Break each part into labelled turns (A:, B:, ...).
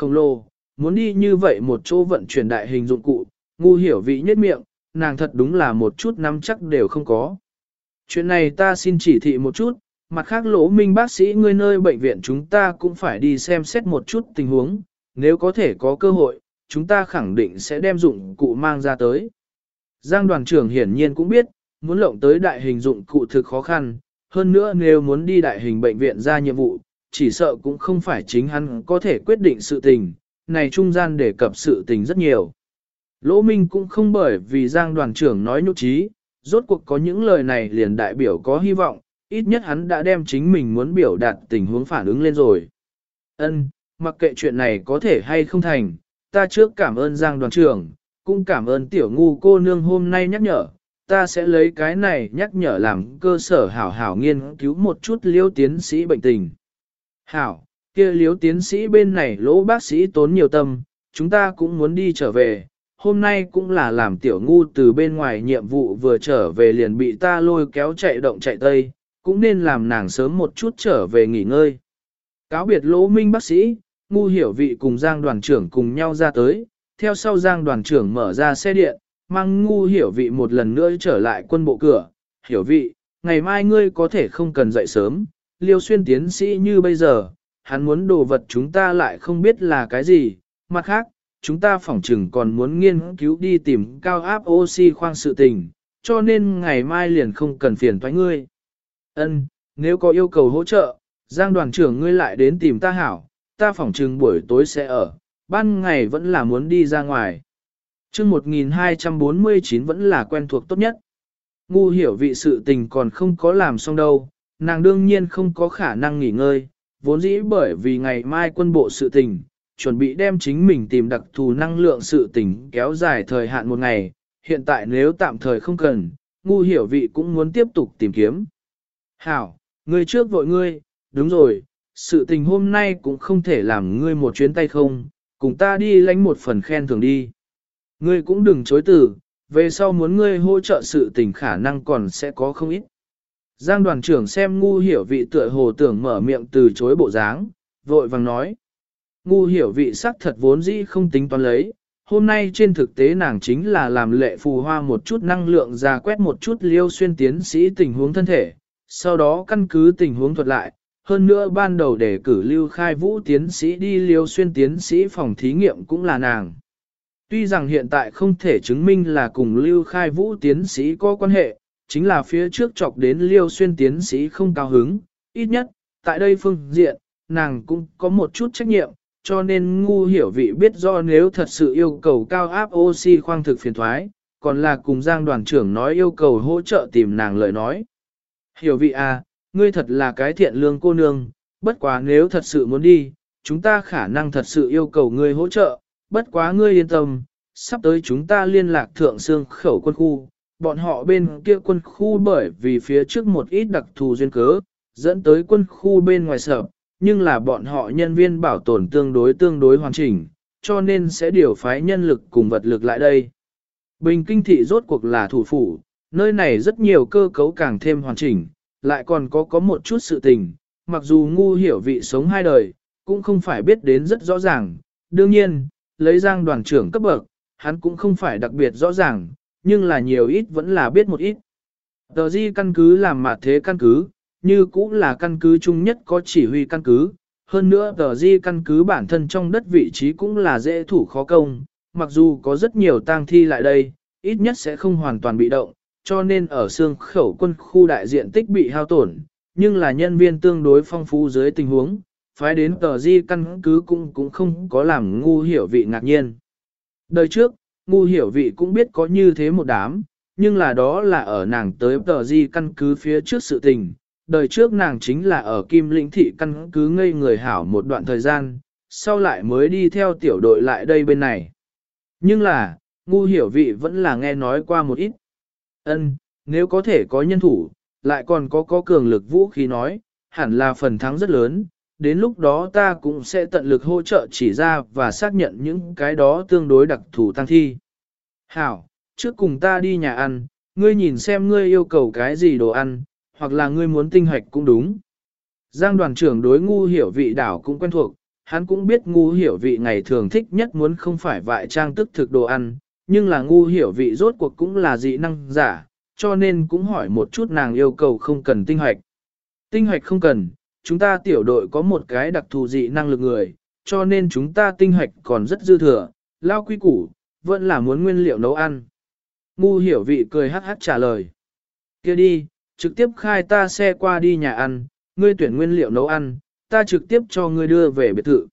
A: khổng lồ, muốn đi như vậy một chỗ vận chuyển đại hình dụng cụ, ngu hiểu vị nhất miệng, nàng thật đúng là một chút nắm chắc đều không có. Chuyện này ta xin chỉ thị một chút, mặt khác lỗ minh bác sĩ ngươi nơi bệnh viện chúng ta cũng phải đi xem xét một chút tình huống, nếu có thể có cơ hội, chúng ta khẳng định sẽ đem dụng cụ mang ra tới. Giang đoàn trưởng hiển nhiên cũng biết, muốn lộng tới đại hình dụng cụ thực khó khăn, hơn nữa nếu muốn đi đại hình bệnh viện ra nhiệm vụ, chỉ sợ cũng không phải chính hắn có thể quyết định sự tình, này trung gian đề cập sự tình rất nhiều. Lỗ Minh cũng không bởi vì Giang đoàn trưởng nói nhục trí, rốt cuộc có những lời này liền đại biểu có hy vọng, ít nhất hắn đã đem chính mình muốn biểu đạt tình huống phản ứng lên rồi. Ân, mặc kệ chuyện này có thể hay không thành, ta trước cảm ơn Giang đoàn trưởng, cũng cảm ơn tiểu ngu cô nương hôm nay nhắc nhở, ta sẽ lấy cái này nhắc nhở làm cơ sở hảo hảo nghiên cứu một chút liêu tiến sĩ bệnh tình. Hảo, kia liếu tiến sĩ bên này lỗ bác sĩ tốn nhiều tâm, chúng ta cũng muốn đi trở về, hôm nay cũng là làm tiểu ngu từ bên ngoài nhiệm vụ vừa trở về liền bị ta lôi kéo chạy động chạy tây, cũng nên làm nàng sớm một chút trở về nghỉ ngơi. Cáo biệt lỗ minh bác sĩ, ngu hiểu vị cùng Giang đoàn trưởng cùng nhau ra tới, theo sau Giang đoàn trưởng mở ra xe điện, mang ngu hiểu vị một lần nữa trở lại quân bộ cửa, hiểu vị, ngày mai ngươi có thể không cần dậy sớm, liêu xuyên tiến sĩ như bây giờ, hắn muốn đồ vật chúng ta lại không biết là cái gì, mặt khác, chúng ta phỏng chừng còn muốn nghiên cứu đi tìm cao áp oxy khoang sự tình, cho nên ngày mai liền không cần phiền thoái ngươi. Ân, nếu có yêu cầu hỗ trợ, Giang đoàn trưởng ngươi lại đến tìm ta hảo, ta phỏng chừng buổi tối sẽ ở, ban ngày vẫn là muốn đi ra ngoài. chương 1249 vẫn là quen thuộc tốt nhất. Ngu hiểu vị sự tình còn không có làm xong đâu, nàng đương nhiên không có khả năng nghỉ ngơi, vốn dĩ bởi vì ngày mai quân bộ sự tình, chuẩn bị đem chính mình tìm đặc thù năng lượng sự tình kéo dài thời hạn một ngày, hiện tại nếu tạm thời không cần, ngu hiểu vị cũng muốn tiếp tục tìm kiếm. Hảo, ngươi trước vội ngươi, đúng rồi, sự tình hôm nay cũng không thể làm ngươi một chuyến tay không, cùng ta đi lãnh một phần khen thưởng đi. Ngươi cũng đừng chối từ, về sau muốn ngươi hỗ trợ sự tình khả năng còn sẽ có không ít. Giang đoàn trưởng xem ngu hiểu vị tựa hồ tưởng mở miệng từ chối bộ dáng, vội vàng nói. Ngu hiểu vị sắc thật vốn dĩ không tính toán lấy, hôm nay trên thực tế nàng chính là làm lệ phù hoa một chút năng lượng ra quét một chút liêu xuyên tiến sĩ tình huống thân thể, sau đó căn cứ tình huống thuật lại, hơn nữa ban đầu để cử lưu khai vũ tiến sĩ đi liêu xuyên tiến sĩ phòng thí nghiệm cũng là nàng. Tuy rằng hiện tại không thể chứng minh là cùng lưu khai vũ tiến sĩ có quan hệ, chính là phía trước chọc đến liêu xuyên tiến sĩ không cao hứng, ít nhất, tại đây phương diện, nàng cũng có một chút trách nhiệm, cho nên ngu hiểu vị biết do nếu thật sự yêu cầu cao áp oxy khoang thực phiền thoái, còn là cùng Giang đoàn trưởng nói yêu cầu hỗ trợ tìm nàng lời nói. Hiểu vị à, ngươi thật là cái thiện lương cô nương, bất quá nếu thật sự muốn đi, chúng ta khả năng thật sự yêu cầu ngươi hỗ trợ, bất quá ngươi yên tâm, sắp tới chúng ta liên lạc thượng xương khẩu quân khu, bọn họ bên kia quân khu bởi vì phía trước một ít đặc thù duyên cớ, dẫn tới quân khu bên ngoài sở, nhưng là bọn họ nhân viên bảo tồn tương đối tương đối hoàn chỉnh, cho nên sẽ điều phái nhân lực cùng vật lực lại đây. Bình kinh thị rốt cuộc là thủ phủ, nơi này rất nhiều cơ cấu càng thêm hoàn chỉnh, lại còn có có một chút sự tình, mặc dù ngu hiểu vị sống hai đời, cũng không phải biết đến rất rõ ràng. Đương nhiên, lấy giang đoàn trưởng cấp bậc, hắn cũng không phải đặc biệt rõ ràng, nhưng là nhiều ít vẫn là biết một ít. Tờ di căn cứ làm mặt thế căn cứ, như cũng là căn cứ chung nhất có chỉ huy căn cứ. Hơn nữa tờ di căn cứ bản thân trong đất vị trí cũng là dễ thủ khó công, mặc dù có rất nhiều tang thi lại đây, ít nhất sẽ không hoàn toàn bị động, cho nên ở xương khẩu quân khu đại diện tích bị hao tổn, nhưng là nhân viên tương đối phong phú dưới tình huống, phái đến tờ di căn cứ cũng cũng không có làm ngu hiểu vị ngạc nhiên. Đời trước, ngu hiểu vị cũng biết có như thế một đám, nhưng là đó là ở nàng tới tờ di căn cứ phía trước sự tình. Đời trước nàng chính là ở Kim Lĩnh Thị căn cứ ngây người hảo một đoạn thời gian, sau lại mới đi theo tiểu đội lại đây bên này. Nhưng là, ngu hiểu vị vẫn là nghe nói qua một ít. Ân, nếu có thể có nhân thủ, lại còn có có cường lực vũ khí nói, hẳn là phần thắng rất lớn, đến lúc đó ta cũng sẽ tận lực hỗ trợ chỉ ra và xác nhận những cái đó tương đối đặc thù tăng thi. Hảo, trước cùng ta đi nhà ăn, ngươi nhìn xem ngươi yêu cầu cái gì đồ ăn, hoặc là ngươi muốn tinh hoạch cũng đúng. Giang đoàn trưởng đối ngu hiểu vị đảo cũng quen thuộc, Hắn cũng biết ngu hiểu vị ngày thường thích nhất muốn không phải vại trang tức thực đồ ăn, nhưng là ngu hiểu vị rốt cuộc cũng là dị năng giả, cho nên cũng hỏi một chút nàng yêu cầu không cần tinh hoạch. Tinh hoạch không cần, chúng ta tiểu đội có một cái đặc thù dị năng lực người, cho nên chúng ta tinh hoạch còn rất dư thừa, lao quy củ, vẫn là muốn nguyên liệu nấu ăn. Ngu hiểu vị cười hát hát trả lời. kia đi, trực tiếp khai ta xe qua đi nhà ăn, ngươi tuyển nguyên liệu nấu ăn, ta trực tiếp cho ngươi đưa về biệt thự.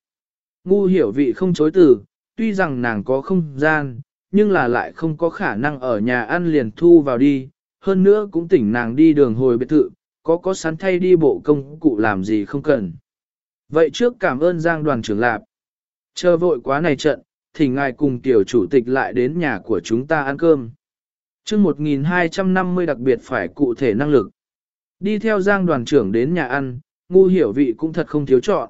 A: Ngu hiểu vị không chối từ, tuy rằng nàng có không gian, nhưng là lại không có khả năng ở nhà ăn liền thu vào đi, hơn nữa cũng tỉnh nàng đi đường hồi biệt thự, có có sẵn thay đi bộ công cụ làm gì không cần. Vậy trước cảm ơn Giang đoàn trưởng lạp. Chờ vội quá này trận, thì ngài cùng tiểu chủ tịch lại đến nhà của chúng ta ăn cơm. chương 1250 đặc biệt phải cụ thể năng lực. Đi theo Giang đoàn trưởng đến nhà ăn, ngu hiểu vị cũng thật không thiếu chọn.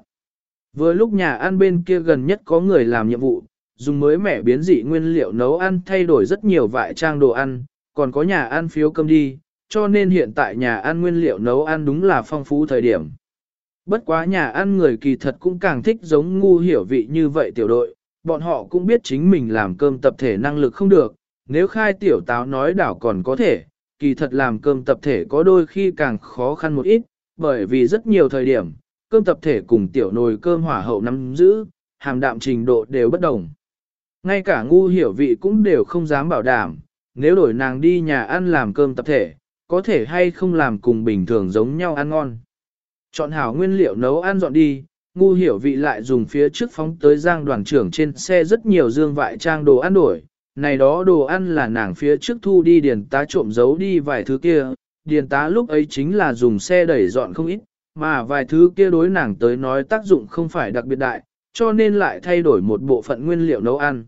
A: Vừa lúc nhà ăn bên kia gần nhất có người làm nhiệm vụ, dùng mới mẻ biến dị nguyên liệu nấu ăn thay đổi rất nhiều vại trang đồ ăn, còn có nhà ăn phiếu cơm đi, cho nên hiện tại nhà ăn nguyên liệu nấu ăn đúng là phong phú thời điểm. Bất quá nhà ăn người kỳ thật cũng càng thích giống ngu hiểu vị như vậy tiểu đội, bọn họ cũng biết chính mình làm cơm tập thể năng lực không được, nếu khai tiểu táo nói đảo còn có thể, kỳ thật làm cơm tập thể có đôi khi càng khó khăn một ít, bởi vì rất nhiều thời điểm, cơm tập thể cùng tiểu nồi cơm hỏa hậu nắm giữ, hàm đạm trình độ đều bất đồng. Ngay cả ngu hiểu vị cũng đều không dám bảo đảm, nếu đổi nàng đi nhà ăn làm cơm tập thể, có thể hay không làm cùng bình thường giống nhau ăn ngon. Chọn hảo nguyên liệu nấu ăn dọn đi, ngu hiểu vị lại dùng phía trước phóng tới giang đoàn trưởng trên xe rất nhiều dương vại trang đồ ăn đổi. Này đó đồ ăn là nàng phía trước thu đi điền tá trộm giấu đi vài thứ kia, điền tá lúc ấy chính là dùng xe đẩy dọn không ít, mà vài thứ kia đối nàng tới nói tác dụng không phải đặc biệt đại, cho nên lại thay đổi một bộ phận nguyên liệu nấu ăn.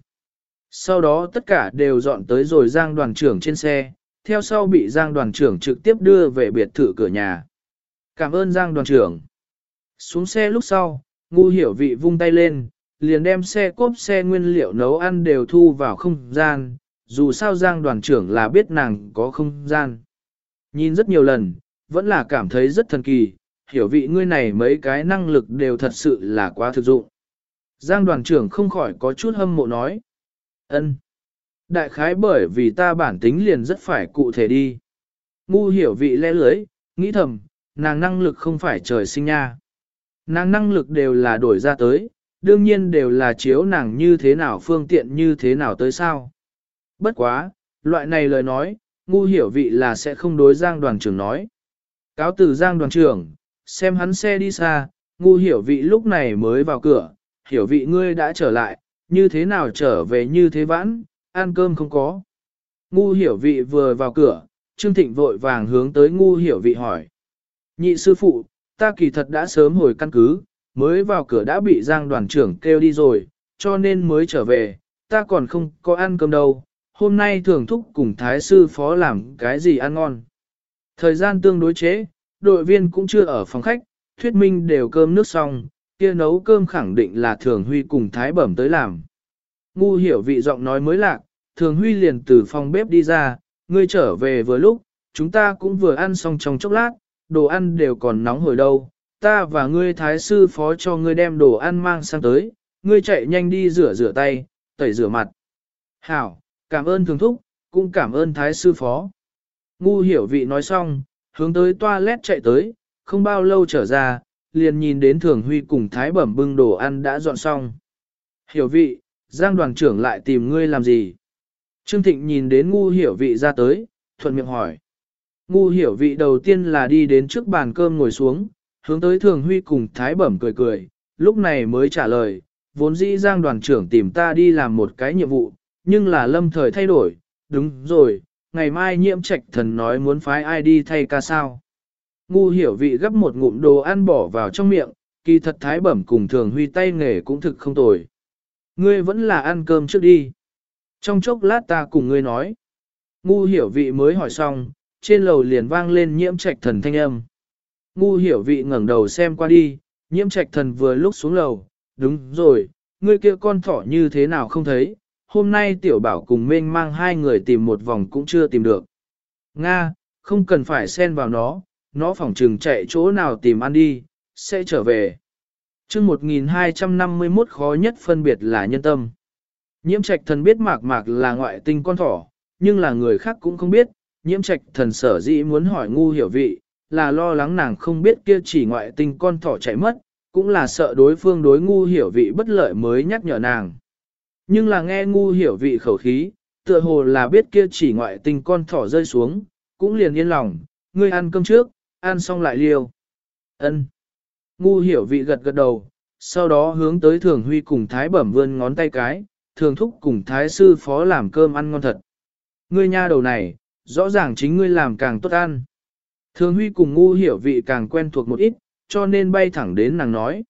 A: Sau đó tất cả đều dọn tới rồi giang đoàn trưởng trên xe, theo sau bị giang đoàn trưởng trực tiếp đưa về biệt thự cửa nhà. Cảm ơn giang đoàn trưởng. Xuống xe lúc sau, ngu hiểu vị vung tay lên, liền đem xe cốp xe nguyên liệu nấu ăn đều thu vào không gian, dù sao giang đoàn trưởng là biết nàng có không gian. Nhìn rất nhiều lần, vẫn là cảm thấy rất thần kỳ, hiểu vị ngươi này mấy cái năng lực đều thật sự là quá thực dụng. Giang đoàn trưởng không khỏi có chút hâm mộ nói. ân Đại khái bởi vì ta bản tính liền rất phải cụ thể đi. Ngu hiểu vị lẽ lưới, nghĩ thầm, nàng năng lực không phải trời sinh nha. Nàng năng lực đều là đổi ra tới, đương nhiên đều là chiếu nàng như thế nào phương tiện như thế nào tới sao. Bất quá, loại này lời nói, ngu hiểu vị là sẽ không đối giang đoàn trưởng nói. Cáo từ giang đoàn trưởng, xem hắn xe đi xa, ngu hiểu vị lúc này mới vào cửa, hiểu vị ngươi đã trở lại, như thế nào trở về như thế vãn, ăn cơm không có. Ngu hiểu vị vừa vào cửa, Trương Thịnh vội vàng hướng tới ngu hiểu vị hỏi. Nhị sư phụ, ta kỳ thật đã sớm hồi căn cứ, mới vào cửa đã bị giang đoàn trưởng kêu đi rồi, cho nên mới trở về, ta còn không có ăn cơm đâu, hôm nay thường thúc cùng thái sư phó làm cái gì ăn ngon. Thời gian tương đối chế, đội viên cũng chưa ở phòng khách, thuyết minh đều cơm nước xong, kia nấu cơm khẳng định là thường huy cùng thái bẩm tới làm. Ngu hiểu vị giọng nói mới lạc, thường huy liền từ phòng bếp đi ra, ngươi trở về vừa lúc, chúng ta cũng vừa ăn xong trong chốc lát, đồ ăn đều còn nóng hồi đâu, ta và ngươi thái sư phó cho ngươi đem đồ ăn mang sang tới, ngươi chạy nhanh đi rửa rửa tay, tẩy rửa mặt. Hảo, cảm ơn thường thúc, cũng cảm ơn thái sư phó. Ngu hiểu vị nói xong, hướng tới toilet chạy tới, không bao lâu trở ra, liền nhìn đến thường huy cùng thái bẩm bưng đồ ăn đã dọn xong. Hiểu vị, Giang đoàn trưởng lại tìm ngươi làm gì? Trương Thịnh nhìn đến ngu hiểu vị ra tới, thuận miệng hỏi. Ngu hiểu vị đầu tiên là đi đến trước bàn cơm ngồi xuống, hướng tới thường huy cùng thái bẩm cười cười, lúc này mới trả lời, vốn dĩ Giang đoàn trưởng tìm ta đi làm một cái nhiệm vụ, nhưng là lâm thời thay đổi, đúng rồi, ngày mai nhiễm trạch thần nói muốn phái ai đi thay ca sao. Ngu hiểu vị gấp một ngụm đồ ăn bỏ vào trong miệng, kỳ thật thái bẩm cùng thường huy tay nghề cũng thực không tồi. Ngươi vẫn là ăn cơm trước đi. Trong chốc lát ta cùng ngươi nói. Ngu hiểu vị mới hỏi xong, trên lầu liền vang lên nhiễm trạch thần thanh âm. Ngu hiểu vị ngẩng đầu xem qua đi, nhiễm trạch thần vừa lúc xuống lầu, đúng rồi, ngươi kia con thỏ như thế nào không thấy, hôm nay tiểu bảo cùng mênh mang hai người tìm một vòng cũng chưa tìm được. Nga, không cần phải xen vào nó, nó phỏng trừng chạy chỗ nào tìm ăn đi, sẽ trở về. chương 1251 khó nhất phân biệt là nhân tâm. Nhiễm trạch thần biết mạc mạc là ngoại tinh con thỏ, nhưng là người khác cũng không biết, nhiễm trạch thần sở dĩ muốn hỏi ngu hiểu vị, là lo lắng nàng không biết kia chỉ ngoại tinh con thỏ chạy mất, cũng là sợ đối phương đối ngu hiểu vị bất lợi mới nhắc nhở nàng. Nhưng là nghe ngu hiểu vị khẩu khí, tựa hồ là biết kia chỉ ngoại tinh con thỏ rơi xuống, cũng liền yên lòng, ngươi ăn cơm trước, ăn xong lại liêu. Ân. Ngu hiểu vị gật gật đầu, sau đó hướng tới thường huy cùng thái bẩm vươn ngón tay cái, thường thúc cùng thái sư phó làm cơm ăn ngon thật. Ngươi nha đầu này, rõ ràng chính ngươi làm càng tốt ăn. Thường huy cùng ngu hiểu vị càng quen thuộc một ít, cho nên bay thẳng đến nàng nói.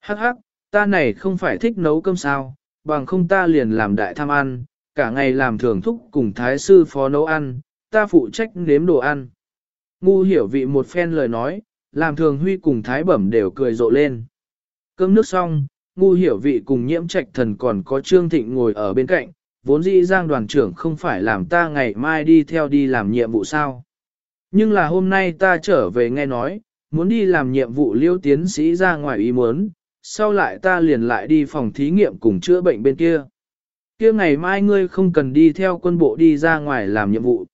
A: Hắc hắc, ta này không phải thích nấu cơm sao, bằng không ta liền làm đại tham ăn, cả ngày làm thường thúc cùng thái sư phó nấu ăn, ta phụ trách nếm đồ ăn. Ngu hiểu vị một phen lời nói, làm thường huy cùng thái bẩm đều cười rộ lên. Cơm nước xong, ngu hiểu vị cùng nhiễm trạch thần còn có trương thịnh ngồi ở bên cạnh, vốn dĩ giang đoàn trưởng không phải làm ta ngày mai đi theo đi làm nhiệm vụ sao. Nhưng là hôm nay ta trở về nghe nói, muốn đi làm nhiệm vụ liêu tiến sĩ ra ngoài ý muốn, sau lại ta liền lại đi phòng thí nghiệm cùng chữa bệnh bên kia. kia ngày mai ngươi không cần đi theo quân bộ đi ra ngoài làm nhiệm vụ.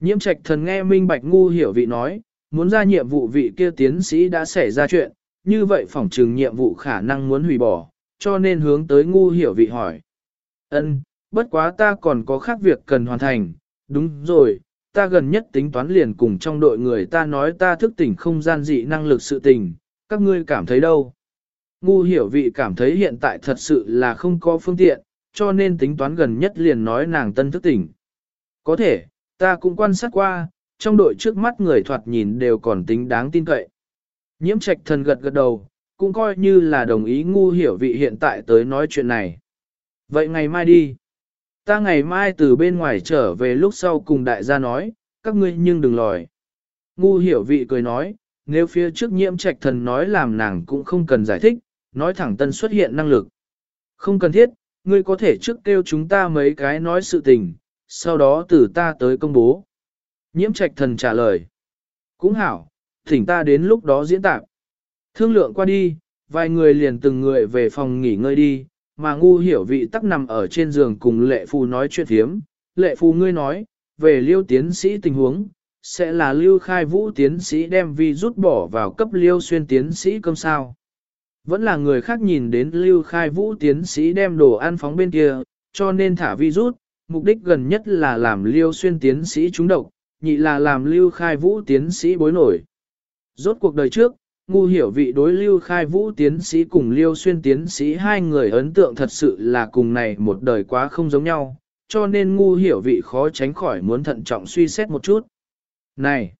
A: Nhiễm trạch thần nghe minh bạch ngu hiểu vị nói, muốn ra nhiệm vụ vị kia tiến sĩ đã xảy ra chuyện, như vậy phỏng trừng nhiệm vụ khả năng muốn hủy bỏ, cho nên hướng tới ngu hiểu vị hỏi. Ân, bất quá ta còn có khác việc cần hoàn thành, đúng rồi, ta gần nhất tính toán liền cùng trong đội người ta nói ta thức tỉnh không gian dị năng lực sự tình, các ngươi cảm thấy đâu? Ngu hiểu vị cảm thấy hiện tại thật sự là không có phương tiện, cho nên tính toán gần nhất liền nói nàng tân thức tỉnh. Có thể, ta cũng quan sát qua, trong đội trước mắt người thoạt nhìn đều còn tính đáng tin cậy. Nhiễm trạch thần gật gật đầu, cũng coi như là đồng ý ngu hiểu vị hiện tại tới nói chuyện này. Vậy ngày mai đi. Ta ngày mai từ bên ngoài trở về lúc sau cùng đại gia nói, các ngươi nhưng đừng lòi. Ngu hiểu vị cười nói, nếu phía trước nhiễm trạch thần nói làm nàng cũng không cần giải thích, nói thẳng tân xuất hiện năng lực. Không cần thiết, ngươi có thể trước kêu chúng ta mấy cái nói sự tình, sau đó từ ta tới công bố. Nhiễm trạch thần trả lời. Cũng hảo, thỉnh ta đến lúc đó diễn tạp. Thương lượng qua đi, vài người liền từng người về phòng nghỉ ngơi đi, mà ngu hiểu vị tắc nằm ở trên giường cùng lệ phu nói chuyện thiếm. Lệ phu ngươi nói, về liêu tiến sĩ tình huống, sẽ là lưu khai vũ tiến sĩ đem vi rút bỏ vào cấp liêu xuyên tiến sĩ cơm sao. Vẫn là người khác nhìn đến lưu khai vũ tiến sĩ đem đồ ăn phóng bên kia, cho nên thả vi rút, mục đích gần nhất là làm liêu xuyên tiến sĩ trúng độc, nhị là làm lưu khai vũ tiến sĩ bối nổi. Rốt cuộc đời trước, ngu hiểu vị đối lưu khai vũ tiến sĩ cùng Lưu xuyên tiến sĩ hai người ấn tượng thật sự là cùng này một đời quá không giống nhau, cho nên ngu hiểu vị khó tránh khỏi muốn thận trọng suy xét một chút. Này,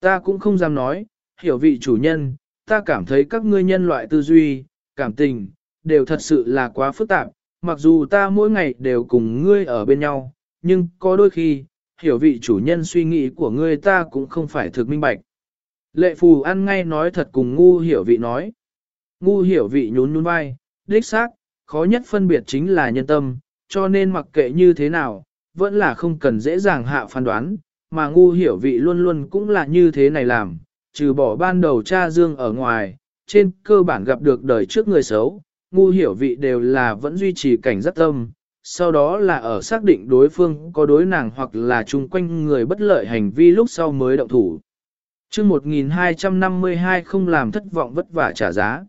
A: ta cũng không dám nói, hiểu vị chủ nhân, ta cảm thấy các ngươi nhân loại tư duy, cảm tình, đều thật sự là quá phức tạp, mặc dù ta mỗi ngày đều cùng ngươi ở bên nhau, nhưng có đôi khi, hiểu vị chủ nhân suy nghĩ của ngươi ta cũng không phải thực minh bạch. Lệ phù ăn ngay nói thật cùng ngu hiểu vị nói. Ngu hiểu vị nhún nhún vai, đích xác, khó nhất phân biệt chính là nhân tâm, cho nên mặc kệ như thế nào, vẫn là không cần dễ dàng hạ phán đoán, mà ngu hiểu vị luôn luôn cũng là như thế này làm, trừ bỏ ban đầu cha dương ở ngoài, trên cơ bản gặp được đời trước người xấu, ngu hiểu vị đều là vẫn duy trì cảnh giác tâm, sau đó là ở xác định đối phương có đối nàng hoặc là chung quanh người bất lợi hành vi lúc sau mới động thủ chương 1252 không làm thất vọng vất vả trả giá.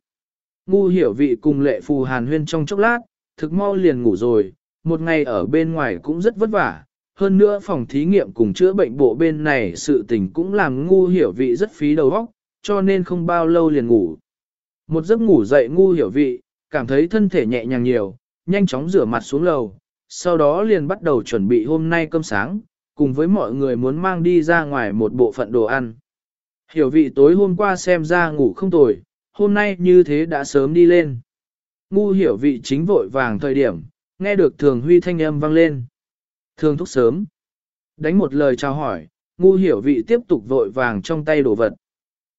A: Ngu hiểu vị cùng lệ phù hàn huyên trong chốc lát, thực mau liền ngủ rồi, một ngày ở bên ngoài cũng rất vất vả. Hơn nữa phòng thí nghiệm cùng chữa bệnh bộ bên này sự tình cũng làm ngu hiểu vị rất phí đầu óc, cho nên không bao lâu liền ngủ. Một giấc ngủ dậy ngu hiểu vị, cảm thấy thân thể nhẹ nhàng nhiều, nhanh chóng rửa mặt xuống lầu, sau đó liền bắt đầu chuẩn bị hôm nay cơm sáng, cùng với mọi người muốn mang đi ra ngoài một bộ phận đồ ăn. Hiểu vị tối hôm qua xem ra ngủ không tồi, hôm nay như thế đã sớm đi lên. Ngu hiểu vị chính vội vàng thời điểm, nghe được thường huy thanh âm vang lên. Thường thúc sớm. Đánh một lời chào hỏi, ngu hiểu vị tiếp tục vội vàng trong tay đồ vật.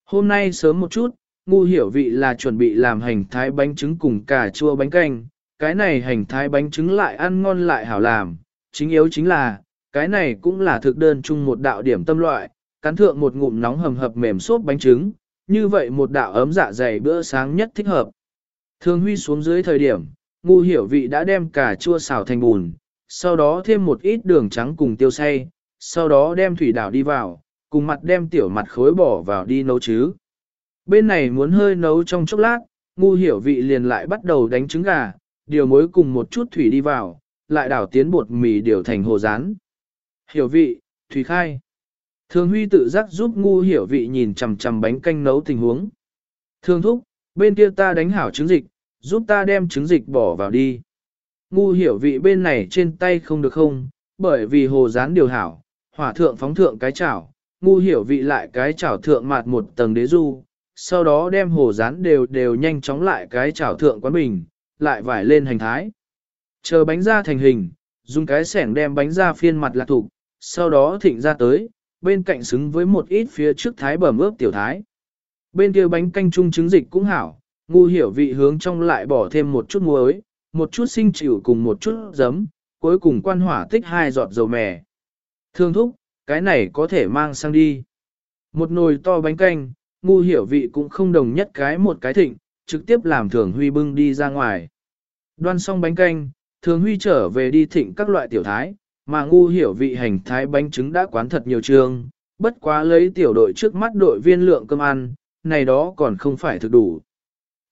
A: Hôm nay sớm một chút, ngu hiểu vị là chuẩn bị làm hành thái bánh trứng cùng cà chua bánh canh, cái này hành thái bánh trứng lại ăn ngon lại hảo làm, chính yếu chính là, cái này cũng là thực đơn chung một đạo điểm tâm loại, cắn thượng một ngụm nóng hầm hập mềm xốp bánh trứng, như vậy một đạo ấm dạ dày bữa sáng nhất thích hợp. Thường huy xuống dưới thời điểm, ngu hiểu vị đã đem cà chua xào thành bùn, sau đó thêm một ít đường trắng cùng tiêu xay, sau đó đem thủy đảo đi vào, cùng mặt đem tiểu mặt khối bỏ vào đi nấu chứ. Bên này muốn hơi nấu trong chốc lát, ngu hiểu vị liền lại bắt đầu đánh trứng gà, điều muối cùng một chút thủy đi vào, lại đảo tiến bột mì điều thành hồ rán. Hiểu vị, thủy khai. Thường huy tự giác giúp ngu hiểu vị nhìn chằm chằm bánh canh nấu tình huống. Thường thúc, bên kia ta đánh hảo trứng dịch, giúp ta đem trứng dịch bỏ vào đi. Ngu hiểu vị bên này trên tay không được không, bởi vì hồ rán điều hảo, hỏa thượng phóng thượng cái chảo, ngu hiểu vị lại cái chảo thượng mạt một tầng đế du, sau đó đem hồ rán đều đều nhanh chóng lại cái chảo thượng quán bình, lại vải lên hành thái. Chờ bánh ra thành hình, dùng cái sẻng đem bánh ra phiên mặt lạc thủ, sau đó thịnh ra tới, bên cạnh xứng với một ít phía trước thái bẩm ướp tiểu thái. Bên kia bánh canh chung trứng dịch cũng hảo, ngu hiểu vị hướng trong lại bỏ thêm một chút muối, một chút sinh chịu cùng một chút giấm, cuối cùng quan hỏa tích hai giọt dầu mè. Thương thúc, cái này có thể mang sang đi. Một nồi to bánh canh, ngu hiểu vị cũng không đồng nhất cái một cái thịnh, trực tiếp làm thường huy bưng đi ra ngoài. Đoan xong bánh canh, thường huy trở về đi thịnh các loại tiểu thái, mà ngu hiểu vị hành thái bánh trứng đã quán thật nhiều trường, bất quá lấy tiểu đội trước mắt đội viên lượng cơm ăn, này đó còn không phải thực đủ.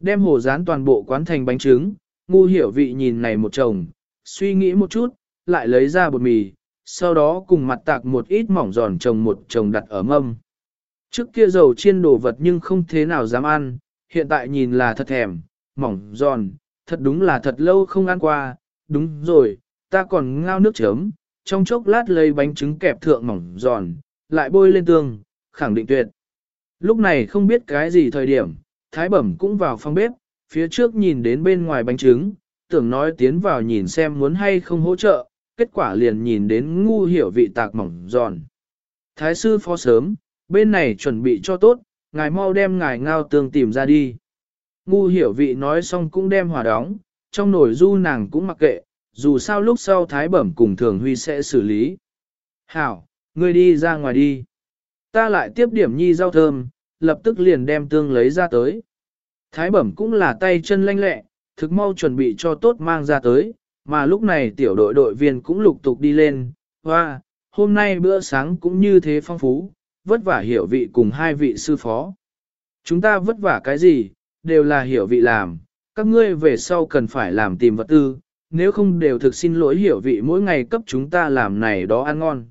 A: Đem hồ rán toàn bộ quán thành bánh trứng, ngu hiểu vị nhìn này một chồng, suy nghĩ một chút, lại lấy ra bột mì, sau đó cùng mặt tạc một ít mỏng giòn chồng một chồng đặt ở mâm. Trước kia dầu chiên đồ vật nhưng không thế nào dám ăn, hiện tại nhìn là thật thèm, mỏng giòn, thật đúng là thật lâu không ăn qua, đúng rồi, ta còn ngao nước chấm, trong chốc lát lấy bánh trứng kẹp thượng mỏng giòn, lại bôi lên tương, khẳng định tuyệt. Lúc này không biết cái gì thời điểm, Thái Bẩm cũng vào phòng bếp, phía trước nhìn đến bên ngoài bánh trứng, tưởng nói tiến vào nhìn xem muốn hay không hỗ trợ, kết quả liền nhìn đến ngu hiểu vị tạc mỏng giòn. Thái sư phó sớm, bên này chuẩn bị cho tốt, ngài mau đem ngài ngao tương tìm ra đi. Ngu hiểu vị nói xong cũng đem hòa đóng, trong nồi du nàng cũng mặc kệ, dù sao lúc sau thái bẩm cùng thường huy sẽ xử lý. Hảo, ngươi đi ra ngoài đi. Ta lại tiếp điểm nhi rau thơm, lập tức liền đem tương lấy ra tới. Thái bẩm cũng là tay chân lanh lẹ, thực mau chuẩn bị cho tốt mang ra tới, mà lúc này tiểu đội đội viên cũng lục tục đi lên, hoa, hôm nay bữa sáng cũng như thế phong phú, vất vả hiểu vị cùng hai vị sư phó. Chúng ta vất vả cái gì, đều là hiểu vị làm, các ngươi về sau cần phải làm tìm vật tư, nếu không đều thực xin lỗi hiểu vị mỗi ngày cấp chúng ta làm này đó ăn ngon.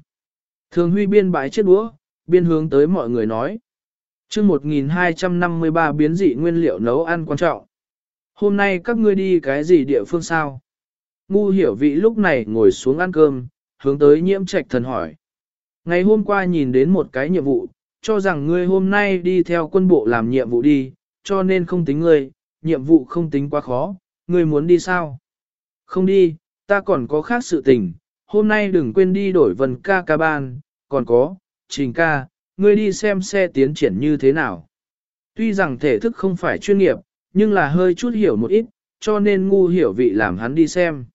A: Thường huy biên bãi chết đũa, biên hướng tới mọi người nói. chương 1253 biến dị nguyên liệu nấu ăn quan trọng. Hôm nay các ngươi đi cái gì địa phương sao? Ngu hiểu vị lúc này ngồi xuống ăn cơm, hướng tới nhiễm trạch thần hỏi. Ngày hôm qua nhìn đến một cái nhiệm vụ, cho rằng ngươi hôm nay đi theo quân bộ làm nhiệm vụ đi, cho nên không tính ngươi, nhiệm vụ không tính quá khó, ngươi muốn đi sao? Không đi, ta còn có khác sự tình, hôm nay đừng quên đi đổi vần ca ca ban, còn có, trình ca, ngươi đi xem xe tiến triển như thế nào. Tuy rằng thể thức không phải chuyên nghiệp, nhưng là hơi chút hiểu một ít, cho nên ngu hiểu vị làm hắn đi xem.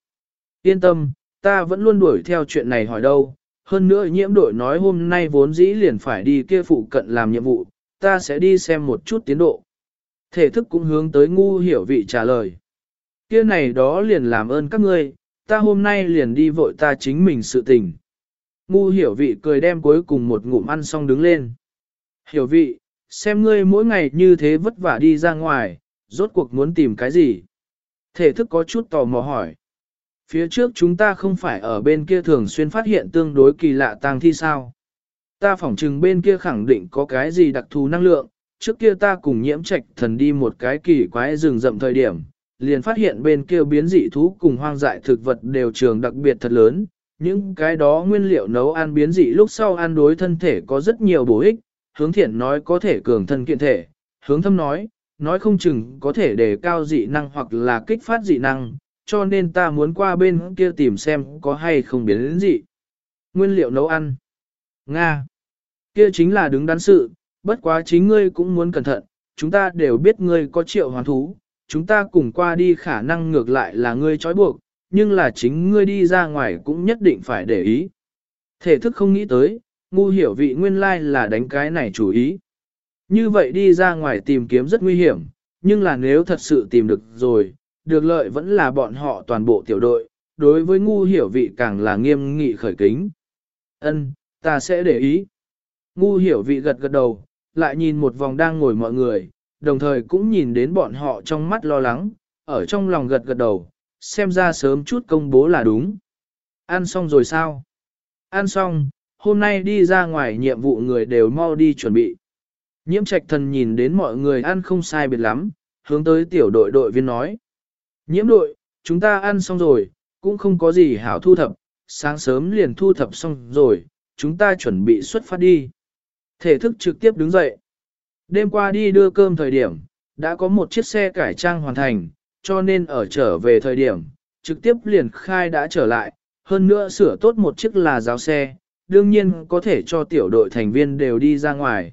A: Yên tâm, ta vẫn luôn đuổi theo chuyện này hỏi đâu, hơn nữa nhiễm đội nói hôm nay vốn dĩ liền phải đi kia phụ cận làm nhiệm vụ, ta sẽ đi xem một chút tiến độ. Thể thức cũng hướng tới ngu hiểu vị trả lời. Kia này đó liền làm ơn các ngươi, ta hôm nay liền đi vội ta chính mình sự tình. Ngu hiểu vị cười đem cuối cùng một ngụm ăn xong đứng lên. Hiểu vị, xem ngươi mỗi ngày như thế vất vả đi ra ngoài, rốt cuộc muốn tìm cái gì? Thể thức có chút tò mò hỏi. Phía trước chúng ta không phải ở bên kia thường xuyên phát hiện tương đối kỳ lạ tang thi sao. Ta phỏng chừng bên kia khẳng định có cái gì đặc thù năng lượng, trước kia ta cùng nhiễm trạch thần đi một cái kỳ quái rừng rậm thời điểm, liền phát hiện bên kia biến dị thú cùng hoang dại thực vật đều trường đặc biệt thật lớn. Những cái đó nguyên liệu nấu ăn biến dị lúc sau ăn đối thân thể có rất nhiều bổ ích, hướng thiện nói có thể cường thân kiện thể, hướng thâm nói, nói không chừng có thể đề cao dị năng hoặc là kích phát dị năng, cho nên ta muốn qua bên kia tìm xem có hay không biến đến dị. Nguyên liệu nấu ăn. Nga. Kia chính là đứng đắn sự, bất quá chính ngươi cũng muốn cẩn thận, chúng ta đều biết ngươi có triệu hoàn thú, chúng ta cùng qua đi khả năng ngược lại là ngươi trói buộc, nhưng là chính ngươi đi ra ngoài cũng nhất định phải để ý. Thể thức không nghĩ tới, ngu hiểu vị nguyên lai là đánh cái này chủ ý. Như vậy đi ra ngoài tìm kiếm rất nguy hiểm, nhưng là nếu thật sự tìm được rồi, được lợi vẫn là bọn họ toàn bộ tiểu đội, đối với ngu hiểu vị càng là nghiêm nghị khởi kính. Ân, ta sẽ để ý. Ngu hiểu vị gật gật đầu, lại nhìn một vòng đang ngồi mọi người, đồng thời cũng nhìn đến bọn họ trong mắt lo lắng, ở trong lòng gật gật đầu, xem ra sớm chút công bố là đúng. Ăn xong rồi sao? Ăn xong, hôm nay đi ra ngoài nhiệm vụ người đều mau đi chuẩn bị. Nhiễm trạch thần nhìn đến mọi người ăn không sai biệt lắm, hướng tới tiểu đội đội viên nói. Nhiễm đội, chúng ta ăn xong rồi, cũng không có gì hảo thu thập, sáng sớm liền thu thập xong rồi, chúng ta chuẩn bị xuất phát đi. Thể thức trực tiếp đứng dậy. Đêm qua đi đưa cơm thời điểm, đã có một chiếc xe cải trang hoàn thành, cho nên ở trở về thời điểm, trực tiếp liền khai đã trở lại, hơn nữa sửa tốt một chiếc là giáo xe, đương nhiên có thể cho tiểu đội thành viên đều đi ra ngoài.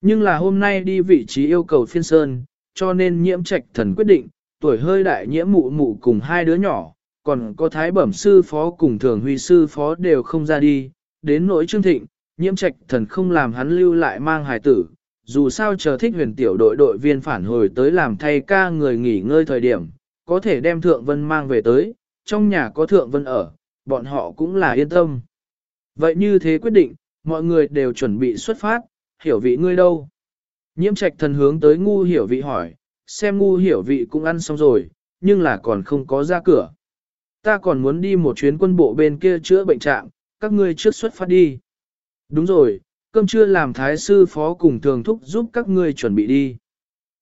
A: Nhưng là hôm nay đi vị trí yêu cầu phiên sơn, cho nên nhiễm trạch thần quyết định, tuổi hơi đại nhiễm mụ mụ cùng hai đứa nhỏ, còn có thái bẩm sư phó cùng thường huy sư phó đều không ra đi, đến nỗi trương thịnh, nhiễm trạch thần không làm hắn lưu lại mang hài tử, dù sao chờ thích huyền tiểu đội đội viên phản hồi tới làm thay ca người nghỉ ngơi thời điểm, có thể đem thượng vân mang về tới, trong nhà có thượng vân ở, bọn họ cũng là yên tâm. Vậy như thế quyết định, mọi người đều chuẩn bị xuất phát, hiểu vị ngươi đâu? Nhiễm trạch thần hướng tới ngu hiểu vị hỏi, xem ngu hiểu vị cũng ăn xong rồi, nhưng là còn không có ra cửa. Ta còn muốn đi một chuyến quân bộ bên kia chữa bệnh trạng, các ngươi trước xuất phát đi. Đúng rồi, cơm trưa làm thái sư phó cùng thường thúc giúp các ngươi chuẩn bị đi.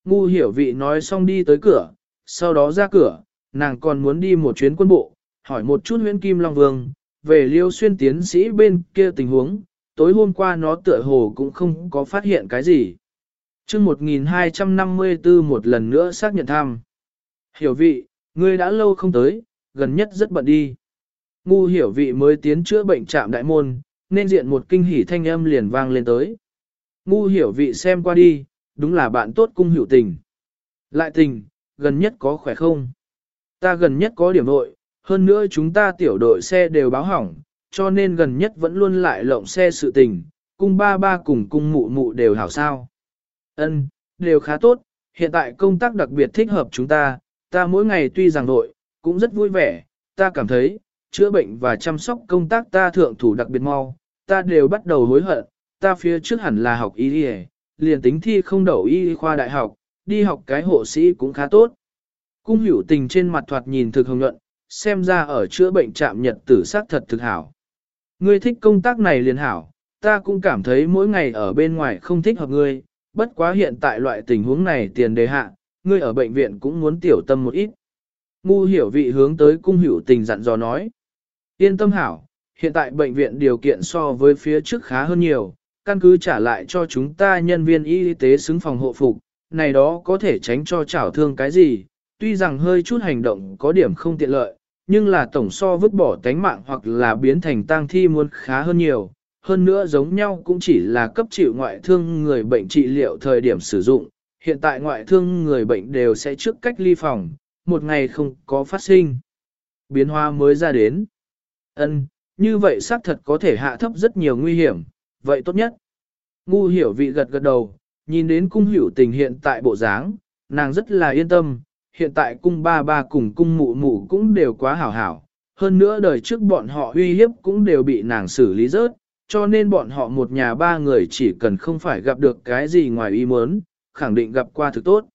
A: Ngu hiểu vị nói xong đi tới cửa, sau đó ra cửa, nàng còn muốn đi một chuyến quân bộ, hỏi một chút huyện Kim Long Vương, về liêu xuyên tiến sĩ bên kia tình huống, tối hôm qua nó tựa hồ cũng không có phát hiện cái gì. chương 1254 một lần nữa xác nhận thăm. Hiểu vị, ngươi đã lâu không tới, gần nhất rất bận đi. Ngu hiểu vị mới tiến chữa bệnh trạm đại môn, nên diện một kinh hỉ thanh âm liền vang lên tới. Ngu hiểu vị xem qua đi, đúng là bạn tốt cung hiểu tình. Lại tình, gần nhất có khỏe không? Ta gần nhất có điểm nội, hơn nữa chúng ta tiểu đội xe đều báo hỏng, cho nên gần nhất vẫn luôn lại lộng xe sự tình, cung ba ba cùng cung mụ mụ đều hảo sao. Ân, đều khá tốt, hiện tại công tác đặc biệt thích hợp chúng ta, ta mỗi ngày tuy rằng nội, cũng rất vui vẻ, ta cảm thấy, chữa bệnh và chăm sóc công tác ta thượng thủ đặc biệt mau, ta đều bắt đầu hối hận, ta phía trước hẳn là học y đi liền tính thi không đậu y khoa đại học, đi học cái hộ sĩ cũng khá tốt. Cung hữu tình trên mặt thoạt nhìn thực hồng nhuận, xem ra ở chữa bệnh trạm nhật tử sát thật thực hảo. Ngươi thích công tác này liền hảo, ta cũng cảm thấy mỗi ngày ở bên ngoài không thích hợp ngươi, bất quá hiện tại loại tình huống này tiền đề hạ, ngươi ở bệnh viện cũng muốn tiểu tâm một ít. Ngu hiểu vị hướng tới cung hữu tình dặn dò nói. Yên tâm hảo, hiện tại bệnh viện điều kiện so với phía trước khá hơn nhiều, căn cứ trả lại cho chúng ta nhân viên y tế xứng phòng hộ phục, này đó có thể tránh cho chảo thương cái gì, tuy rằng hơi chút hành động có điểm không tiện lợi, nhưng là tổng so vứt bỏ tánh mạng hoặc là biến thành tang thi muốn khá hơn nhiều. Hơn nữa giống nhau cũng chỉ là cấp chịu ngoại thương người bệnh trị liệu thời điểm sử dụng, hiện tại ngoại thương người bệnh đều sẽ trước cách ly phòng, một ngày không có phát sinh. Biến hóa mới ra đến. ân như vậy xác thật có thể hạ thấp rất nhiều nguy hiểm, vậy tốt nhất. Ngu hiểu vị gật gật đầu, nhìn đến cung hiểu tình hiện tại bộ dáng, nàng rất là yên tâm, hiện tại cung ba ba cùng cung mụ mụ cũng đều quá hảo hảo, hơn nữa đời trước bọn họ uy hiếp cũng đều bị nàng xử lý rớt, cho nên bọn họ một nhà ba người chỉ cần không phải gặp được cái gì ngoài ý muốn, khẳng định gặp qua thực tốt.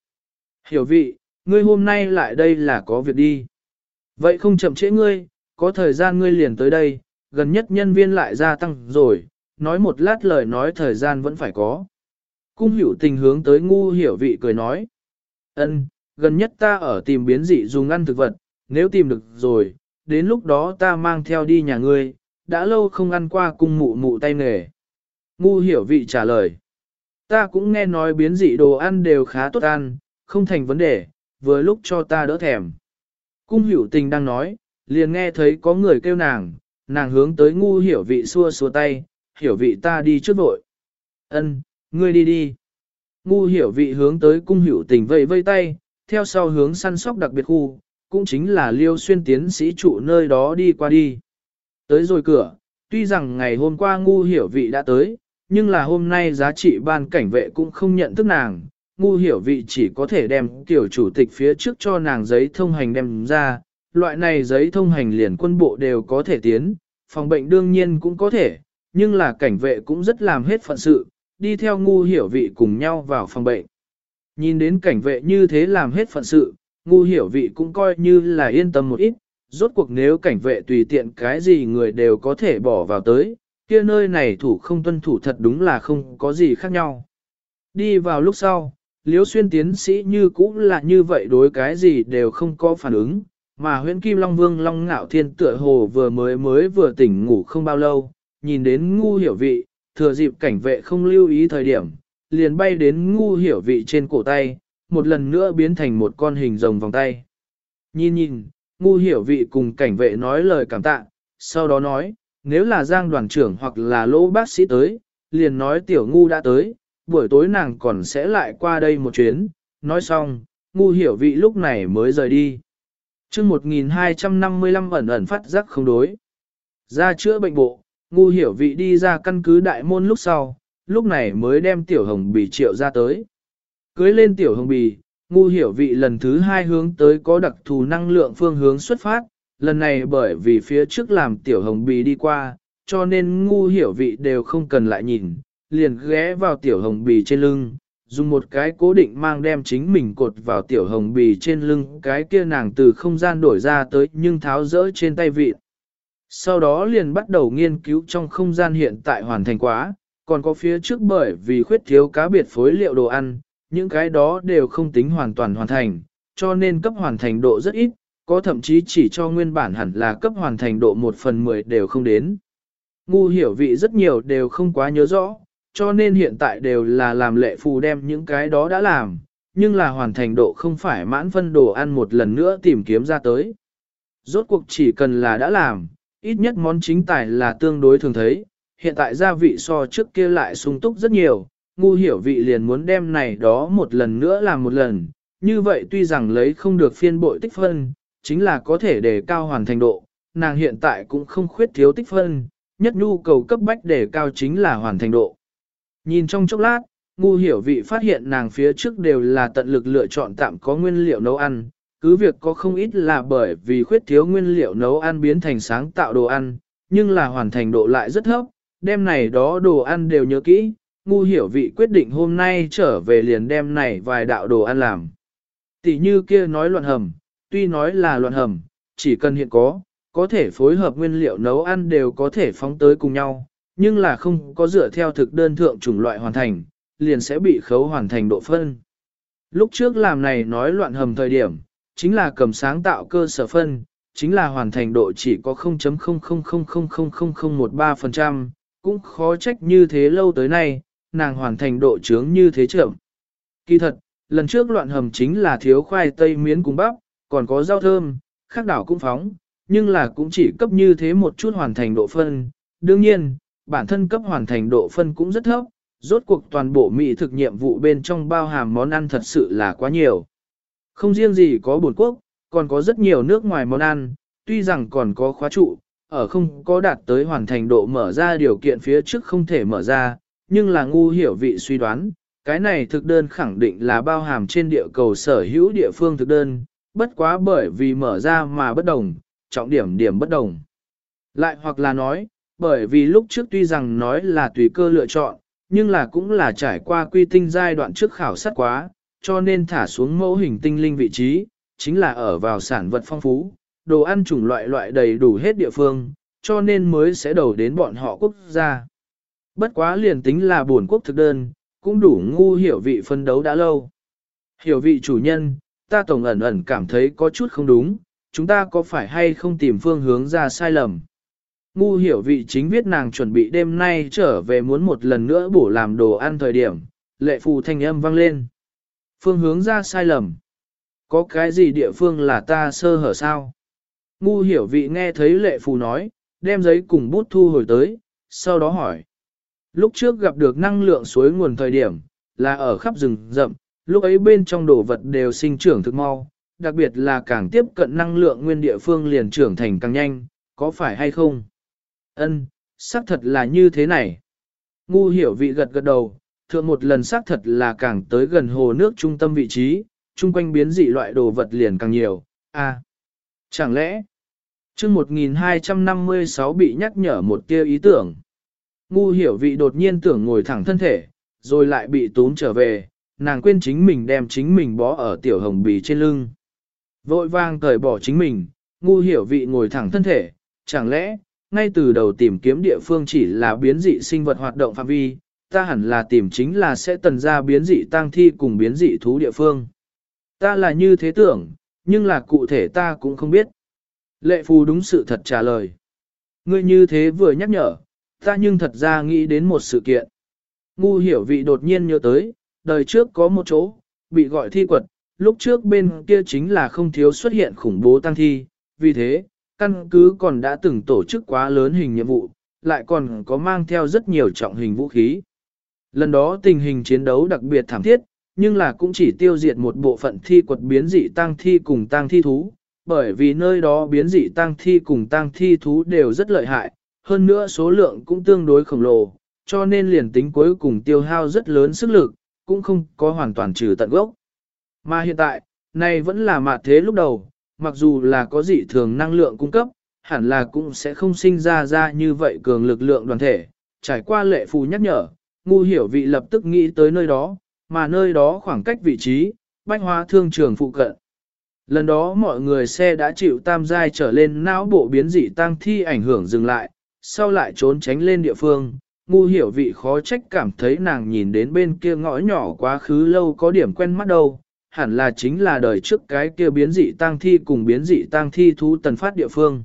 A: Hiểu vị, ngươi hôm nay lại đây là có việc đi. Vậy không chậm trễ ngươi, có thời gian ngươi liền tới đây, gần nhất nhân viên lại gia tăng rồi, nói một lát lời nói thời gian vẫn phải có. Cung hiểu tình hướng tới ngu hiểu vị cười nói. ân gần nhất ta ở tìm biến dị dùng ăn thực vật, nếu tìm được rồi, đến lúc đó ta mang theo đi nhà ngươi, đã lâu không ăn qua cung mụ mụ tay nghề. Ngu hiểu vị trả lời. Ta cũng nghe nói biến dị đồ ăn đều khá tốt ăn, không thành vấn đề, vừa lúc cho ta đỡ thèm. Cung hiểu tình đang nói, liền nghe thấy có người kêu nàng, nàng hướng tới ngu hiểu vị xua xua tay, hiểu vị ta đi trước vội. Ân, ngươi đi đi. Ngu hiểu vị hướng tới cung hiểu tình vây vây tay, theo sau hướng săn sóc đặc biệt khu, cũng chính là liêu xuyên tiến sĩ trụ nơi đó đi qua đi. Tới rồi cửa, tuy rằng ngày hôm qua ngu hiểu vị đã tới, nhưng là hôm nay giá trị ban cảnh vệ cũng không nhận thức nàng, ngu hiểu vị chỉ có thể đem tiểu chủ tịch phía trước cho nàng giấy thông hành đem ra, loại này giấy thông hành liền quân bộ đều có thể tiến, phòng bệnh đương nhiên cũng có thể, nhưng là cảnh vệ cũng rất làm hết phận sự, đi theo ngu hiểu vị cùng nhau vào phòng bệnh. Nhìn đến cảnh vệ như thế làm hết phận sự, ngu hiểu vị cũng coi như là yên tâm một ít, rốt cuộc nếu cảnh vệ tùy tiện cái gì người đều có thể bỏ vào tới, kia nơi này thủ không tuân thủ thật đúng là không có gì khác nhau. Đi vào lúc sau, liếu xuyên tiến sĩ như cũ là như vậy đối cái gì đều không có phản ứng, mà huyện Kim Long Vương Long Ngạo Thiên tựa hồ vừa mới mới vừa tỉnh ngủ không bao lâu, nhìn đến ngu hiểu vị, thừa dịp cảnh vệ không lưu ý thời điểm, liền bay đến ngu hiểu vị trên cổ tay, một lần nữa biến thành một con hình rồng vòng tay. Nhìn nhìn, ngu hiểu vị cùng cảnh vệ nói lời cảm tạ, sau đó nói, nếu là giang đoàn trưởng hoặc là lỗ bác sĩ tới, liền nói tiểu ngu đã tới, buổi tối nàng còn sẽ lại qua đây một chuyến, nói xong, ngu hiểu vị lúc này mới rời đi chương 1255 ẩn ẩn phát giác không đối. Ra chữa bệnh bộ, ngu hiểu vị đi ra căn cứ đại môn lúc sau, lúc này mới đem tiểu hồng bì triệu ra tới. Cưới lên tiểu hồng bì, ngu hiểu vị lần thứ hai hướng tới có đặc thù năng lượng phương hướng xuất phát, lần này bởi vì phía trước làm tiểu hồng bì đi qua, cho nên ngu hiểu vị đều không cần lại nhìn, liền ghé vào tiểu hồng bì trên lưng, dùng một cái cố định mang đem chính mình cột vào tiểu hồng bì trên lưng cái kia nàng từ không gian đổi ra tới nhưng tháo rỡ trên tay vị. Sau đó liền bắt đầu nghiên cứu trong không gian hiện tại hoàn thành quá, còn có phía trước bởi vì khuyết thiếu cá biệt phối liệu đồ ăn, những cái đó đều không tính hoàn toàn hoàn thành, cho nên cấp hoàn thành độ rất ít, có thậm chí chỉ cho nguyên bản hẳn là cấp hoàn thành độ 1 phần 10 đều không đến. Ngu hiểu vị rất nhiều đều không quá nhớ rõ, cho nên hiện tại đều là làm lệ phù đem những cái đó đã làm, nhưng là hoàn thành độ không phải mãn phân đồ ăn một lần nữa tìm kiếm ra tới. Rốt cuộc chỉ cần là đã làm, ít nhất món chính tài là tương đối thường thấy, hiện tại gia vị so trước kia lại sung túc rất nhiều, ngu hiểu vị liền muốn đem này đó một lần nữa làm một lần, như vậy tuy rằng lấy không được phiên bội tích phân, chính là có thể đề cao hoàn thành độ, nàng hiện tại cũng không khuyết thiếu tích phân, nhất nhu cầu cấp bách đề cao chính là hoàn thành độ. Nhìn trong chốc lát, ngu hiểu vị phát hiện nàng phía trước đều là tận lực lựa chọn tạm có nguyên liệu nấu ăn, cứ việc có không ít là bởi vì khuyết thiếu nguyên liệu nấu ăn biến thành sáng tạo đồ ăn, nhưng là hoàn thành độ lại rất thấp, đêm này đó đồ ăn đều nhớ kỹ, ngu hiểu vị quyết định hôm nay trở về liền đem này vài đạo đồ ăn làm. Tỷ như kia nói loạn hầm, tuy nói là loạn hầm, chỉ cần hiện có, có thể phối hợp nguyên liệu nấu ăn đều có thể phóng tới cùng nhau, nhưng là không có dựa theo thực đơn thượng chủng loại hoàn thành, liền sẽ bị khấu hoàn thành độ phân. Lúc trước làm này nói loạn hầm thời điểm, chính là cầm sáng tạo cơ sở phân, chính là hoàn thành độ chỉ có 0.0000013% cũng khó trách như thế lâu tới nay, nàng hoàn thành độ chướng như thế trưởng. Kỳ thật, lần trước loạn hầm chính là thiếu khoai tây miến cùng bắp, còn có rau thơm, khác đảo cũng phóng, nhưng là cũng chỉ cấp như thế một chút hoàn thành độ phân. Đương nhiên, bản thân cấp hoàn thành độ phân cũng rất thấp, rốt cuộc toàn bộ mỹ thực nhiệm vụ bên trong bao hàm món ăn thật sự là quá nhiều. Không riêng gì có bổn quốc, còn có rất nhiều nước ngoài món ăn, tuy rằng còn có khóa trụ, ở không có đạt tới hoàn thành độ mở ra điều kiện phía trước không thể mở ra, nhưng là ngu hiểu vị suy đoán, cái này thực đơn khẳng định là bao hàm trên địa cầu sở hữu địa phương thực đơn, bất quá bởi vì mở ra mà bất đồng, trọng điểm điểm bất đồng. Lại hoặc là nói, bởi vì lúc trước tuy rằng nói là tùy cơ lựa chọn, nhưng là cũng là trải qua quy tinh giai đoạn trước khảo sát quá, cho nên thả xuống mẫu hình tinh linh vị trí, chính là ở vào sản vật phong phú, đồ ăn chủng loại loại đầy đủ hết địa phương, cho nên mới sẽ đầu đến bọn họ quốc gia. Bất quá liền tính là buồn quốc thực đơn, cũng đủ ngu hiểu vị phân đấu đã lâu. Hiểu vị chủ nhân, ta tổng ẩn ẩn cảm thấy có chút không đúng, chúng ta có phải hay không tìm phương hướng ra sai lầm. Ngu hiểu vị chính viết nàng chuẩn bị đêm nay trở về muốn một lần nữa bổ làm đồ ăn thời điểm, lệ phù thanh âm vang lên. Phương hướng ra sai lầm. Có cái gì địa phương là ta sơ hở sao? Ngu hiểu vị nghe thấy lệ phù nói, đem giấy cùng bút thu hồi tới, sau đó hỏi. Lúc trước gặp được năng lượng suối nguồn thời điểm, là ở khắp rừng rậm, lúc ấy bên trong đồ vật đều sinh trưởng thực mau, đặc biệt là càng tiếp cận năng lượng nguyên địa phương liền trưởng thành càng nhanh, có phải hay không? Ân, xác thật là như thế này. Ngu hiểu vị gật gật đầu, thượng một lần xác thật là càng tới gần hồ nước trung tâm vị trí, chung quanh biến dị loại đồ vật liền càng nhiều, à, chẳng lẽ, chương 1256 bị nhắc nhở một tia ý tưởng. Ngu hiểu vị đột nhiên tưởng ngồi thẳng thân thể, rồi lại bị tốn trở về, nàng quên chính mình đem chính mình bó ở tiểu hồng bì trên lưng. Vội vang cởi bỏ chính mình, ngu hiểu vị ngồi thẳng thân thể, chẳng lẽ, ngay từ đầu tìm kiếm địa phương chỉ là biến dị sinh vật hoạt động phạm vi, ta hẳn là tìm chính là sẽ tần ra biến dị tăng thi cùng biến dị thú địa phương. Ta là như thế tưởng, nhưng là cụ thể ta cũng không biết. Lệ phù đúng sự thật trả lời. Ngươi như thế vừa nhắc nhở, ta nhưng thật ra nghĩ đến một sự kiện. Ngu hiểu vị đột nhiên nhớ tới, đời trước có một chỗ, bị gọi thi quật, lúc trước bên kia chính là không thiếu xuất hiện khủng bố tăng thi, vì thế, căn cứ còn đã từng tổ chức quá lớn hình nhiệm vụ, lại còn có mang theo rất nhiều trọng hình vũ khí. Lần đó tình hình chiến đấu đặc biệt thảm thiết, nhưng là cũng chỉ tiêu diệt một bộ phận thi quật biến dị tăng thi cùng tăng thi thú, bởi vì nơi đó biến dị tăng thi cùng tăng thi thú đều rất lợi hại, hơn nữa số lượng cũng tương đối khổng lồ, cho nên liền tính cuối cùng tiêu hao rất lớn sức lực, cũng không có hoàn toàn trừ tận gốc. Mà hiện tại, này vẫn là mạt thế lúc đầu, mặc dù là có dị thường năng lượng cung cấp, hẳn là cũng sẽ không sinh ra ra như vậy cường lực lượng đoàn thể. Trải qua lệ phù nhắc nhở, ngu hiểu vị lập tức nghĩ tới nơi đó, mà nơi đó khoảng cách vị trí, bách hóa thương trường phụ cận. Lần đó mọi người xe đã chịu tam giai trở lên não bộ biến dị tăng thi ảnh hưởng dừng lại, sau lại trốn tránh lên địa phương. Ngu hiểu vị khó trách cảm thấy nàng nhìn đến bên kia ngõ nhỏ quá khứ lâu có điểm quen mắt đâu, hẳn là chính là đời trước cái kia biến dị tang thi cùng biến dị tang thi thú tần phát địa phương.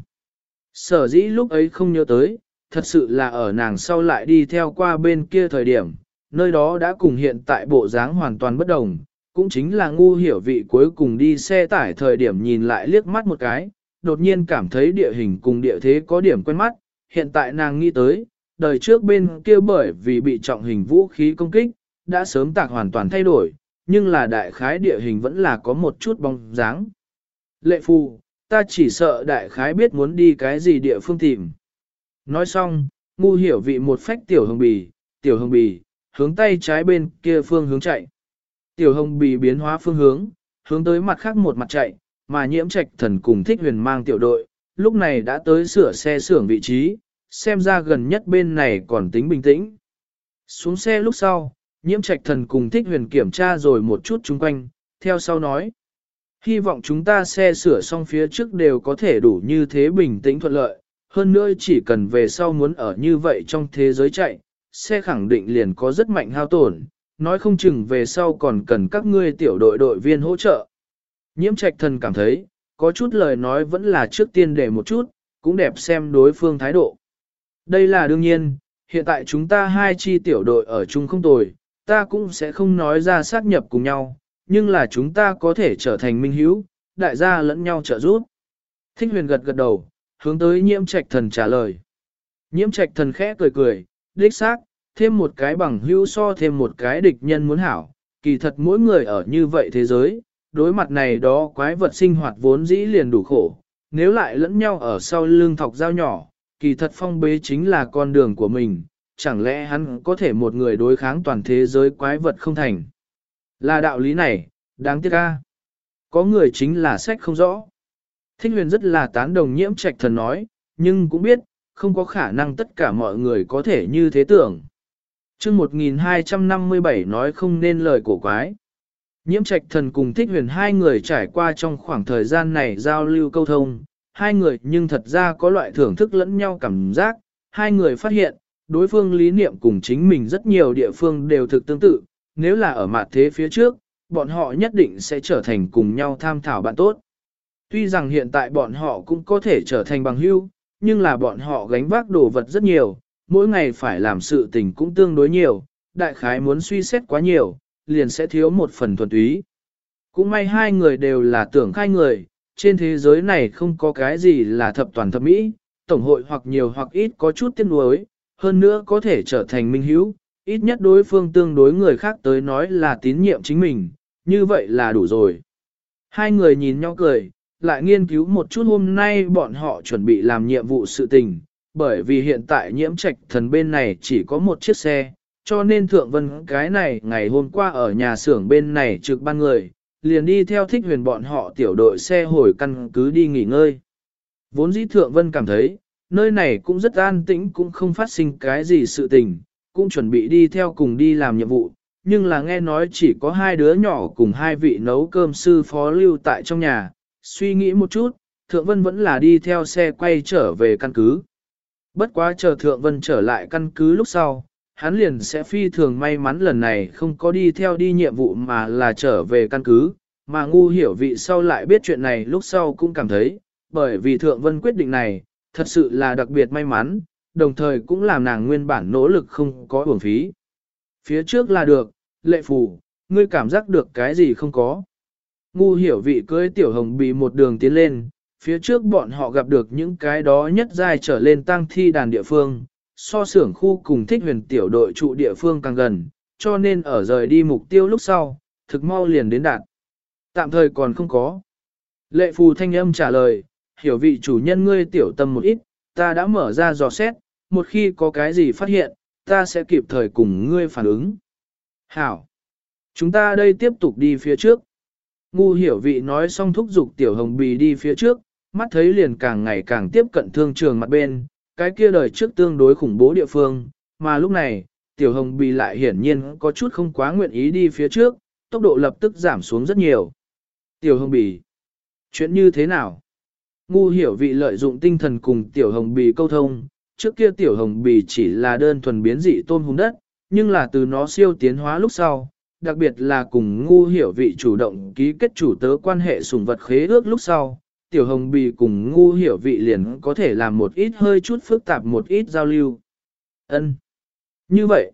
A: Sở dĩ lúc ấy không nhớ tới, thật sự là ở nàng sau lại đi theo qua bên kia thời điểm, nơi đó đã cùng hiện tại bộ dáng hoàn toàn bất đồng, cũng chính là ngu hiểu vị cuối cùng đi xe tải thời điểm nhìn lại liếc mắt một cái, đột nhiên cảm thấy địa hình cùng địa thế có điểm quen mắt, hiện tại nàng nghĩ tới, đời trước bên kia bởi vì bị trọng hình vũ khí công kích, đã sớm tạc hoàn toàn thay đổi, nhưng là đại khái địa hình vẫn là có một chút bóng dáng. Lệ phù, ta chỉ sợ đại khái biết muốn đi cái gì địa phương tìm. Nói xong, ngu hiểu vị một phách tiểu hồng bì, tiểu hồng bì, hướng tay trái bên kia phương hướng chạy. Tiểu hồng bì biến hóa phương hướng, hướng tới mặt khác một mặt chạy, mà nhiễm trạch thần cùng thích huyền mang tiểu đội, lúc này đã tới sửa xe xưởng vị trí, xem ra gần nhất bên này còn tính bình tĩnh. Xuống xe lúc sau, nhiễm trạch thần cùng thích huyền kiểm tra rồi một chút chung quanh, theo sau nói. Hy vọng chúng ta xe sửa xong phía trước đều có thể đủ như thế bình tĩnh thuận lợi, hơn nữa chỉ cần về sau muốn ở như vậy trong thế giới chạy, xe khẳng định liền có rất mạnh hao tổn, nói không chừng về sau còn cần các ngươi tiểu đội đội viên hỗ trợ. Nhiễm trạch thần cảm thấy, có chút lời nói vẫn là trước tiên để một chút, cũng đẹp xem đối phương thái độ. Đây là đương nhiên, hiện tại chúng ta hai chi tiểu đội ở chung không tồi, ta cũng sẽ không nói ra sát nhập cùng nhau, nhưng là chúng ta có thể trở thành minh hữu, đại gia lẫn nhau trợ giúp. Thích huyền gật gật đầu, hướng tới nhiễm trạch thần trả lời. Nhiễm trạch thần khẽ cười cười, đích xác, thêm một cái bằng hữu so thêm một cái địch nhân muốn hảo, kỳ thật mỗi người ở như vậy thế giới, đối mặt này đó quái vật sinh hoạt vốn dĩ liền đủ khổ, nếu lại lẫn nhau ở sau lưng thọc dao nhỏ, kỳ thật phong bế chính là con đường của mình, chẳng lẽ hắn có thể một người đối kháng toàn thế giới quái vật không thành. Là đạo lý này, đáng tiếc ca. Có người chính là sách không rõ. Thích huyền rất là tán đồng nhiễm trạch thần nói, nhưng cũng biết, không có khả năng tất cả mọi người có thể như thế tưởng. chương 1257 nói không nên lời cổ quái. Nhiễm trạch thần cùng thích huyền hai người trải qua trong khoảng thời gian này giao lưu câu thông, hai người nhưng thật ra có loại thưởng thức lẫn nhau cảm giác, hai người phát hiện, đối phương lý niệm cùng chính mình rất nhiều địa phương đều thực tương tự, nếu là ở mặt thế phía trước, bọn họ nhất định sẽ trở thành cùng nhau tham thảo bạn tốt. Tuy rằng hiện tại bọn họ cũng có thể trở thành bằng hữu, nhưng là bọn họ gánh vác đồ vật rất nhiều, mỗi ngày phải làm sự tình cũng tương đối nhiều, đại khái muốn suy xét quá nhiều, liền sẽ thiếu một phần thuần túy. Cũng may hai người đều là tưởng khai người, trên thế giới này không có cái gì là thập toàn thập mỹ, tổng hội hoặc nhiều hoặc ít có chút tiếc nuối, hơn nữa có thể trở thành minh hữu, ít nhất đối phương tương đối người khác tới nói là tín nhiệm chính mình, như vậy là đủ rồi. Hai người nhìn nhau cười, lại nghiên cứu một chút hôm nay bọn họ chuẩn bị làm nhiệm vụ sự tình, bởi vì hiện tại nhiễm trạch thần bên này chỉ có một chiếc xe, cho nên thượng vân cái này ngày hôm qua ở nhà xưởng bên này trực ban người, liền đi theo thích huyền bọn họ tiểu đội xe hồi căn cứ đi nghỉ ngơi. Vốn dĩ thượng vân cảm thấy, nơi này cũng rất an tĩnh cũng không phát sinh cái gì sự tình, cũng chuẩn bị đi theo cùng đi làm nhiệm vụ, nhưng là nghe nói chỉ có hai đứa nhỏ cùng hai vị nấu cơm sư phó lưu tại trong nhà, suy nghĩ một chút, Thượng Vân vẫn là đi theo xe quay trở về căn cứ. Bất quá chờ Thượng Vân trở lại căn cứ lúc sau, hắn liền sẽ phi thường may mắn lần này không có đi theo đi nhiệm vụ mà là trở về căn cứ, mà ngu hiểu vị sau lại biết chuyện này lúc sau cũng cảm thấy, bởi vì Thượng Vân quyết định này, thật sự là đặc biệt may mắn, đồng thời cũng làm nàng nguyên bản nỗ lực không có uổng phí. Phía trước là được, lệ phù, ngươi cảm giác được cái gì không có. Ngu hiểu vị cưới tiểu hồng bị một đường tiến lên, phía trước bọn họ gặp được những cái đó nhất dài trở lên tăng thi đàn địa phương, so sưởng khu cùng thích huyền tiểu đội trụ địa phương càng gần, cho nên ở rời đi mục tiêu lúc sau, thực mau liền đến đạt. Tạm thời còn không có. Lệ phù thanh âm trả lời, hiểu vị chủ nhân ngươi tiểu tâm một ít, ta đã mở ra dò xét, một khi có cái gì phát hiện, ta sẽ kịp thời cùng ngươi phản ứng. Hảo! Chúng ta đây tiếp tục đi phía trước. Ngu hiểu vị nói xong thúc giục tiểu hồng bì đi phía trước, mắt thấy liền càng ngày càng tiếp cận thương trường mặt bên, cái kia đời trước tương đối khủng bố địa phương, mà lúc này, tiểu hồng bì lại hiển nhiên có chút không quá nguyện ý đi phía trước, tốc độ lập tức giảm xuống rất nhiều. Tiểu hồng bì, chuyện như thế nào? Ngu hiểu vị lợi dụng tinh thần cùng tiểu hồng bì câu thông, trước kia tiểu hồng bì chỉ là đơn thuần biến dị tôm hùng đất, nhưng là từ nó siêu tiến hóa lúc sau, đặc biệt là cùng ngu hiểu vị chủ động ký kết chủ tớ quan hệ sùng vật khế ước lúc sau, tiểu hồng bì cùng ngu hiểu vị liền có thể làm một ít hơi chút phức tạp một ít giao lưu. Ân, Như vậy,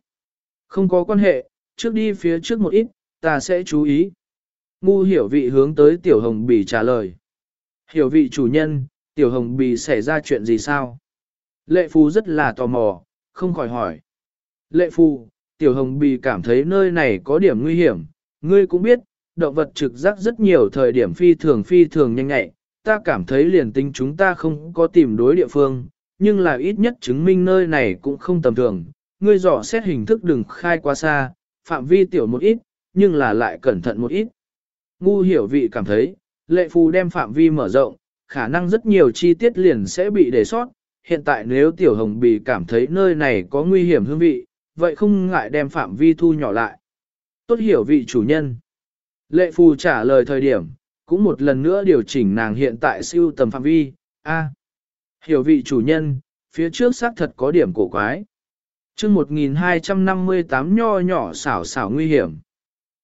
A: không có quan hệ, trước đi phía trước một ít, ta sẽ chú ý. Ngu hiểu vị hướng tới tiểu hồng bì trả lời. Hiểu vị chủ nhân, tiểu hồng bì xảy ra chuyện gì sao? Lệ phu rất là tò mò, không khỏi hỏi. Lệ phu, tiểu hồng bì cảm thấy nơi này có điểm nguy hiểm, ngươi cũng biết, động vật trực giác rất nhiều thời điểm phi thường phi thường nhanh nhẹ, ta cảm thấy liền tính chúng ta không có tìm đối địa phương, nhưng là ít nhất chứng minh nơi này cũng không tầm thường, ngươi dò xét hình thức đừng khai quá xa, phạm vi tiểu một ít, nhưng là lại cẩn thận một ít. Ngu hiểu vị cảm thấy, lệ phù đem phạm vi mở rộng, khả năng rất nhiều chi tiết liền sẽ bị để sót, hiện tại nếu tiểu hồng bì cảm thấy nơi này có nguy hiểm hương vị, vậy không ngại đem phạm vi thu nhỏ lại. Tốt hiểu vị chủ nhân. Lệ phù trả lời thời điểm, cũng một lần nữa điều chỉnh nàng hiện tại siêu tầm phạm vi. A. hiểu vị chủ nhân, phía trước xác thật có điểm cổ quái. chương 1258 nho nhỏ xảo xảo nguy hiểm.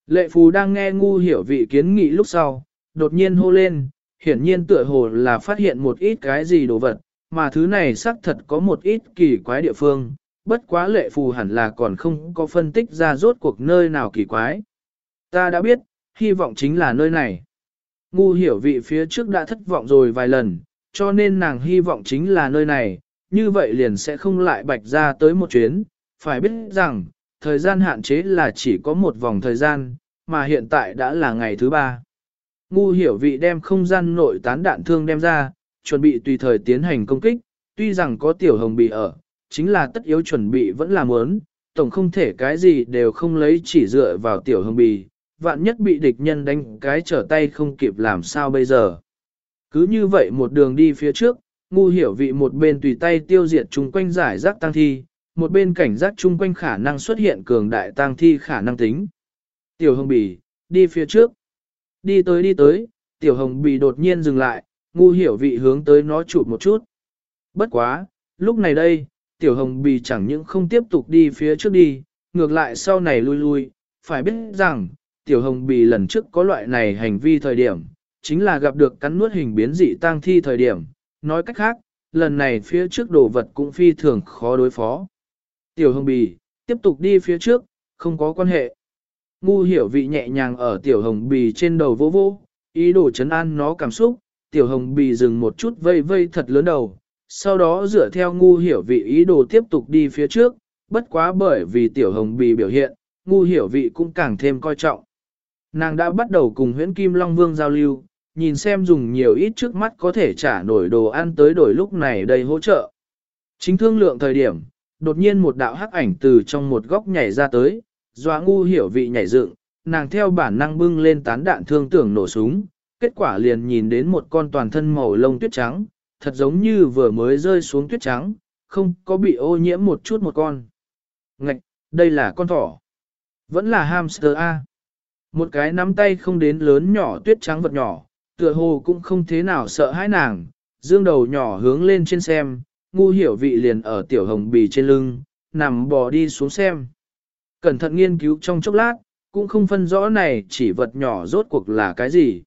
A: Lệ phù đang nghe ngu hiểu vị kiến nghị lúc sau, đột nhiên hô lên, hiển nhiên tựa hồ là phát hiện một ít cái gì đồ vật, mà thứ này xác thật có một ít kỳ quái địa phương, bất quá lệ phù hẳn là còn không có phân tích ra rốt cuộc nơi nào kỳ quái. Ta đã biết, hy vọng chính là nơi này. Ngu hiểu vị phía trước đã thất vọng rồi vài lần, cho nên nàng hy vọng chính là nơi này, như vậy liền sẽ không lại bạch ra tới một chuyến. Phải biết rằng, thời gian hạn chế là chỉ có một vòng thời gian, mà hiện tại đã là ngày thứ ba. Ngu hiểu vị đem không gian nội tán đạn thương đem ra, chuẩn bị tùy thời tiến hành công kích, tuy rằng có tiểu hồng bị ở, chính là tất yếu chuẩn bị vẫn là muốn, tổng không thể cái gì đều không lấy chỉ dựa vào tiểu hồng bì, vạn nhất bị địch nhân đánh cái trở tay không kịp làm sao bây giờ. Cứ như vậy một đường đi phía trước, ngu hiểu vị một bên tùy tay tiêu diệt chung quanh giải rác tăng thi, một bên cảnh giác chung quanh khả năng xuất hiện cường đại tăng thi khả năng tính. Tiểu hồng bì, đi phía trước. Đi tới đi tới, tiểu hồng bì đột nhiên dừng lại, ngu hiểu vị hướng tới nó chụp một chút. Bất quá, lúc này đây, tiểu hồng bì chẳng những không tiếp tục đi phía trước đi, ngược lại sau này lui lui, phải biết rằng, tiểu hồng bì lần trước có loại này hành vi thời điểm, chính là gặp được cắn nuốt hình biến dị tang thi thời điểm, nói cách khác, lần này phía trước đồ vật cũng phi thường khó đối phó. Tiểu hồng bì, tiếp tục đi phía trước, không có quan hệ. Ngu hiểu vị nhẹ nhàng ở tiểu hồng bì trên đầu vô vô, ý đồ chấn an nó cảm xúc, tiểu hồng bì dừng một chút vây vây thật lớn đầu, sau đó dựa theo ngu hiểu vị ý đồ tiếp tục đi phía trước, bất quá bởi vì tiểu hồng bì biểu hiện, ngu hiểu vị cũng càng thêm coi trọng. Nàng đã bắt đầu cùng huyễn Kim Long Vương giao lưu, nhìn xem dùng nhiều ít trước mắt có thể trả nổi đồ ăn tới đổi lúc này đây hỗ trợ. Chính thương lượng thời điểm, đột nhiên một đạo hắc ảnh từ trong một góc nhảy ra tới, doa ngu hiểu vị nhảy dựng, nàng theo bản năng bưng lên tán đạn thương tưởng nổ súng, kết quả liền nhìn đến một con toàn thân màu lông tuyết trắng, thật giống như vừa mới rơi xuống tuyết trắng, không có bị ô nhiễm một chút một con. Ngạch, đây là con thỏ. Vẫn là hamster A. Một cái nắm tay không đến lớn nhỏ tuyết trắng vật nhỏ, tựa hồ cũng không thế nào sợ hãi nàng, dương đầu nhỏ hướng lên trên xem, ngu hiểu vị liền ở tiểu hồng bì trên lưng, nằm bò đi xuống xem. Cẩn thận nghiên cứu trong chốc lát, cũng không phân rõ này chỉ vật nhỏ rốt cuộc là cái gì.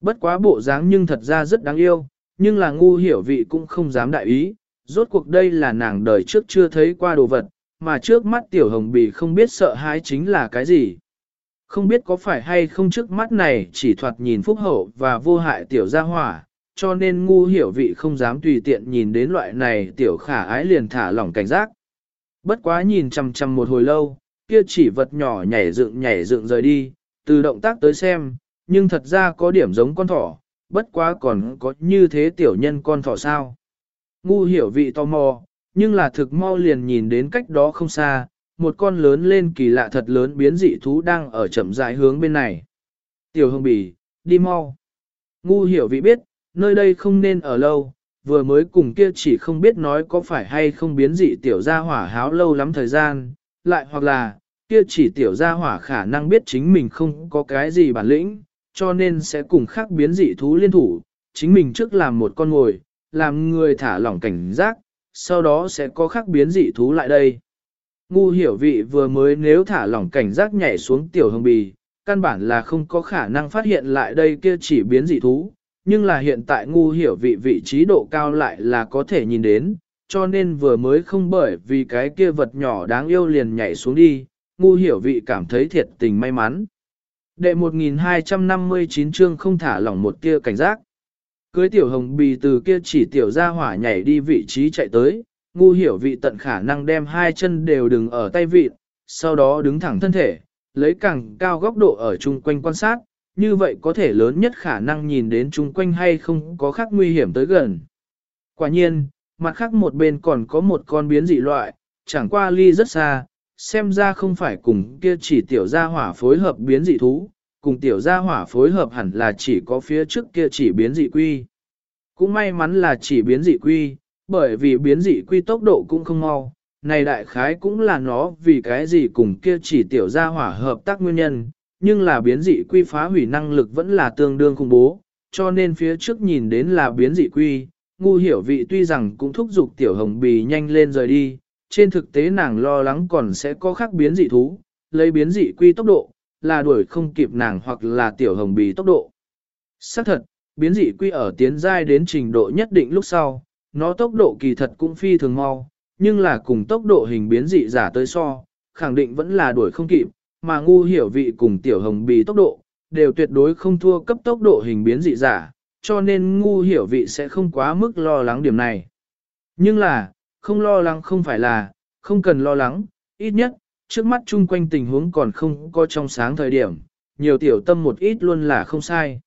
A: Bất quá bộ dáng nhưng thật ra rất đáng yêu, nhưng là ngu hiểu vị cũng không dám đại ý, rốt cuộc đây là nàng đời trước chưa thấy qua đồ vật, mà trước mắt tiểu hồng bì không biết sợ hãi chính là cái gì. Không biết có phải hay không trước mắt này chỉ thoạt nhìn phúc hậu và vô hại tiểu gia hỏa, cho nên ngu hiểu vị không dám tùy tiện nhìn đến loại này tiểu khả ái liền thả lỏng cảnh giác. Bất quá nhìn chằm chằm một hồi lâu, kia chỉ vật nhỏ nhảy dựng nhảy dựng rời đi, từ động tác tới xem, nhưng thật ra có điểm giống con thỏ, bất quá còn có như thế tiểu nhân con thỏ sao. Ngu hiểu vị tò mò, nhưng là thực mau liền nhìn đến cách đó không xa, một con lớn lên kỳ lạ thật lớn biến dị thú đang ở chậm rãi hướng bên này. Tiểu hương bì, đi mau. Ngu hiểu vị biết, nơi đây không nên ở lâu, vừa mới cùng kia chỉ không biết nói có phải hay không biến dị tiểu gia hỏa háo lâu lắm thời gian, lại hoặc là, kia chỉ tiểu gia hỏa khả năng biết chính mình không có cái gì bản lĩnh, cho nên sẽ cùng khác biến dị thú liên thủ, chính mình trước làm một con ngồi, làm người thả lỏng cảnh giác, sau đó sẽ có khác biến dị thú lại đây. Ngu hiểu vị vừa mới nếu thả lỏng cảnh giác nhảy xuống tiểu hồng bì, căn bản là không có khả năng phát hiện lại đây kia chỉ biến dị thú, nhưng là hiện tại ngu hiểu vị vị trí độ cao lại là có thể nhìn đến, cho nên vừa mới không bởi vì cái kia vật nhỏ đáng yêu liền nhảy xuống đi, ngu hiểu vị cảm thấy thiệt tình may mắn. Đệ 1259 chương không thả lỏng một kia cảnh giác. Cưới tiểu hồng bì từ kia chỉ tiểu ra hỏa nhảy đi vị trí chạy tới, ngu hiểu vị tận khả năng đem hai chân đều đừng ở tay vị, sau đó đứng thẳng thân thể, lấy càng cao góc độ ở chung quanh quan sát, như vậy có thể lớn nhất khả năng nhìn đến chung quanh hay không có khác nguy hiểm tới gần. Quả nhiên, mặt khác một bên còn có một con biến dị loại, chẳng qua ly rất xa, xem ra không phải cùng kia chỉ tiểu gia hỏa phối hợp biến dị thú, cùng tiểu gia hỏa phối hợp hẳn là chỉ có phía trước kia chỉ biến dị quy. Cũng may mắn là chỉ biến dị quy, bởi vì biến dị quy tốc độ cũng không mau, này đại khái cũng là nó vì cái gì cùng kia chỉ tiểu gia hỏa hợp tác nguyên nhân, nhưng là biến dị quy phá hủy năng lực vẫn là tương đương khủng bố, cho nên phía trước nhìn đến là biến dị quy, ngu hiểu vị tuy rằng cũng thúc giục tiểu hồng bì nhanh lên rời đi, trên thực tế nàng lo lắng còn sẽ có khác biến dị thú, lấy biến dị quy tốc độ, là đuổi không kịp nàng hoặc là tiểu hồng bì tốc độ. Xác thật, biến dị quy ở tiến giai đến trình độ nhất định lúc sau, nó tốc độ kỳ thật cũng phi thường mau, nhưng là cùng tốc độ hình biến dị giả tới so, khẳng định vẫn là đuổi không kịp, mà ngu hiểu vị cùng tiểu hồng bì tốc độ, đều tuyệt đối không thua cấp tốc độ hình biến dị giả, cho nên ngu hiểu vị sẽ không quá mức lo lắng điểm này. Nhưng là, không lo lắng không phải là, không cần lo lắng, ít nhất, trước mắt chung quanh tình huống còn không có trong sáng thời điểm, nhiều tiểu tâm một ít luôn là không sai.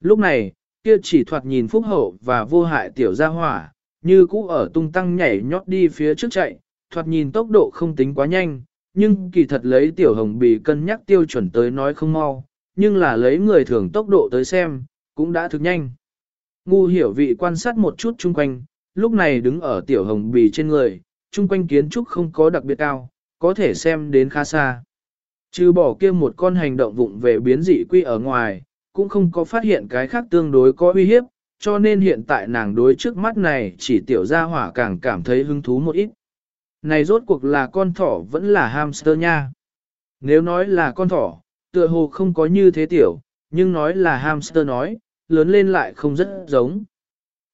A: Lúc này, kia chỉ thoạt nhìn phúc hậu và vô hại tiểu gia hỏa, như cũ ở tung tăng nhảy nhót đi phía trước chạy, thoạt nhìn tốc độ không tính quá nhanh, nhưng kỳ thật lấy tiểu hồng bì cân nhắc tiêu chuẩn tới nói không mau, nhưng là lấy người thường tốc độ tới xem, cũng đã thực nhanh. Ngu hiểu vị quan sát một chút chung quanh, lúc này đứng ở tiểu hồng bì trên người, chung quanh kiến trúc không có đặc biệt cao, có thể xem đến khá xa. Trừ bỏ kia một con hành động vụng về biến dị quy ở ngoài, cũng không có phát hiện cái khác tương đối có uy hiếp, cho nên hiện tại nàng đối trước mắt này chỉ tiểu gia hỏa càng cảm thấy hứng thú một ít. Này rốt cuộc là con thỏ vẫn là hamster nha. Nếu nói là con thỏ, tựa hồ không có như thế tiểu, nhưng nói là hamster nói, lớn lên lại không rất giống.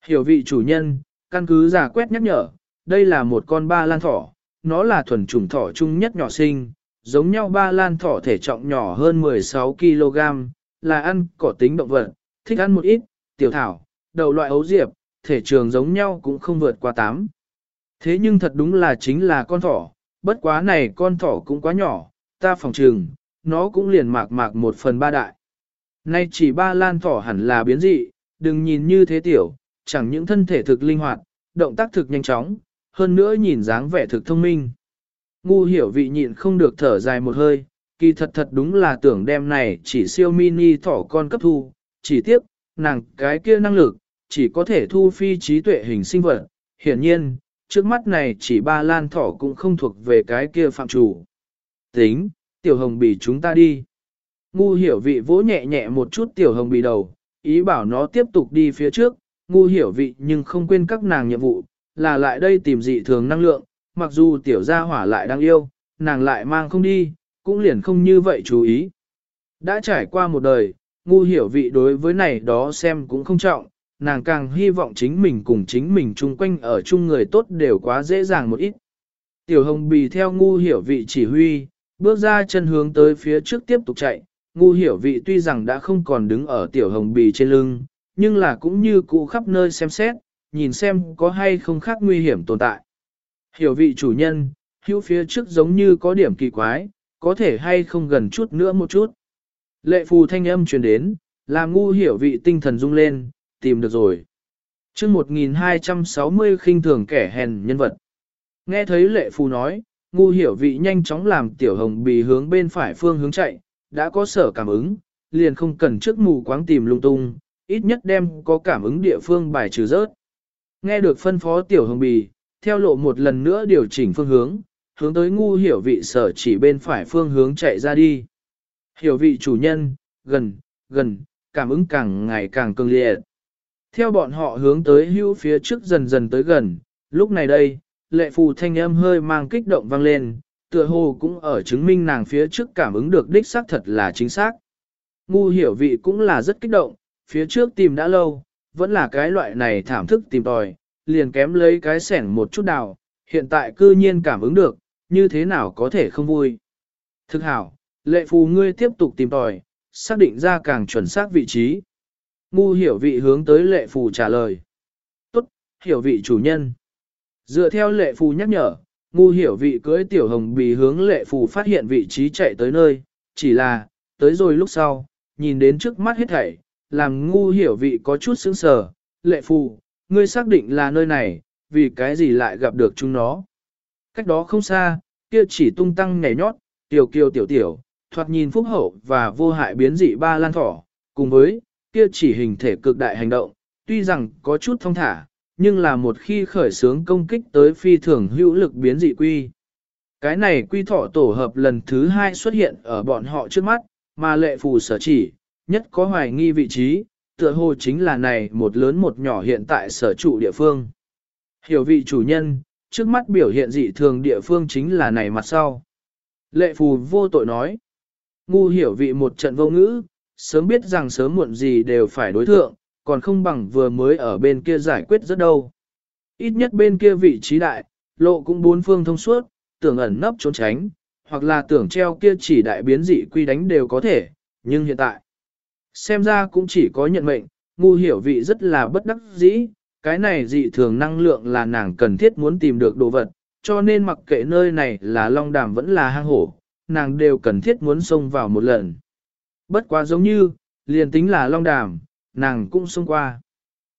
A: Hiểu vị chủ nhân, căn cứ giả quét nhắc nhở, đây là một con ba lan thỏ, nó là thuần chủng thỏ chung nhất nhỏ sinh, giống nhau ba lan thỏ thể trọng nhỏ hơn 16 kg, là ăn cỏ tính động vật, thích ăn một ít, tiểu thảo, đầu loại ấu diệp, thể trường giống nhau cũng không vượt qua 8. Thế nhưng thật đúng là chính là con thỏ, bất quá này con thỏ cũng quá nhỏ, ta phòng trường, nó cũng liền mạc mạc một phần ba đại. Nay chỉ ba lan thỏ hẳn là biến dị, đừng nhìn như thế tiểu, chẳng những thân thể thực linh hoạt, động tác thực nhanh chóng, hơn nữa nhìn dáng vẻ thực thông minh. Ngu hiểu vị nhịn không được thở dài một hơi, kỳ thật thật đúng là tưởng đem này chỉ siêu mini thỏ con cấp thu, chỉ tiếp, nàng cái kia năng lực, chỉ có thể thu phi trí tuệ hình sinh vật. Hiển nhiên, trước mắt này chỉ ba lan thỏ cũng không thuộc về cái kia phạm chủ. Tính, tiểu hồng bì chúng ta đi. Ngu hiểu vị vỗ nhẹ nhẹ một chút tiểu hồng bì đầu, ý bảo nó tiếp tục đi phía trước, ngu hiểu vị nhưng không quên các nàng nhiệm vụ, là lại đây tìm dị thường năng lượng, mặc dù tiểu gia hỏa lại đang yêu, nàng lại mang không đi, cũng liền không như vậy chú ý. Đã trải qua một đời, ngu hiểu vị đối với này đó xem cũng không trọng, nàng càng hy vọng chính mình cùng chính mình chung quanh ở chung người tốt đều quá dễ dàng một ít. Tiểu hồng bì theo ngu hiểu vị chỉ huy, bước ra chân hướng tới phía trước tiếp tục chạy, ngu hiểu vị tuy rằng đã không còn đứng ở tiểu hồng bì trên lưng, nhưng là cũng như cụ khắp nơi xem xét, nhìn xem có hay không khác nguy hiểm tồn tại. Hiểu vị chủ nhân, hữu phía trước giống như có điểm kỳ quái, có thể hay không gần chút nữa một chút. Lệ phù thanh âm truyền đến, làm ngu hiểu vị tinh thần rung lên, tìm được rồi. chương 1260 khinh thường kẻ hèn nhân vật. Nghe thấy lệ phù nói, ngu hiểu vị nhanh chóng làm tiểu hồng bì hướng bên phải phương hướng chạy, đã có sở cảm ứng, liền không cần trước mù quáng tìm lung tung, ít nhất đem có cảm ứng địa phương bài trừ rớt. Nghe được phân phó tiểu hồng bì, theo lộ một lần nữa điều chỉnh phương hướng, hướng tới ngu hiểu vị sở chỉ bên phải phương hướng chạy ra đi. Hiểu vị chủ nhân, gần, gần, cảm ứng càng ngày càng cường liệt. Theo bọn họ hướng tới hưu phía trước dần dần tới gần, lúc này đây, lệ phù thanh âm hơi mang kích động vang lên, tựa hồ cũng ở chứng minh nàng phía trước cảm ứng được đích xác thật là chính xác. Ngu hiểu vị cũng là rất kích động, phía trước tìm đã lâu, vẫn là cái loại này thảm thức tìm tòi, liền kém lấy cái sẻn một chút đào, hiện tại cư nhiên cảm ứng được, như thế nào có thể không vui. Thực hảo, lệ phù ngươi tiếp tục tìm tòi, xác định ra càng chuẩn xác vị trí. Ngu hiểu vị hướng tới lệ phù trả lời. Tốt, hiểu vị chủ nhân. Dựa theo lệ phù nhắc nhở, ngu hiểu vị cưới tiểu hồng bì hướng lệ phù phát hiện vị trí chạy tới nơi, chỉ là, tới rồi lúc sau, nhìn đến trước mắt hết thảy, làm ngu hiểu vị có chút sững sờ, lệ phù, ngươi xác định là nơi này, vì cái gì lại gặp được chúng nó. Cách đó không xa, kia chỉ tung tăng nhảy nhót, tiểu kiều tiểu tiểu, thoạt nhìn phúc hậu và vô hại biến dị ba lan thỏ, cùng với, kia chỉ hình thể cực đại hành động, tuy rằng có chút thông thả, nhưng là một khi khởi sướng công kích tới phi thường hữu lực biến dị quy. Cái này quy thọ tổ hợp lần thứ hai xuất hiện ở bọn họ trước mắt, mà lệ phù sở chỉ, nhất có hoài nghi vị trí, tựa hồ chính là này một lớn một nhỏ hiện tại sở trụ địa phương. Hiểu vị chủ nhân, trước mắt biểu hiện dị thường địa phương chính là này mặt sau. Lệ phù vô tội nói. Ngu hiểu vị một trận vô ngữ, sớm biết rằng sớm muộn gì đều phải đối thượng, còn không bằng vừa mới ở bên kia giải quyết rất đâu. Ít nhất bên kia vị trí đại, lộ cũng bốn phương thông suốt, tưởng ẩn nấp trốn tránh, hoặc là tưởng treo kia chỉ đại biến dị quy đánh đều có thể, nhưng hiện tại, xem ra cũng chỉ có nhận mệnh, ngu hiểu vị rất là bất đắc dĩ, cái này dị thường năng lượng là nàng cần thiết muốn tìm được đồ vật, cho nên mặc kệ nơi này là long đàm vẫn là hang hổ, nàng đều cần thiết muốn xông vào một lần. Bất quá giống như, liền tính là long đàm, nàng cũng xông qua.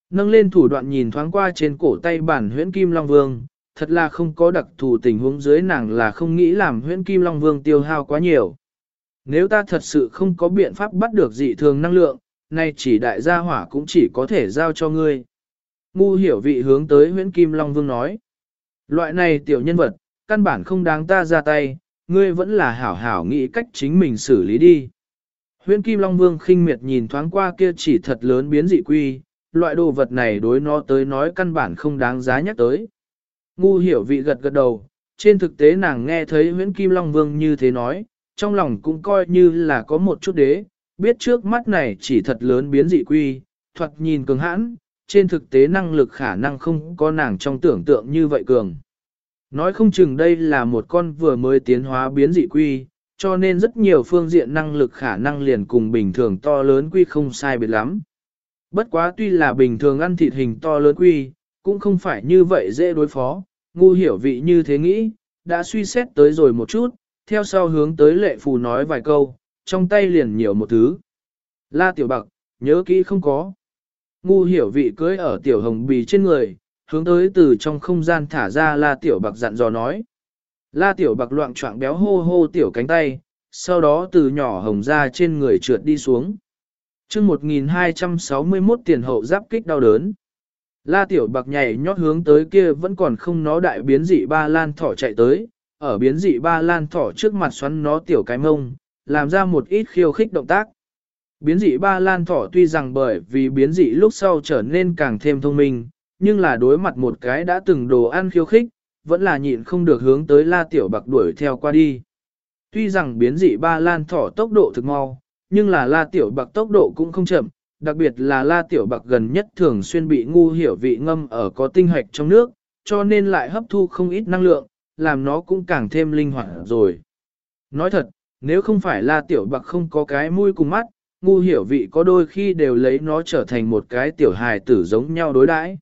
A: Nâng lên thủ đoạn nhìn thoáng qua trên cổ tay bản huyễn kim long vương, thật là không có đặc thù tình huống dưới nàng là không nghĩ làm huyễn kim long vương tiêu hao quá nhiều. Nếu ta thật sự không có biện pháp bắt được dị thường năng lượng, nay chỉ đại gia hỏa cũng chỉ có thể giao cho ngươi. Ngu hiểu vị hướng tới huyễn kim long vương nói. Loại này tiểu nhân vật, căn bản không đáng ta ra tay, ngươi vẫn là hảo hảo nghĩ cách chính mình xử lý đi. Huyễn Kim Long Vương khinh miệt nhìn thoáng qua kia chỉ thật lớn biến dị quy, loại đồ vật này đối nó tới nói căn bản không đáng giá nhắc tới. Ngu hiểu vị gật gật đầu, trên thực tế nàng nghe thấy Huyễn Kim Long Vương như thế nói, trong lòng cũng coi như là có một chút đế, biết trước mắt này chỉ thật lớn biến dị quy, thoạt nhìn cường hãn, trên thực tế năng lực khả năng không có nàng trong tưởng tượng như vậy cường. Nói không chừng đây là một con vừa mới tiến hóa biến dị quy, cho nên rất nhiều phương diện năng lực khả năng liền cùng bình thường to lớn quy không sai biệt lắm. Bất quá tuy là bình thường ăn thịt hình to lớn quy, cũng không phải như vậy dễ đối phó, ngu hiểu vị như thế nghĩ, đã suy xét tới rồi một chút, theo sau hướng tới lệ phù nói vài câu, trong tay liền nhiều một thứ. La tiểu bạc, nhớ kỹ không có. Ngu hiểu vị cưới ở tiểu hồng bì trên người, hướng tới từ trong không gian thả ra La Tiểu Bạc dặn dò nói. La Tiểu Bạc loạn trọng béo hô hô tiểu cánh tay, sau đó từ nhỏ hồng ra trên người trượt đi xuống. chương 1261 tiền hậu giáp kích đau đớn. La Tiểu Bạc nhảy nhót hướng tới kia vẫn còn không nó đại biến dị ba lan thỏ chạy tới, ở biến dị ba lan thỏ trước mặt xoắn nó tiểu cái mông, làm ra một ít khiêu khích động tác. Biến dị ba lan thỏ tuy rằng bởi vì biến dị lúc sau trở nên càng thêm thông minh, nhưng là đối mặt một cái đã từng đồ ăn khiêu khích, vẫn là nhịn không được hướng tới la tiểu bạc đuổi theo qua đi. Tuy rằng biến dị ba lan thỏ tốc độ thực mau, nhưng là la tiểu bạc tốc độ cũng không chậm, đặc biệt là la tiểu bạc gần nhất thường xuyên bị ngu hiểu vị ngâm ở có tinh hạch trong nước, cho nên lại hấp thu không ít năng lượng, làm nó cũng càng thêm linh hoạt rồi. Nói thật, nếu không phải là tiểu bạc không có cái mũi cùng mắt, ngu hiểu vị có đôi khi đều lấy nó trở thành một cái tiểu hài tử giống nhau đối đãi.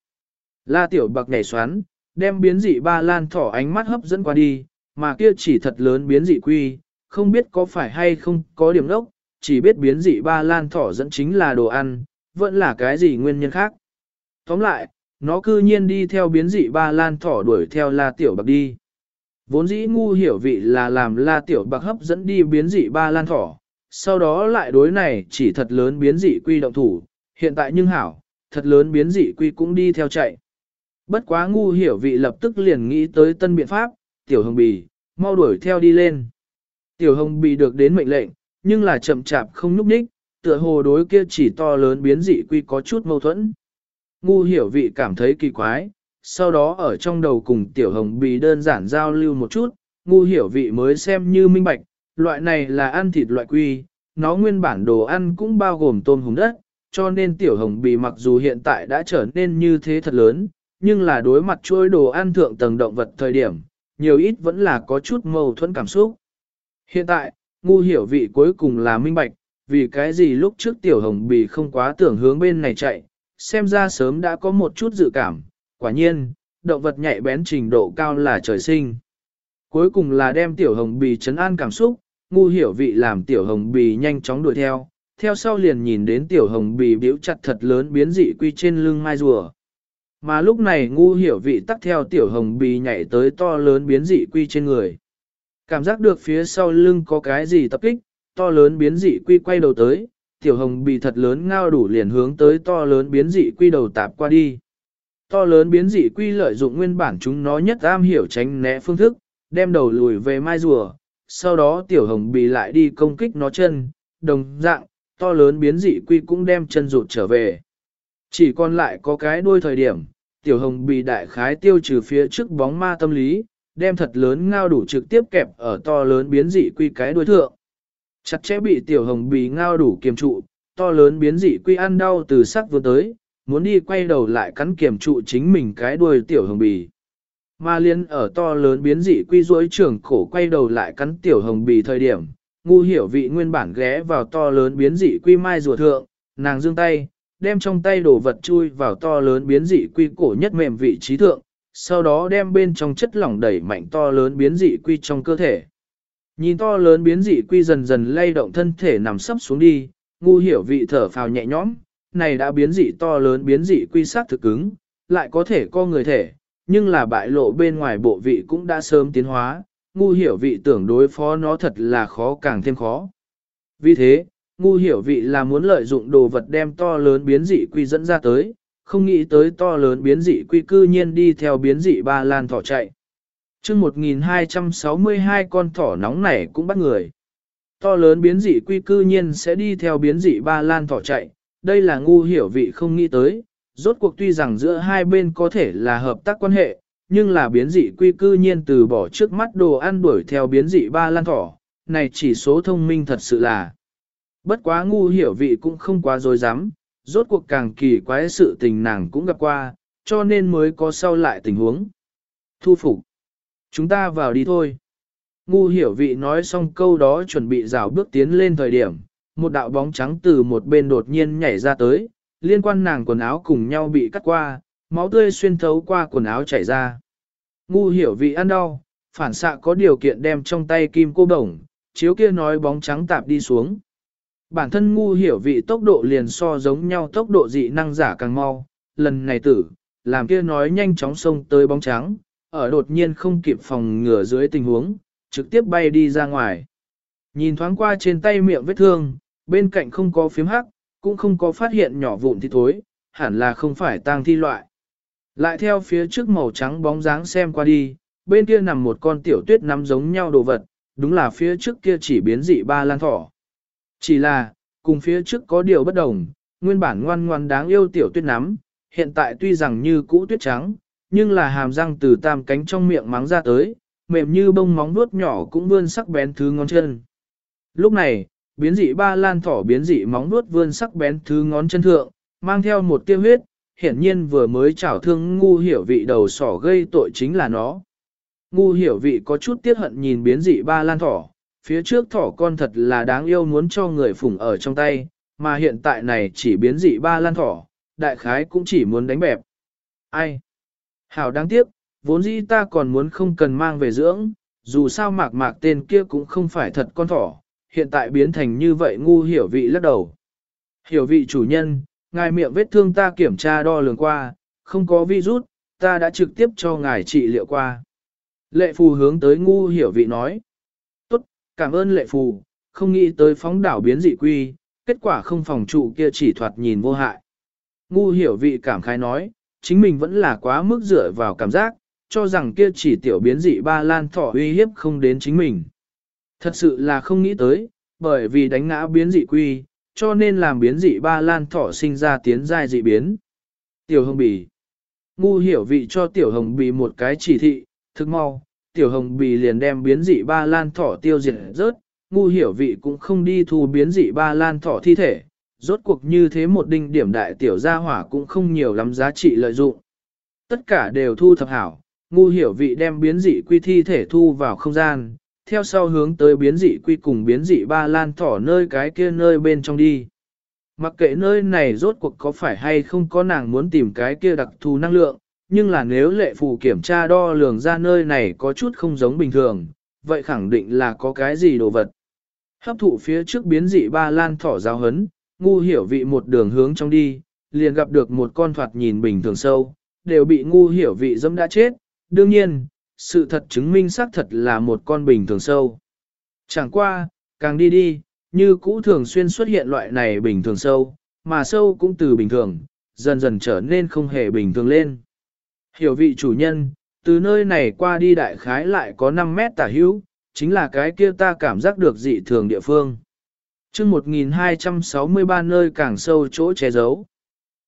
A: La tiểu bạc nhảy xoắn, đem biến dị ba lan thỏ ánh mắt hấp dẫn qua đi, mà kia chỉ thật lớn biến dị quy, không biết có phải hay không có điểm đốc, chỉ biết biến dị ba lan thỏ dẫn chính là đồ ăn, vẫn là cái gì nguyên nhân khác. Tóm lại, nó cư nhiên đi theo biến dị ba lan thỏ đuổi theo la tiểu bạc đi. Vốn dĩ ngu hiểu vị là làm la tiểu bạc hấp dẫn đi biến dị ba lan thỏ, sau đó lại đối này chỉ thật lớn biến dị quy động thủ, hiện tại nhưng hảo, thật lớn biến dị quy cũng đi theo chạy. Bất quá ngu hiểu vị lập tức liền nghĩ tới tân biện pháp, tiểu hồng bì, mau đuổi theo đi lên. Tiểu hồng bì được đến mệnh lệnh, nhưng là chậm chạp không nhúc nhích, tựa hồ đối kia chỉ to lớn biến dị quy có chút mâu thuẫn. Ngu hiểu vị cảm thấy kỳ quái, sau đó ở trong đầu cùng tiểu hồng bì đơn giản giao lưu một chút, ngu hiểu vị mới xem như minh bạch, loại này là ăn thịt loại quy, nó nguyên bản đồ ăn cũng bao gồm tôm hùng đất, cho nên tiểu hồng bì mặc dù hiện tại đã trở nên như thế thật lớn, nhưng là đối mặt chuỗi đồ ăn thượng tầng động vật thời điểm, nhiều ít vẫn là có chút mâu thuẫn cảm xúc. Hiện tại, ngu hiểu vị cuối cùng là minh bạch, vì cái gì lúc trước tiểu hồng bì không quá tưởng hướng bên này chạy, xem ra sớm đã có một chút dự cảm, quả nhiên, động vật nhạy bén trình độ cao là trời sinh. Cuối cùng là đem tiểu hồng bì chấn an cảm xúc, ngu hiểu vị làm tiểu hồng bì nhanh chóng đuổi theo, theo sau liền nhìn đến tiểu hồng bì biểu chặt thật lớn biến dị quy trên lưng mai rùa. Mà lúc này ngu hiểu vị tắt theo tiểu hồng bì nhảy tới to lớn biến dị quy trên người. Cảm giác được phía sau lưng có cái gì tập kích, to lớn biến dị quy quay đầu tới, tiểu hồng bì thật lớn ngao đủ liền hướng tới to lớn biến dị quy đầu tạp qua đi. To lớn biến dị quy lợi dụng nguyên bản chúng nó nhất am hiểu tránh né phương thức, đem đầu lùi về mai rùa, sau đó tiểu hồng bì lại đi công kích nó chân, đồng dạng, to lớn biến dị quy cũng đem chân rụt trở về. Chỉ còn lại có cái đuôi thời điểm, tiểu hồng bì đại khái tiêu trừ phía trước bóng ma tâm lý, đem thật lớn ngao đủ trực tiếp kẹp ở to lớn biến dị quy cái đuôi thượng. Chặt chẽ bị tiểu hồng bì ngao đủ kiềm trụ, to lớn biến dị quy ăn đau từ sắc vừa tới, muốn đi quay đầu lại cắn kiểm trụ chính mình cái đuôi tiểu hồng bì. Ma liên ở to lớn biến dị quy rối trưởng cổ quay đầu lại cắn tiểu hồng bì thời điểm, ngu hiểu vị nguyên bản ghé vào to lớn biến dị quy mai rùa thượng, nàng dương tay, đem trong tay đồ vật chui vào to lớn biến dị quy cổ nhất mềm vị trí thượng, sau đó đem bên trong chất lỏng đẩy mạnh to lớn biến dị quy trong cơ thể. Nhìn to lớn biến dị quy dần dần lay động thân thể nằm sấp xuống đi, ngu hiểu vị thở phào nhẹ nhõm, này đã biến dị to lớn biến dị quy sắc thực cứng, lại có thể co người thể, nhưng là bại lộ bên ngoài bộ vị cũng đã sớm tiến hóa, ngu hiểu vị tưởng đối phó nó thật là khó càng thêm khó. Vì thế, ngu hiểu vị là muốn lợi dụng đồ vật đem to lớn biến dị quy dẫn ra tới, không nghĩ tới to lớn biến dị quy cư nhiên đi theo biến dị ba lan thỏ chạy. chương 1262 con thỏ nóng này cũng bắt người. To lớn biến dị quy cư nhiên sẽ đi theo biến dị ba lan thỏ chạy, đây là ngu hiểu vị không nghĩ tới, rốt cuộc tuy rằng giữa hai bên có thể là hợp tác quan hệ, nhưng là biến dị quy cư nhiên từ bỏ trước mắt đồ ăn đuổi theo biến dị ba lan thỏ, này chỉ số thông minh thật sự là. Bất quá ngu hiểu vị cũng không quá dối dám, rốt cuộc càng kỳ quái sự tình nàng cũng gặp qua, cho nên mới có sau lại tình huống. Thu phục. Chúng ta vào đi thôi. Ngu hiểu vị nói xong câu đó chuẩn bị rào bước tiến lên thời điểm, một đạo bóng trắng từ một bên đột nhiên nhảy ra tới, liên quan nàng quần áo cùng nhau bị cắt qua, máu tươi xuyên thấu qua quần áo chảy ra. Ngu hiểu vị ăn đau, phản xạ có điều kiện đem trong tay kim cô đồng, chiếu kia nói bóng trắng tạp đi xuống. Bản thân ngu hiểu vị tốc độ liền so giống nhau tốc độ dị năng giả càng mau, lần này tử, làm kia nói nhanh chóng xông tới bóng trắng, ở đột nhiên không kịp phòng ngừa dưới tình huống, trực tiếp bay đi ra ngoài. Nhìn thoáng qua trên tay miệng vết thương, bên cạnh không có phím hắc, cũng không có phát hiện nhỏ vụn thì thối, hẳn là không phải tang thi loại. Lại theo phía trước màu trắng bóng dáng xem qua đi, bên kia nằm một con tiểu tuyết nắm giống nhau đồ vật, đúng là phía trước kia chỉ biến dị ba lan thỏ. Chỉ là, cùng phía trước có điều bất đồng, nguyên bản ngoan ngoan đáng yêu tiểu tuyết nắm, hiện tại tuy rằng như cũ tuyết trắng, nhưng là hàm răng từ tam cánh trong miệng mắng ra tới, mềm như bông móng vuốt nhỏ cũng vươn sắc bén thứ ngón chân. Lúc này, biến dị ba lan thỏ biến dị móng vuốt vươn sắc bén thứ ngón chân thượng, mang theo một tiêu huyết, hiển nhiên vừa mới chảo thương ngu hiểu vị đầu sỏ gây tội chính là nó. Ngu hiểu vị có chút tiếc hận nhìn biến dị ba lan thỏ, phía trước thỏ con thật là đáng yêu muốn cho người phủng ở trong tay, mà hiện tại này chỉ biến dị ba lan thỏ, đại khái cũng chỉ muốn đánh bẹp. Ai? Hảo đáng tiếc, vốn dĩ ta còn muốn không cần mang về dưỡng, dù sao mạc mạc tên kia cũng không phải thật con thỏ, hiện tại biến thành như vậy ngu hiểu vị lắc đầu. Hiểu vị chủ nhân, ngài miệng vết thương ta kiểm tra đo lường qua, không có virus, ta đã trực tiếp cho ngài trị liệu qua. Lệ phù hướng tới ngu hiểu vị nói. Tốt, cảm ơn lệ phù, không nghĩ tới phóng đảo biến dị quy, kết quả không phòng trụ kia chỉ thoạt nhìn vô hại. Ngu hiểu vị cảm khái nói, chính mình vẫn là quá mức dựa vào cảm giác, cho rằng kia chỉ tiểu biến dị ba lan thỏ uy hiếp không đến chính mình. Thật sự là không nghĩ tới, bởi vì đánh ngã biến dị quy, cho nên làm biến dị ba lan thỏ sinh ra tiến giai dị biến. Tiểu hồng bì. Ngu hiểu vị cho tiểu hồng bì một cái chỉ thị, thức mau, tiểu hồng bì liền đem biến dị ba lan thỏ tiêu diệt rớt, ngu hiểu vị cũng không đi thu biến dị ba lan thỏ thi thể, rốt cuộc như thế một đinh điểm đại tiểu gia hỏa cũng không nhiều lắm giá trị lợi dụng. Tất cả đều thu thập hảo, ngu hiểu vị đem biến dị quy thi thể thu vào không gian, theo sau hướng tới biến dị quy cùng biến dị ba lan thỏ nơi cái kia nơi bên trong đi. Mặc kệ nơi này rốt cuộc có phải hay không có nàng muốn tìm cái kia đặc thù năng lượng, nhưng là nếu lệ phù kiểm tra đo lường ra nơi này có chút không giống bình thường, vậy khẳng định là có cái gì đồ vật. Hấp thụ phía trước biến dị ba lan thỏ giáo hấn, ngu hiểu vị một đường hướng trong đi, liền gặp được một con thoạt nhìn bình thường sâu, đều bị ngu hiểu vị dâm đã chết. Đương nhiên, sự thật chứng minh xác thật là một con bình thường sâu. Chẳng qua, càng đi đi, như cũ thường xuyên xuất hiện loại này bình thường sâu, mà sâu cũng từ bình thường, dần dần trở nên không hề bình thường lên. Hiểu vị chủ nhân, từ nơi này qua đi đại khái lại có 5 mét tả hữu, chính là cái kia ta cảm giác được dị thường địa phương. chương 1263 nơi càng sâu chỗ che giấu.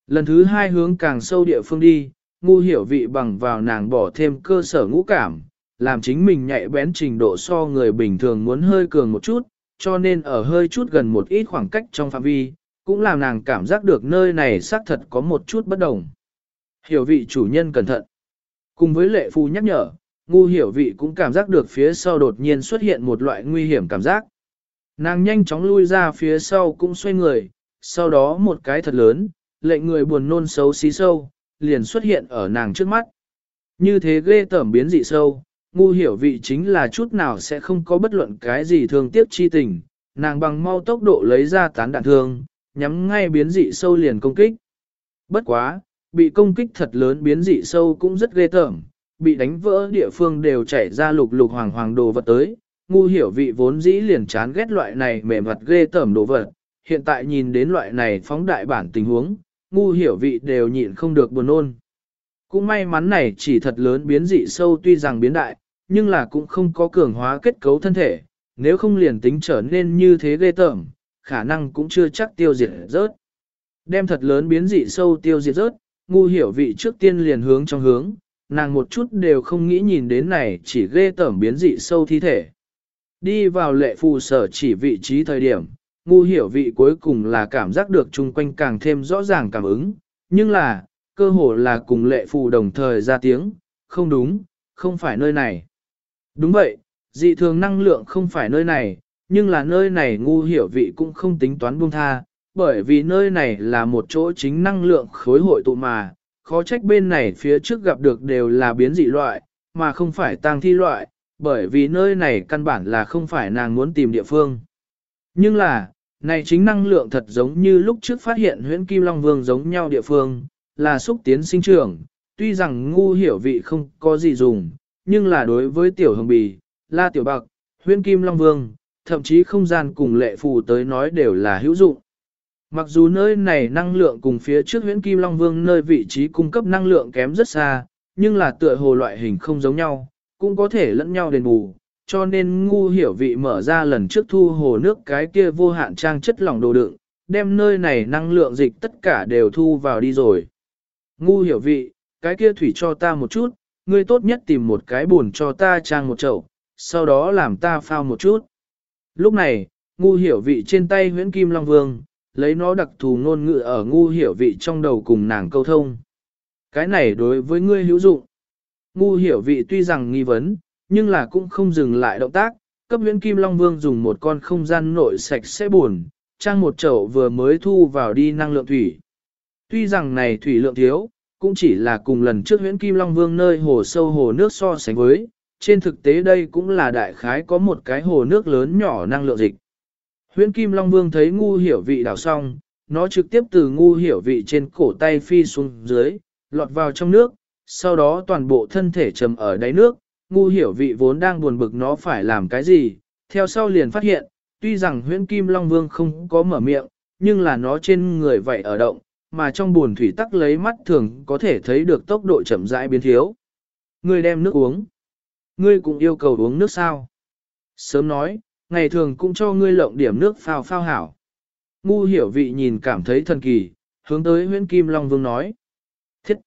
A: Lần thứ hai hướng càng sâu địa phương đi, ngu hiểu vị bằng vào nàng bỏ thêm cơ sở ngũ cảm, làm chính mình nhạy bén trình độ so người bình thường muốn hơi cường một chút, cho nên ở hơi chút gần một ít khoảng cách trong phạm vi, cũng làm nàng cảm giác được nơi này xác thật có một chút bất đồng. Hiểu vị chủ nhân cẩn thận. Cùng với lệ phu nhắc nhở, ngu hiểu vị cũng cảm giác được phía sau đột nhiên xuất hiện một loại nguy hiểm cảm giác. Nàng nhanh chóng lui ra phía sau cũng xoay người, sau đó một cái thật lớn, lệnh người buồn nôn xấu xí sâu, liền xuất hiện ở nàng trước mắt. Như thế ghê tởm biến dị sâu, ngu hiểu vị chính là chút nào sẽ không có bất luận cái gì thương tiếc chi tình, nàng bằng mau tốc độ lấy ra tán đạn thương, nhắm ngay biến dị sâu liền công kích. Bất quá, bị công kích thật lớn biến dị sâu cũng rất ghê tởm, bị đánh vỡ địa phương đều chảy ra lục lục hoàng hoàng đồ vật tới, ngu hiểu vị vốn dĩ liền chán ghét loại này mềm vật ghê tởm đồ vật, hiện tại nhìn đến loại này phóng đại bản tình huống, ngu hiểu vị đều nhịn không được buồn nôn. Cũng may mắn này chỉ thật lớn biến dị sâu tuy rằng biến đại, nhưng là cũng không có cường hóa kết cấu thân thể, nếu không liền tính trở nên như thế ghê tởm, khả năng cũng chưa chắc tiêu diệt rớt. Đem thật lớn biến dị sâu tiêu diệt rớt, ngu hiểu vị trước tiên liền hướng trong hướng, nàng một chút đều không nghĩ nhìn đến này chỉ ghê tởm biến dị sâu thi thể. Đi vào lệ phù sở chỉ vị trí thời điểm, ngu hiểu vị cuối cùng là cảm giác được chung quanh càng thêm rõ ràng cảm ứng, nhưng là, cơ hồ là cùng lệ phù đồng thời ra tiếng, không đúng, không phải nơi này. Đúng vậy, dị thường năng lượng không phải nơi này, nhưng là nơi này ngu hiểu vị cũng không tính toán buông tha, bởi vì nơi này là một chỗ chính năng lượng khối hội tụ mà, khó trách bên này phía trước gặp được đều là biến dị loại, mà không phải tang thi loại, bởi vì nơi này căn bản là không phải nàng muốn tìm địa phương. Nhưng là, này chính năng lượng thật giống như lúc trước phát hiện huyễn Kim Long Vương giống nhau địa phương, là xúc tiến sinh trưởng, tuy rằng ngu hiểu vị không có gì dùng, nhưng là đối với tiểu hồng bì, la tiểu bạc, huyên kim long vương, thậm chí không gian cùng lệ phù tới nói đều là hữu dụng. Mặc dù nơi này năng lượng cùng phía trước huyễn kim long vương nơi vị trí cung cấp năng lượng kém rất xa, nhưng là tựa hồ loại hình không giống nhau, cũng có thể lẫn nhau đền bù, cho nên ngu hiểu vị mở ra lần trước thu hồ nước cái kia vô hạn trang chất lỏng đồ đựng, đem nơi này năng lượng dịch tất cả đều thu vào đi rồi. Ngu hiểu vị, cái kia thủy cho ta một chút, ngươi tốt nhất tìm một cái buồn cho ta trang một chậu, sau đó làm ta phao một chút. Lúc này, ngu hiểu vị trên tay huyễn kim long vương, lấy nó đặc thù ngôn ngữ ở ngu hiểu vị trong đầu cùng nàng câu thông. Cái này đối với ngươi hữu dụng. Ngu hiểu vị tuy rằng nghi vấn, nhưng là cũng không dừng lại động tác, cấp huyễn kim long vương dùng một con không gian nội sạch sẽ buồn, trang một chậu vừa mới thu vào đi năng lượng thủy. Tuy rằng này thủy lượng thiếu, cũng chỉ là cùng lần trước huyễn kim long vương nơi hồ sâu hồ nước so sánh với, trên thực tế đây cũng là đại khái có một cái hồ nước lớn nhỏ năng lượng dịch. Huyễn kim long vương thấy ngu hiểu vị đảo xong, nó trực tiếp từ ngu hiểu vị trên cổ tay phi xuống dưới, lọt vào trong nước, sau đó toàn bộ thân thể trầm ở đáy nước, ngu hiểu vị vốn đang buồn bực nó phải làm cái gì, theo sau liền phát hiện, tuy rằng huyễn kim long vương không có mở miệng, nhưng là nó trên người vậy ở động, mà trong buồn thủy tắc lấy mắt thường có thể thấy được tốc độ chậm rãi biến thiếu. Ngươi đem nước uống. Ngươi cũng yêu cầu uống nước sao? Sớm nói, ngày thường cũng cho ngươi lộng điểm nước phao phao hảo. Ngu hiểu vị nhìn cảm thấy thần kỳ, hướng tới huyễn kim long vương nói. Thiết!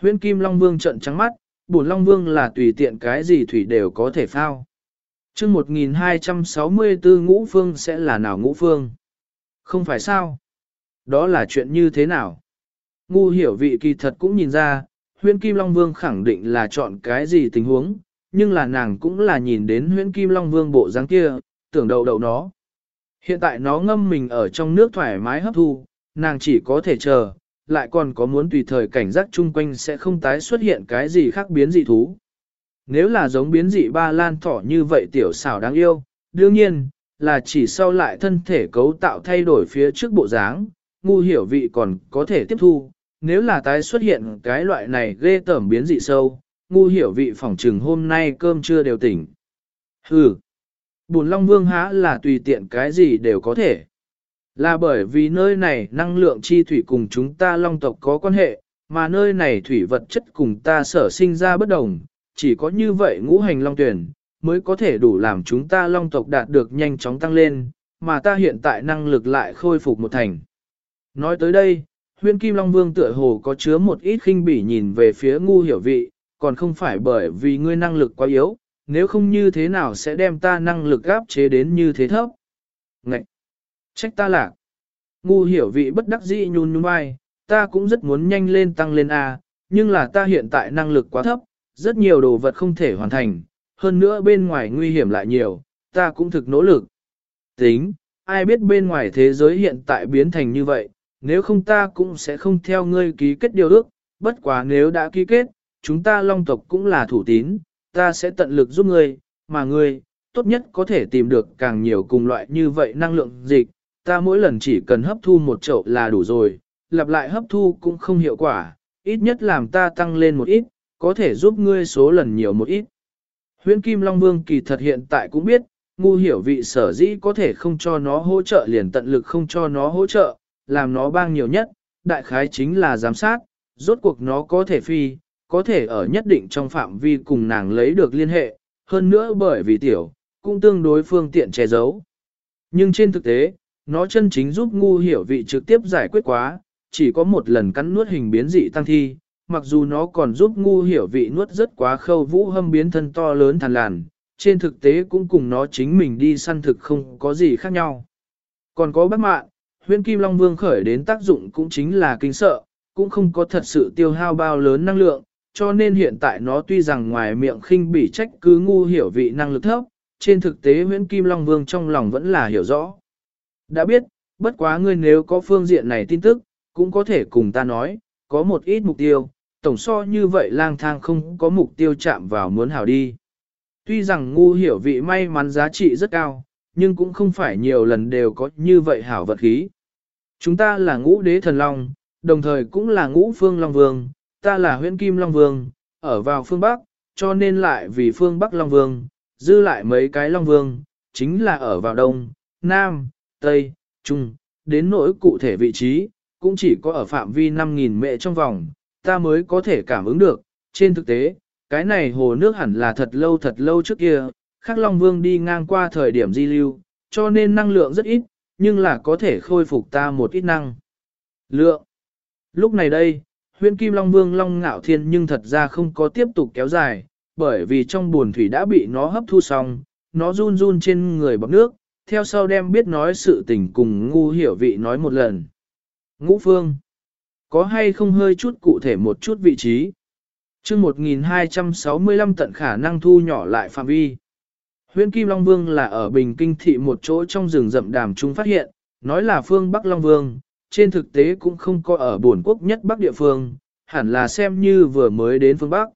A: Huyễn kim long vương trận trắng mắt, bổn long vương là tùy tiện cái gì thủy đều có thể phao. chương 1264 ngũ phương sẽ là nào ngũ phương? Không phải sao? Đó là chuyện như thế nào? Ngu hiểu vị kỳ thật cũng nhìn ra, huyễn kim long vương khẳng định là chọn cái gì tình huống, nhưng là nàng cũng là nhìn đến huyễn kim long vương bộ dáng kia, tưởng đầu đầu nó. Hiện tại nó ngâm mình ở trong nước thoải mái hấp thu, nàng chỉ có thể chờ, lại còn có muốn tùy thời cảnh giác chung quanh sẽ không tái xuất hiện cái gì khác biến dị thú. Nếu là giống biến dị ba lan thỏ như vậy tiểu xảo đáng yêu, đương nhiên, là chỉ sau lại thân thể cấu tạo thay đổi phía trước bộ dáng, ngu hiểu vị còn có thể tiếp thu. Nếu là tái xuất hiện cái loại này ghê tởm biến dị sâu, ngu hiểu vị phỏng trừng hôm nay cơm trưa đều tỉnh. Hừ, bùn long vương há là tùy tiện cái gì đều có thể. Là bởi vì nơi này năng lượng chi thủy cùng chúng ta long tộc có quan hệ, mà nơi này thủy vật chất cùng ta sở sinh ra bất đồng, chỉ có như vậy ngũ hành long tuyển, mới có thể đủ làm chúng ta long tộc đạt được nhanh chóng tăng lên, mà ta hiện tại năng lực lại khôi phục một thành. Nói tới đây, huyên kim long vương tựa hồ có chứa một ít khinh bỉ nhìn về phía ngu hiểu vị, còn không phải bởi vì ngươi năng lực quá yếu, nếu không như thế nào sẽ đem ta năng lực gáp chế đến như thế thấp. Ngậy! Trách ta lạc! Ngu hiểu vị bất đắc dĩ nhún nhún vai, ta cũng rất muốn nhanh lên tăng lên A, nhưng là ta hiện tại năng lực quá thấp, rất nhiều đồ vật không thể hoàn thành, hơn nữa bên ngoài nguy hiểm lại nhiều, ta cũng thực nỗ lực. Tính, ai biết bên ngoài thế giới hiện tại biến thành như vậy, nếu không ta cũng sẽ không theo ngươi ký kết điều ước, bất quá nếu đã ký kết, chúng ta long tộc cũng là thủ tín, ta sẽ tận lực giúp ngươi, mà ngươi, tốt nhất có thể tìm được càng nhiều cùng loại như vậy năng lượng dịch, ta mỗi lần chỉ cần hấp thu một chậu là đủ rồi, lặp lại hấp thu cũng không hiệu quả, ít nhất làm ta tăng lên một ít, có thể giúp ngươi số lần nhiều một ít. Huyễn Kim Long Vương kỳ thật hiện tại cũng biết, ngu hiểu vị sở dĩ có thể không cho nó hỗ trợ liền tận lực không cho nó hỗ trợ, làm nó bang nhiều nhất, đại khái chính là giám sát, rốt cuộc nó có thể phi, có thể ở nhất định trong phạm vi cùng nàng lấy được liên hệ, hơn nữa bởi vì tiểu, cũng tương đối phương tiện che giấu. Nhưng trên thực tế, nó chân chính giúp ngu hiểu vị trực tiếp giải quyết quá, chỉ có một lần cắn nuốt hình biến dị tăng thi, mặc dù nó còn giúp ngu hiểu vị nuốt rất quá khâu vũ hâm biến thân to lớn thàn làn, trên thực tế cũng cùng nó chính mình đi săn thực không có gì khác nhau. Còn có bác mạng, huyên kim long vương khởi đến tác dụng cũng chính là kinh sợ, cũng không có thật sự tiêu hao bao lớn năng lượng, cho nên hiện tại nó tuy rằng ngoài miệng khinh bỉ trách cứ ngu hiểu vị năng lực thấp, trên thực tế huyễn kim long vương trong lòng vẫn là hiểu rõ. Đã biết, bất quá ngươi nếu có phương diện này tin tức, cũng có thể cùng ta nói, có một ít mục tiêu, tổng so như vậy lang thang không có mục tiêu chạm vào muốn hảo đi. Tuy rằng ngu hiểu vị may mắn giá trị rất cao, nhưng cũng không phải nhiều lần đều có như vậy hảo vật khí. Chúng ta là ngũ đế thần long, đồng thời cũng là ngũ phương long vương, ta là huyện Kim Long Vương, ở vào phương Bắc, cho nên lại vì phương Bắc Long Vương, dư lại mấy cái Long Vương, chính là ở vào Đông, Nam, Tây, Trung, đến nỗi cụ thể vị trí, cũng chỉ có ở phạm vi 5.000 mệ trong vòng, ta mới có thể cảm ứng được. Trên thực tế, cái này hồ nước hẳn là thật lâu thật lâu trước kia, khắc Long Vương đi ngang qua thời điểm di lưu, cho nên năng lượng rất ít, nhưng là có thể khôi phục ta một ít năng. Lượng. Lúc này đây, huyện Kim Long Vương Long Ngạo Thiên nhưng thật ra không có tiếp tục kéo dài, bởi vì trong buồn thủy đã bị nó hấp thu xong, nó run run trên người bọc nước, theo sau đem biết nói sự tình cùng ngu hiểu vị nói một lần. Ngũ Phương, có hay không hơi chút cụ thể một chút vị trí? chương 1265 tận khả năng thu nhỏ lại phạm vi. Huyện Kim Long Vương là ở Bình Kinh Thị một chỗ trong rừng rậm đàm chúng phát hiện, nói là phương Bắc Long Vương, trên thực tế cũng không có ở bổn quốc nhất Bắc địa phương, hẳn là xem như vừa mới đến phương Bắc.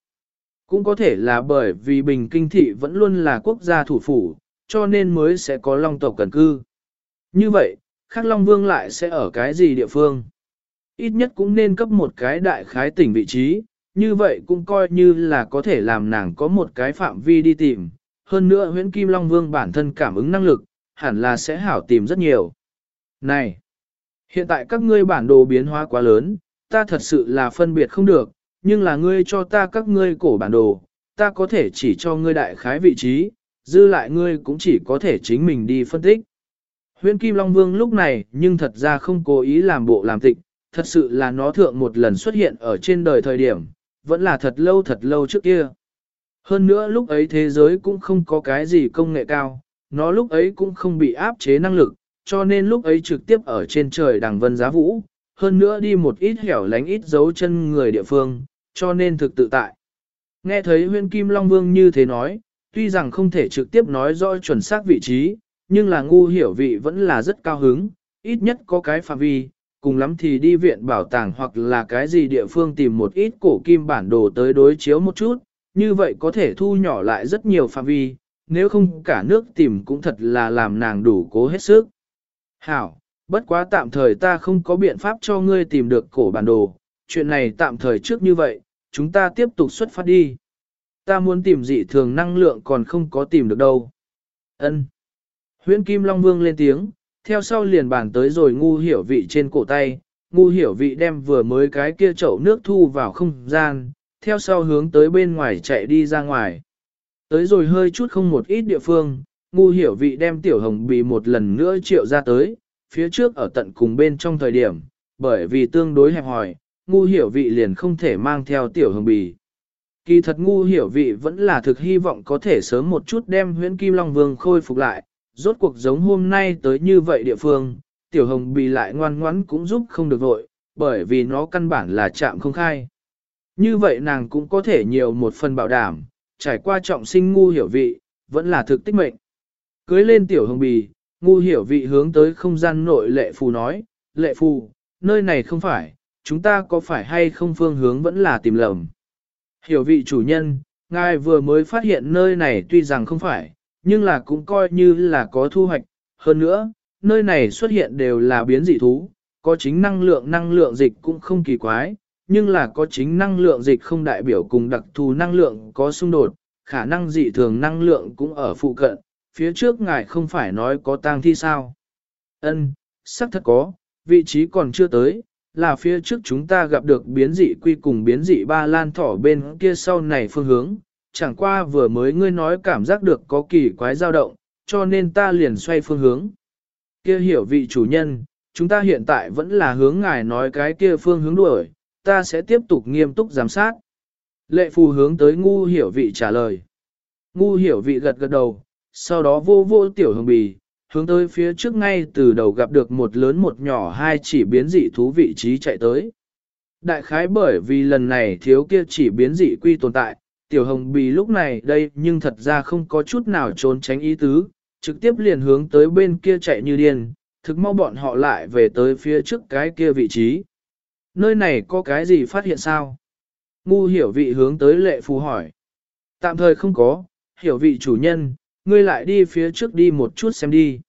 A: Cũng có thể là bởi vì Bình Kinh Thị vẫn luôn là quốc gia thủ phủ, cho nên mới sẽ có Long tộc cần cư. Như vậy, Khắc Long Vương lại sẽ ở cái gì địa phương? Ít nhất cũng nên cấp một cái đại khái tỉnh vị trí, như vậy cũng coi như là có thể làm nàng có một cái phạm vi đi tìm. Hơn nữa huyễn Kim Long Vương bản thân cảm ứng năng lực, hẳn là sẽ hảo tìm rất nhiều. Này! Hiện tại các ngươi bản đồ biến hóa quá lớn, ta thật sự là phân biệt không được, nhưng là ngươi cho ta các ngươi cổ bản đồ, ta có thể chỉ cho ngươi đại khái vị trí, dư lại ngươi cũng chỉ có thể chính mình đi phân tích. Huyễn Kim Long Vương lúc này nhưng thật ra không cố ý làm bộ làm tịch, thật sự là nó thượng một lần xuất hiện ở trên đời thời điểm, vẫn là thật lâu thật lâu trước kia. Hơn nữa lúc ấy thế giới cũng không có cái gì công nghệ cao, nó lúc ấy cũng không bị áp chế năng lực, cho nên lúc ấy trực tiếp ở trên trời đằng vân giá vũ, hơn nữa đi một ít hẻo lánh ít dấu chân người địa phương, cho nên thực tự tại. Nghe thấy huyên kim Long Vương như thế nói, tuy rằng không thể trực tiếp nói rõ chuẩn xác vị trí, nhưng là ngu hiểu vị vẫn là rất cao hứng, ít nhất có cái phạm vi, cùng lắm thì đi viện bảo tàng hoặc là cái gì địa phương tìm một ít cổ kim bản đồ tới đối chiếu một chút, như vậy có thể thu nhỏ lại rất nhiều phạm vi, nếu không cả nước tìm cũng thật là làm nàng đủ cố hết sức. Hảo, bất quá tạm thời ta không có biện pháp cho ngươi tìm được cổ bản đồ, chuyện này tạm thời trước như vậy, chúng ta tiếp tục xuất phát đi. Ta muốn tìm dị thường năng lượng còn không có tìm được đâu. Ân. Huyễn Kim Long Vương lên tiếng, theo sau liền bàn tới rồi ngu hiểu vị trên cổ tay, ngu hiểu vị đem vừa mới cái kia chậu nước thu vào không gian, theo sau hướng tới bên ngoài chạy đi ra ngoài. Tới rồi hơi chút không một ít địa phương, ngu hiểu vị đem tiểu hồng bì một lần nữa triệu ra tới, phía trước ở tận cùng bên trong thời điểm, bởi vì tương đối hẹp hòi, ngu hiểu vị liền không thể mang theo tiểu hồng bì. Kỳ thật ngu hiểu vị vẫn là thực hy vọng có thể sớm một chút đem huyễn kim long vương khôi phục lại, rốt cuộc giống hôm nay tới như vậy địa phương, tiểu hồng bì lại ngoan ngoãn cũng giúp không được vội, bởi vì nó căn bản là chạm không khai. Như vậy nàng cũng có thể nhiều một phần bảo đảm, trải qua trọng sinh ngu hiểu vị, vẫn là thực tích mệnh. Cưới lên tiểu hồng bì, ngu hiểu vị hướng tới không gian nội lệ phù nói, lệ phù, nơi này không phải, chúng ta có phải hay không phương hướng vẫn là tìm lầm. Hiểu vị chủ nhân, ngài vừa mới phát hiện nơi này tuy rằng không phải, nhưng là cũng coi như là có thu hoạch. Hơn nữa, nơi này xuất hiện đều là biến dị thú, có chính năng lượng năng lượng dịch cũng không kỳ quái, nhưng là có chính năng lượng dịch không đại biểu cùng đặc thù năng lượng có xung đột, khả năng dị thường năng lượng cũng ở phụ cận, phía trước ngài không phải nói có tang thi sao. Ân, xác thật có, vị trí còn chưa tới, là phía trước chúng ta gặp được biến dị quy cùng biến dị ba lan thỏ bên kia sau này phương hướng, chẳng qua vừa mới ngươi nói cảm giác được có kỳ quái dao động, cho nên ta liền xoay phương hướng. Kia hiểu vị chủ nhân, chúng ta hiện tại vẫn là hướng ngài nói cái kia phương hướng đuổi, ta sẽ tiếp tục nghiêm túc giám sát. Lệ phù hướng tới ngu hiểu vị trả lời. Ngu hiểu vị gật gật đầu, sau đó vô vô tiểu hồng bì, hướng tới phía trước ngay từ đầu gặp được một lớn một nhỏ hai chỉ biến dị thú vị trí chạy tới. Đại khái bởi vì lần này thiếu kia chỉ biến dị quy tồn tại, tiểu hồng bì lúc này đây nhưng thật ra không có chút nào trốn tránh ý tứ, trực tiếp liền hướng tới bên kia chạy như điên, thực mau bọn họ lại về tới phía trước cái kia vị trí. Nơi này có cái gì phát hiện sao? Ngu hiểu vị hướng tới lệ phù hỏi. Tạm thời không có, hiểu vị chủ nhân, ngươi lại đi phía trước đi một chút xem đi.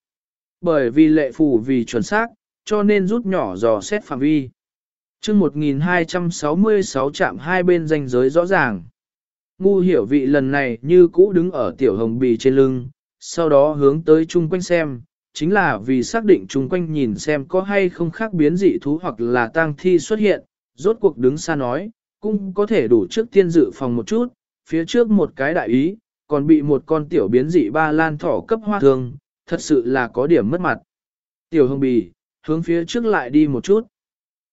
A: Bởi vì lệ phù vì chuẩn xác, cho nên rút nhỏ dò xét phạm vi. chương 1266 chạm hai bên ranh giới rõ ràng. Ngu hiểu vị lần này như cũ đứng ở tiểu hồng bì trên lưng, sau đó hướng tới chung quanh xem, chính là vì xác định chung quanh nhìn xem có hay không khác biến dị thú hoặc là tang thi xuất hiện, rốt cuộc đứng xa nói, cũng có thể đủ trước tiên dự phòng một chút, phía trước một cái đại ý, còn bị một con tiểu biến dị ba lan thỏ cấp hoa thương, thật sự là có điểm mất mặt. Tiểu hồng bì, hướng phía trước lại đi một chút.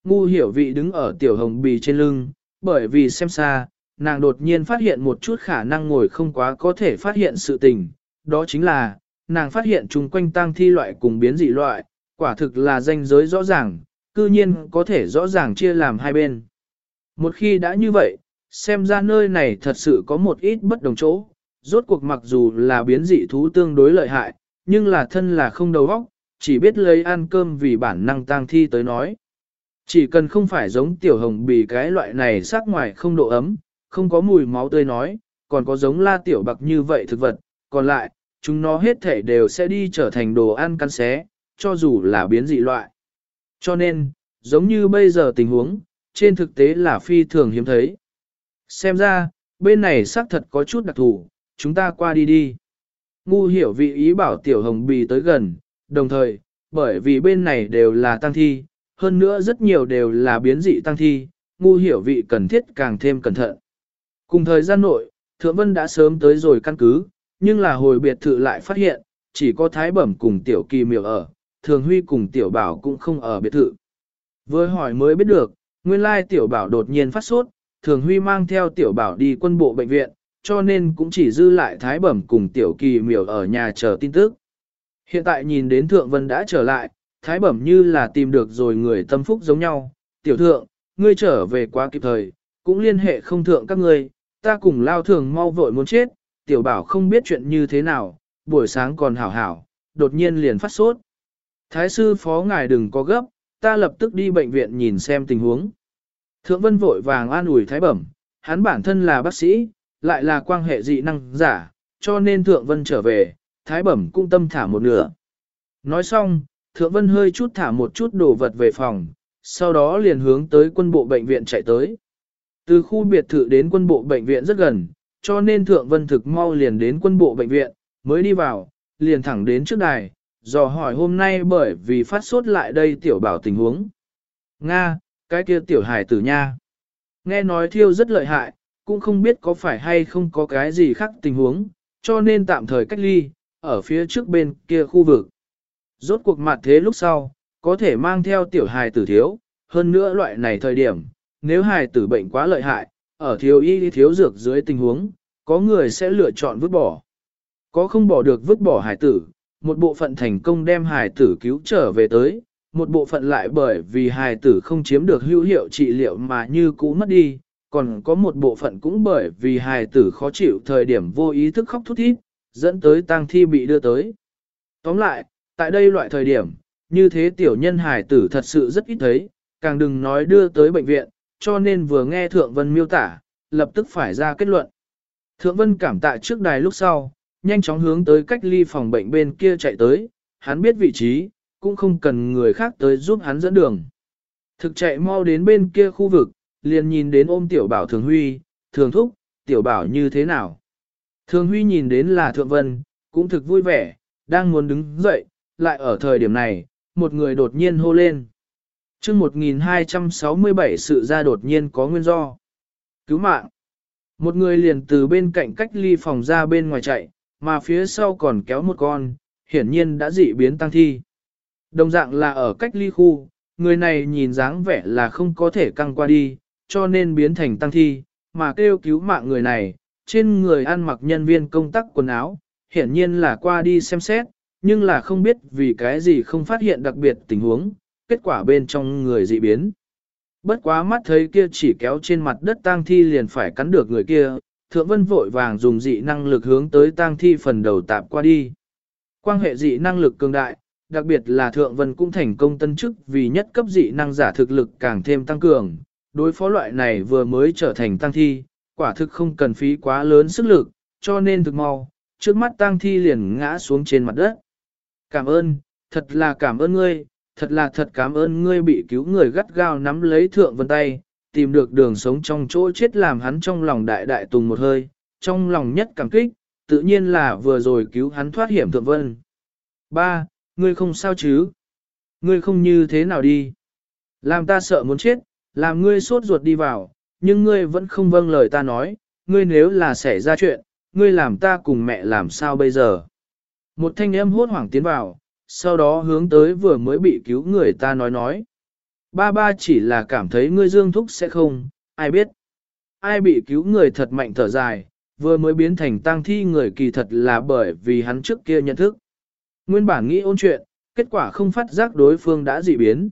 A: Ngu hiểu vị đứng ở tiểu hồng bì trên lưng, bởi vì xem xa, nàng đột nhiên phát hiện một chút khả năng ngồi không quá có thể phát hiện sự tình, đó chính là, nàng phát hiện chung quanh tang thi loại cùng biến dị loại, quả thực là danh giới rõ ràng, cư nhiên có thể rõ ràng chia làm hai bên. Một khi đã như vậy, xem ra nơi này thật sự có một ít bất đồng chỗ, rốt cuộc mặc dù là biến dị thú tương đối lợi hại, nhưng là thân là không đầu óc, chỉ biết lấy ăn cơm vì bản năng tang thi tới nói. Chỉ cần không phải giống tiểu hồng bì cái loại này sắc ngoài không độ ấm, không có mùi máu tươi nói, còn có giống la tiểu bạc như vậy thực vật, còn lại, chúng nó hết thể đều sẽ đi trở thành đồ ăn cắn xé, cho dù là biến dị loại. Cho nên, giống như bây giờ tình huống, trên thực tế là phi thường hiếm thấy. Xem ra, bên này xác thật có chút đặc thù, chúng ta qua đi đi. Ngu hiểu vị ý bảo tiểu hồng bì tới gần, đồng thời, bởi vì bên này đều là tăng thi, hơn nữa rất nhiều đều là biến dị tăng thi, ngu hiểu vị cần thiết càng thêm cẩn thận. Cùng thời gian nội, Thượng Vân đã sớm tới rồi căn cứ, nhưng là hồi biệt thự lại phát hiện, chỉ có Thái Bẩm cùng Tiểu Kỳ miểu ở, Thường Huy cùng Tiểu Bảo cũng không ở biệt thự. Với hỏi mới biết được, nguyên lai Tiểu Bảo đột nhiên phát sốt, Thường Huy mang theo Tiểu Bảo đi quân bộ bệnh viện, cho nên cũng chỉ dư lại Thái Bẩm cùng Tiểu Kỳ miểu ở nhà chờ tin tức. Hiện tại nhìn đến Thượng Vân đã trở lại, Thái Bẩm như là tìm được rồi người tâm phúc giống nhau. Tiểu Thượng, ngươi trở về quá kịp thời, cũng liên hệ không thượng các ngươi, ta cùng lao thường mau vội muốn chết, tiểu bảo không biết chuyện như thế nào, buổi sáng còn hảo hảo, đột nhiên liền phát sốt. Thái sư phó ngài đừng có gấp, ta lập tức đi bệnh viện nhìn xem tình huống. Thượng vân vội vàng an ủi thái bẩm, hắn bản thân là bác sĩ, lại là quan hệ dị năng giả, cho nên thượng vân trở về, thái bẩm cũng tâm thả một nửa. Nói xong, thượng vân hơi chút thả một chút đồ vật về phòng, sau đó liền hướng tới quân bộ bệnh viện chạy tới. Từ khu biệt thự đến quân bộ bệnh viện rất gần, cho nên Thượng Vân thực mau liền đến quân bộ bệnh viện, mới đi vào, liền thẳng đến trước đài, dò hỏi hôm nay bởi vì phát sốt lại đây tiểu bảo tình huống. Nga, cái kia tiểu hài tử nha. Nghe nói thiêu rất lợi hại, cũng không biết có phải hay không có cái gì khác tình huống, cho nên tạm thời cách ly, ở phía trước bên kia khu vực. Rốt cuộc mặt thế lúc sau, có thể mang theo tiểu hài tử thiếu, hơn nữa loại này thời điểm, nếu hài tử bệnh quá lợi hại, ở thiếu y thiếu dược dưới tình huống, có người sẽ lựa chọn vứt bỏ. Có không bỏ được vứt bỏ hài tử, một bộ phận thành công đem hài tử cứu trở về tới, một bộ phận lại bởi vì hài tử không chiếm được hữu hiệu trị liệu mà như cũ mất đi, còn có một bộ phận cũng bởi vì hài tử khó chịu thời điểm vô ý thức khóc thút thít, dẫn tới tang thi bị đưa tới. Tóm lại, tại đây loại thời điểm, như thế tiểu nhân hài tử thật sự rất ít thấy, càng đừng nói đưa tới bệnh viện, cho nên vừa nghe Thượng Vân miêu tả, lập tức phải ra kết luận. Thượng Vân cảm tạ trước đài lúc sau, nhanh chóng hướng tới cách ly phòng bệnh bên kia chạy tới, hắn biết vị trí, cũng không cần người khác tới giúp hắn dẫn đường. Thực chạy mau đến bên kia khu vực, liền nhìn đến ôm tiểu bảo thường huy, thường thúc, tiểu bảo như thế nào. Thường huy nhìn đến là Thượng Vân, cũng thực vui vẻ, đang muốn đứng dậy, lại ở thời điểm này, một người đột nhiên hô lên chương 1267 sự ra đột nhiên có nguyên do. Cứu mạng. Một người liền từ bên cạnh cách ly phòng ra bên ngoài chạy, mà phía sau còn kéo một con, hiển nhiên đã dị biến tăng thi. Đồng dạng là ở cách ly khu, người này nhìn dáng vẻ là không có thể căng qua đi, cho nên biến thành tăng thi, mà kêu cứu mạng người này, trên người ăn mặc nhân viên công tác quần áo, hiển nhiên là qua đi xem xét, nhưng là không biết vì cái gì không phát hiện đặc biệt tình huống, kết quả bên trong người dị biến. Bất quá mắt thấy kia chỉ kéo trên mặt đất tang thi liền phải cắn được người kia, thượng vân vội vàng dùng dị năng lực hướng tới tang thi phần đầu tạp qua đi. Quan hệ dị năng lực cường đại, đặc biệt là thượng vân cũng thành công tân chức vì nhất cấp dị năng giả thực lực càng thêm tăng cường, đối phó loại này vừa mới trở thành tăng thi, quả thực không cần phí quá lớn sức lực, cho nên thực mau, trước mắt tăng thi liền ngã xuống trên mặt đất. Cảm ơn, thật là cảm ơn ngươi, thật là thật cảm ơn ngươi bị cứu người gắt gao nắm lấy thượng vân tay, tìm được đường sống trong chỗ chết làm hắn trong lòng đại đại tùng một hơi, trong lòng nhất cảm kích, tự nhiên là vừa rồi cứu hắn thoát hiểm thượng vân. Ba, ngươi không sao chứ? Ngươi không như thế nào đi? Làm ta sợ muốn chết, làm ngươi sốt ruột đi vào, nhưng ngươi vẫn không vâng lời ta nói, ngươi nếu là xảy ra chuyện, ngươi làm ta cùng mẹ làm sao bây giờ? Một thanh em hốt hoảng tiến vào, sau đó hướng tới vừa mới bị cứu người ta nói nói. Ba ba chỉ là cảm thấy ngươi dương thúc sẽ không, ai biết. Ai bị cứu người thật mạnh thở dài, vừa mới biến thành tang thi người kỳ thật là bởi vì hắn trước kia nhận thức. Nguyên bản nghĩ ôn chuyện, kết quả không phát giác đối phương đã dị biến.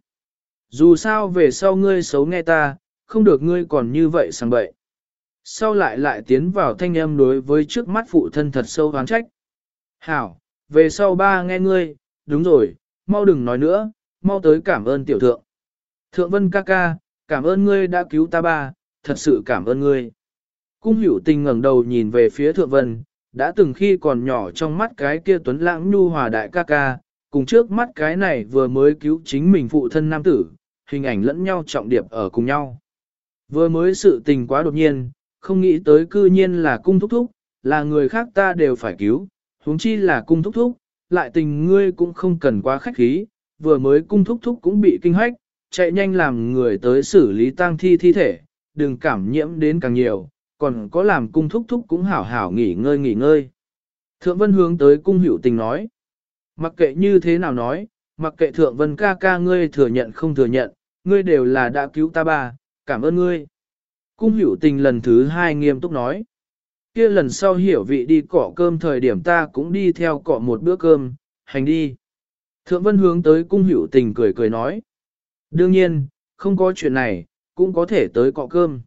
A: Dù sao về sau ngươi xấu nghe ta, không được ngươi còn như vậy sang bậy. Sau lại lại tiến vào thanh âm đối với trước mắt phụ thân thật sâu hoáng trách. Hảo, về sau ba nghe ngươi, đúng rồi, mau đừng nói nữa, mau tới cảm ơn tiểu thượng. Thượng vân ca ca, cảm ơn ngươi đã cứu ta ba, thật sự cảm ơn ngươi. Cung hiểu tình ngẩng đầu nhìn về phía thượng vân, đã từng khi còn nhỏ trong mắt cái kia tuấn lãng nhu hòa đại ca ca, cùng trước mắt cái này vừa mới cứu chính mình phụ thân nam tử, hình ảnh lẫn nhau trọng điệp ở cùng nhau. Vừa mới sự tình quá đột nhiên, không nghĩ tới cư nhiên là cung thúc thúc, là người khác ta đều phải cứu, huống chi là cung thúc thúc, lại tình ngươi cũng không cần quá khách khí, vừa mới cung thúc thúc cũng bị kinh hoách, chạy nhanh làm người tới xử lý tang thi thi thể, đừng cảm nhiễm đến càng nhiều, còn có làm cung thúc thúc cũng hảo hảo nghỉ ngơi nghỉ ngơi. Thượng Vân hướng tới cung hữu tình nói, mặc kệ như thế nào nói, mặc kệ Thượng Vân ca ca ngươi thừa nhận không thừa nhận, ngươi đều là đã cứu ta ba, cảm ơn ngươi. Cung hữu tình lần thứ hai nghiêm túc nói, kia lần sau hiểu vị đi cỏ cơm thời điểm ta cũng đi theo cỏ một bữa cơm, hành đi. Thượng Vân hướng tới cung hữu tình cười cười nói, đương nhiên, không có chuyện này, cũng có thể tới cọ cơm.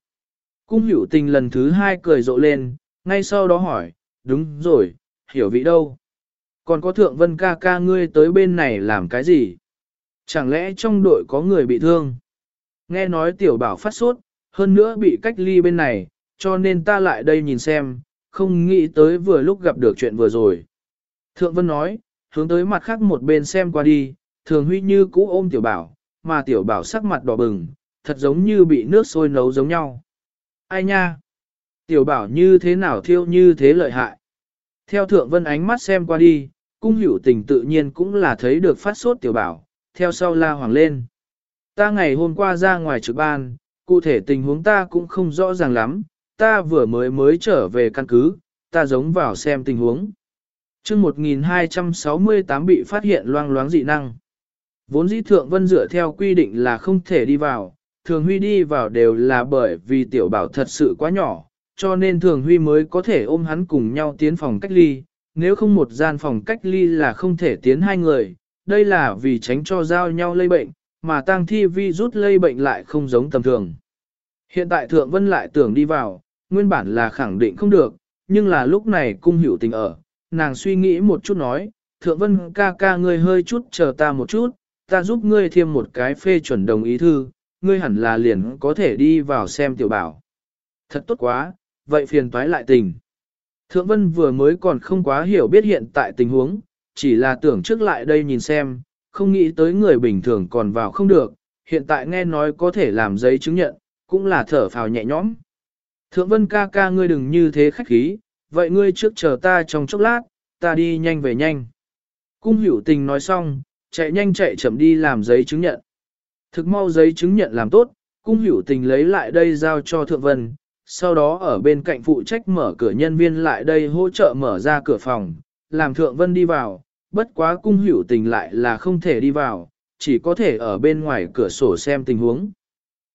A: Cung hữu tình lần thứ hai cười rộ lên, ngay sau đó hỏi, đúng rồi, hiểu vị đâu? Còn có thượng vân ca ca ngươi tới bên này làm cái gì? Chẳng lẽ trong đội có người bị thương? Nghe nói tiểu bảo phát sốt, hơn nữa bị cách ly bên này, cho nên ta lại đây nhìn xem, không nghĩ tới vừa lúc gặp được chuyện vừa rồi. Thượng vân nói, hướng tới mặt khác một bên xem qua đi, thường huy như cũ ôm tiểu bảo, mà tiểu bảo sắc mặt đỏ bừng, thật giống như bị nước sôi nấu giống nhau. Ai nha? Tiểu bảo như thế nào thiêu như thế lợi hại? Theo thượng vân ánh mắt xem qua đi, cung hữu tình tự nhiên cũng là thấy được phát sốt tiểu bảo, theo sau la hoàng lên. Ta ngày hôm qua ra ngoài trực ban, cụ thể tình huống ta cũng không rõ ràng lắm, ta vừa mới mới trở về căn cứ, ta giống vào xem tình huống. chương 1268 bị phát hiện loang loáng dị năng. Vốn dĩ thượng vân dựa theo quy định là không thể đi vào, thường huy đi vào đều là bởi vì tiểu bảo thật sự quá nhỏ, cho nên thường huy mới có thể ôm hắn cùng nhau tiến phòng cách ly, nếu không một gian phòng cách ly là không thể tiến hai người, đây là vì tránh cho giao nhau lây bệnh, mà tang thi vi rút lây bệnh lại không giống tầm thường. Hiện tại Thượng Vân lại tưởng đi vào, nguyên bản là khẳng định không được, nhưng là lúc này cung hiểu tình ở, nàng suy nghĩ một chút nói, Thượng Vân ca ca ngươi hơi chút chờ ta một chút, ta giúp ngươi thêm một cái phê chuẩn đồng ý thư, ngươi hẳn là liền có thể đi vào xem tiểu bảo. Thật tốt quá, vậy phiền toái lại tình. Thượng Vân vừa mới còn không quá hiểu biết hiện tại tình huống, chỉ là tưởng trước lại đây nhìn xem, không nghĩ tới người bình thường còn vào không được, hiện tại nghe nói có thể làm giấy chứng nhận, cũng là thở phào nhẹ nhõm. Thượng Vân ca ca ngươi đừng như thế khách khí, vậy ngươi trước chờ ta trong chốc lát, ta đi nhanh về nhanh. Cung hiểu tình nói xong, chạy nhanh chạy chậm đi làm giấy chứng nhận. Thực mau giấy chứng nhận làm tốt, cung hiểu tình lấy lại đây giao cho Thượng Vân, sau đó ở bên cạnh phụ trách mở cửa nhân viên lại đây hỗ trợ mở ra cửa phòng, làm Thượng Vân đi vào, bất quá cung hữu tình lại là không thể đi vào, chỉ có thể ở bên ngoài cửa sổ xem tình huống.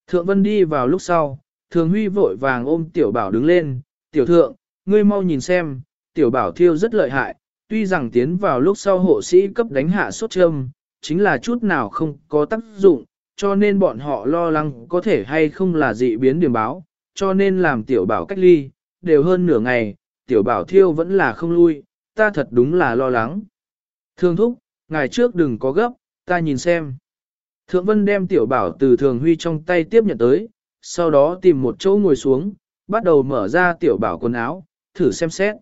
A: Thượng Vân đi vào lúc sau, Thường Huy vội vàng ôm Tiểu Bảo đứng lên, Tiểu Thượng, ngươi mau nhìn xem, Tiểu Bảo thiêu rất lợi hại, tuy rằng tiến vào lúc sau hộ sĩ cấp đánh hạ sốt châm, chính là chút nào không có tác dụng, cho nên bọn họ lo lắng có thể hay không là dị biến điểm báo, cho nên làm tiểu bảo cách ly, đều hơn nửa ngày, tiểu bảo thiêu vẫn là không lui, ta thật đúng là lo lắng. Thương thúc, ngày trước đừng có gấp, ta nhìn xem. Thượng Vân đem tiểu bảo từ thường huy trong tay tiếp nhận tới, sau đó tìm một chỗ ngồi xuống, bắt đầu mở ra tiểu bảo quần áo, thử xem xét.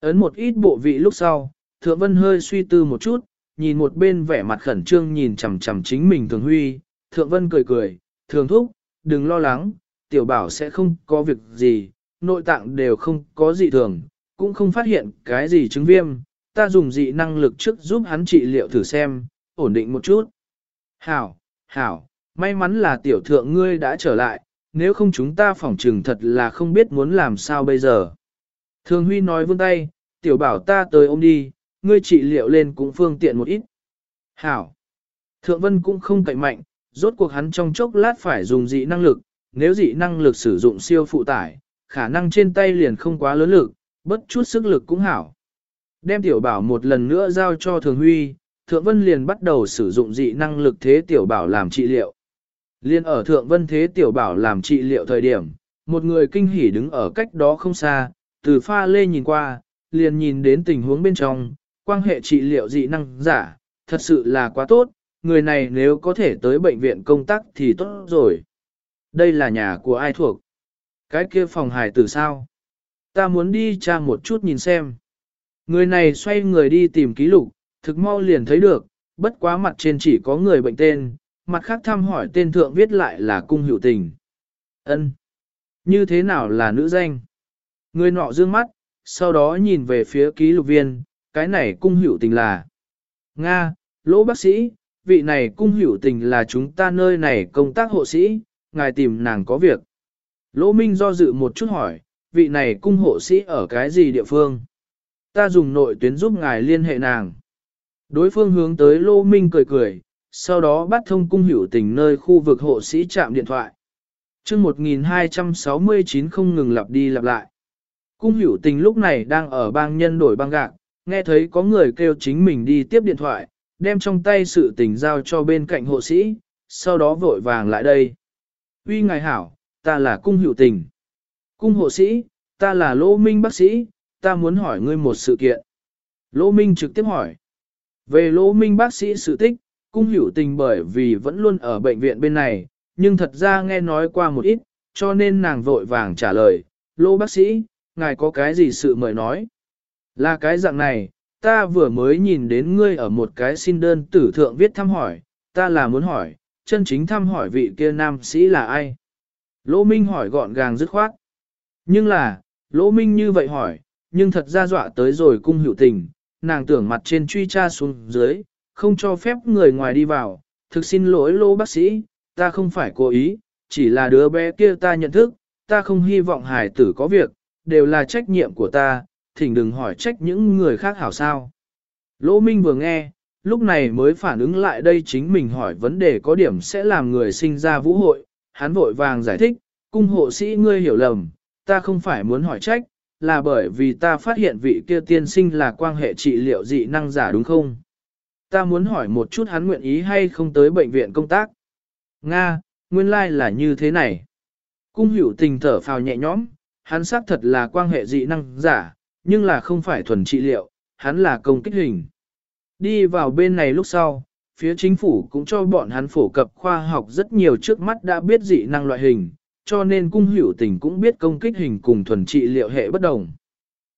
A: Ấn một ít bộ vị lúc sau, Thượng Vân hơi suy tư một chút, nhìn một bên vẻ mặt khẩn trương nhìn chằm chằm chính mình thường huy, thượng vân cười cười, thường thúc, đừng lo lắng, tiểu bảo sẽ không có việc gì, nội tạng đều không có gì thường, cũng không phát hiện cái gì chứng viêm, ta dùng dị năng lực trước giúp hắn trị liệu thử xem, ổn định một chút. Hảo, hảo, may mắn là tiểu thượng ngươi đã trở lại, nếu không chúng ta phỏng trừng thật là không biết muốn làm sao bây giờ. Thường Huy nói vươn tay, tiểu bảo ta tới ôm đi, ngươi trị liệu lên cũng phương tiện một ít. Hảo. Thượng Vân cũng không cậy mạnh, rốt cuộc hắn trong chốc lát phải dùng dị năng lực, nếu dị năng lực sử dụng siêu phụ tải, khả năng trên tay liền không quá lớn lực, bất chút sức lực cũng hảo. Đem tiểu bảo một lần nữa giao cho Thường Huy, Thượng Vân liền bắt đầu sử dụng dị năng lực thế tiểu bảo làm trị liệu. Liên ở Thượng Vân thế tiểu bảo làm trị liệu thời điểm, một người kinh hỉ đứng ở cách đó không xa, từ pha lê nhìn qua, liền nhìn đến tình huống bên trong, quan hệ trị liệu dị năng giả, thật sự là quá tốt, người này nếu có thể tới bệnh viện công tác thì tốt rồi. Đây là nhà của ai thuộc? Cái kia phòng hải tử sao? Ta muốn đi tra một chút nhìn xem. Người này xoay người đi tìm ký lục, thực mau liền thấy được, bất quá mặt trên chỉ có người bệnh tên, mặt khác thăm hỏi tên thượng viết lại là cung hữu tình. ân Như thế nào là nữ danh? Người nọ dương mắt, sau đó nhìn về phía ký lục viên, cái này cung hữu tình là. Nga, lỗ bác sĩ, vị này cung hữu tình là chúng ta nơi này công tác hộ sĩ, ngài tìm nàng có việc. Lỗ Minh do dự một chút hỏi, vị này cung hộ sĩ ở cái gì địa phương? Ta dùng nội tuyến giúp ngài liên hệ nàng. Đối phương hướng tới Lỗ Minh cười cười, sau đó bắt thông cung hữu tình nơi khu vực hộ sĩ chạm điện thoại. chương 1269 không ngừng lặp đi lặp lại. Cung hữu tình lúc này đang ở bang nhân đổi băng gạc, nghe thấy có người kêu chính mình đi tiếp điện thoại, đem trong tay sự tình giao cho bên cạnh hộ sĩ, sau đó vội vàng lại đây. Uy ngài hảo, ta là cung hữu tình. Cung hộ sĩ, ta là Lô Minh bác sĩ, ta muốn hỏi ngươi một sự kiện. Lô Minh trực tiếp hỏi. Về Lô Minh bác sĩ sự tích, cung hữu tình bởi vì vẫn luôn ở bệnh viện bên này, nhưng thật ra nghe nói qua một ít, cho nên nàng vội vàng trả lời, Lô bác sĩ, ngài có cái gì sự mời nói? Là cái dạng này, ta vừa mới nhìn đến ngươi ở một cái xin đơn tử thượng viết thăm hỏi, ta là muốn hỏi, chân chính thăm hỏi vị kia nam sĩ là ai? Lỗ Minh hỏi gọn gàng dứt khoát. Nhưng là, Lỗ Minh như vậy hỏi, nhưng thật ra dọa tới rồi cung hữu tình, nàng tưởng mặt trên truy tra xuống dưới, không cho phép người ngoài đi vào, thực xin lỗi Lỗ bác sĩ, ta không phải cố ý, chỉ là đứa bé kia ta nhận thức, ta không hy vọng hải tử có việc, đều là trách nhiệm của ta, thỉnh đừng hỏi trách những người khác hảo sao. Lỗ Minh vừa nghe, lúc này mới phản ứng lại đây chính mình hỏi vấn đề có điểm sẽ làm người sinh ra vũ hội, hắn vội vàng giải thích, cung hộ sĩ ngươi hiểu lầm, ta không phải muốn hỏi trách, là bởi vì ta phát hiện vị kia tiên sinh là quan hệ trị liệu dị năng giả đúng không? Ta muốn hỏi một chút hắn nguyện ý hay không tới bệnh viện công tác. Nga, nguyên lai like là như thế này. Cung hữu tình thở phào nhẹ nhõm, hắn xác thật là quan hệ dị năng giả, nhưng là không phải thuần trị liệu, hắn là công kích hình. Đi vào bên này lúc sau, phía chính phủ cũng cho bọn hắn phổ cập khoa học rất nhiều trước mắt đã biết dị năng loại hình, cho nên cung hữu tình cũng biết công kích hình cùng thuần trị liệu hệ bất đồng.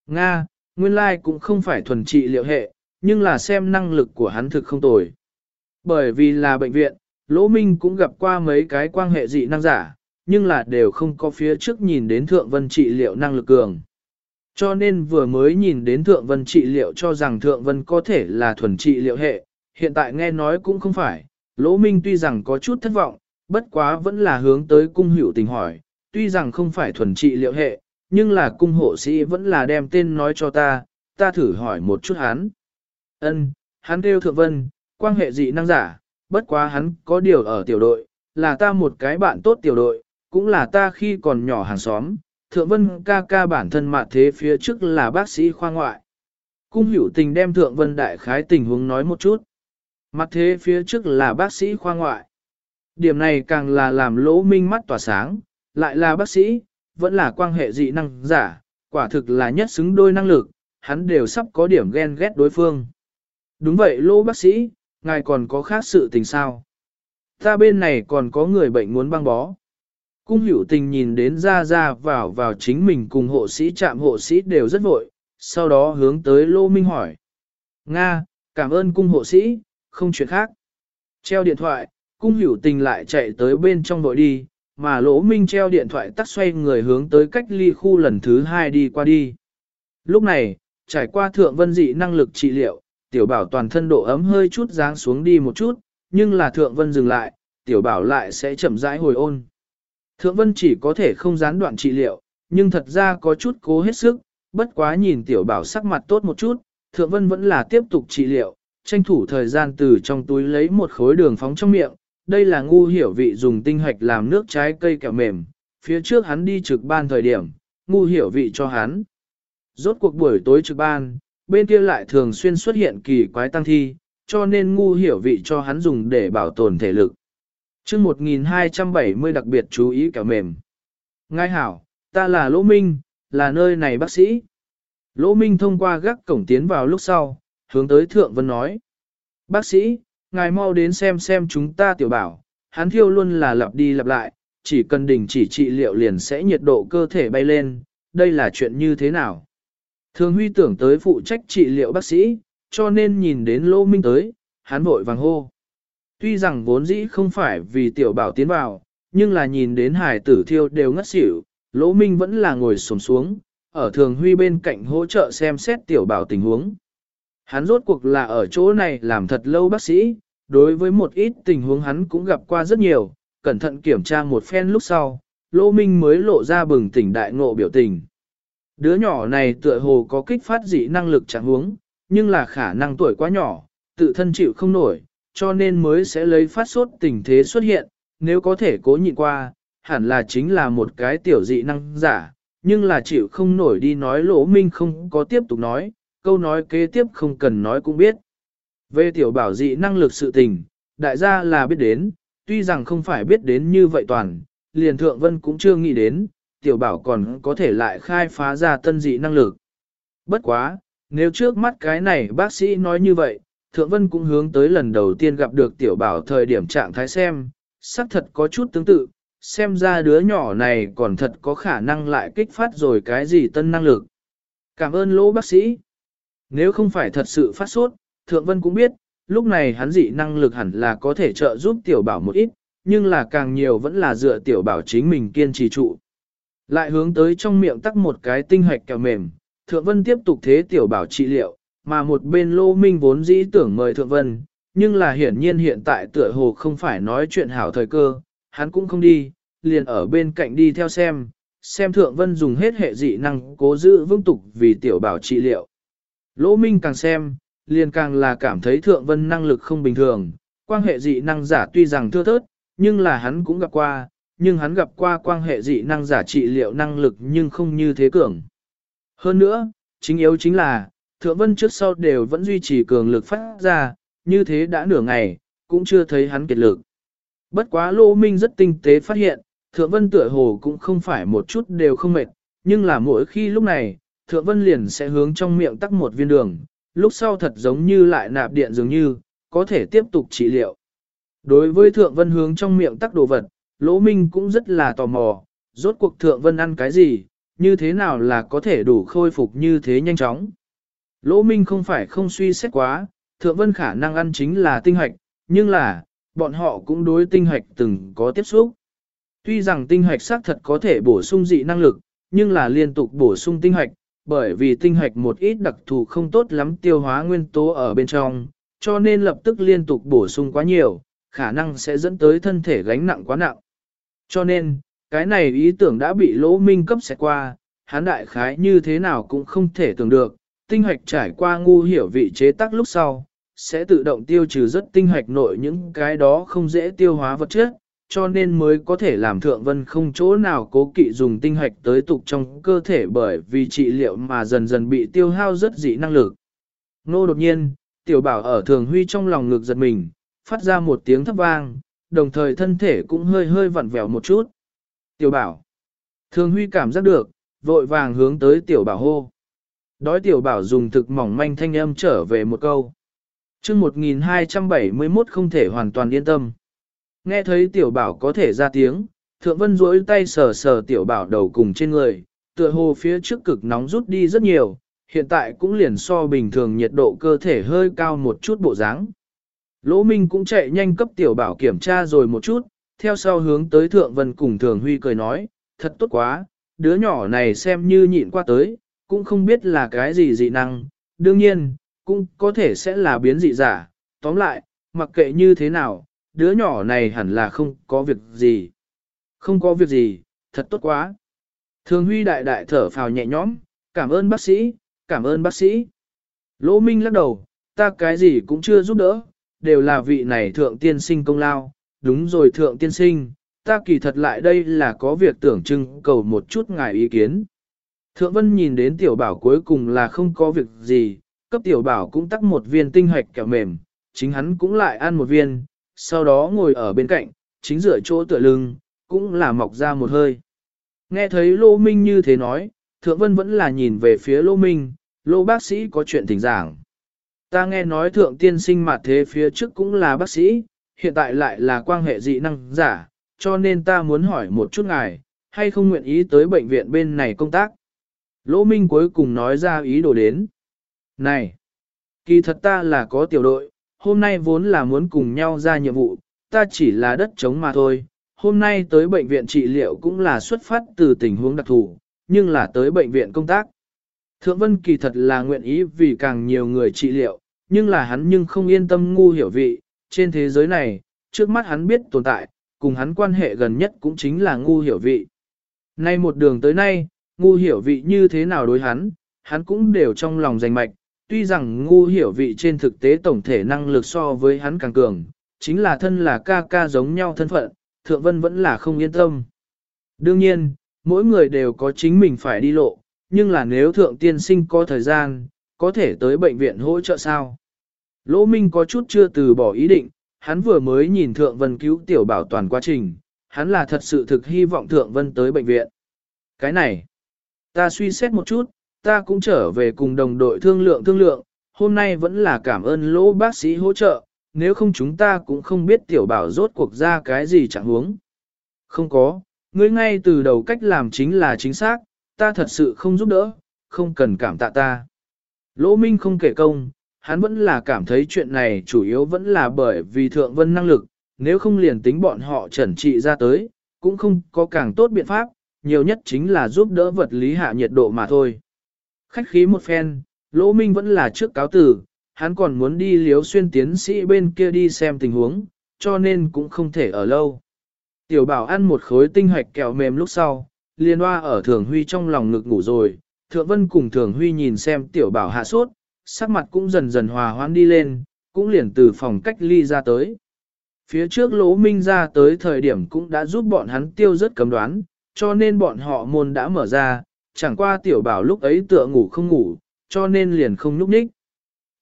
A: Nga, nguyên lai cũng không phải thuần trị liệu hệ, nhưng là xem năng lực của hắn thực không tồi. Bởi vì là bệnh viện, Lỗ Minh cũng gặp qua mấy cái quan hệ dị năng giả, nhưng là đều không có phía trước nhìn đến thượng vân trị liệu năng lực cường. Cho nên vừa mới nhìn đến thượng vân trị liệu cho rằng thượng vân có thể là thuần trị liệu hệ, hiện tại nghe nói cũng không phải, lỗ minh tuy rằng có chút thất vọng, bất quá vẫn là hướng tới cung hữu tình hỏi, tuy rằng không phải thuần trị liệu hệ, nhưng là cung hộ sĩ vẫn là đem tên nói cho ta, ta thử hỏi một chút hắn. Ân, hắn kêu thượng vân, quan hệ dị năng giả, bất quá hắn có điều ở tiểu đội, là ta một cái bạn tốt tiểu đội, cũng là ta khi còn nhỏ hàng xóm, thượng vân ca ca bản thân mặt thế phía trước là bác sĩ khoa ngoại. Cung hữu tình đem thượng vân đại khái tình huống nói một chút. Mặt thế phía trước là bác sĩ khoa ngoại. Điểm này càng là làm lỗ minh mắt tỏa sáng, lại là bác sĩ, vẫn là quan hệ dị năng giả, quả thực là nhất xứng đôi năng lực, hắn đều sắp có điểm ghen ghét đối phương. Đúng vậy lỗ bác sĩ, ngài còn có khác sự tình sao? Ta bên này còn có người bệnh muốn băng bó. Cung hữu tình nhìn đến ra ra vào vào chính mình cùng hộ sĩ chạm hộ sĩ đều rất vội, sau đó hướng tới Lô Minh hỏi. Nga, Cảm ơn cung hộ sĩ, không chuyện khác. Treo điện thoại, cung Hữu tình lại chạy tới bên trong đội đi, mà lỗ minh treo điện thoại tắt xoay người hướng tới cách ly khu lần thứ hai đi qua đi. Lúc này, trải qua thượng vân dị năng lực trị liệu, tiểu bảo toàn thân độ ấm hơi chút dáng xuống đi một chút, nhưng là thượng vân dừng lại, tiểu bảo lại sẽ chậm rãi hồi ôn. Thượng vân chỉ có thể không gián đoạn trị liệu, nhưng thật ra có chút cố hết sức, bất quá nhìn tiểu bảo sắc mặt tốt một chút, thượng vân vẫn là tiếp tục trị liệu, tranh thủ thời gian từ trong túi lấy một khối đường phóng trong miệng, đây là ngu hiểu vị dùng tinh hoạch làm nước trái cây kẹo mềm, phía trước hắn đi trực ban thời điểm, ngu hiểu vị cho hắn. Rốt cuộc buổi tối trực ban, bên kia lại thường xuyên xuất hiện kỳ quái tăng thi, cho nên ngu hiểu vị cho hắn dùng để bảo tồn thể lực chương 1270 đặc biệt chú ý kẹo mềm. Ngài hảo, ta là Lỗ Minh, là nơi này bác sĩ. Lỗ Minh thông qua gác cổng tiến vào lúc sau, hướng tới Thượng Vân nói. Bác sĩ, ngài mau đến xem xem chúng ta tiểu bảo, hắn thiêu luôn là lặp đi lặp lại, chỉ cần đình chỉ trị liệu liền sẽ nhiệt độ cơ thể bay lên, đây là chuyện như thế nào? Thường huy tưởng tới phụ trách trị liệu bác sĩ, cho nên nhìn đến Lỗ Minh tới, hắn vội vàng hô. Tuy rằng vốn dĩ không phải vì tiểu bảo tiến vào, nhưng là nhìn đến hải tử thiêu đều ngất xỉu, Lỗ Minh vẫn là ngồi xổm xuống, ở thường huy bên cạnh hỗ trợ xem xét tiểu bảo tình huống. Hắn rốt cuộc là ở chỗ này làm thật lâu bác sĩ, đối với một ít tình huống hắn cũng gặp qua rất nhiều, cẩn thận kiểm tra một phen lúc sau, Lỗ Minh mới lộ ra bừng tỉnh đại ngộ biểu tình. Đứa nhỏ này tựa hồ có kích phát dị năng lực chẳng huống, nhưng là khả năng tuổi quá nhỏ, tự thân chịu không nổi, cho nên mới sẽ lấy phát sốt tình thế xuất hiện, nếu có thể cố nhịn qua, hẳn là chính là một cái tiểu dị năng giả, nhưng là chịu không nổi đi nói lỗ minh không có tiếp tục nói, câu nói kế tiếp không cần nói cũng biết. Về tiểu bảo dị năng lực sự tình, đại gia là biết đến, tuy rằng không phải biết đến như vậy toàn, liền thượng vân cũng chưa nghĩ đến, tiểu bảo còn có thể lại khai phá ra tân dị năng lực. Bất quá, nếu trước mắt cái này bác sĩ nói như vậy, thượng vân cũng hướng tới lần đầu tiên gặp được tiểu bảo thời điểm trạng thái xem, xác thật có chút tương tự, xem ra đứa nhỏ này còn thật có khả năng lại kích phát rồi cái gì tân năng lực. Cảm ơn lỗ bác sĩ. Nếu không phải thật sự phát sốt, Thượng Vân cũng biết, lúc này hắn dị năng lực hẳn là có thể trợ giúp tiểu bảo một ít, nhưng là càng nhiều vẫn là dựa tiểu bảo chính mình kiên trì trụ. Lại hướng tới trong miệng tắc một cái tinh hoạch kẹo mềm, Thượng Vân tiếp tục thế tiểu bảo trị liệu, mà một bên Lô Minh vốn dĩ tưởng mời Thượng Vân, nhưng là hiển nhiên hiện tại tựa hồ không phải nói chuyện hảo thời cơ, hắn cũng không đi, liền ở bên cạnh đi theo xem, xem Thượng Vân dùng hết hệ dị năng cố giữ vững tục vì tiểu bảo trị liệu. Lỗ Minh càng xem, liền càng là cảm thấy Thượng Vân năng lực không bình thường, quan hệ dị năng giả tuy rằng thưa thớt, nhưng là hắn cũng gặp qua, nhưng hắn gặp qua quan hệ dị năng giả trị liệu năng lực nhưng không như thế cường. Hơn nữa, chính yếu chính là, Thượng Vân trước sau đều vẫn duy trì cường lực phát ra, như thế đã nửa ngày, cũng chưa thấy hắn kiệt lực. Bất quá Lô Minh rất tinh tế phát hiện, Thượng Vân tựa hồ cũng không phải một chút đều không mệt, nhưng là mỗi khi lúc này, Thượng Vân liền sẽ hướng trong miệng tắc một viên đường, lúc sau thật giống như lại nạp điện dường như, có thể tiếp tục trị liệu. Đối với Thượng Vân hướng trong miệng tắc đồ vật, Lỗ Minh cũng rất là tò mò, rốt cuộc Thượng Vân ăn cái gì, như thế nào là có thể đủ khôi phục như thế nhanh chóng. Lỗ Minh không phải không suy xét quá, Thượng Vân khả năng ăn chính là tinh hạch, nhưng là, bọn họ cũng đối tinh hạch từng có tiếp xúc. Tuy rằng tinh hạch xác thật có thể bổ sung dị năng lực, nhưng là liên tục bổ sung tinh hạch, bởi vì tinh hạch một ít đặc thù không tốt lắm tiêu hóa nguyên tố ở bên trong, cho nên lập tức liên tục bổ sung quá nhiều, khả năng sẽ dẫn tới thân thể gánh nặng quá nặng. Cho nên, cái này ý tưởng đã bị lỗ minh cấp sẽ qua, hán đại khái như thế nào cũng không thể tưởng được, tinh hoạch trải qua ngu hiểu vị chế tác lúc sau, sẽ tự động tiêu trừ rất tinh hoạch nội những cái đó không dễ tiêu hóa vật chất, cho nên mới có thể làm thượng vân không chỗ nào cố kỵ dùng tinh hoạch tới tục trong cơ thể bởi vì trị liệu mà dần dần bị tiêu hao rất dị năng lực. Nô đột nhiên, tiểu bảo ở thường huy trong lòng ngực giật mình, phát ra một tiếng thấp vang, đồng thời thân thể cũng hơi hơi vặn vẹo một chút. Tiểu bảo. Thường huy cảm giác được, vội vàng hướng tới tiểu bảo hô. Đói tiểu bảo dùng thực mỏng manh thanh âm trở về một câu. chương 1271 không thể hoàn toàn yên tâm. Nghe thấy tiểu bảo có thể ra tiếng, thượng vân duỗi tay sờ sờ tiểu bảo đầu cùng trên người, tựa hồ phía trước cực nóng rút đi rất nhiều, hiện tại cũng liền so bình thường nhiệt độ cơ thể hơi cao một chút bộ dáng. Lỗ Minh cũng chạy nhanh cấp tiểu bảo kiểm tra rồi một chút, theo sau hướng tới Thượng Vân cùng Thường Huy cười nói, thật tốt quá, đứa nhỏ này xem như nhịn qua tới, cũng không biết là cái gì dị năng, đương nhiên, cũng có thể sẽ là biến dị giả, tóm lại, mặc kệ như thế nào, đứa nhỏ này hẳn là không có việc gì. Không có việc gì, thật tốt quá. Thường Huy đại đại thở phào nhẹ nhõm, cảm ơn bác sĩ, cảm ơn bác sĩ. Lỗ Minh lắc đầu, ta cái gì cũng chưa giúp đỡ, đều là vị này thượng tiên sinh công lao, đúng rồi thượng tiên sinh, ta kỳ thật lại đây là có việc tưởng trưng cầu một chút ngài ý kiến. Thượng Vân nhìn đến tiểu bảo cuối cùng là không có việc gì, cấp tiểu bảo cũng tắc một viên tinh hoạch kẹo mềm, chính hắn cũng lại ăn một viên, sau đó ngồi ở bên cạnh, chính giữa chỗ tựa lưng, cũng là mọc ra một hơi. Nghe thấy Lô Minh như thế nói, Thượng Vân vẫn là nhìn về phía Lô Minh, Lô bác sĩ có chuyện thỉnh giảng. Ta nghe nói Thượng Tiên sinh mặt thế phía trước cũng là bác sĩ, hiện tại lại là quan hệ dị năng giả, cho nên ta muốn hỏi một chút ngài, hay không nguyện ý tới bệnh viện bên này công tác. Lỗ Minh cuối cùng nói ra ý đồ đến. Này, kỳ thật ta là có tiểu đội, hôm nay vốn là muốn cùng nhau ra nhiệm vụ, ta chỉ là đất trống mà thôi. Hôm nay tới bệnh viện trị liệu cũng là xuất phát từ tình huống đặc thù, nhưng là tới bệnh viện công tác. Thượng Vân kỳ thật là nguyện ý vì càng nhiều người trị liệu, nhưng là hắn nhưng không yên tâm ngu hiểu vị, trên thế giới này, trước mắt hắn biết tồn tại, cùng hắn quan hệ gần nhất cũng chính là ngu hiểu vị. Nay một đường tới nay, ngu hiểu vị như thế nào đối hắn, hắn cũng đều trong lòng giành mạch, tuy rằng ngu hiểu vị trên thực tế tổng thể năng lực so với hắn càng cường, chính là thân là ca ca giống nhau thân phận, thượng vân vẫn là không yên tâm. Đương nhiên, mỗi người đều có chính mình phải đi lộ, nhưng là nếu thượng tiên sinh có thời gian, có thể tới bệnh viện hỗ trợ sao? Lỗ Minh có chút chưa từ bỏ ý định, hắn vừa mới nhìn Thượng Vân cứu tiểu bảo toàn quá trình, hắn là thật sự thực hy vọng Thượng Vân tới bệnh viện. Cái này, ta suy xét một chút, ta cũng trở về cùng đồng đội thương lượng thương lượng, hôm nay vẫn là cảm ơn lỗ bác sĩ hỗ trợ, nếu không chúng ta cũng không biết tiểu bảo rốt cuộc ra cái gì chẳng huống. Không có, ngươi ngay từ đầu cách làm chính là chính xác, ta thật sự không giúp đỡ, không cần cảm tạ ta. Lỗ Minh không kể công, hắn vẫn là cảm thấy chuyện này chủ yếu vẫn là bởi vì thượng vân năng lực, nếu không liền tính bọn họ trần trị ra tới, cũng không có càng tốt biện pháp, nhiều nhất chính là giúp đỡ vật lý hạ nhiệt độ mà thôi. Khách khí một phen, Lỗ Minh vẫn là trước cáo tử, hắn còn muốn đi liếu xuyên tiến sĩ bên kia đi xem tình huống, cho nên cũng không thể ở lâu. Tiểu bảo ăn một khối tinh hoạch kẹo mềm lúc sau, liên hoa ở thường huy trong lòng ngực ngủ rồi, thượng vân cùng thường huy nhìn xem tiểu bảo hạ sốt, sắc mặt cũng dần dần hòa hoãn đi lên, cũng liền từ phòng cách ly ra tới. Phía trước lỗ minh ra tới thời điểm cũng đã giúp bọn hắn tiêu rất cấm đoán, cho nên bọn họ môn đã mở ra, chẳng qua tiểu bảo lúc ấy tựa ngủ không ngủ, cho nên liền không nhúc nhích.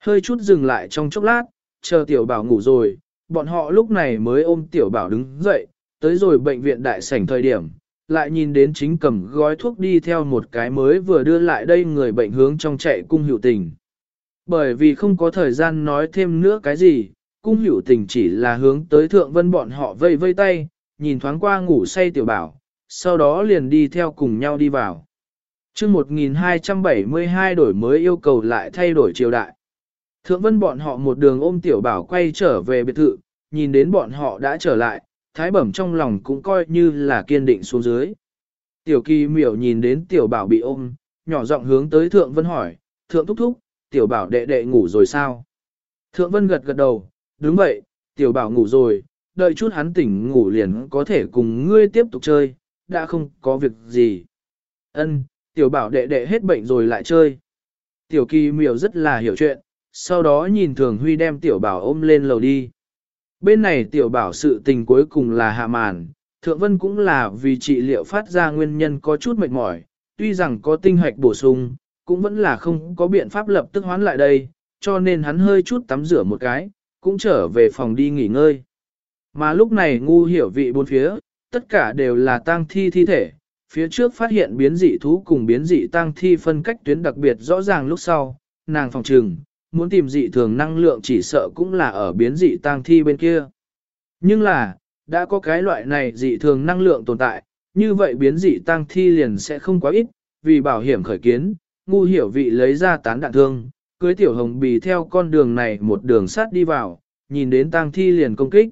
A: Hơi chút dừng lại trong chốc lát, chờ tiểu bảo ngủ rồi, bọn họ lúc này mới ôm tiểu bảo đứng dậy, tới rồi bệnh viện đại sảnh thời điểm, lại nhìn đến chính cầm gói thuốc đi theo một cái mới vừa đưa lại đây người bệnh hướng trong chạy cung hữu tình. Bởi vì không có thời gian nói thêm nữa cái gì, cung hữu tình chỉ là hướng tới thượng vân bọn họ vây vây tay, nhìn thoáng qua ngủ say tiểu bảo, sau đó liền đi theo cùng nhau đi vào. chương 1272 đổi mới yêu cầu lại thay đổi triều đại. Thượng vân bọn họ một đường ôm tiểu bảo quay trở về biệt thự, nhìn đến bọn họ đã trở lại, thái bẩm trong lòng cũng coi như là kiên định xuống dưới. Tiểu kỳ miểu nhìn đến tiểu bảo bị ôm, nhỏ giọng hướng tới thượng vân hỏi, thượng thúc thúc, tiểu bảo đệ đệ ngủ rồi sao? Thượng vân gật gật đầu, đúng vậy, tiểu bảo ngủ rồi, đợi chút hắn tỉnh ngủ liền có thể cùng ngươi tiếp tục chơi, đã không có việc gì. Ân, tiểu bảo đệ đệ hết bệnh rồi lại chơi. Tiểu kỳ miểu rất là hiểu chuyện, sau đó nhìn thường huy đem tiểu bảo ôm lên lầu đi. Bên này tiểu bảo sự tình cuối cùng là hạ màn, thượng vân cũng là vì trị liệu phát ra nguyên nhân có chút mệt mỏi, tuy rằng có tinh hoạch bổ sung, cũng vẫn là không có biện pháp lập tức hoán lại đây, cho nên hắn hơi chút tắm rửa một cái, cũng trở về phòng đi nghỉ ngơi. Mà lúc này ngu hiểu vị bốn phía, tất cả đều là tang thi thi thể, phía trước phát hiện biến dị thú cùng biến dị tang thi phân cách tuyến đặc biệt rõ ràng lúc sau, nàng phòng trừng, muốn tìm dị thường năng lượng chỉ sợ cũng là ở biến dị tang thi bên kia. Nhưng là, đã có cái loại này dị thường năng lượng tồn tại, như vậy biến dị tang thi liền sẽ không quá ít, vì bảo hiểm khởi kiến, ngu hiểu vị lấy ra tán đạn thương, cưới tiểu hồng bì theo con đường này một đường sát đi vào, nhìn đến tang thi liền công kích.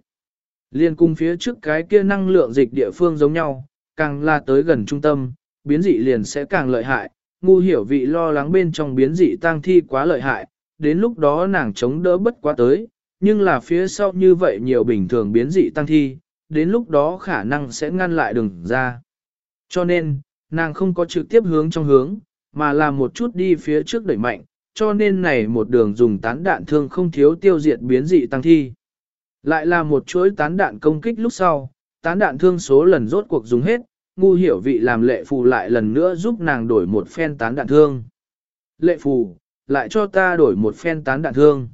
A: Liên cung phía trước cái kia năng lượng dịch địa phương giống nhau, càng là tới gần trung tâm, biến dị liền sẽ càng lợi hại, ngu hiểu vị lo lắng bên trong biến dị tang thi quá lợi hại, đến lúc đó nàng chống đỡ bất quá tới, nhưng là phía sau như vậy nhiều bình thường biến dị tăng thi, đến lúc đó khả năng sẽ ngăn lại đường ra. Cho nên, nàng không có trực tiếp hướng trong hướng, mà là một chút đi phía trước đẩy mạnh, cho nên này một đường dùng tán đạn thương không thiếu tiêu diệt biến dị tăng thi. Lại là một chuỗi tán đạn công kích lúc sau, tán đạn thương số lần rốt cuộc dùng hết, ngu hiểu vị làm lệ phù lại lần nữa giúp nàng đổi một phen tán đạn thương. Lệ phù, lại cho ta đổi một phen tán đạn thương.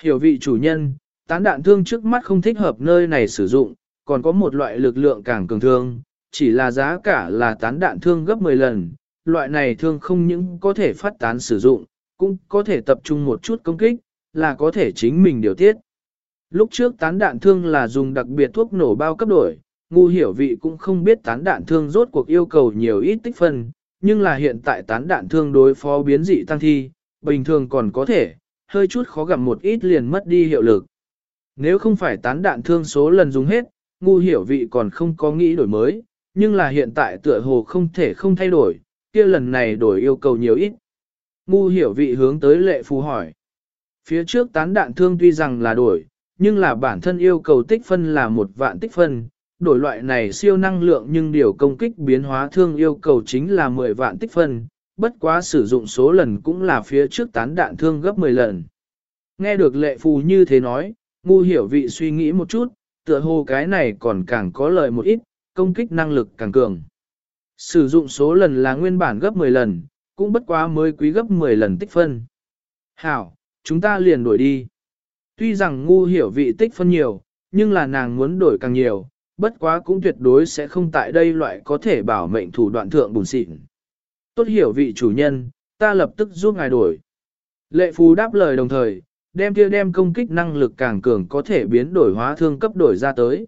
A: Hiểu vị chủ nhân, tán đạn thương trước mắt không thích hợp nơi này sử dụng, còn có một loại lực lượng càng cường thương, chỉ là giá cả là tán đạn thương gấp 10 lần, loại này thương không những có thể phát tán sử dụng, cũng có thể tập trung một chút công kích, là có thể chính mình điều tiết. Lúc trước tán đạn thương là dùng đặc biệt thuốc nổ bao cấp đổi, ngu hiểu vị cũng không biết tán đạn thương rốt cuộc yêu cầu nhiều ít tích phân, nhưng là hiện tại tán đạn thương đối phó biến dị tăng thi, bình thường còn có thể, hơi chút khó gặp một ít liền mất đi hiệu lực. Nếu không phải tán đạn thương số lần dùng hết, ngu hiểu vị còn không có nghĩ đổi mới, nhưng là hiện tại tựa hồ không thể không thay đổi, kia lần này đổi yêu cầu nhiều ít. Ngu hiểu vị hướng tới lệ phù hỏi. Phía trước tán đạn thương tuy rằng là đổi, nhưng là bản thân yêu cầu tích phân là một vạn tích phân, đổi loại này siêu năng lượng nhưng điều công kích biến hóa thương yêu cầu chính là 10 vạn tích phân, bất quá sử dụng số lần cũng là phía trước tán đạn thương gấp 10 lần. Nghe được lệ phù như thế nói, ngu hiểu vị suy nghĩ một chút, tựa hồ cái này còn càng có lợi một ít, công kích năng lực càng cường. Sử dụng số lần là nguyên bản gấp 10 lần, cũng bất quá mới quý gấp 10 lần tích phân. Hảo, chúng ta liền đổi đi. Tuy rằng ngu hiểu vị tích phân nhiều, nhưng là nàng muốn đổi càng nhiều, bất quá cũng tuyệt đối sẽ không tại đây loại có thể bảo mệnh thủ đoạn thượng bùn xịn. Tốt hiểu vị chủ nhân, ta lập tức giúp ngài đổi. Lệ phù đáp lời đồng thời, đem kia đem công kích năng lực càng cường có thể biến đổi hóa thương cấp đổi ra tới.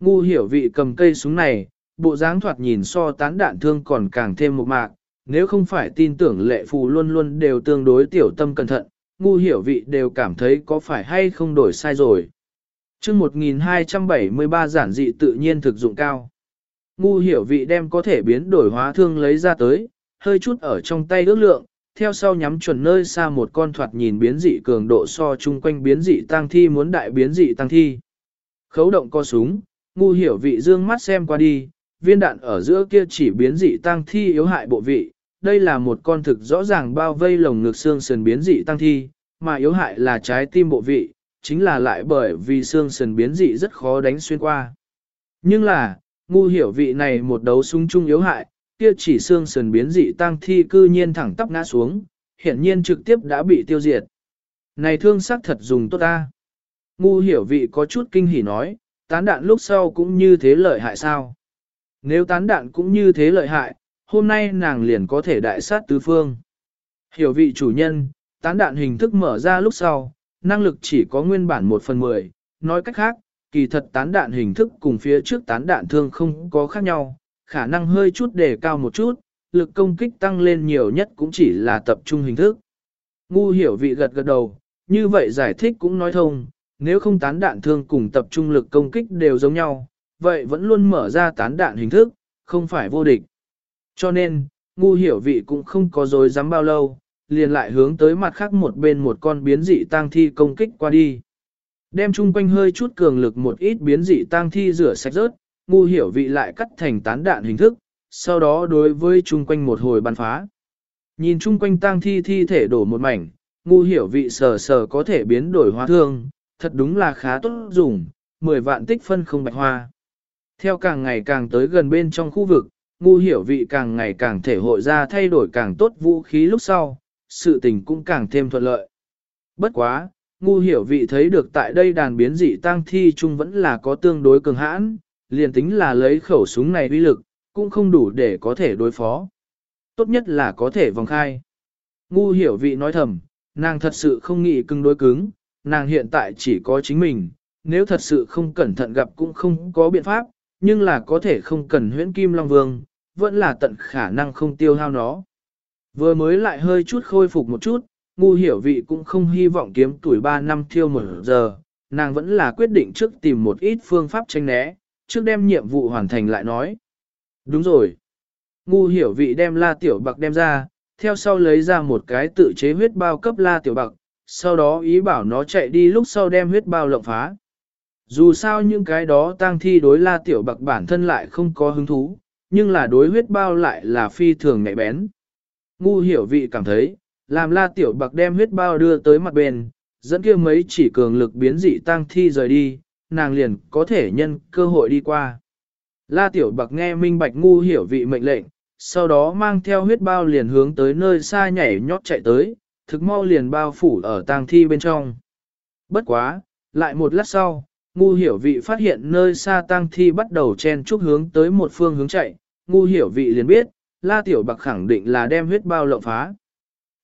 A: Ngu hiểu vị cầm cây súng này, bộ dáng thoạt nhìn so tán đạn thương còn càng thêm một mạc, nếu không phải tin tưởng lệ phù luôn luôn đều tương đối tiểu tâm cẩn thận, ngu hiểu vị đều cảm thấy có phải hay không đổi sai rồi. chương 1273 giản dị tự nhiên thực dụng cao. Ngu hiểu vị đem có thể biến đổi hóa thương lấy ra tới, hơi chút ở trong tay ước lượng, theo sau nhắm chuẩn nơi xa một con thoạt nhìn biến dị cường độ so chung quanh biến dị tăng thi muốn đại biến dị tăng thi. Khấu động co súng, ngu hiểu vị dương mắt xem qua đi, viên đạn ở giữa kia chỉ biến dị tăng thi yếu hại bộ vị, đây là một con thực rõ ràng bao vây lồng ngực xương sườn biến dị tăng thi, mà yếu hại là trái tim bộ vị, chính là lại bởi vì xương sườn biến dị rất khó đánh xuyên qua. Nhưng là, ngu hiểu vị này một đấu súng chung yếu hại, kia chỉ xương sườn biến dị tăng thi cư nhiên thẳng tắp ngã xuống, hiển nhiên trực tiếp đã bị tiêu diệt. Này thương sắc thật dùng tốt ta. Ngu hiểu vị có chút kinh hỉ nói, tán đạn lúc sau cũng như thế lợi hại sao? Nếu tán đạn cũng như thế lợi hại, hôm nay nàng liền có thể đại sát tứ phương. Hiểu vị chủ nhân, tán đạn hình thức mở ra lúc sau, năng lực chỉ có nguyên bản 1 phần 10, nói cách khác, kỳ thật tán đạn hình thức cùng phía trước tán đạn thương không có khác nhau, khả năng hơi chút đề cao một chút, lực công kích tăng lên nhiều nhất cũng chỉ là tập trung hình thức. Ngu hiểu vị gật gật đầu, như vậy giải thích cũng nói thông, nếu không tán đạn thương cùng tập trung lực công kích đều giống nhau, vậy vẫn luôn mở ra tán đạn hình thức, không phải vô địch. Cho nên, ngu hiểu vị cũng không có dối dám bao lâu, liền lại hướng tới mặt khác một bên một con biến dị tang thi công kích qua đi. Đem chung quanh hơi chút cường lực một ít biến dị tang thi rửa sạch rớt, ngu hiểu vị lại cắt thành tán đạn hình thức, sau đó đối với chung quanh một hồi bắn phá. Nhìn chung quanh tang thi thi thể đổ một mảnh, ngu hiểu vị sờ sờ có thể biến đổi hóa thương, thật đúng là khá tốt dùng, 10 vạn tích phân không bạch hoa. Theo càng ngày càng tới gần bên trong khu vực, ngu hiểu vị càng ngày càng thể hội ra thay đổi càng tốt vũ khí lúc sau, sự tình cũng càng thêm thuận lợi. Bất quá, ngu hiểu vị thấy được tại đây đàn biến dị tăng thi chung vẫn là có tương đối cường hãn, liền tính là lấy khẩu súng này uy lực, cũng không đủ để có thể đối phó. Tốt nhất là có thể vòng khai. Ngu hiểu vị nói thầm, nàng thật sự không nghĩ cứng đối cứng, nàng hiện tại chỉ có chính mình, nếu thật sự không cẩn thận gặp cũng không có biện pháp, nhưng là có thể không cần huyễn kim long vương, vẫn là tận khả năng không tiêu hao nó. Vừa mới lại hơi chút khôi phục một chút, ngu hiểu vị cũng không hy vọng kiếm tuổi 3 năm thiêu một giờ, nàng vẫn là quyết định trước tìm một ít phương pháp tranh né, trước đem nhiệm vụ hoàn thành lại nói. Đúng rồi. Ngu hiểu vị đem la tiểu bạc đem ra, theo sau lấy ra một cái tự chế huyết bao cấp la tiểu bạc, sau đó ý bảo nó chạy đi lúc sau đem huyết bao lộng phá. Dù sao những cái đó tang thi đối la tiểu bạc bản thân lại không có hứng thú, nhưng là đối huyết bao lại là phi thường nhạy bén. Ngu hiểu vị cảm thấy, làm la tiểu bạc đem huyết bao đưa tới mặt bên, dẫn kia mấy chỉ cường lực biến dị tang thi rời đi, nàng liền có thể nhân cơ hội đi qua. La tiểu bạc nghe minh bạch ngu hiểu vị mệnh lệnh, sau đó mang theo huyết bao liền hướng tới nơi xa nhảy nhót chạy tới, thực mau liền bao phủ ở tang thi bên trong. Bất quá, lại một lát sau, ngu hiểu vị phát hiện nơi xa tang thi bắt đầu chen chúc hướng tới một phương hướng chạy, ngu hiểu vị liền biết, la tiểu bạc khẳng định là đem huyết bao lộng phá.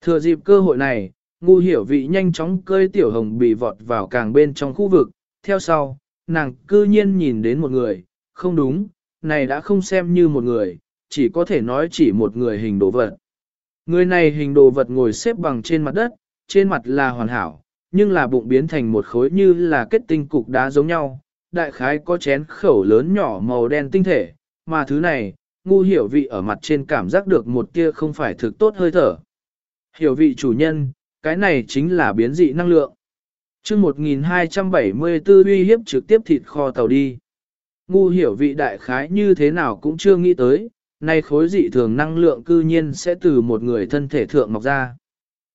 A: Thừa dịp cơ hội này, ngu hiểu vị nhanh chóng cơi tiểu hồng bị vọt vào càng bên trong khu vực, theo sau, nàng cư nhiên nhìn đến một người, không đúng, này đã không xem như một người, chỉ có thể nói chỉ một người hình đồ vật. Người này hình đồ vật ngồi xếp bằng trên mặt đất, trên mặt là hoàn hảo, nhưng là bụng biến thành một khối như là kết tinh cục đá giống nhau, đại khái có chén khẩu lớn nhỏ màu đen tinh thể, mà thứ này, ngu hiểu vị ở mặt trên cảm giác được một kia không phải thực tốt hơi thở. Hiểu vị chủ nhân, cái này chính là biến dị năng lượng. chương 1274 uy hiếp trực tiếp thịt kho tàu đi. Ngu hiểu vị đại khái như thế nào cũng chưa nghĩ tới, nay khối dị thường năng lượng cư nhiên sẽ từ một người thân thể thượng mọc ra.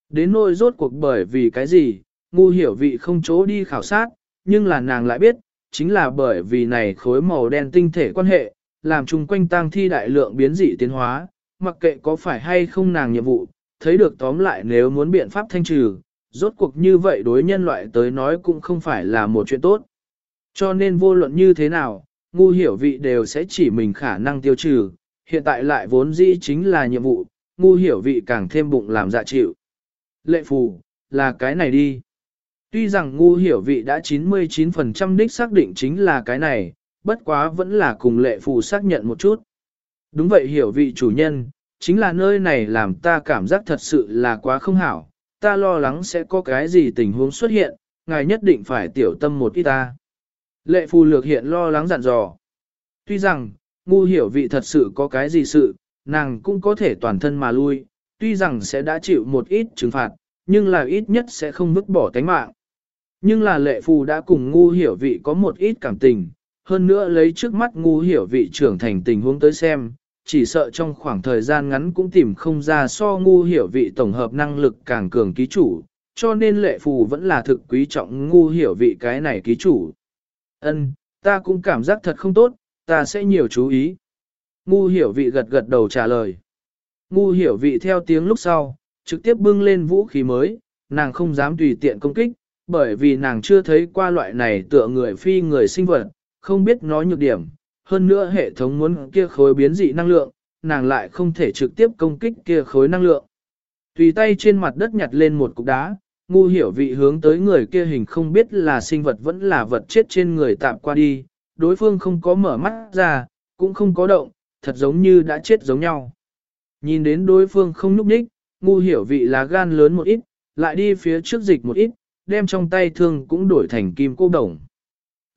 A: Đến nỗi rốt cuộc bởi vì cái gì, ngu hiểu vị không chỗ đi khảo sát, nhưng là nàng lại biết, chính là bởi vì này khối màu đen tinh thể quan hệ, làm chung quanh tăng thi đại lượng biến dị tiến hóa, mặc kệ có phải hay không nàng nhiệm vụ, thấy được tóm lại nếu muốn biện pháp thanh trừ, rốt cuộc như vậy đối nhân loại tới nói cũng không phải là một chuyện tốt. Cho nên vô luận như thế nào, ngu hiểu vị đều sẽ chỉ mình khả năng tiêu trừ, hiện tại lại vốn dĩ chính là nhiệm vụ, ngu hiểu vị càng thêm bụng làm dạ chịu. Lệ phù, là cái này đi. Tuy rằng ngu hiểu vị đã 99% đích xác định chính là cái này, bất quá vẫn là cùng lệ phù xác nhận một chút. Đúng vậy hiểu vị chủ nhân, chính là nơi này làm ta cảm giác thật sự là quá không hảo, ta lo lắng sẽ có cái gì tình huống xuất hiện, ngài nhất định phải tiểu tâm một ít ta. Lệ phù lược hiện lo lắng dặn dò. Tuy rằng, ngu hiểu vị thật sự có cái gì sự, nàng cũng có thể toàn thân mà lui, tuy rằng sẽ đã chịu một ít trừng phạt, nhưng là ít nhất sẽ không vứt bỏ tánh mạng. Nhưng là lệ phù đã cùng ngu hiểu vị có một ít cảm tình, hơn nữa lấy trước mắt ngu hiểu vị trưởng thành tình huống tới xem, chỉ sợ trong khoảng thời gian ngắn cũng tìm không ra so ngu hiểu vị tổng hợp năng lực càng cường ký chủ, cho nên lệ phù vẫn là thực quý trọng ngu hiểu vị cái này ký chủ. Ân, ta cũng cảm giác thật không tốt, ta sẽ nhiều chú ý. Ngu hiểu vị gật gật đầu trả lời. Ngu hiểu vị theo tiếng lúc sau, trực tiếp bưng lên vũ khí mới, nàng không dám tùy tiện công kích, bởi vì nàng chưa thấy qua loại này tựa người phi người sinh vật, không biết nói nhược điểm. Hơn nữa hệ thống muốn kia khối biến dị năng lượng, nàng lại không thể trực tiếp công kích kia khối năng lượng. Tùy tay trên mặt đất nhặt lên một cục đá, ngu hiểu vị hướng tới người kia hình không biết là sinh vật vẫn là vật chết trên người tạm qua đi, đối phương không có mở mắt ra, cũng không có động, thật giống như đã chết giống nhau. Nhìn đến đối phương không núp đích, ngu hiểu vị là gan lớn một ít, lại đi phía trước dịch một ít, đem trong tay thương cũng đổi thành kim cô đồng.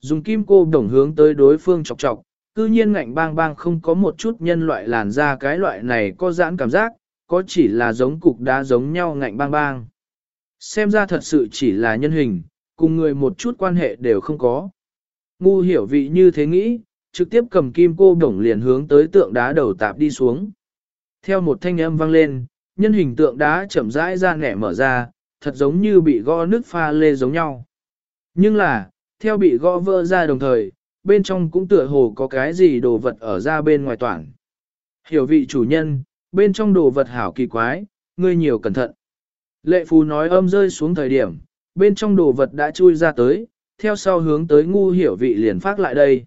A: Dùng kim cô đồng hướng tới đối phương chọc chọc, cư nhiên ngạnh bang bang không có một chút nhân loại làn ra cái loại này có giãn cảm giác, có chỉ là giống cục đá giống nhau ngạnh bang bang. Xem ra thật sự chỉ là nhân hình, cùng người một chút quan hệ đều không có. Ngu hiểu vị như thế nghĩ, trực tiếp cầm kim cô đồng liền hướng tới tượng đá đầu tạp đi xuống. Theo một thanh âm vang lên, nhân hình tượng đá chậm rãi ra nẻ mở ra, thật giống như bị gõ nước pha lê giống nhau. Nhưng là, theo bị gõ vỡ ra đồng thời, bên trong cũng tựa hồ có cái gì đồ vật ở ra bên ngoài toàn. Hiểu vị chủ nhân, bên trong đồ vật hảo kỳ quái, ngươi nhiều cẩn thận. Lệ phù nói âm rơi xuống thời điểm, bên trong đồ vật đã chui ra tới, theo sau hướng tới ngu hiểu vị liền phát lại đây.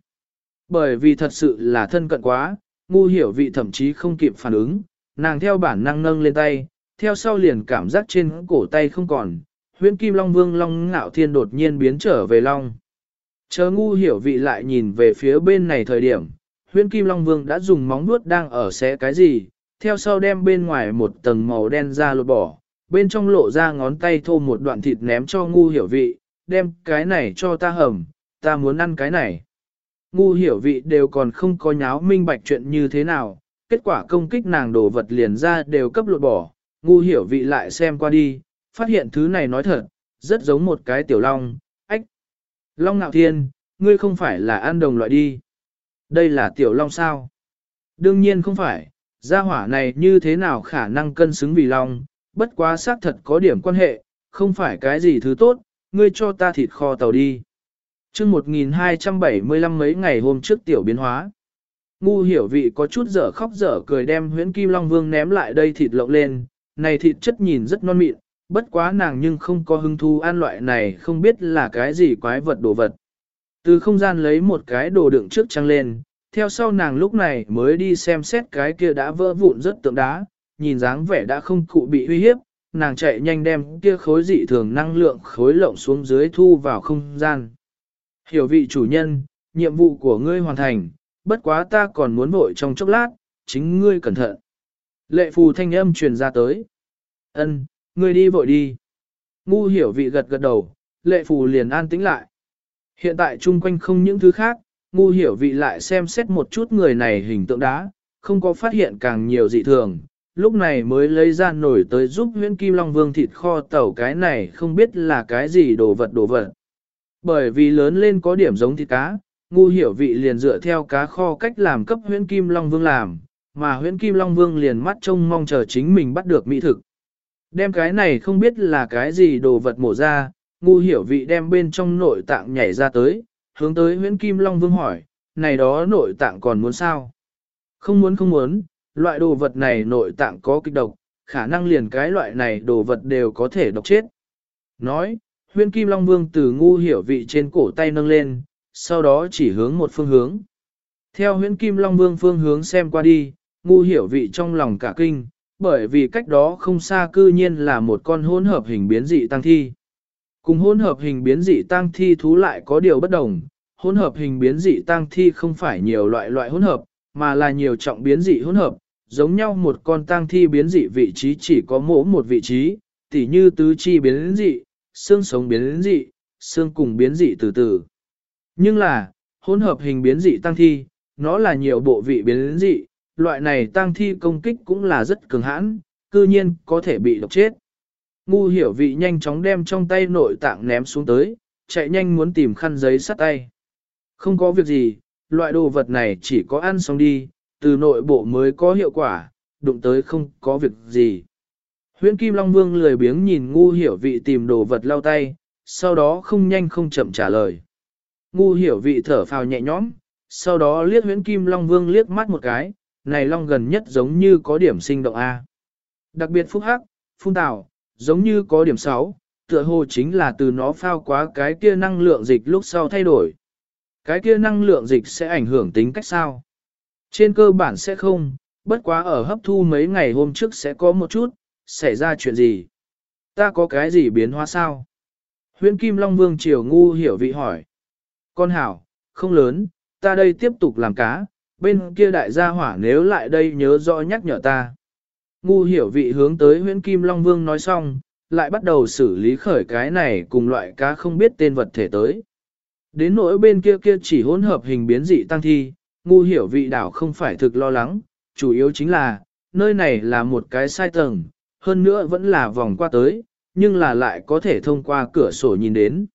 A: Bởi vì thật sự là thân cận quá, ngu hiểu vị thậm chí không kịp phản ứng, nàng theo bản năng nâng lên tay, theo sau liền cảm giác trên cổ tay không còn, huyễn kim long vương long ngạo thiên đột nhiên biến trở về long. Chờ ngu hiểu vị lại nhìn về phía bên này thời điểm, huyễn kim long vương đã dùng móng nuốt đang ở xé cái gì, theo sau đem bên ngoài một tầng màu đen ra lột bỏ, bên trong lộ ra ngón tay thô một đoạn thịt ném cho ngu hiểu vị, đem cái này cho ta hầm, ta muốn ăn cái này. Ngu hiểu vị đều còn không có nháo minh bạch chuyện như thế nào, kết quả công kích nàng đồ vật liền ra đều cấp lột bỏ, ngu hiểu vị lại xem qua đi, phát hiện thứ này nói thật, rất giống một cái tiểu long, ách. Long ngạo thiên, ngươi không phải là ăn đồng loại đi. Đây là tiểu long sao? Đương nhiên không phải, gia hỏa này như thế nào khả năng cân xứng vì long, bất quá xác thật có điểm quan hệ, không phải cái gì thứ tốt, ngươi cho ta thịt kho tàu đi. chương 1275 mấy ngày hôm trước tiểu biến hóa. Ngu hiểu vị có chút dở khóc dở cười đem huyễn kim long vương ném lại đây thịt lộng lên, này thịt chất nhìn rất non mịn, bất quá nàng nhưng không có hứng thú ăn loại này không biết là cái gì quái vật đồ vật. Từ không gian lấy một cái đồ đựng trước trăng lên, theo sau nàng lúc này mới đi xem xét cái kia đã vỡ vụn rất tượng đá, nhìn dáng vẻ đã không cụ bị uy hiếp, nàng chạy nhanh đem kia khối dị thường năng lượng khối lộng xuống dưới thu vào không gian. Hiểu vị chủ nhân, nhiệm vụ của ngươi hoàn thành, bất quá ta còn muốn vội trong chốc lát, chính ngươi cẩn thận. Lệ phù thanh âm truyền ra tới. Ân, ngươi đi vội đi. Ngu hiểu vị gật gật đầu, lệ phù liền an tĩnh lại. Hiện tại chung quanh không những thứ khác, ngu hiểu vị lại xem xét một chút người này hình tượng đá, không có phát hiện càng nhiều dị thường, lúc này mới lấy ra nổi tới giúp huyễn kim long vương thịt kho tẩu cái này không biết là cái gì đồ vật đồ vật. Bởi vì lớn lên có điểm giống thịt cá, ngu hiểu vị liền dựa theo cá kho cách làm cấp huyễn kim long vương làm, mà huyễn kim long vương liền mắt trông mong chờ chính mình bắt được mỹ thực. Đem cái này không biết là cái gì đồ vật mổ ra, ngu hiểu vị đem bên trong nội tạng nhảy ra tới, hướng tới huyễn kim long vương hỏi, này đó nội tạng còn muốn sao? Không muốn không muốn, loại đồ vật này nội tạng có kịch độc, khả năng liền cái loại này đồ vật đều có thể độc chết. Nói, huyễn kim long vương từ ngu hiểu vị trên cổ tay nâng lên, sau đó chỉ hướng một phương hướng. Theo huyễn kim long vương phương hướng xem qua đi, ngu hiểu vị trong lòng cả kinh, bởi vì cách đó không xa cư nhiên là một con hỗn hợp hình biến dị tăng thi. Cùng hỗn hợp hình biến dị tăng thi thú lại có điều bất đồng, hỗn hợp hình biến dị tăng thi không phải nhiều loại loại hỗn hợp, mà là nhiều trọng biến dị hỗn hợp, giống nhau một con tăng thi biến dị vị trí chỉ có mỗi một vị trí, tỉ như tứ chi biến dị, xương sống biến dị, xương cùng biến dị từ từ. Nhưng là, hỗn hợp hình biến dị tăng thi, nó là nhiều bộ vị biến dị, loại này tăng thi công kích cũng là rất cường hãn, cư nhiên có thể bị độc chết. Ngu hiểu vị nhanh chóng đem trong tay nội tạng ném xuống tới, chạy nhanh muốn tìm khăn giấy sắt tay. Không có việc gì, loại đồ vật này chỉ có ăn xong đi, từ nội bộ mới có hiệu quả, đụng tới không có việc gì. Huyễn Kim Long Vương lười biếng nhìn ngu hiểu vị tìm đồ vật lau tay, sau đó không nhanh không chậm trả lời. Ngu hiểu vị thở phào nhẹ nhõm, sau đó liếc huyễn Kim Long Vương liếc mắt một cái, này Long gần nhất giống như có điểm sinh động A. Đặc biệt phúc hắc, phun tảo, giống như có điểm 6, tựa hồ chính là từ nó phao quá cái kia năng lượng dịch lúc sau thay đổi. Cái kia năng lượng dịch sẽ ảnh hưởng tính cách sao? Trên cơ bản sẽ không, bất quá ở hấp thu mấy ngày hôm trước sẽ có một chút, xảy ra chuyện gì? Ta có cái gì biến hóa sao? Huyễn Kim Long Vương Triều Ngu hiểu vị hỏi. Con hảo, không lớn, ta đây tiếp tục làm cá, bên kia đại gia hỏa nếu lại đây nhớ rõ nhắc nhở ta. Ngu hiểu vị hướng tới huyễn Kim Long Vương nói xong, lại bắt đầu xử lý khởi cái này cùng loại cá không biết tên vật thể tới. Đến nỗi bên kia kia chỉ hỗn hợp hình biến dị tăng thi, ngu hiểu vị đảo không phải thực lo lắng, chủ yếu chính là, nơi này là một cái sai tầng, hơn nữa vẫn là vòng qua tới, nhưng là lại có thể thông qua cửa sổ nhìn đến.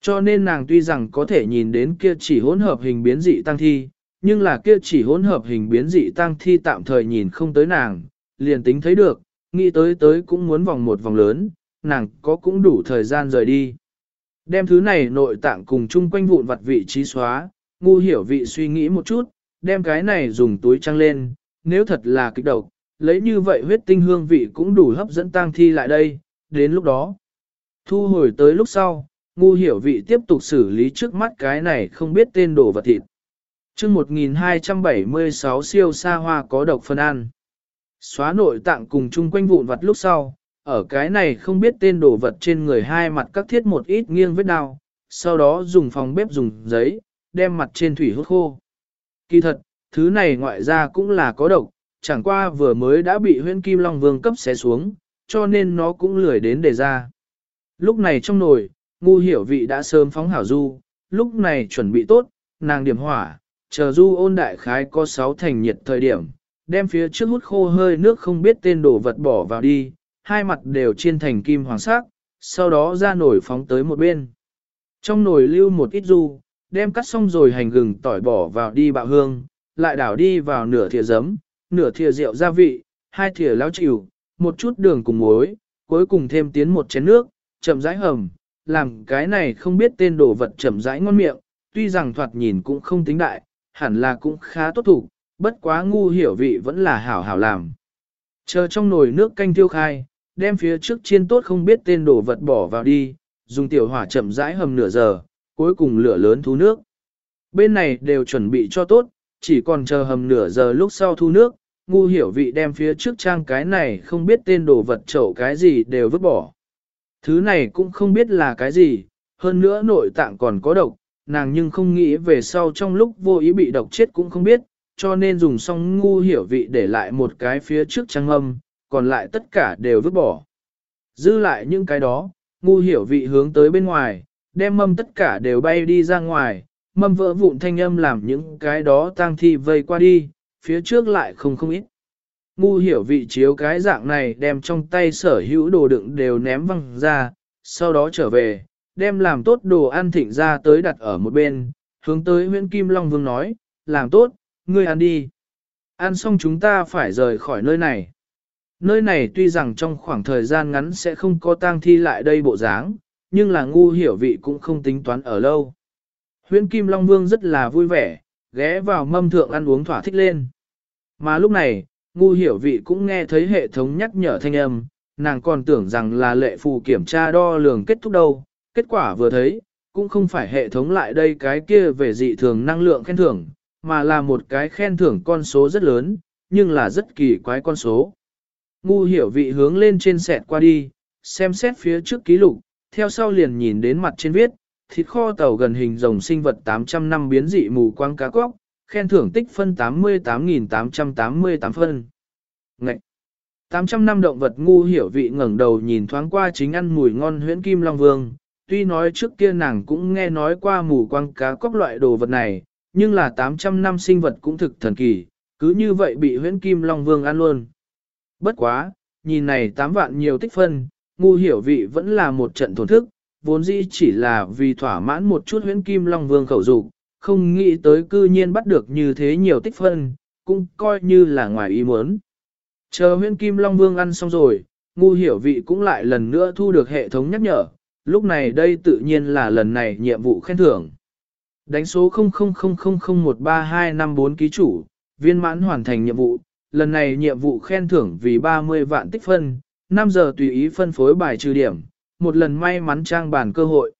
A: Cho nên nàng tuy rằng có thể nhìn đến kia chỉ hỗn hợp hình biến dị tăng thi, nhưng là kia chỉ hỗn hợp hình biến dị tăng thi tạm thời nhìn không tới nàng, liền tính thấy được, nghĩ tới tới cũng muốn vòng một vòng lớn, nàng có cũng đủ thời gian rời đi. Đem thứ này nội tạng cùng chung quanh vụn vặt vị trí xóa, ngu hiểu vị suy nghĩ một chút, đem cái này dùng túi trăng lên, nếu thật là kích độc, lấy như vậy huyết tinh hương vị cũng đủ hấp dẫn tang thi lại đây, đến lúc đó. Thu hồi tới lúc sau, ngu hiểu vị tiếp tục xử lý trước mắt cái này không biết tên đồ vật thịt chương 1276 siêu xa hoa có độc phân ăn. Xóa nội tạng cùng chung quanh vụn vặt lúc sau, ở cái này không biết tên đồ vật trên người hai mặt các thiết một ít nghiêng vết đau, sau đó dùng phòng bếp dùng giấy, đem mặt trên thủy hút khô. Kỳ thật, thứ này ngoại ra cũng là có độc, chẳng qua vừa mới đã bị huyễn kim long vương cấp xé xuống, cho nên nó cũng lười đến để ra. Lúc này trong nồi, ngu hiểu vị đã sớm phóng hảo du, lúc này chuẩn bị tốt, nàng điểm hỏa, chờ du ôn đại khái có sáu thành nhiệt thời điểm, đem phía trước hút khô hơi nước không biết tên đồ vật bỏ vào đi, hai mặt đều chiên thành kim hoàng sắc, sau đó ra nồi phóng tới một bên. Trong nồi lưu một ít du, đem cắt xong rồi hành gừng tỏi bỏ vào đi bạo hương, lại đảo đi vào nửa thìa giấm, nửa thìa rượu gia vị, hai thìa láo chịu, một chút đường cùng muối, cuối cùng thêm tiến một chén nước, chậm rãi hầm, làm cái này không biết tên đồ vật chậm rãi ngon miệng, tuy rằng thoạt nhìn cũng không tính đại, hẳn là cũng khá tốt thủ, bất quá ngu hiểu vị vẫn là hảo hảo làm. Chờ trong nồi nước canh tiêu khai, đem phía trước chiên tốt không biết tên đồ vật bỏ vào đi, dùng tiểu hỏa chậm rãi hầm nửa giờ, cuối cùng lửa lớn thu nước. Bên này đều chuẩn bị cho tốt, chỉ còn chờ hầm nửa giờ lúc sau thu nước, ngu hiểu vị đem phía trước trang cái này không biết tên đồ vật chậu cái gì đều vứt bỏ. Thứ này cũng không biết là cái gì, hơn nữa nội tạng còn có độc, nàng nhưng không nghĩ về sau trong lúc vô ý bị độc chết cũng không biết, cho nên dùng xong ngu hiểu vị để lại một cái phía trước trang âm, còn lại tất cả đều vứt bỏ. Dư lại những cái đó, ngu hiểu vị hướng tới bên ngoài, đem mâm tất cả đều bay đi ra ngoài, mâm vỡ vụn thanh âm làm những cái đó tang thi vây qua đi, phía trước lại không không ít. Ngu hiểu vị chiếu cái dạng này đem trong tay sở hữu đồ đựng đều ném văng ra, sau đó trở về, đem làm tốt đồ ăn thịnh ra tới đặt ở một bên, hướng tới Nguyễn Kim Long Vương nói, làm tốt, ngươi ăn đi. Ăn xong chúng ta phải rời khỏi nơi này. Nơi này tuy rằng trong khoảng thời gian ngắn sẽ không có tang thi lại đây bộ dáng, nhưng là ngu hiểu vị cũng không tính toán ở lâu. Huyễn Kim Long Vương rất là vui vẻ, ghé vào mâm thượng ăn uống thỏa thích lên. Mà lúc này, ngu hiểu vị cũng nghe thấy hệ thống nhắc nhở thanh âm, nàng còn tưởng rằng là lệ phù kiểm tra đo lường kết thúc đâu, kết quả vừa thấy, cũng không phải hệ thống lại đây cái kia về dị thường năng lượng khen thưởng, mà là một cái khen thưởng con số rất lớn, nhưng là rất kỳ quái con số. Ngu hiểu vị hướng lên trên sẹt qua đi, xem xét phía trước ký lục, theo sau liền nhìn đến mặt trên viết, thịt kho tàu gần hình rồng sinh vật 800 năm biến dị mù quang cá cóc, khen thưởng tích phân 88.888 phân. Ngậy! 800 năm động vật ngu hiểu vị ngẩng đầu nhìn thoáng qua chính ăn mùi ngon huyễn kim long vương, tuy nói trước kia nàng cũng nghe nói qua mù quang cá cóc loại đồ vật này, nhưng là 800 năm sinh vật cũng thực thần kỳ, cứ như vậy bị huyễn kim long vương ăn luôn. Bất quá, nhìn này 8 vạn nhiều tích phân, ngu hiểu vị vẫn là một trận thổn thức, vốn dĩ chỉ là vì thỏa mãn một chút huyễn kim long vương khẩu dục không nghĩ tới cư nhiên bắt được như thế nhiều tích phân, cũng coi như là ngoài ý muốn. Chờ huyễn kim long vương ăn xong rồi, ngu hiểu vị cũng lại lần nữa thu được hệ thống nhắc nhở, lúc này đây tự nhiên là lần này nhiệm vụ khen thưởng. Đánh số 000013254 ký chủ, viên mãn hoàn thành nhiệm vụ, lần này nhiệm vụ khen thưởng vì 30 vạn tích phân, 5 giờ tùy ý phân phối bài trừ điểm, một lần may mắn trang bản cơ hội.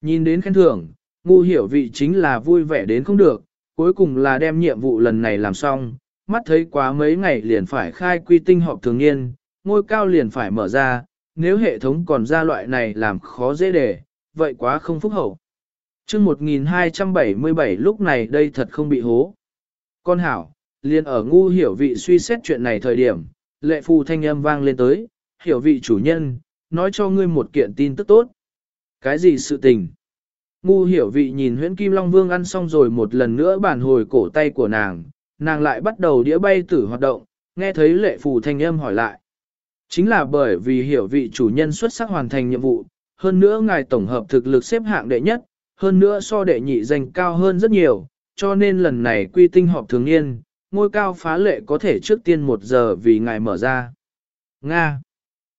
A: Nhìn đến khen thưởng, ngu hiểu vị chính là vui vẻ đến không được, cuối cùng là đem nhiệm vụ lần này làm xong, mắt thấy quá mấy ngày liền phải khai quy tinh họp thường niên, ngôi cao liền phải mở ra, nếu hệ thống còn ra loại này làm khó dễ đề, vậy quá không phúc hậu. chương 1277 lúc này đây thật không bị hố. Con hảo, liền ở ngu hiểu vị suy xét chuyện này thời điểm, lệ phù thanh âm vang lên tới, hiểu vị chủ nhân, nói cho ngươi một kiện tin tức tốt. Cái gì sự tình? Ngu hiểu vị nhìn huyễn kim long vương ăn xong rồi một lần nữa bản hồi cổ tay của nàng, nàng lại bắt đầu đĩa bay tử hoạt động, nghe thấy lệ phù thanh âm hỏi lại. Chính là bởi vì hiểu vị chủ nhân xuất sắc hoàn thành nhiệm vụ, hơn nữa ngài tổng hợp thực lực xếp hạng đệ nhất, hơn nữa so đệ nhị danh cao hơn rất nhiều, cho nên lần này quy tinh họp thường niên, ngôi cao phá lệ có thể trước tiên một giờ vì ngài mở ra. Nga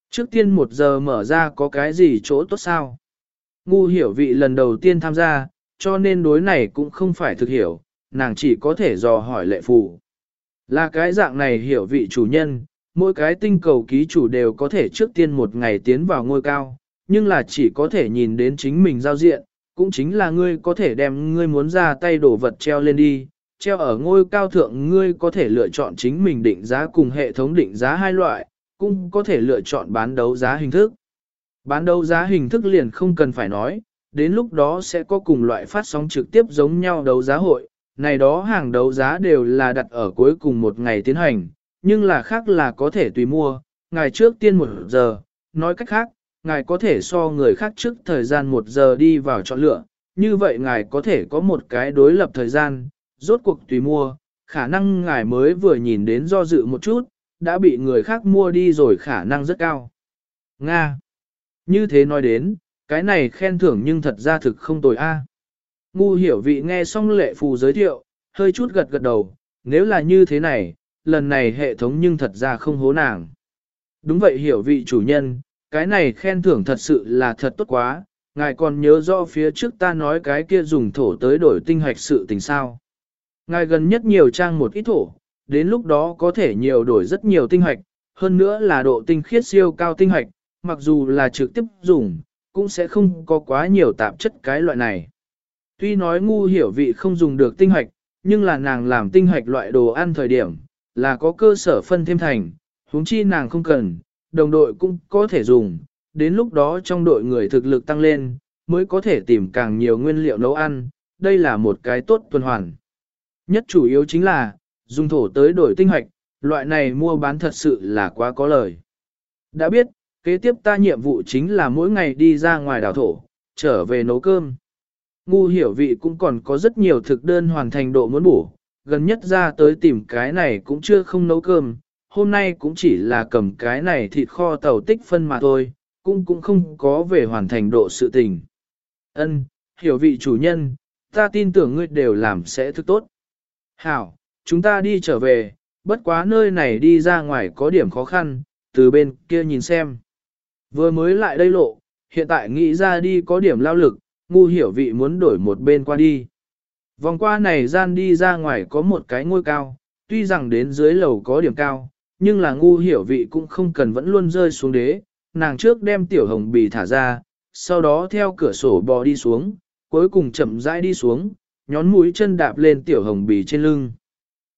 A: Trước tiên một giờ mở ra có cái gì chỗ tốt sao? Ngu hiểu vị lần đầu tiên tham gia, cho nên đối này cũng không phải thực hiểu, nàng chỉ có thể dò hỏi lệ phù. Là cái dạng này hiểu vị chủ nhân, mỗi cái tinh cầu ký chủ đều có thể trước tiên một ngày tiến vào ngôi cao, nhưng là chỉ có thể nhìn đến chính mình giao diện, cũng chính là ngươi có thể đem ngươi muốn ra tay đổ vật treo lên đi, treo ở ngôi cao thượng ngươi có thể lựa chọn chính mình định giá cùng hệ thống định giá hai loại, cũng có thể lựa chọn bán đấu giá hình thức. Bán đấu giá hình thức liền không cần phải nói, đến lúc đó sẽ có cùng loại phát sóng trực tiếp giống nhau đấu giá hội, này đó hàng đấu giá đều là đặt ở cuối cùng một ngày tiến hành, nhưng là khác là có thể tùy mua, ngài trước tiên một giờ, nói cách khác, ngài có thể so người khác trước thời gian một giờ đi vào chọn lựa, như vậy ngài có thể có một cái đối lập thời gian, rốt cuộc tùy mua, khả năng ngài mới vừa nhìn đến do dự một chút, đã bị người khác mua đi rồi khả năng rất cao. Nga. Như thế nói đến, cái này khen thưởng nhưng thật ra thực không tồi a. Ngu hiểu vị nghe xong lệ phù giới thiệu, hơi chút gật gật đầu, nếu là như thế này, lần này hệ thống nhưng thật ra không hố nàng. Đúng vậy hiểu vị chủ nhân, cái này khen thưởng thật sự là thật tốt quá, ngài còn nhớ rõ phía trước ta nói cái kia dùng thổ tới đổi tinh hoạch sự tình sao. Ngài gần nhất nhiều trang một ít thổ, đến lúc đó có thể nhiều đổi rất nhiều tinh hoạch, hơn nữa là độ tinh khiết siêu cao tinh hoạch, mặc dù là trực tiếp dùng, cũng sẽ không có quá nhiều tạp chất cái loại này. Tuy nói ngu hiểu vị không dùng được tinh hoạch, nhưng là nàng làm tinh hoạch loại đồ ăn thời điểm, là có cơ sở phân thêm thành, huống chi nàng không cần, đồng đội cũng có thể dùng, đến lúc đó trong đội người thực lực tăng lên, mới có thể tìm càng nhiều nguyên liệu nấu ăn, đây là một cái tốt tuần hoàn. Nhất chủ yếu chính là, dùng thổ tới đổi tinh hoạch, loại này mua bán thật sự là quá có lời. Đã biết, kế tiếp ta nhiệm vụ chính là mỗi ngày đi ra ngoài đảo thổ, trở về nấu cơm. Ngu hiểu vị cũng còn có rất nhiều thực đơn hoàn thành độ muốn bổ, gần nhất ra tới tìm cái này cũng chưa không nấu cơm, hôm nay cũng chỉ là cầm cái này thịt kho tàu tích phân mà thôi, cũng cũng không có về hoàn thành độ sự tình. Ân, hiểu vị chủ nhân, ta tin tưởng ngươi đều làm sẽ thức tốt. Hảo, chúng ta đi trở về, bất quá nơi này đi ra ngoài có điểm khó khăn, từ bên kia nhìn xem. Vừa mới lại đây lộ, hiện tại nghĩ ra đi có điểm lao lực, ngu hiểu vị muốn đổi một bên qua đi. Vòng qua này gian đi ra ngoài có một cái ngôi cao, tuy rằng đến dưới lầu có điểm cao, nhưng là ngu hiểu vị cũng không cần vẫn luôn rơi xuống đế, nàng trước đem tiểu hồng bì thả ra, sau đó theo cửa sổ bò đi xuống, cuối cùng chậm rãi đi xuống, nhón mũi chân đạp lên tiểu hồng bì trên lưng.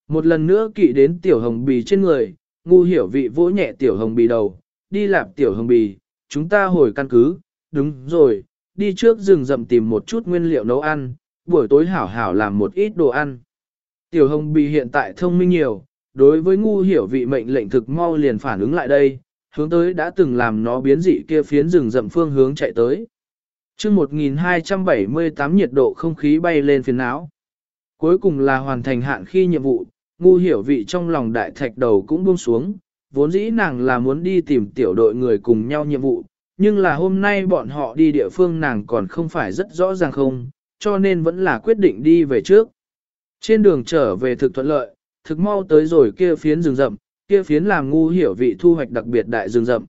A: Một lần nữa kỵ đến tiểu hồng bì trên người, ngu hiểu vị vỗ nhẹ tiểu hồng bì đầu, đi lạp tiểu hồng bì, chúng ta hồi căn cứ, đúng rồi, đi trước rừng rậm tìm một chút nguyên liệu nấu ăn, buổi tối hảo hảo làm một ít đồ ăn. Tiểu hồng bị hiện tại thông minh nhiều, đối với ngu hiểu vị mệnh lệnh thực mau liền phản ứng lại đây, hướng tới đã từng làm nó biến dị kia phiến rừng rậm phương hướng chạy tới. chương 1278 nhiệt độ không khí bay lên phiền não. Cuối cùng là hoàn thành hạn khi nhiệm vụ, ngu hiểu vị trong lòng đại thạch đầu cũng buông xuống, vốn dĩ nàng là muốn đi tìm tiểu đội người cùng nhau nhiệm vụ, nhưng là hôm nay bọn họ đi địa phương nàng còn không phải rất rõ ràng không, cho nên vẫn là quyết định đi về trước. Trên đường trở về thực thuận lợi, thực mau tới rồi kia phiến rừng rậm, kia phiến làm ngu hiểu vị thu hoạch đặc biệt đại rừng rậm.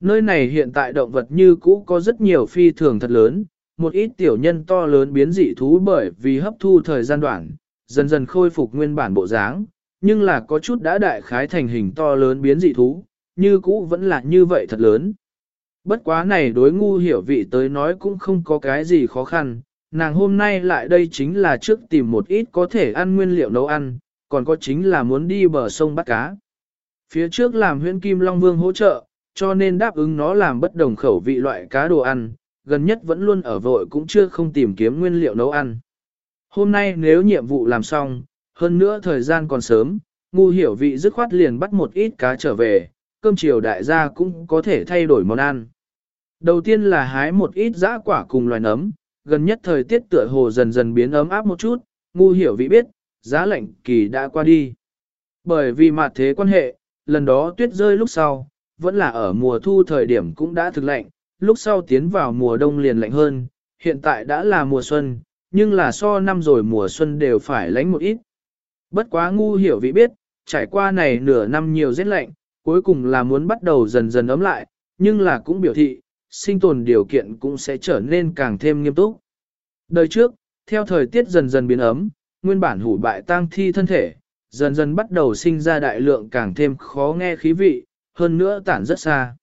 A: Nơi này hiện tại động vật như cũ có rất nhiều phi thường thật lớn, một ít tiểu nhân to lớn biến dị thú bởi vì hấp thu thời gian đoạn, dần dần khôi phục nguyên bản bộ dáng, nhưng là có chút đã đại khái thành hình to lớn biến dị thú, như cũ vẫn là như vậy thật lớn. Bất quá này đối ngu hiểu vị tới nói cũng không có cái gì khó khăn, nàng hôm nay lại đây chính là trước tìm một ít có thể ăn nguyên liệu nấu ăn, còn có chính là muốn đi bờ sông bắt cá. Phía trước làm huyện Kim Long Vương hỗ trợ, cho nên đáp ứng nó làm bất đồng khẩu vị loại cá đồ ăn, gần nhất vẫn luôn ở vội cũng chưa không tìm kiếm nguyên liệu nấu ăn. Hôm nay nếu nhiệm vụ làm xong, hơn nữa thời gian còn sớm, ngu hiểu vị dứt khoát liền bắt một ít cá trở về, cơm chiều đại gia cũng có thể thay đổi món ăn. Đầu tiên là hái một ít giã quả cùng loài nấm, gần nhất thời tiết tựa hồ dần dần biến ấm áp một chút, ngu hiểu vị biết, giá lạnh kỳ đã qua đi. Bởi vì mặt thế quan hệ, lần đó tuyết rơi lúc sau, vẫn là ở mùa thu thời điểm cũng đã thực lạnh, lúc sau tiến vào mùa đông liền lạnh hơn, hiện tại đã là mùa xuân, nhưng là so năm rồi mùa xuân đều phải lánh một ít. Bất quá ngu hiểu vị biết, trải qua này nửa năm nhiều rét lạnh, cuối cùng là muốn bắt đầu dần dần ấm lại, nhưng là cũng biểu thị, sinh tồn điều kiện cũng sẽ trở nên càng thêm nghiêm túc. Đời trước, theo thời tiết dần dần biến ấm, nguyên bản hủ bại tang thi thân thể, dần dần bắt đầu sinh ra đại lượng càng thêm khó nghe khí vị, hơn nữa tản rất xa.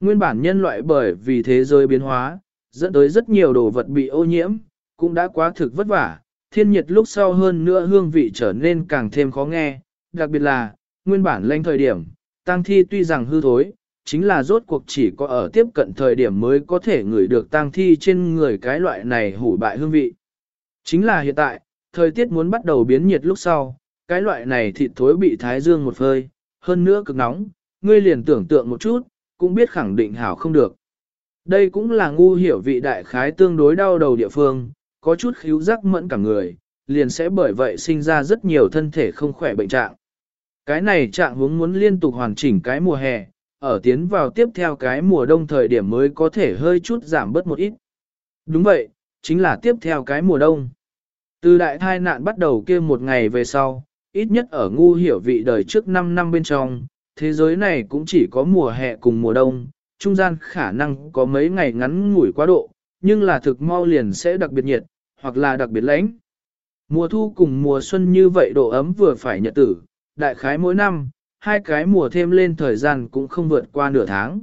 A: Nguyên bản nhân loại bởi vì thế giới biến hóa, dẫn tới rất nhiều đồ vật bị ô nhiễm, cũng đã quá thực vất vả, thiên nhiệt lúc sau hơn nữa hương vị trở nên càng thêm khó nghe, đặc biệt là, nguyên bản lanh thời điểm, tang thi tuy rằng hư thối, chính là rốt cuộc chỉ có ở tiếp cận thời điểm mới có thể ngửi được tang thi trên người cái loại này hủ bại hương vị. Chính là hiện tại, thời tiết muốn bắt đầu biến nhiệt lúc sau, cái loại này thịt thối bị thái dương một phơi, hơn nữa cực nóng, ngươi liền tưởng tượng một chút, cũng biết khẳng định hảo không được. Đây cũng là ngu hiểu vị đại khái tương đối đau đầu địa phương, có chút khíu giác mẫn cả người, liền sẽ bởi vậy sinh ra rất nhiều thân thể không khỏe bệnh trạng. Cái này trạng hướng muốn liên tục hoàn chỉnh cái mùa hè, ở tiến vào tiếp theo cái mùa đông thời điểm mới có thể hơi chút giảm bớt một ít. Đúng vậy, chính là tiếp theo cái mùa đông. Từ đại thai nạn bắt đầu kia một ngày về sau, ít nhất ở ngu hiểu vị đời trước 5 năm bên trong, thế giới này cũng chỉ có mùa hè cùng mùa đông, trung gian khả năng có mấy ngày ngắn ngủi quá độ, nhưng là thực mau liền sẽ đặc biệt nhiệt, hoặc là đặc biệt lạnh. Mùa thu cùng mùa xuân như vậy độ ấm vừa phải nhật tử, đại khái mỗi năm, hai cái mùa thêm lên thời gian cũng không vượt qua nửa tháng.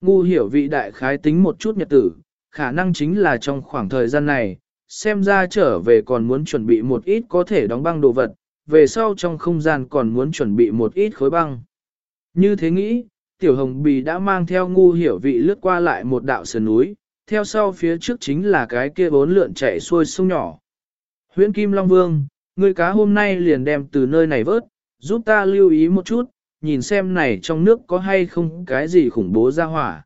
A: Ngu hiểu vị đại khái tính một chút nhật tử, khả năng chính là trong khoảng thời gian này, xem ra trở về còn muốn chuẩn bị một ít có thể đóng băng đồ vật, về sau trong không gian còn muốn chuẩn bị một ít khối băng. Như thế nghĩ, tiểu hồng bì đã mang theo ngu hiểu vị lướt qua lại một đạo sườn núi, theo sau phía trước chính là cái kia bốn lượn chạy xuôi sông nhỏ. Huyễn Kim Long Vương, người cá hôm nay liền đem từ nơi này vớt, giúp ta lưu ý một chút, nhìn xem này trong nước có hay không cái gì khủng bố ra hỏa.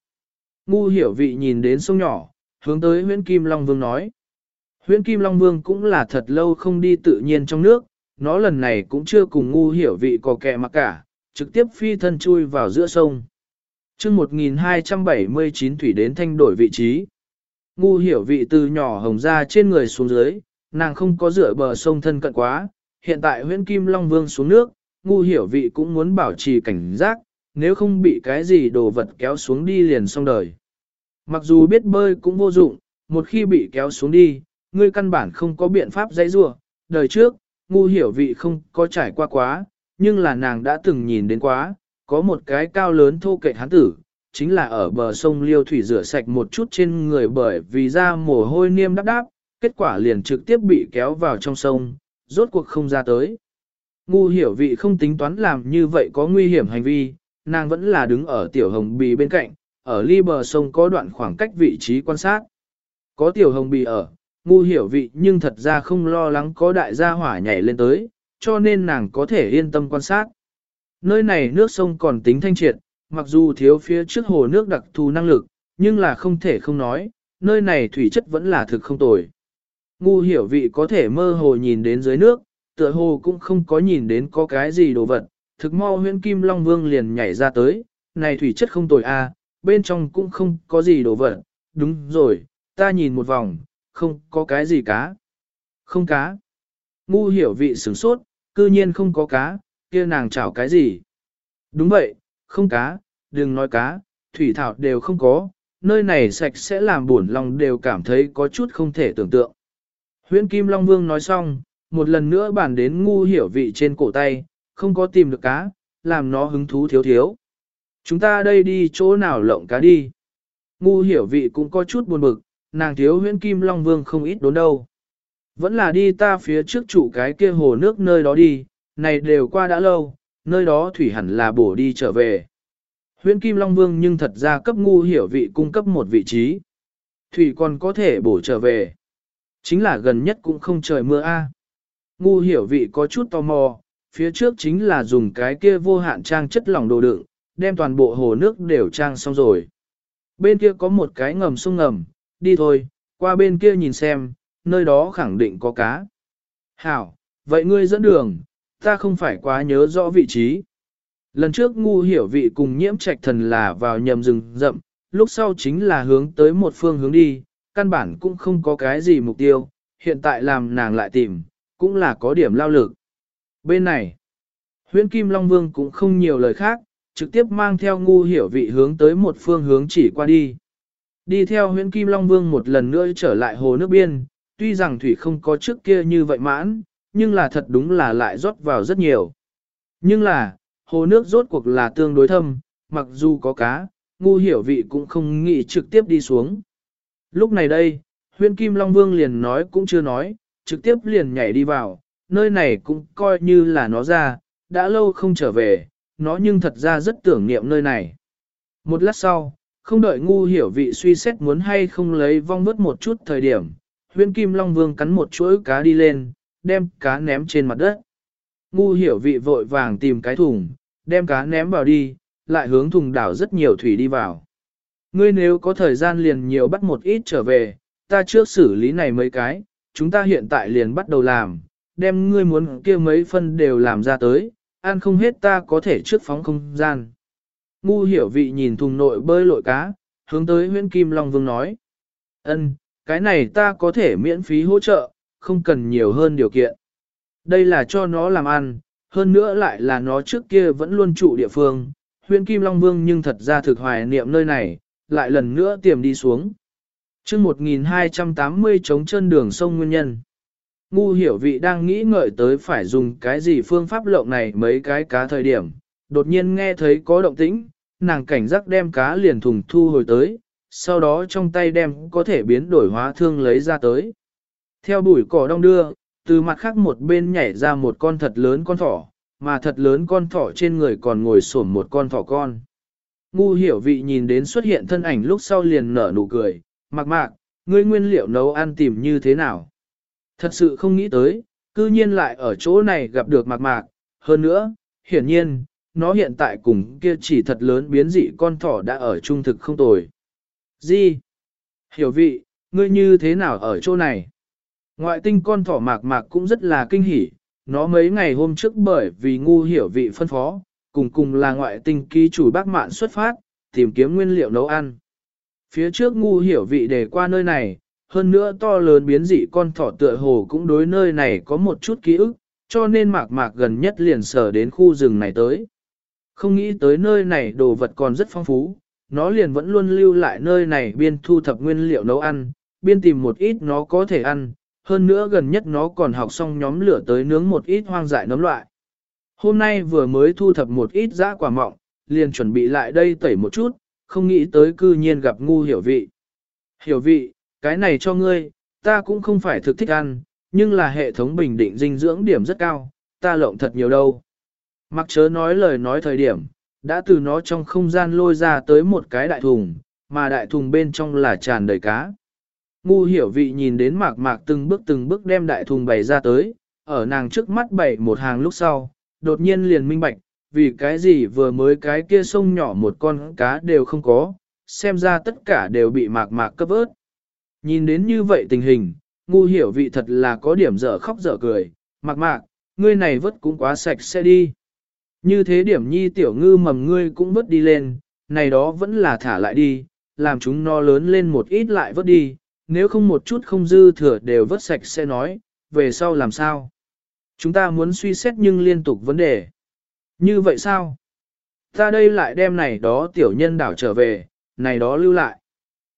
A: Ngu hiểu vị nhìn đến sông nhỏ, hướng tới huyễn Kim Long Vương nói. Huyễn Kim Long Vương cũng là thật lâu không đi tự nhiên trong nước, nó lần này cũng chưa cùng ngu hiểu vị có kẻ mà cả, trực tiếp phi thân chui vào giữa sông. chương 1279 thủy đến thanh đổi vị trí. Ngu hiểu vị từ nhỏ hồng ra trên người xuống dưới, nàng không có rửa bờ sông thân cận quá, hiện tại huyễn kim long vương xuống nước, ngu hiểu vị cũng muốn bảo trì cảnh giác, nếu không bị cái gì đồ vật kéo xuống đi liền xong đời. Mặc dù biết bơi cũng vô dụng, một khi bị kéo xuống đi, ngươi căn bản không có biện pháp dãy rua. Đời trước, ngu hiểu vị không có trải qua quá, nhưng là nàng đã từng nhìn đến quá, có một cái cao lớn thô kệ hán tử, chính là ở bờ sông Liêu Thủy rửa sạch một chút trên người bởi vì ra mồ hôi niêm đắp đáp, kết quả liền trực tiếp bị kéo vào trong sông, rốt cuộc không ra tới. Ngu hiểu vị không tính toán làm như vậy có nguy hiểm hành vi, nàng vẫn là đứng ở tiểu hồng bì bên cạnh, ở ly bờ sông có đoạn khoảng cách vị trí quan sát. Có tiểu hồng bì ở, ngu hiểu vị nhưng thật ra không lo lắng có đại gia hỏa nhảy lên tới, cho nên nàng có thể yên tâm quan sát. Nơi này nước sông còn tính thanh triệt, mặc dù thiếu phía trước hồ nước đặc thù năng lực, nhưng là không thể không nói, nơi này thủy chất vẫn là thực không tồi. Ngu hiểu vị có thể mơ hồ nhìn đến dưới nước, tựa hồ cũng không có nhìn đến có cái gì đồ vật, thực mo huyễn kim long vương liền nhảy ra tới, này thủy chất không tồi a, à, bên trong cũng không có gì đồ vật, đúng rồi, ta nhìn một vòng, không có cái gì cá. Không cá. Ngu hiểu vị sửng sốt, cư nhiên không có cá, kia nàng chảo cái gì. Đúng vậy, không cá, đừng nói cá, thủy thảo đều không có, nơi này sạch sẽ làm buồn lòng đều cảm thấy có chút không thể tưởng tượng. Huyễn Kim Long Vương nói xong, một lần nữa bản đến ngu hiểu vị trên cổ tay, không có tìm được cá, làm nó hứng thú thiếu thiếu. Chúng ta đây đi chỗ nào lộng cá đi. Ngu hiểu vị cũng có chút buồn bực, nàng thiếu huyễn Kim Long Vương không ít đốn đâu. Vẫn là đi ta phía trước trụ cái kia hồ nước nơi đó đi, này đều qua đã lâu, nơi đó thủy hẳn là bổ đi trở về. Huyễn Kim Long Vương nhưng thật ra cấp ngu hiểu vị cung cấp một vị trí. Thủy còn có thể bổ trở về. Chính là gần nhất cũng không trời mưa a. Ngu hiểu vị có chút tò mò, phía trước chính là dùng cái kia vô hạn trang chất lỏng đồ đựng, đem toàn bộ hồ nước đều trang xong rồi. Bên kia có một cái ngầm sông ngầm, đi thôi, qua bên kia nhìn xem, nơi đó khẳng định có cá. Hảo, vậy ngươi dẫn đường, ta không phải quá nhớ rõ vị trí. Lần trước ngu hiểu vị cùng nhiễm trạch thần là vào nhầm rừng rậm, lúc sau chính là hướng tới một phương hướng đi, căn bản cũng không có cái gì mục tiêu, hiện tại làm nàng lại tìm, cũng là có điểm lao lực. Bên này, huyễn Kim Long Vương cũng không nhiều lời khác, trực tiếp mang theo ngu hiểu vị hướng tới một phương hướng chỉ qua đi. Đi theo huyễn Kim Long Vương một lần nữa trở lại hồ nước biên, tuy rằng thủy không có trước kia như vậy mãn, nhưng là thật đúng là lại rót vào rất nhiều. Nhưng là, hồ nước rốt cuộc là tương đối thâm, mặc dù có cá, ngu hiểu vị cũng không nghĩ trực tiếp đi xuống. Lúc này đây, huyên Kim Long Vương liền nói cũng chưa nói, trực tiếp liền nhảy đi vào, nơi này cũng coi như là nó ra, đã lâu không trở về, nó nhưng thật ra rất tưởng niệm nơi này. Một lát sau, không đợi ngu hiểu vị suy xét muốn hay không lấy vong vớt một chút thời điểm, huyên Kim Long Vương cắn một chuỗi cá đi lên, đem cá ném trên mặt đất. Ngu hiểu vị vội vàng tìm cái thùng, đem cá ném vào đi, lại hướng thùng đảo rất nhiều thủy đi vào. Ngươi nếu có thời gian liền nhiều bắt một ít trở về, ta trước xử lý này mấy cái, chúng ta hiện tại liền bắt đầu làm, đem ngươi muốn kia mấy phân đều làm ra tới, ăn không hết ta có thể trước phóng không gian. Ngu hiểu vị nhìn thùng nội bơi lội cá, hướng tới huyện Kim Long Vương nói. ân cái này ta có thể miễn phí hỗ trợ, không cần nhiều hơn điều kiện. Đây là cho nó làm ăn, hơn nữa lại là nó trước kia vẫn luôn trụ địa phương. Huyện Kim Long Vương nhưng thật ra thực hoài niệm nơi này, lại lần nữa tiềm đi xuống chương 1280 chống chân đường sông Nguyên Nhân. Ngu hiểu vị đang nghĩ ngợi tới phải dùng cái gì phương pháp lộng này mấy cái cá thời điểm. Đột nhiên nghe thấy có động tĩnh, nàng cảnh giác đem cá liền thùng thu hồi tới, sau đó trong tay đem có thể biến đổi hóa thương lấy ra tới. Theo bụi cỏ đông đưa, từ mặt khác một bên nhảy ra một con thật lớn con thỏ, mà thật lớn con thỏ trên người còn ngồi xổm một con thỏ con. Ngu hiểu vị nhìn đến xuất hiện thân ảnh lúc sau liền nở nụ cười, mạc mạc, ngươi nguyên liệu nấu ăn tìm như thế nào? Thật sự không nghĩ tới, cư nhiên lại ở chỗ này gặp được mạc mạc, hơn nữa, hiển nhiên, nó hiện tại cùng kia chỉ thật lớn biến dị con thỏ đã ở trung thực không tồi. Gì? Hiểu vị, ngươi như thế nào ở chỗ này? Ngoại tinh con thỏ mạc mạc cũng rất là kinh hỉ, nó mấy ngày hôm trước bởi vì ngu hiểu vị phân phó, cùng cùng là ngoại tinh ký chủ bác mạn xuất phát, tìm kiếm nguyên liệu nấu ăn. Phía trước ngu hiểu vị để qua nơi này, hơn nữa to lớn biến dị con thỏ tựa hồ cũng đối nơi này có một chút ký ức, cho nên mạc mạc gần nhất liền sở đến khu rừng này tới. Không nghĩ tới nơi này đồ vật còn rất phong phú, nó liền vẫn luôn lưu lại nơi này biên thu thập nguyên liệu nấu ăn, biên tìm một ít nó có thể ăn, hơn nữa gần nhất nó còn học xong nhóm lửa tới nướng một ít hoang dại nấm loại. Hôm nay vừa mới thu thập một ít dã quả mọng, liền chuẩn bị lại đây tẩy một chút, không nghĩ tới cư nhiên gặp ngu hiểu vị. Hiểu vị, cái này cho ngươi, ta cũng không phải thực thích ăn, nhưng là hệ thống bình định dinh dưỡng điểm rất cao, ta lộng thật nhiều đâu. Mặc chớ nói lời nói thời điểm, đã từ nó trong không gian lôi ra tới một cái đại thùng, mà đại thùng bên trong là tràn đầy cá. Ngu hiểu vị nhìn đến mạc mạc từng bước từng bước đem đại thùng bày ra tới, ở nàng trước mắt bày một hàng lúc sau, đột nhiên liền minh bạch, vì cái gì vừa mới cái kia sông nhỏ một con cá đều không có, xem ra tất cả đều bị mạc mạc cấp ớt. Nhìn đến như vậy tình hình, ngu hiểu vị thật là có điểm dở khóc dở cười, mạc mạc, ngươi này vớt cũng quá sạch sẽ đi. Như thế điểm nhi tiểu ngư mầm ngươi cũng vớt đi lên, này đó vẫn là thả lại đi, làm chúng no lớn lên một ít lại vớt đi, nếu không một chút không dư thừa đều vớt sạch sẽ nói, về sau làm sao? Chúng ta muốn suy xét nhưng liên tục vấn đề. Như vậy sao? Ta đây lại đem này đó tiểu nhân đảo trở về, này đó lưu lại.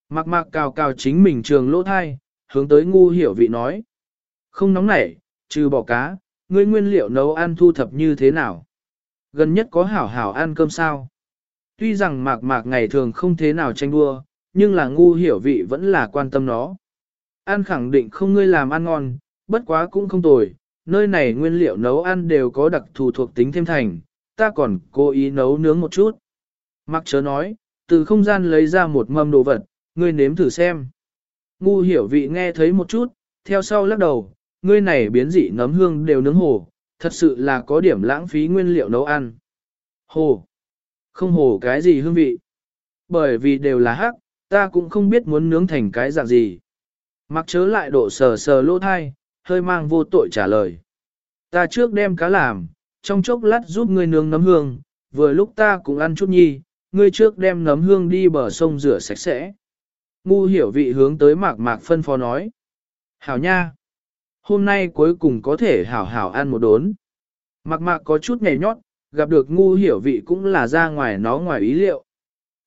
A: Mặc mặc cào cào chính mình trường lỗ thai, hướng tới ngu hiểu vị nói. Không nóng nảy, trừ bỏ cá, ngươi nguyên liệu nấu ăn thu thập như thế nào? Gần nhất có hảo hảo ăn cơm sao? Tuy rằng mạc mạc ngày thường không thế nào tranh đua, nhưng là ngu hiểu vị vẫn là quan tâm nó. Ăn khẳng định không ngươi làm ăn ngon, bất quá cũng không tồi, nơi này nguyên liệu nấu ăn đều có đặc thù thuộc tính thêm thành, ta còn cố ý nấu nướng một chút. Mặc chớ nói, từ không gian lấy ra một mâm đồ vật, ngươi nếm thử xem. Ngu hiểu vị nghe thấy một chút, theo sau lắc đầu, ngươi này biến dị nấm hương đều nướng hồ, thật sự là có điểm lãng phí nguyên liệu nấu ăn. Hồ. Không hồ cái gì hương vị. Bởi vì đều là hắc, ta cũng không biết muốn nướng thành cái dạng gì. Mặc chớ lại độ sờ sờ lỗ thai, hơi mang vô tội trả lời. Ta trước đem cá làm, trong chốc lát giúp ngươi nướng nấm hương, vừa lúc ta cũng ăn chút nhi, ngươi trước đem nấm hương đi bờ sông rửa sạch sẽ. Ngu hiểu vị hướng tới mạc mạc phân phó nói. Hảo nha! Hôm nay cuối cùng có thể hảo hảo ăn một đốn. Mạc mạc có chút nhảy nhót, gặp được ngu hiểu vị cũng là ra ngoài nó ngoài ý liệu.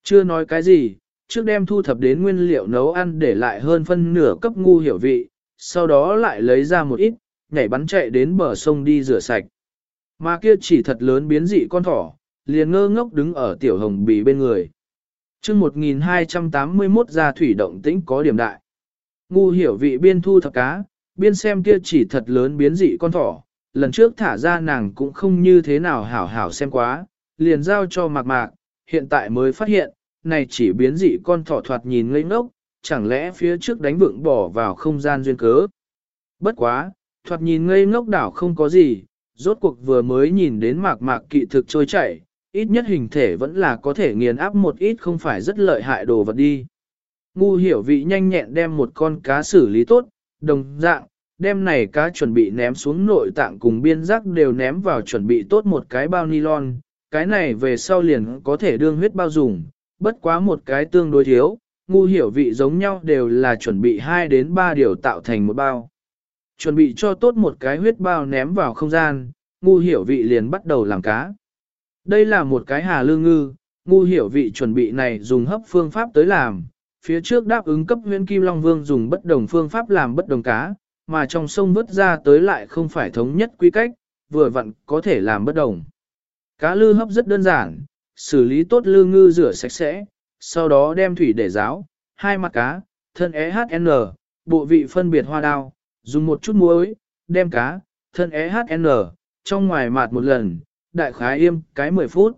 A: Chưa nói cái gì, trước đem thu thập đến nguyên liệu nấu ăn để lại hơn phân nửa cấp ngu hiểu vị, sau đó lại lấy ra một ít, nhảy bắn chạy đến bờ sông đi rửa sạch. Mà kia chỉ thật lớn biến dị con thỏ, liền ngơ ngốc đứng ở tiểu hồng bì bên người. chương 1281 ra thủy động tĩnh có điểm đại. Ngu hiểu vị biên thu thập cá, biên xem kia chỉ thật lớn biến dị con thỏ, lần trước thả ra nàng cũng không như thế nào hảo hảo xem quá, liền giao cho mạc mạc, hiện tại mới phát hiện, này chỉ biến dị con thỏ thoạt nhìn ngây ngốc, chẳng lẽ phía trước đánh vượng bỏ vào không gian duyên cớ. Bất quá, thoạt nhìn ngây ngốc đảo không có gì, rốt cuộc vừa mới nhìn đến mạc mạc kỵ thực trôi chảy, ít nhất hình thể vẫn là có thể nghiền áp một ít không phải rất lợi hại đồ vật đi. Ngu hiểu vị nhanh nhẹn đem một con cá xử lý tốt, đồng dạng, đem này cá chuẩn bị ném xuống nội tạng cùng biên giác đều ném vào chuẩn bị tốt một cái bao nylon, cái này về sau liền có thể đương huyết bao dùng, bất quá một cái tương đối thiếu, ngu hiểu vị giống nhau đều là chuẩn bị 2 đến 3 điều tạo thành một bao. Chuẩn bị cho tốt một cái huyết bao ném vào không gian, ngu hiểu vị liền bắt đầu làm cá. Đây là một cái hà lương ngư, ngu hiểu vị chuẩn bị này dùng hấp phương pháp tới làm, phía trước đáp ứng cấp huyện Kim Long Vương dùng bất đồng phương pháp làm bất đồng cá, mà trong sông vớt ra tới lại không phải thống nhất quy cách, vừa vặn có thể làm bất đồng. Cá lư hấp rất đơn giản, xử lý tốt lư ngư rửa sạch sẽ, sau đó đem thủy để ráo, hai mặt cá, thân EHN, bộ vị phân biệt hoa đao, dùng một chút muối, đem cá, thân EHN, trong ngoài mạt một lần, đại khái im cái 10 phút.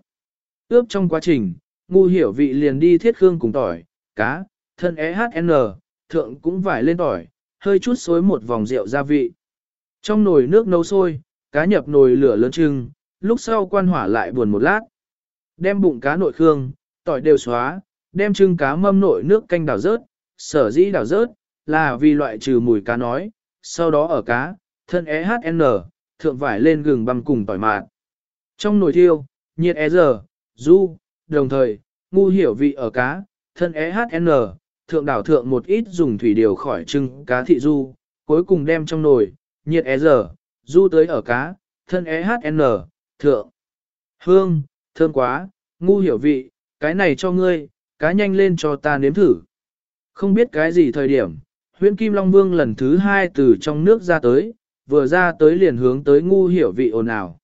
A: Ướp trong quá trình, ngu hiểu vị liền đi thiết khương cùng tỏi, cá, thân EHN, thượng cũng vải lên tỏi, hơi chút xối một vòng rượu gia vị. Trong nồi nước nấu sôi, cá nhập nồi lửa lớn trưng, lúc sau quan hỏa lại buồn một lát. Đem bụng cá nội khương, tỏi đều xóa, đem trưng cá mâm nội nước canh đảo rớt, sở dĩ đảo rớt, là vì loại trừ mùi cá nói, sau đó ở cá, thân EHN, thượng vải lên gừng băm cùng tỏi mạt. Trong nồi thiêu, nhiệt e giờ, du, đồng thời, ngu hiểu vị ở cá, thân EHN, thượng đảo thượng một ít dùng thủy điều khỏi trưng cá thị du, cuối cùng đem trong nồi, nhiệt e giờ, du tới ở cá, thân EHN, thượng. Hương, thơm quá, ngu hiểu vị, cái này cho ngươi, cá nhanh lên cho ta nếm thử. Không biết cái gì thời điểm, Huyễn Kim Long Vương lần thứ hai từ trong nước ra tới, vừa ra tới liền hướng tới ngu hiểu vị ồn ào.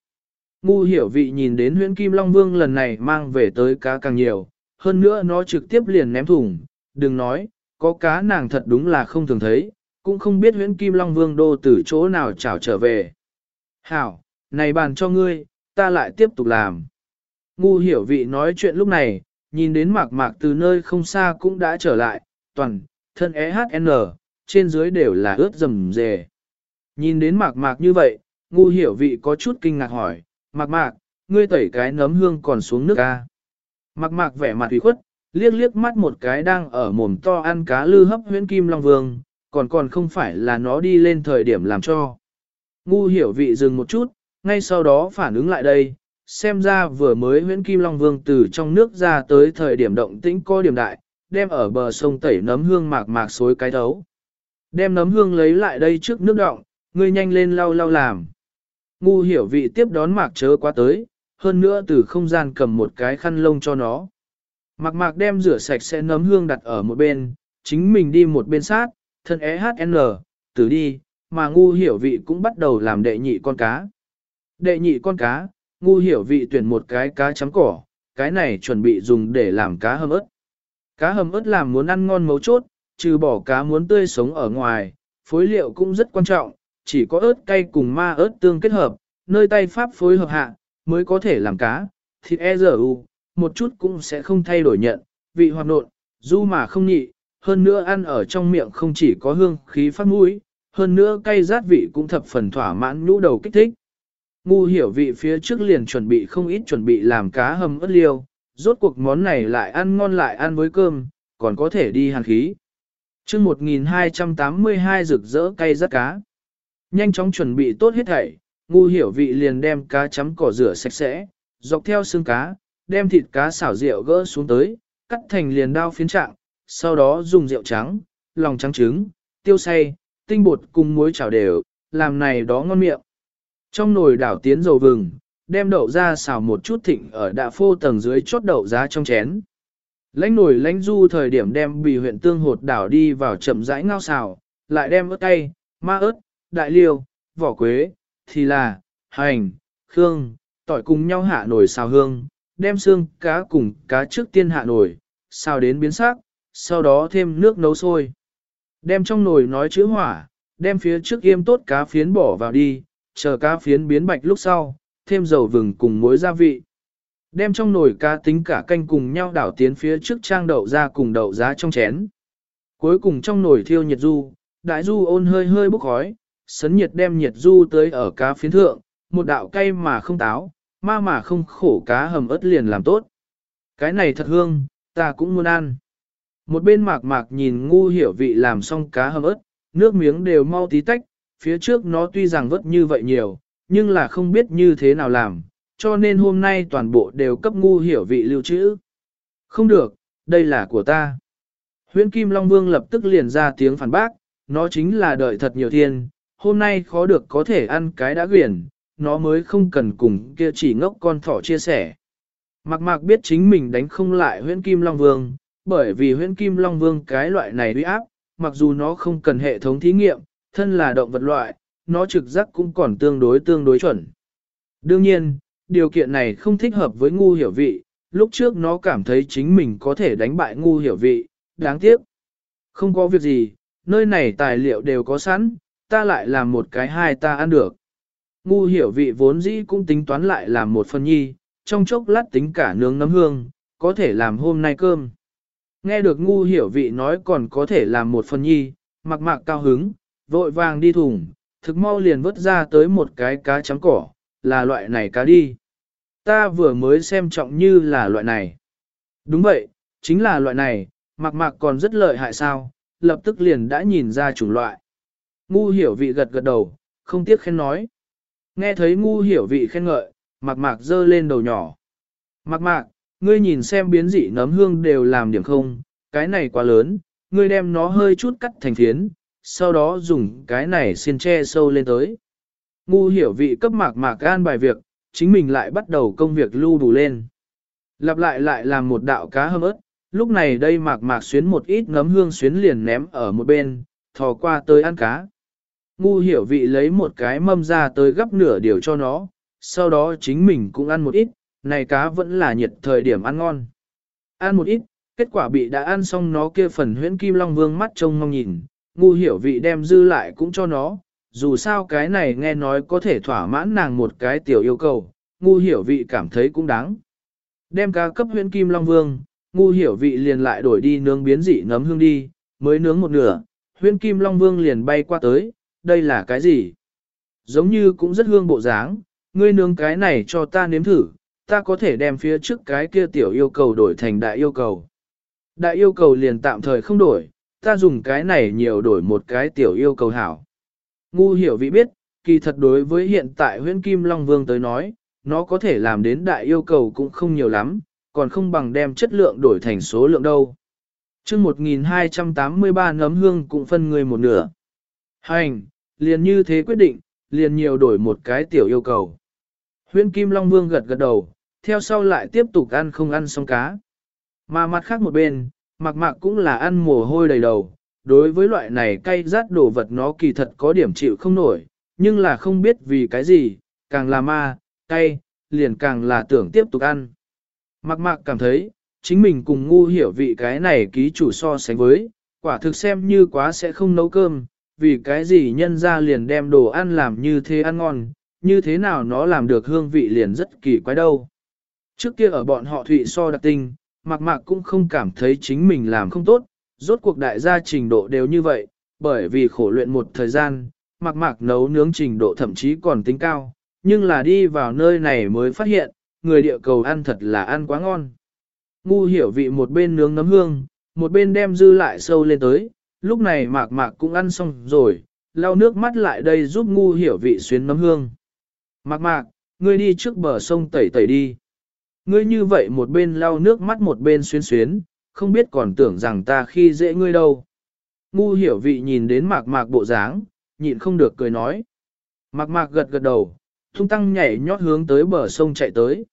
A: Ngu hiểu vị nhìn đến Huyễn Kim Long Vương lần này mang về tới cá càng nhiều, hơn nữa nó trực tiếp liền ném thùng, đừng nói, có cá nàng thật đúng là không thường thấy, cũng không biết Huyễn Kim Long Vương đô từ chỗ nào trảo trở về. Hảo, này bàn cho ngươi, ta lại tiếp tục làm. Ngu hiểu vị nói chuyện lúc này, nhìn đến mạc mạc từ nơi không xa cũng đã trở lại, toàn, thân EHN, trên dưới đều là ướt rầm rề. Nhìn đến mạc mạc như vậy, ngu hiểu vị có chút kinh ngạc hỏi, mạc mạc, ngươi tẩy cái nấm hương còn xuống nước ca. Mạc mạc vẻ mặt ủy khuất, liếc liếc mắt một cái đang ở mồm to ăn cá lư hấp huyễn kim long vương, còn còn không phải là nó đi lên thời điểm làm cho. Ngu hiểu vị dừng một chút, ngay sau đó phản ứng lại đây, xem ra vừa mới huyễn kim long vương từ trong nước ra tới thời điểm động tĩnh có điểm đại, đem ở bờ sông tẩy nấm hương mạc mạc xối cái thấu. Đem nấm hương lấy lại đây trước nước đọng ngươi nhanh lên lau lau làm. Ngu hiểu vị tiếp đón mạc chớ quá tới, hơn nữa từ không gian cầm một cái khăn lông cho nó. Mạc mạc đem rửa sạch sẽ nấm hương đặt ở một bên, chính mình đi một bên sát, thân EHN, từ đi, mà ngu hiểu vị cũng bắt đầu làm đệ nhị con cá. Đệ nhị con cá, ngu hiểu vị tuyển một cái cá chấm cỏ, cái này chuẩn bị dùng để làm cá hầm ớt. Cá hầm ớt làm muốn ăn ngon mấu chốt, trừ bỏ cá muốn tươi sống ở ngoài, phối liệu cũng rất quan trọng, chỉ có ớt cay cùng ma ớt tương kết hợp, nơi tay pháp phối hợp hạ, mới có thể làm cá, thịt e giờ u, một chút cũng sẽ không thay đổi nhận, vị hoạt nộn, du mà không nhị, hơn nữa ăn ở trong miệng không chỉ có hương khí phát mũi, hơn nữa cay rát vị cũng thập phần thỏa mãn nhũ đầu kích thích. Ngu hiểu vị phía trước liền chuẩn bị không ít chuẩn bị làm cá hầm ớt liêu, rốt cuộc món này lại ăn ngon lại ăn với cơm, còn có thể đi hàn khí chương 1282 rực rỡ cay rất cá. Nhanh chóng chuẩn bị tốt hết thảy, ngu hiểu vị liền đem cá chấm cỏ rửa sạch sẽ, dọc theo xương cá, đem thịt cá xảo rượu gỡ xuống tới, cắt thành liền đao phiến trạng, sau đó dùng rượu trắng, lòng trắng trứng, tiêu xay, tinh bột cùng muối chảo đều, làm này đó ngon miệng. Trong nồi đảo tiến dầu vừng, đem đậu ra xào một chút thịnh ở đạ phô tầng dưới chốt đậu giá trong chén. Lãnh nổi lãnh du thời điểm đem bì huyện tương hột đảo đi vào chậm rãi ngao xào, lại đem ớt cay, ma ớt, đại liêu, vỏ quế, thì là, hành, khương, tỏi cùng nhau hạ nổi xào hương, đem xương cá cùng cá trước tiên hạ nổi, xào đến biến sắc, sau đó thêm nước nấu sôi. Đem trong nồi nói chữ hỏa, đem phía trước yêm tốt cá phiến bỏ vào đi, chờ cá phiến biến bạch lúc sau, thêm dầu vừng cùng muối gia vị. Đem trong nồi cá tính cả canh cùng nhau đảo tiến phía trước trang đậu ra cùng đậu giá trong chén. Cuối cùng trong nồi thiêu nhiệt du, đại du ôn hơi hơi bốc khói, sấn nhiệt đem nhiệt du tới ở cá phiến thượng, một đạo cay mà không táo, ma mà không khổ cá hầm ớt liền làm tốt. Cái này thật hương, ta cũng muốn ăn. Một bên mạc mạc nhìn ngu hiểu vị làm xong cá hầm ớt, nước miếng đều mau tí tách, phía trước nó tuy rằng vất như vậy nhiều, nhưng là không biết như thế nào làm, cho nên hôm nay toàn bộ đều cấp ngu hiểu vị lưu trữ. Không được, đây là của ta. Huyễn Kim Long Vương lập tức liền ra tiếng phản bác, nó chính là đợi thật nhiều thiên, hôm nay khó được có thể ăn cái đã quyển, nó mới không cần cùng kia chỉ ngốc con thỏ chia sẻ. Mạc mạc biết chính mình đánh không lại huyễn Kim Long Vương, bởi vì huyễn Kim Long Vương cái loại này uy áp, mặc dù nó không cần hệ thống thí nghiệm, thân là động vật loại, nó trực giác cũng còn tương đối tương đối chuẩn. Đương nhiên, điều kiện này không thích hợp với ngu hiểu vị, lúc trước nó cảm thấy chính mình có thể đánh bại ngu hiểu vị, đáng tiếc. Không có việc gì, nơi này tài liệu đều có sẵn, ta lại làm một cái hai ta ăn được. Ngu hiểu vị vốn dĩ cũng tính toán lại làm một phần nhi, trong chốc lát tính cả nướng nấm hương, có thể làm hôm nay cơm. Nghe được ngu hiểu vị nói còn có thể làm một phần nhi, mặc mạc cao hứng, vội vàng đi thùng, thực mau liền vớt ra tới một cái cá trắng cỏ, là loại này cá đi. Ta vừa mới xem trọng như là loại này. Đúng vậy, chính là loại này, mặc mạc còn rất lợi hại sao, lập tức liền đã nhìn ra chủng loại. Ngu hiểu vị gật gật đầu, không tiếc khen nói. Nghe thấy ngu hiểu vị khen ngợi, mặc mạc giơ lên đầu nhỏ. Mặc mạc, ngươi nhìn xem biến dị nấm hương đều làm điểm không, cái này quá lớn, ngươi đem nó hơi chút cắt thành phiến, sau đó dùng cái này xiên che sâu lên tới. Ngu hiểu vị cấp mạc mạc an bài việc, chính mình lại bắt đầu công việc lưu đủ lên. Lặp lại lại làm một đạo cá hâm ớt, lúc này đây mạc mạc xuyến một ít nấm hương xuyến liền ném ở một bên, thò qua tới ăn cá. Ngu hiểu vị lấy một cái mâm ra tới gấp nửa điều cho nó, sau đó chính mình cũng ăn một ít, này cá vẫn là nhiệt thời điểm ăn ngon. Ăn một ít, kết quả bị đã ăn xong nó kia phần huyễn kim long vương mắt trông mong nhìn, ngu hiểu vị đem dư lại cũng cho nó, dù sao cái này nghe nói có thể thỏa mãn nàng một cái tiểu yêu cầu, ngu hiểu vị cảm thấy cũng đáng. Đem cá cấp huyễn kim long vương, ngu hiểu vị liền lại đổi đi nướng biến dị nấm hương đi, mới nướng một nửa, huyễn kim long vương liền bay qua tới, đây là cái gì? Giống như cũng rất hương bộ dáng, ngươi nướng cái này cho ta nếm thử, ta có thể đem phía trước cái kia tiểu yêu cầu đổi thành đại yêu cầu. Đại yêu cầu liền tạm thời không đổi, ta dùng cái này nhiều đổi một cái tiểu yêu cầu hảo. Ngu hiểu vị biết, kỳ thật đối với hiện tại huyễn Kim Long Vương tới nói, nó có thể làm đến đại yêu cầu cũng không nhiều lắm, còn không bằng đem chất lượng đổi thành số lượng đâu. chương 1283 nấm hương cũng phân người một nửa. Hành, liền như thế quyết định, liền nhiều đổi một cái tiểu yêu cầu. Huyễn Kim Long Vương gật gật đầu, theo sau lại tiếp tục ăn không ăn xong cá. Mà mặt khác một bên, mặc mạc cũng là ăn mồ hôi đầy đầu, đối với loại này cay rát đồ vật nó kỳ thật có điểm chịu không nổi, nhưng là không biết vì cái gì, càng là ma, cay, liền càng là tưởng tiếp tục ăn. Mạc mạc cảm thấy, chính mình cùng ngu hiểu vị cái này ký chủ so sánh với, quả thực xem như quá sẽ không nấu cơm, vì cái gì nhân ra liền đem đồ ăn làm như thế ăn ngon, như thế nào nó làm được hương vị liền rất kỳ quái đâu. Trước kia ở bọn họ thụy so đặc tinh, mạc mạc cũng không cảm thấy chính mình làm không tốt, rốt cuộc đại gia trình độ đều như vậy, bởi vì khổ luyện một thời gian, Mặc mạc nấu nướng trình độ thậm chí còn tính cao, nhưng là đi vào nơi này mới phát hiện, người địa cầu ăn thật là ăn quá ngon. Ngu hiểu vị một bên nướng nấm hương, một bên đem dư lại sâu lên tới, lúc này mạc mạc cũng ăn xong rồi, lau nước mắt lại đây giúp ngu hiểu vị xuyến nấm hương. Mạc mạc, ngươi đi trước bờ sông tẩy tẩy đi. Ngươi như vậy một bên lau nước mắt một bên xuyến xuyến, không biết còn tưởng rằng ta khi dễ ngươi đâu. Ngu hiểu vị nhìn đến mạc mạc bộ dáng, nhịn không được cười nói. Mạc mạc gật gật đầu, Thung tăng nhảy nhót hướng tới bờ sông chạy tới.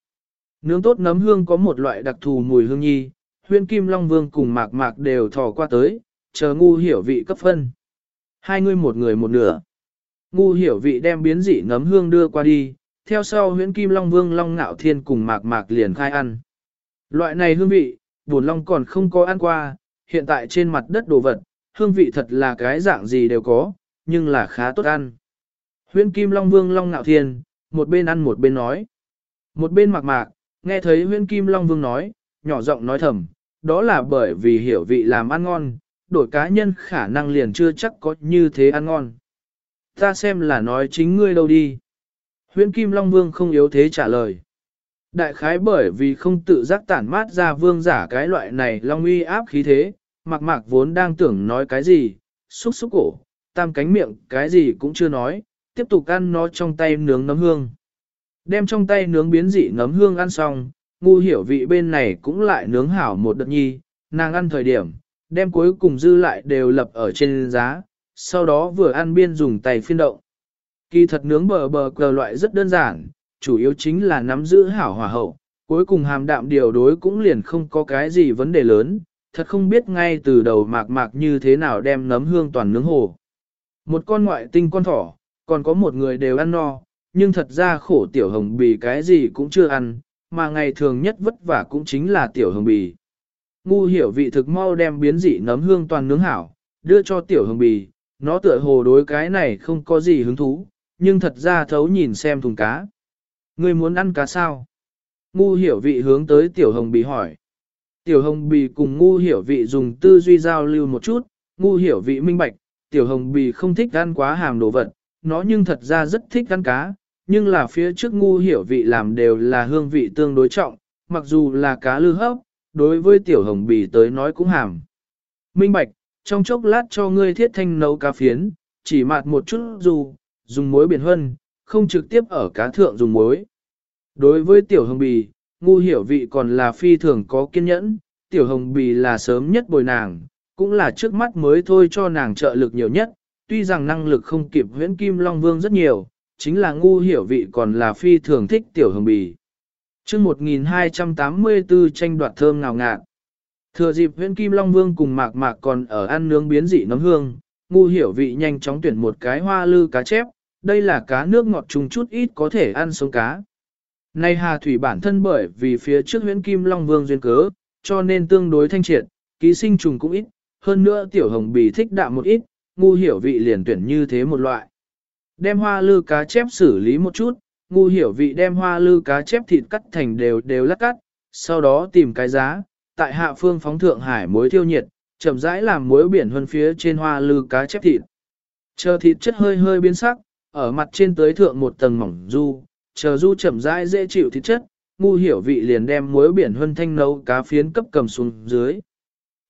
A: Nướng tốt nấm hương có một loại đặc thù mùi hương nhi, huyên kim long vương cùng mạc mạc đều thò qua tới, chờ ngu hiểu vị cấp phân. Hai người một người một nửa. Ngu hiểu vị đem biến dị nấm hương đưa qua đi, theo sau huyễn kim long vương long ngạo thiên cùng mạc mạc liền khai ăn. Loại này hương vị, buồn long còn không có ăn qua, hiện tại trên mặt đất đồ vật, hương vị thật là cái dạng gì đều có, nhưng là khá tốt ăn. Huyên kim long vương long ngạo thiên, một bên ăn một bên nói. Một bên mạc mạc, nghe thấy Huyên kim long vương nói, nhỏ giọng nói thầm, đó là bởi vì hiểu vị làm ăn ngon, đổi cá nhân khả năng liền chưa chắc có như thế ăn ngon. Ta xem là nói chính ngươi đâu đi. Huyên Kim Long Vương không yếu thế trả lời. Đại khái bởi vì không tự giác tản mát ra vương giả cái loại này long uy áp khí thế, mạc mạc vốn đang tưởng nói cái gì, xúc xúc cổ, tam cánh miệng cái gì cũng chưa nói, tiếp tục ăn nó trong tay nướng nấm hương. Đem trong tay nướng biến dị nấm hương ăn xong, ngu hiểu vị bên này cũng lại nướng hảo một đợt nhi, nàng ăn thời điểm, đem cuối cùng dư lại đều lập ở trên giá, sau đó vừa ăn biên dùng tay phiên động. Kỳ thật nướng bờ bờ cờ loại rất đơn giản, chủ yếu chính là nắm giữ hảo hòa hậu, cuối cùng hàm đạm điều đối cũng liền không có cái gì vấn đề lớn, thật không biết ngay từ đầu mạc mạc như thế nào đem nấm hương toàn nướng hồ. Một con ngoại tinh con thỏ, còn có một người đều ăn no, nhưng thật ra khổ tiểu hồng bì cái gì cũng chưa ăn, mà ngày thường nhất vất vả cũng chính là tiểu hồng bì. Ngu hiểu vị thực mau đem biến dị nấm hương toàn nướng hảo, đưa cho tiểu hồng bì, nó tựa hồ đối cái này không có gì hứng thú, nhưng thật ra thấu nhìn xem thùng cá. Ngươi muốn ăn cá sao? Ngu hiểu vị hướng tới tiểu hồng bì hỏi. Tiểu hồng bì cùng ngu hiểu vị dùng tư duy giao lưu một chút, ngu hiểu vị minh bạch, tiểu hồng bì không thích ăn quá hàm đồ vật, nó nhưng thật ra rất thích ăn cá, nhưng là phía trước ngu hiểu vị làm đều là hương vị tương đối trọng, mặc dù là cá lư hấp, đối với tiểu hồng bì tới nói cũng hàm. Minh bạch, trong chốc lát cho ngươi thiết thanh nấu cá phiến, chỉ mạt một chút dù, dùng muối biển hân, không trực tiếp ở cá thượng dùng muối. Đối với tiểu hồng bì, ngu hiểu vị còn là phi thường có kiên nhẫn, tiểu hồng bì là sớm nhất bồi nàng, cũng là trước mắt mới thôi cho nàng trợ lực nhiều nhất, tuy rằng năng lực không kịp huyễn kim long vương rất nhiều, chính là ngu hiểu vị còn là phi thường thích tiểu hồng bì. chương 1284 tranh đoạt thơm ngào ngạt. Thừa dịp huyễn kim long vương cùng mạc mạc còn ở ăn nướng biến dị nấm hương, ngu hiểu vị nhanh chóng tuyển một cái hoa lư cá chép, đây là cá nước ngọt trùng chút ít có thể ăn sống cá. Nay hà thủy bản thân bởi vì phía trước huyễn kim long vương duyên cớ, cho nên tương đối thanh triệt, ký sinh trùng cũng ít, hơn nữa tiểu hồng bì thích đạm một ít, ngu hiểu vị liền tuyển như thế một loại. Đem hoa lư cá chép xử lý một chút, ngu hiểu vị đem hoa lư cá chép thịt cắt thành đều đều lát cắt, sau đó tìm cái giá, tại hạ phương phóng thượng hải muối thiêu nhiệt, chậm rãi làm muối biển hơn phía trên hoa lư cá chép thịt. Chờ thịt chất hơi hơi biến sắc, ở mặt trên tới thượng một tầng mỏng du, chờ du chậm rãi dễ chịu thịt chất, ngu hiểu vị liền đem muối biển huân thanh nấu cá phiến cấp cầm xuống dưới.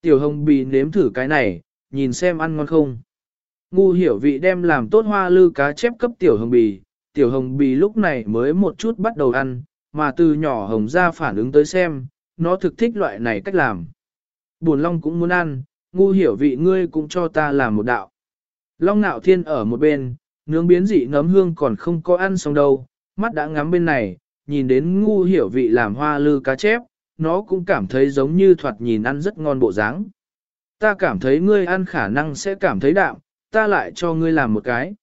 A: Tiểu hồng bì nếm thử cái này, nhìn xem ăn ngon không. Ngu hiểu vị đem làm tốt hoa lư cá chép cấp tiểu hồng bì, tiểu hồng bì lúc này mới một chút bắt đầu ăn, mà từ nhỏ hồng ra phản ứng tới xem, nó thực thích loại này cách làm. Buồn long cũng muốn ăn, ngu hiểu vị ngươi cũng cho ta làm một đạo. Long nạo thiên ở một bên, nướng biến dị nấm hương còn không có ăn xong đâu, mắt đã ngắm bên này, nhìn đến ngu hiểu vị làm hoa lư cá chép, nó cũng cảm thấy giống như thoạt nhìn ăn rất ngon bộ dáng. Ta cảm thấy ngươi ăn khả năng sẽ cảm thấy đạm, ta lại cho ngươi làm một cái.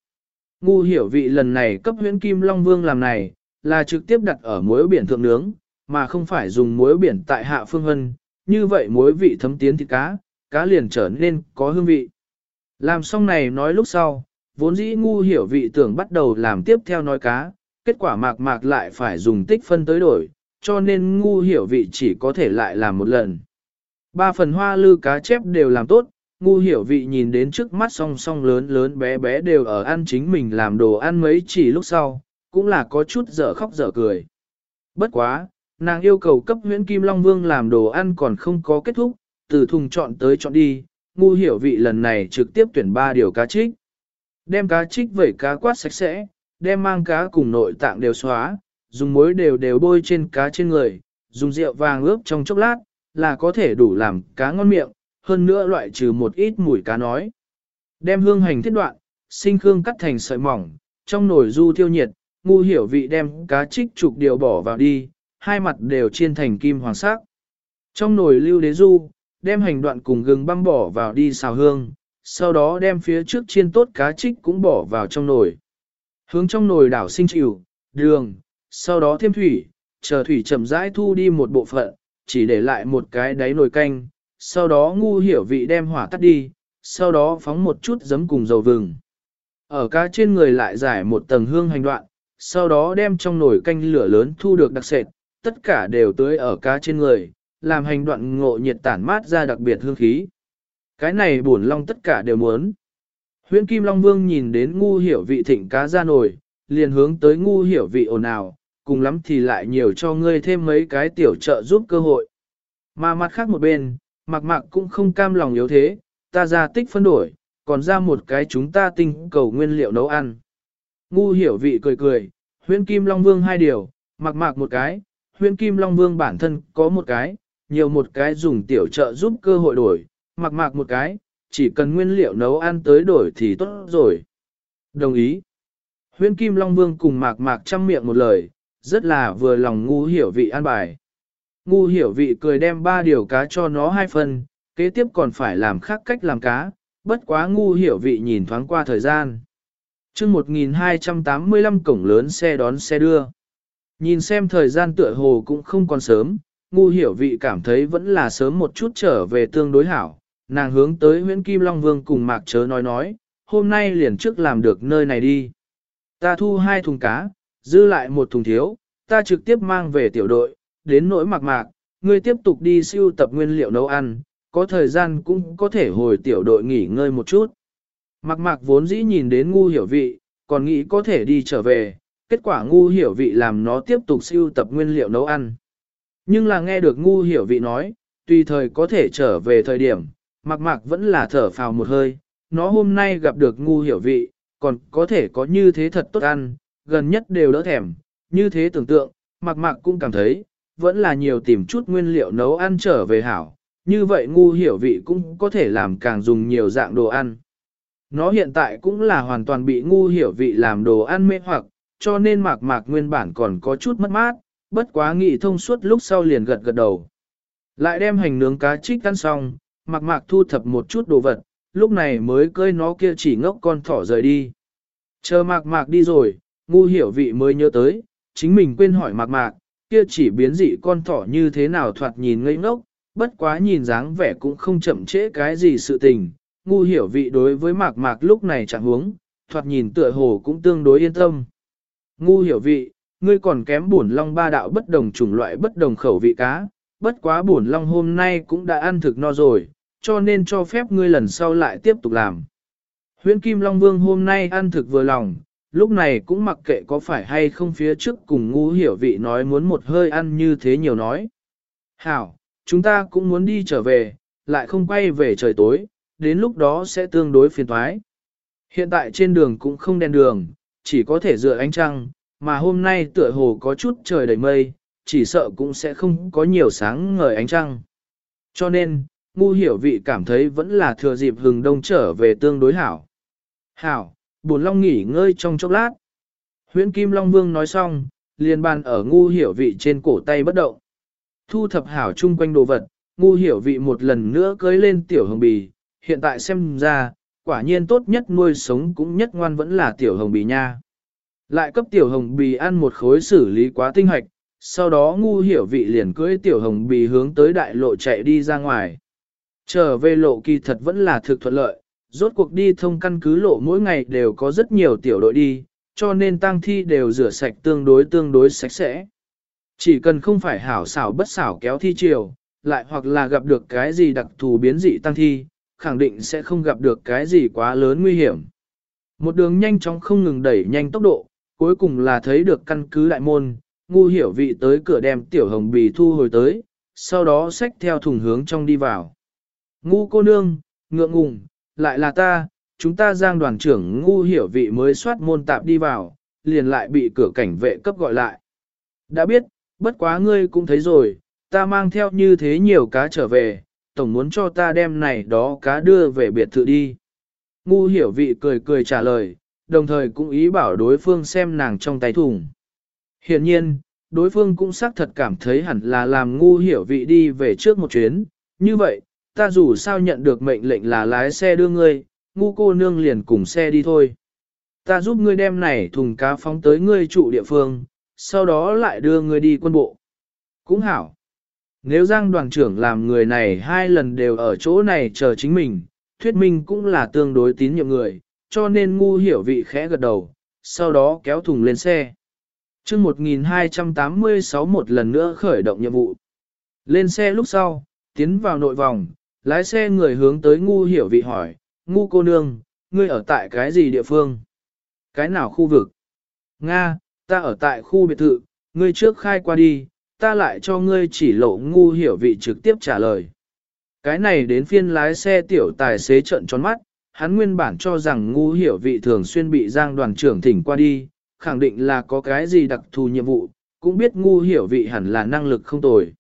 A: Ngu hiểu vị lần này cấp huyễn kim long vương làm này, là trực tiếp đặt ở muối biển thượng nướng, mà không phải dùng muối biển tại hạ phương hân, như vậy muối vị thấm tiến thịt cá, cá liền trở nên có hương vị. Làm xong này nói lúc sau, vốn dĩ ngu hiểu vị tưởng bắt đầu làm tiếp theo nói cá, kết quả mạc mạc lại phải dùng tích phân tới đổi, cho nên ngu hiểu vị chỉ có thể lại làm một lần. Ba phần hoa lư cá chép đều làm tốt, ngu hiểu vị nhìn đến trước mắt song song lớn lớn bé bé đều ở ăn chính mình làm đồ ăn mấy chỉ lúc sau, cũng là có chút dở khóc dở cười. Bất quá, nàng yêu cầu cấp huyễn Kim Long Vương làm đồ ăn còn không có kết thúc, từ thùng chọn tới chọn đi, ngu hiểu vị lần này trực tiếp tuyển ba điều cá trích. Đem cá trích vẩy cá quát sạch sẽ, đem mang cá cùng nội tạng đều xóa, dùng muối đều đều bôi trên cá trên người, dùng rượu vàng ướp trong chốc lát, là có thể đủ làm cá ngon miệng, hơn nữa loại trừ một ít mùi cá nói. Đem hương hành thiết đoạn, sinh khương cắt thành sợi mỏng, trong nồi du thiêu nhiệt, ngu hiểu vị đem cá trích trục điều bỏ vào đi, hai mặt đều chiên thành kim hoàng sắc. Trong nồi lưu đế du, đem hành đoạn cùng gừng băm bỏ vào đi xào hương, sau đó đem phía trước chiên tốt cá trích cũng bỏ vào trong nồi. Hướng trong nồi đảo sinh chịu, đường, sau đó thêm thủy, chờ thủy chậm rãi thu đi một bộ phận, chỉ để lại một cái đáy nồi canh, sau đó ngu hiểu vị đem hỏa tắt đi, sau đó phóng một chút giấm cùng dầu vừng. Ở cá trên người lại giải một tầng hương hành đoạn, sau đó đem trong nồi canh lửa lớn thu được đặc sệt, tất cả đều tưới ở cá trên người, làm hành đoạn ngộ nhiệt tản mát ra đặc biệt hương khí. Cái này buồn long tất cả đều muốn. Huyễn Kim Long Vương nhìn đến ngu hiểu vị thịnh cá ra nổi, liền hướng tới ngu hiểu vị ồn ào, cùng lắm thì lại nhiều cho ngươi thêm mấy cái tiểu trợ giúp cơ hội. Mà mặt khác một bên, mặc Mặc cũng không cam lòng yếu thế, ta ra tích phân đổi, còn ra một cái chúng ta tinh cầu nguyên liệu nấu ăn. Ngu hiểu vị cười cười, huyễn kim long vương hai điều, mặc Mặc một cái, huyễn kim long vương bản thân có một cái, nhiều một cái dùng tiểu trợ giúp cơ hội đổi, mặc mạc một cái, chỉ cần nguyên liệu nấu ăn tới đổi thì tốt rồi. Đồng ý. Huyễn kim long vương cùng mạc mạc chăm miệng một lời, rất là vừa lòng ngu hiểu vị an bài. Ngu hiểu vị cười đem ba điều cá cho nó hai phần, kế tiếp còn phải làm khác cách làm cá, bất quá ngu hiểu vị nhìn thoáng qua thời gian. chương 1285 cổng lớn xe đón xe đưa. Nhìn xem thời gian tựa hồ cũng không còn sớm, ngu hiểu vị cảm thấy vẫn là sớm một chút trở về tương đối hảo. Nàng hướng tới Huyễn Kim Long Vương cùng Mạc Chớ nói nói, hôm nay liền trước làm được nơi này đi. Ta thu hai thùng cá, dư lại một thùng thiếu, ta trực tiếp mang về tiểu đội, đến nỗi mạc mạc, ngươi tiếp tục đi siêu tập nguyên liệu nấu ăn, có thời gian cũng có thể hồi tiểu đội nghỉ ngơi một chút. Mạc mạc vốn dĩ nhìn đến ngu hiểu vị, còn nghĩ có thể đi trở về, kết quả ngu hiểu vị làm nó tiếp tục siêu tập nguyên liệu nấu ăn. Nhưng là nghe được ngu hiểu vị nói, tùy thời có thể trở về thời điểm, mạc mạc vẫn là thở phào một hơi, nó hôm nay gặp được ngu hiểu vị, còn có thể có như thế thật tốt ăn, gần nhất đều đỡ thèm, như thế tưởng tượng, mạc mạc cũng cảm thấy, vẫn là nhiều tìm chút nguyên liệu nấu ăn trở về hảo, như vậy ngu hiểu vị cũng có thể làm càng dùng nhiều dạng đồ ăn. Nó hiện tại cũng là hoàn toàn bị ngu hiểu vị làm đồ ăn mê hoặc, cho nên mạc mạc nguyên bản còn có chút mất mát, bất quá nghị thông suốt lúc sau liền gật gật đầu. Lại đem hành nướng cá trích ăn xong, Mặc mạc thu thập một chút đồ vật, lúc này mới cơi nó kia chỉ ngốc con thỏ rời đi. Chờ mạc mạc đi rồi, ngu hiểu vị mới nhớ tới, chính mình quên hỏi mạc mạc, kia chỉ biến dị con thỏ như thế nào thoạt nhìn ngây ngốc, bất quá nhìn dáng vẻ cũng không chậm trễ cái gì sự tình. Ngu hiểu vị đối với mạc mạc lúc này chẳng huống, thoạt nhìn tựa hồ cũng tương đối yên tâm. Ngu hiểu vị, ngươi còn kém bổn long ba đạo bất đồng chủng loại bất đồng khẩu vị cá, bất quá bổn long hôm nay cũng đã ăn thực no rồi, cho nên cho phép ngươi lần sau lại tiếp tục làm. Huyễn Kim Long Vương hôm nay ăn thực vừa lòng, lúc này cũng mặc kệ có phải hay không phía trước cùng ngu hiểu vị nói muốn một hơi ăn như thế nhiều nói. Hảo, chúng ta cũng muốn đi trở về, lại không quay về trời tối, đến lúc đó sẽ tương đối phiền thoái. Hiện tại trên đường cũng không đèn đường, chỉ có thể dựa ánh trăng, mà hôm nay tựa hồ có chút trời đầy mây, chỉ sợ cũng sẽ không có nhiều sáng ngời ánh trăng. Cho nên, ngu hiểu vị cảm thấy vẫn là thừa dịp hừng đông trở về tương đối hảo. Hảo, buồn long nghỉ ngơi trong chốc lát. Huyễn Kim Long Vương nói xong, liền bàn ở ngu hiểu vị trên cổ tay bất động. Thu thập hảo chung quanh đồ vật, ngu hiểu vị một lần nữa cưới lên tiểu hồng bì, hiện tại xem ra, quả nhiên tốt nhất nuôi sống cũng nhất ngoan vẫn là tiểu hồng bì nha. Lại cấp tiểu hồng bì ăn một khối xử lý quá tinh hoạch, sau đó ngu hiểu vị liền cưới tiểu hồng bì hướng tới đại lộ chạy đi ra ngoài. Trở về lộ kỳ thật vẫn là thực thuận lợi, rốt cuộc đi thông căn cứ lộ mỗi ngày đều có rất nhiều tiểu đội đi, cho nên tang thi đều rửa sạch tương đối tương đối sạch sẽ. Chỉ cần không phải hảo xảo bất xảo kéo thi chiều, lại hoặc là gặp được cái gì đặc thù biến dị tăng thi, khẳng định sẽ không gặp được cái gì quá lớn nguy hiểm. Một đường nhanh chóng không ngừng đẩy nhanh tốc độ, cuối cùng là thấy được căn cứ đại môn, ngu hiểu vị tới cửa đem tiểu hồng bì thu hồi tới, sau đó xách theo thùng hướng trong đi vào. Ngu cô nương, ngượng ngùng, lại là ta, chúng ta giang đoàn trưởng ngu hiểu vị mới soát môn tạp đi vào, liền lại bị cửa cảnh vệ cấp gọi lại. Đã biết, bất quá ngươi cũng thấy rồi, ta mang theo như thế nhiều cá trở về, tổng muốn cho ta đem này đó cá đưa về biệt thự đi. Ngu hiểu vị cười cười trả lời, đồng thời cũng ý bảo đối phương xem nàng trong tay thùng. Hiện nhiên, đối phương cũng xác thật cảm thấy hẳn là làm ngu hiểu vị đi về trước một chuyến, như vậy, ta dù sao nhận được mệnh lệnh là lái xe đưa ngươi, ngu cô nương liền cùng xe đi thôi. Ta giúp ngươi đem này thùng cá phóng tới ngươi trụ địa phương, sau đó lại đưa ngươi đi quân bộ. Cũng hảo. Nếu Giang đoàn trưởng làm người này hai lần đều ở chỗ này chờ chính mình, thuyết minh cũng là tương đối tín nhiệm người, cho nên ngu hiểu vị khẽ gật đầu, sau đó kéo thùng lên xe. chương 1286 một lần nữa khởi động nhiệm vụ. Lên xe lúc sau, tiến vào nội vòng, lái xe người hướng tới ngu hiểu vị hỏi, ngu cô nương, ngươi ở tại cái gì địa phương? Cái nào khu vực? Nga, ta ở tại khu biệt thự, ngươi trước khai qua đi, ta lại cho ngươi chỉ lộ ngu hiểu vị trực tiếp trả lời. Cái này đến phiên lái xe tiểu tài xế trận tròn mắt, hắn nguyên bản cho rằng ngu hiểu vị thường xuyên bị giang đoàn trưởng thỉnh qua đi, khẳng định là có cái gì đặc thù nhiệm vụ, cũng biết ngu hiểu vị hẳn là năng lực không tồi.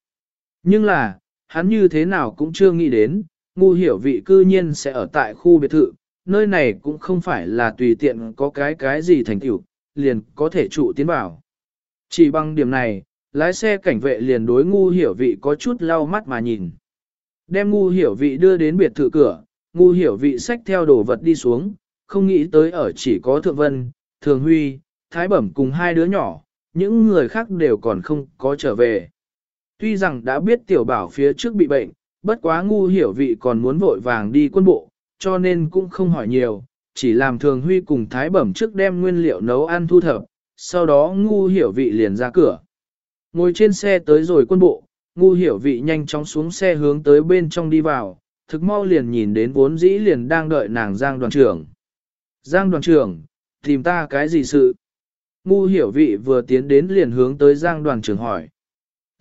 A: Nhưng là, hắn như thế nào cũng chưa nghĩ đến, ngu hiểu vị cư nhiên sẽ ở tại khu biệt thự, nơi này cũng không phải là tùy tiện có cái cái gì thành tiểu, liền có thể trụ tiến vào. Chỉ bằng điểm này, lái xe cảnh vệ liền đối ngu hiểu vị có chút lau mắt mà nhìn. Đem ngu hiểu vị đưa đến biệt thự cửa, ngu hiểu vị xách theo đồ vật đi xuống, không nghĩ tới ở chỉ có Thượng Vân, Thường Huy, Thái Bẩm cùng hai đứa nhỏ, những người khác đều còn không có trở về. Tuy rằng đã biết tiểu bảo phía trước bị bệnh, bất quá ngu hiểu vị còn muốn vội vàng đi quân bộ, cho nên cũng không hỏi nhiều, chỉ làm Thường Huy cùng Thái Bẩm trước đem nguyên liệu nấu ăn thu thập, sau đó ngu hiểu vị liền ra cửa. Ngồi trên xe tới rồi quân bộ, ngu hiểu vị nhanh chóng xuống xe hướng tới bên trong đi vào, thực mau liền nhìn đến vốn dĩ liền đang đợi nàng Giang đoàn trưởng. Giang đoàn trưởng, tìm ta cái gì sự? Ngu hiểu vị vừa tiến đến liền hướng tới Giang đoàn trưởng hỏi.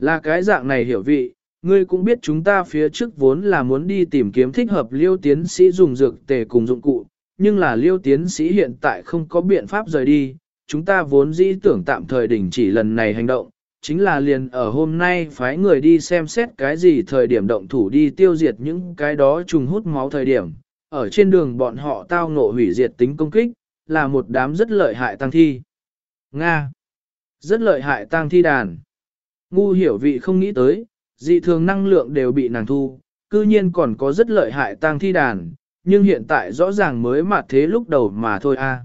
A: Là cái dạng này hiểu vị, ngươi cũng biết chúng ta phía trước vốn là muốn đi tìm kiếm thích hợp liêu tiến sĩ dùng dược tề cùng dụng cụ, nhưng là liêu tiến sĩ hiện tại không có biện pháp rời đi, chúng ta vốn dĩ tưởng tạm thời đình chỉ lần này hành động, chính là liền ở hôm nay phái người đi xem xét cái gì thời điểm động thủ đi tiêu diệt những cái đó trùng hút máu thời điểm. Ở trên đường bọn họ tao ngộ hủy diệt tính công kích, là một đám rất lợi hại tăng thi. Nga. Rất lợi hại tăng thi đàn. Ngu hiểu vị không nghĩ tới, dị thường năng lượng đều bị nàng thu, cư nhiên còn có rất lợi hại tăng thi đàn, nhưng hiện tại rõ ràng mới mà thế lúc đầu mà thôi a.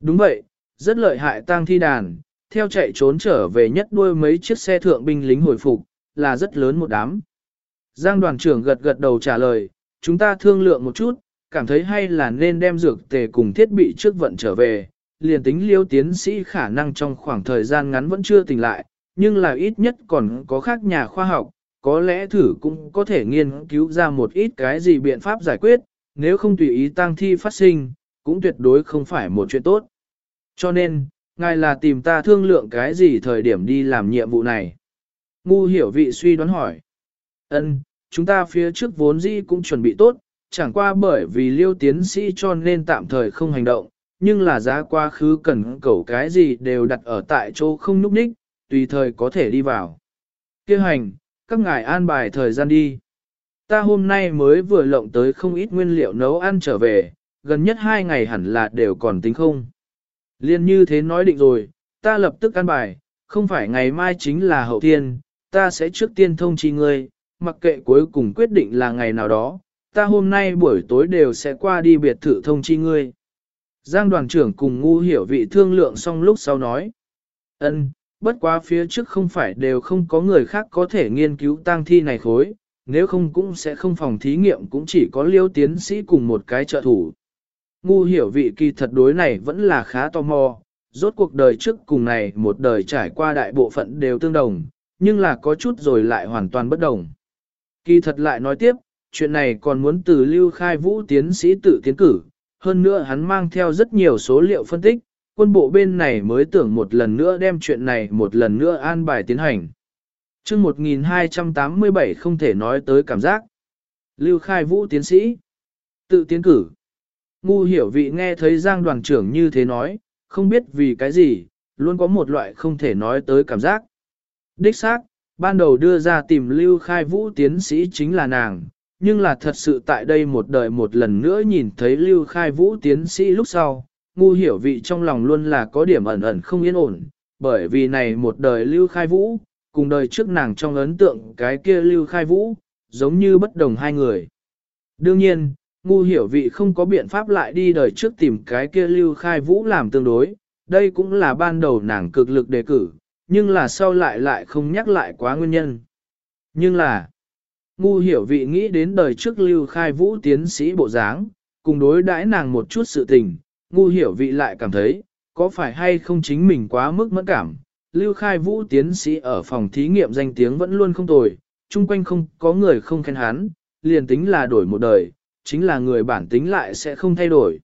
A: Đúng vậy, rất lợi hại tăng thi đàn, theo chạy trốn trở về nhất đuôi mấy chiếc xe thượng binh lính hồi phục, là rất lớn một đám. Giang đoàn trưởng gật gật đầu trả lời, chúng ta thương lượng một chút, cảm thấy hay là nên đem dược tề cùng thiết bị trước vận trở về, liền tính liêu tiến sĩ khả năng trong khoảng thời gian ngắn vẫn chưa tỉnh lại, nhưng là ít nhất còn có khác nhà khoa học, có lẽ thử cũng có thể nghiên cứu ra một ít cái gì biện pháp giải quyết, nếu không tùy ý tăng thi phát sinh, cũng tuyệt đối không phải một chuyện tốt. Cho nên, ngài là tìm ta thương lượng cái gì thời điểm đi làm nhiệm vụ này. Ngu hiểu vị suy đoán hỏi. Ân, chúng ta phía trước vốn dĩ cũng chuẩn bị tốt, chẳng qua bởi vì liêu tiến sĩ cho nên tạm thời không hành động, nhưng là giá quá khứ cần cầu cái gì đều đặt ở tại chỗ không núp ních, tùy thời có thể đi vào. Kêu hành, các ngài an bài thời gian đi. Ta hôm nay mới vừa lộng tới không ít nguyên liệu nấu ăn trở về, gần nhất hai ngày hẳn là đều còn tính không. Liên như thế nói định rồi, ta lập tức an bài, không phải ngày mai chính là hậu tiên, ta sẽ trước tiên thông chi ngươi, mặc kệ cuối cùng quyết định là ngày nào đó, ta hôm nay buổi tối đều sẽ qua đi biệt thự thông chi ngươi. Giang đoàn trưởng cùng ngu hiểu vị thương lượng xong lúc sau nói. ân, bất quá phía trước không phải đều không có người khác có thể nghiên cứu tang thi này khối, nếu không cũng sẽ không phòng thí nghiệm cũng chỉ có liêu tiến sĩ cùng một cái trợ thủ. Ngu hiểu vị kỳ thật đối này vẫn là khá tò mò, rốt cuộc đời trước cùng này một đời trải qua đại bộ phận đều tương đồng, nhưng là có chút rồi lại hoàn toàn bất đồng. Kỳ thật lại nói tiếp, chuyện này còn muốn từ lưu khai vũ tiến sĩ tự tiến cử, hơn nữa hắn mang theo rất nhiều số liệu phân tích, quân bộ bên này mới tưởng một lần nữa đem chuyện này một lần nữa an bài tiến hành. chương 1287 không thể nói tới cảm giác. Lưu khai vũ tiến sĩ, tự tiến cử. Ngu hiểu vị nghe thấy Giang đoàn trưởng như thế nói, không biết vì cái gì, luôn có một loại không thể nói tới cảm giác. Đích xác, ban đầu đưa ra tìm lưu khai vũ tiến sĩ chính là nàng, nhưng là thật sự tại đây một đời một lần nữa nhìn thấy lưu khai vũ tiến sĩ lúc sau, ngu hiểu vị trong lòng luôn là có điểm ẩn ẩn không yên ổn, bởi vì này một đời lưu khai vũ, cùng đời trước nàng trong ấn tượng cái kia lưu khai vũ, giống như bất đồng hai người. Đương nhiên, ngu hiểu vị không có biện pháp lại đi đời trước tìm cái kia lưu khai vũ làm tương đối, đây cũng là ban đầu nàng cực lực đề cử, nhưng là sau lại lại không nhắc lại quá nguyên nhân. Nhưng là, ngu hiểu vị nghĩ đến đời trước lưu khai vũ tiến sĩ bộ dáng, cùng đối đãi nàng một chút sự tình, ngu hiểu vị lại cảm thấy, có phải hay không chính mình quá mức mẫn cảm. Lưu khai vũ tiến sĩ ở phòng thí nghiệm danh tiếng vẫn luôn không tồi, chung quanh không có người không khen hắn, liền tính là đổi một đời, chính là người bản tính lại sẽ không thay đổi.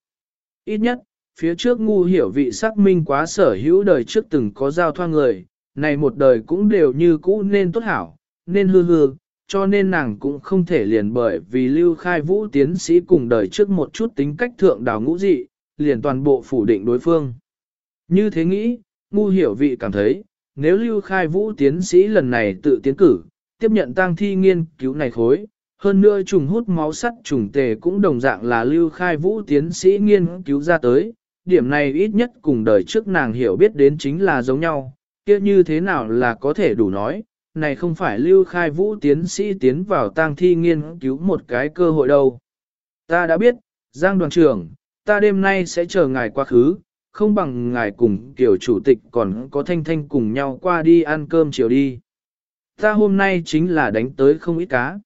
A: Ít nhất, phía trước ngu hiểu vị xác minh quá sở hữu đời trước từng có giao thoa người, này một đời cũng đều như cũ nên tốt hảo, nên hư hư, cho nên nàng cũng không thể liền bởi vì lưu khai vũ tiến sĩ cùng đời trước một chút tính cách thượng đào ngũ dị, liền toàn bộ phủ định đối phương. Như thế nghĩ, ngu hiểu vị cảm thấy, nếu lưu khai vũ tiến sĩ lần này tự tiến cử, tiếp nhận tăng thi nghiên cứu này khối, hơn nữa trùng hút máu sắt trùng tề cũng đồng dạng là lưu khai vũ tiến sĩ nghiên cứu ra tới, điểm này ít nhất cùng đời trước nàng hiểu biết đến chính là giống nhau, kia như thế nào là có thể đủ nói, này không phải lưu khai vũ tiến sĩ tiến vào tang thi nghiên cứu một cái cơ hội đâu. Ta đã biết, Giang đoàn trưởng, ta đêm nay sẽ chờ ngài quá khứ, không bằng ngài cùng kiểu chủ tịch còn có thanh thanh cùng nhau qua đi ăn cơm chiều đi. Ta hôm nay chính là đánh tới không ít cá.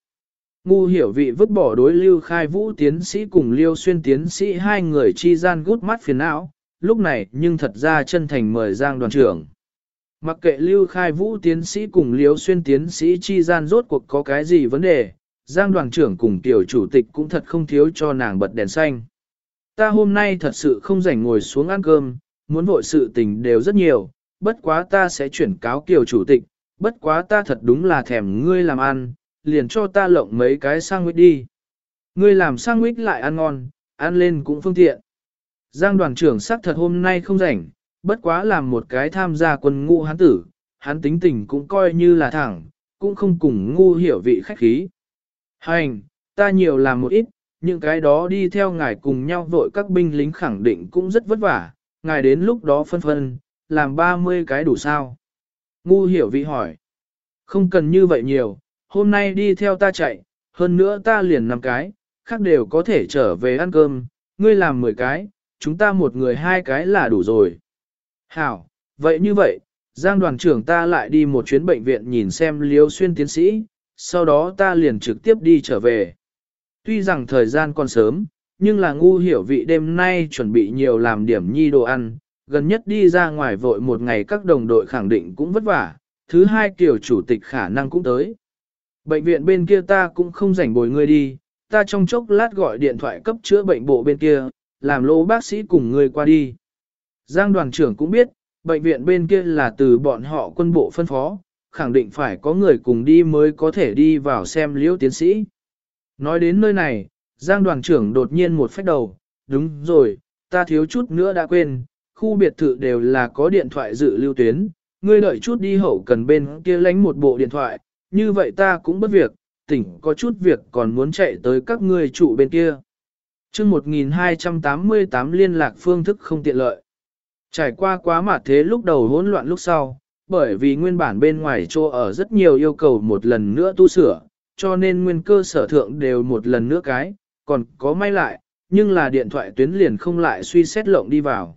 A: Ngu hiểu vị vứt bỏ đối lưu khai vũ tiến sĩ cùng liêu xuyên tiến sĩ hai người chi gian gút mắt phiền não, lúc này nhưng thật ra chân thành mời Giang đoàn trưởng. Mặc kệ lưu khai vũ tiến sĩ cùng liêu xuyên tiến sĩ chi gian rốt cuộc có cái gì vấn đề, Giang đoàn trưởng cùng tiểu chủ tịch cũng thật không thiếu cho nàng bật đèn xanh. Ta hôm nay thật sự không rảnh ngồi xuống ăn cơm, muốn vội sự tình đều rất nhiều, bất quá ta sẽ chuyển cáo kiều chủ tịch, bất quá ta thật đúng là thèm ngươi làm ăn, liền cho ta lộng mấy cái sandwich đi. Ngươi làm sandwich lại ăn ngon, ăn lên cũng phương tiện. Giang đoàn trưởng xác thật hôm nay không rảnh, bất quá làm một cái tham gia quân ngũ hắn tử, hắn tính tình cũng coi như là thẳng, cũng không cùng ngu hiểu vị khách khí. Hành, ta nhiều làm một ít, những cái đó đi theo ngài cùng nhau vội các binh lính khẳng định cũng rất vất vả, ngài đến lúc đó phân phân, làm 30 cái đủ sao. Ngu hiểu vị hỏi, không cần như vậy nhiều, hôm nay đi theo ta chạy, hơn nữa ta liền năm cái, khác đều có thể trở về ăn cơm, ngươi làm 10 cái, chúng ta một người hai cái là đủ rồi. Hảo, vậy như vậy, Giang đoàn trưởng ta lại đi một chuyến bệnh viện nhìn xem liêu xuyên tiến sĩ, sau đó ta liền trực tiếp đi trở về. Tuy rằng thời gian còn sớm, nhưng là ngu hiểu vị đêm nay chuẩn bị nhiều làm điểm nhi đồ ăn, gần nhất đi ra ngoài vội một ngày các đồng đội khẳng định cũng vất vả, thứ hai kiểu chủ tịch khả năng cũng tới. Bệnh viện bên kia ta cũng không rảnh bồi ngươi đi, ta trong chốc lát gọi điện thoại cấp chữa bệnh bộ bên kia, làm lô bác sĩ cùng ngươi qua đi. Giang đoàn trưởng cũng biết, bệnh viện bên kia là từ bọn họ quân bộ phân phó, khẳng định phải có người cùng đi mới có thể đi vào xem liễu tiến sĩ. Nói đến nơi này, Giang đoàn trưởng đột nhiên một phách đầu, đúng rồi, ta thiếu chút nữa đã quên, khu biệt thự đều là có điện thoại dự lưu tuyến, ngươi đợi chút đi hậu cần bên kia lánh một bộ điện thoại, như vậy ta cũng bất việc, tỉnh có chút việc còn muốn chạy tới các ngươi trụ bên kia. chương 1288 liên lạc phương thức không tiện lợi. Trải qua quá mặt thế lúc đầu hỗn loạn lúc sau, bởi vì nguyên bản bên ngoài chỗ ở rất nhiều yêu cầu một lần nữa tu sửa, cho nên nguyên cơ sở thượng đều một lần nữa cái, còn có may lại, nhưng là điện thoại tuyến liền không lại suy xét lộng đi vào.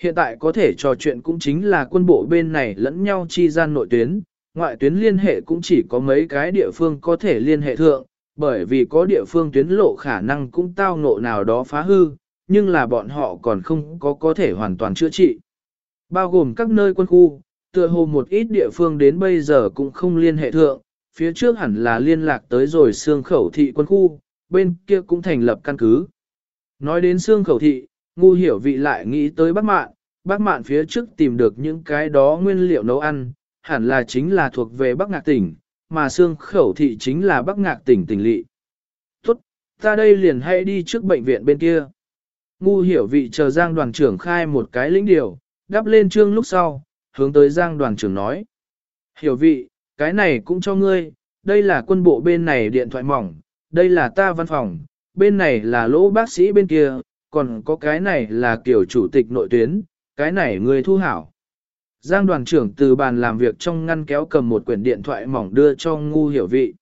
A: Hiện tại có thể trò chuyện cũng chính là quân bộ bên này lẫn nhau chi gian nội tuyến, ngoại tuyến liên hệ cũng chỉ có mấy cái địa phương có thể liên hệ thượng, bởi vì có địa phương tuyến lộ khả năng cũng tao ngộ nào đó phá hư, nhưng là bọn họ còn không có có thể hoàn toàn chữa trị. Bao gồm các nơi quân khu, tựa hồ một ít địa phương đến bây giờ cũng không liên hệ thượng, phía trước hẳn là liên lạc tới rồi xương khẩu thị quân khu, bên kia cũng thành lập căn cứ. Nói đến xương khẩu thị, ngu hiểu vị lại nghĩ tới bác mạn, bác mạn phía trước tìm được những cái đó nguyên liệu nấu ăn, hẳn là chính là thuộc về Bắc Ngạc tỉnh, mà xương khẩu thị chính là Bắc Ngạc tỉnh tỉnh lỵ. Tốt, ta đây liền hãy đi trước bệnh viện bên kia. Ngu hiểu vị chờ Giang đoàn trưởng khai một cái lĩnh điều, đáp lên trương lúc sau, hướng tới Giang đoàn trưởng nói. Hiểu vị, cái này cũng cho ngươi, đây là quân bộ bên này điện thoại mỏng, đây là ta văn phòng, bên này là lỗ bác sĩ bên kia, còn có cái này là kiểu chủ tịch nội tuyến, cái này ngươi thu hảo. Giang đoàn trưởng từ bàn làm việc trong ngăn kéo cầm một quyển điện thoại mỏng đưa cho ngu hiểu vị.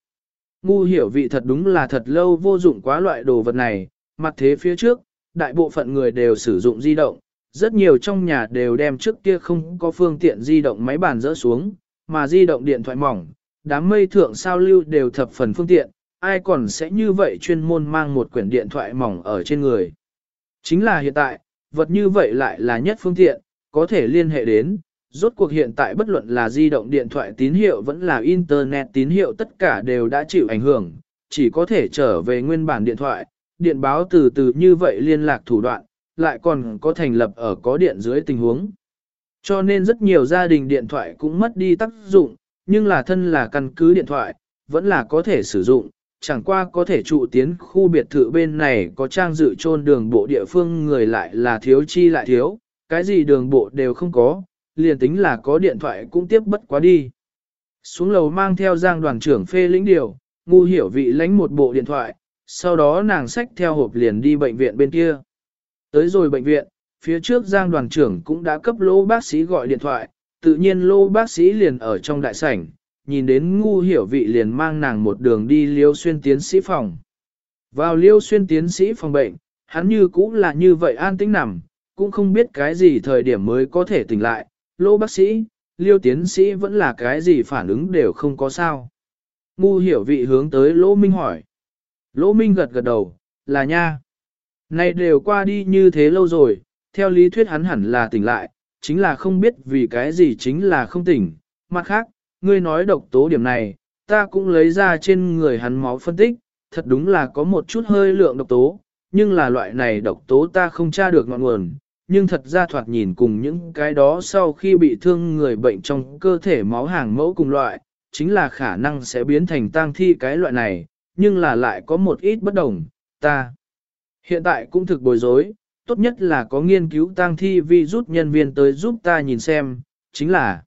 A: Ngu hiểu vị thật đúng là thật lâu vô dụng quá loại đồ vật này, mặt thế phía trước, đại bộ phận người đều sử dụng di động, rất nhiều trong nhà đều đem trước kia không có phương tiện di động máy bàn rỡ xuống, mà di động điện thoại mỏng, đám mây thượng sao lưu đều thập phần phương tiện, ai còn sẽ như vậy chuyên môn mang một quyển điện thoại mỏng ở trên người. Chính là hiện tại, vật như vậy lại là nhất phương tiện, có thể liên hệ đến, rốt cuộc hiện tại bất luận là di động điện thoại tín hiệu vẫn là internet tín hiệu tất cả đều đã chịu ảnh hưởng, chỉ có thể trở về nguyên bản điện thoại, điện báo từ từ như vậy liên lạc thủ đoạn, lại còn có thành lập ở có điện dưới tình huống. Cho nên rất nhiều gia đình điện thoại cũng mất đi tác dụng, nhưng là thân là căn cứ điện thoại, vẫn là có thể sử dụng, chẳng qua có thể trụ tiến khu biệt thự bên này có trang dự trôn đường bộ địa phương người lại là thiếu chi lại thiếu, cái gì đường bộ đều không có, liền tính là có điện thoại cũng tiếp bất quá đi. Xuống lầu mang theo giang đoàn trưởng phê lĩnh điều, ngu hiểu vị lãnh một bộ điện thoại, sau đó nàng xách theo hộp liền đi bệnh viện bên kia. Tới rồi bệnh viện, phía trước giang đoàn trưởng cũng đã cấp lô bác sĩ gọi điện thoại, tự nhiên lô bác sĩ liền ở trong đại sảnh, nhìn đến ngu hiểu vị liền mang nàng một đường đi liêu xuyên tiến sĩ phòng. Vào liêu xuyên tiến sĩ phòng bệnh, hắn như cũng là như vậy an tĩnh nằm, cũng không biết cái gì thời điểm mới có thể tỉnh lại, lô bác sĩ, liêu tiến sĩ vẫn là cái gì phản ứng đều không có sao. Ngu hiểu vị hướng tới lỗ minh hỏi. Lỗ minh gật gật đầu, là nha. Này đều qua đi như thế lâu rồi, theo lý thuyết hắn hẳn là tỉnh lại, chính là không biết vì cái gì chính là không tỉnh. Mặt khác, ngươi nói độc tố điểm này, ta cũng lấy ra trên người hắn máu phân tích, thật đúng là có một chút hơi lượng độc tố, nhưng là loại này độc tố ta không tra được ngọn nguồn, nhưng thật ra thoạt nhìn cùng những cái đó sau khi bị thương người bệnh trong cơ thể máu hàng mẫu cùng loại, chính là khả năng sẽ biến thành tang thi cái loại này, nhưng là lại có một ít bất đồng, ta hiện tại cũng thực bối rối, tốt nhất là có nghiên cứu tang thi vi rút nhân viên tới giúp ta nhìn xem, chính là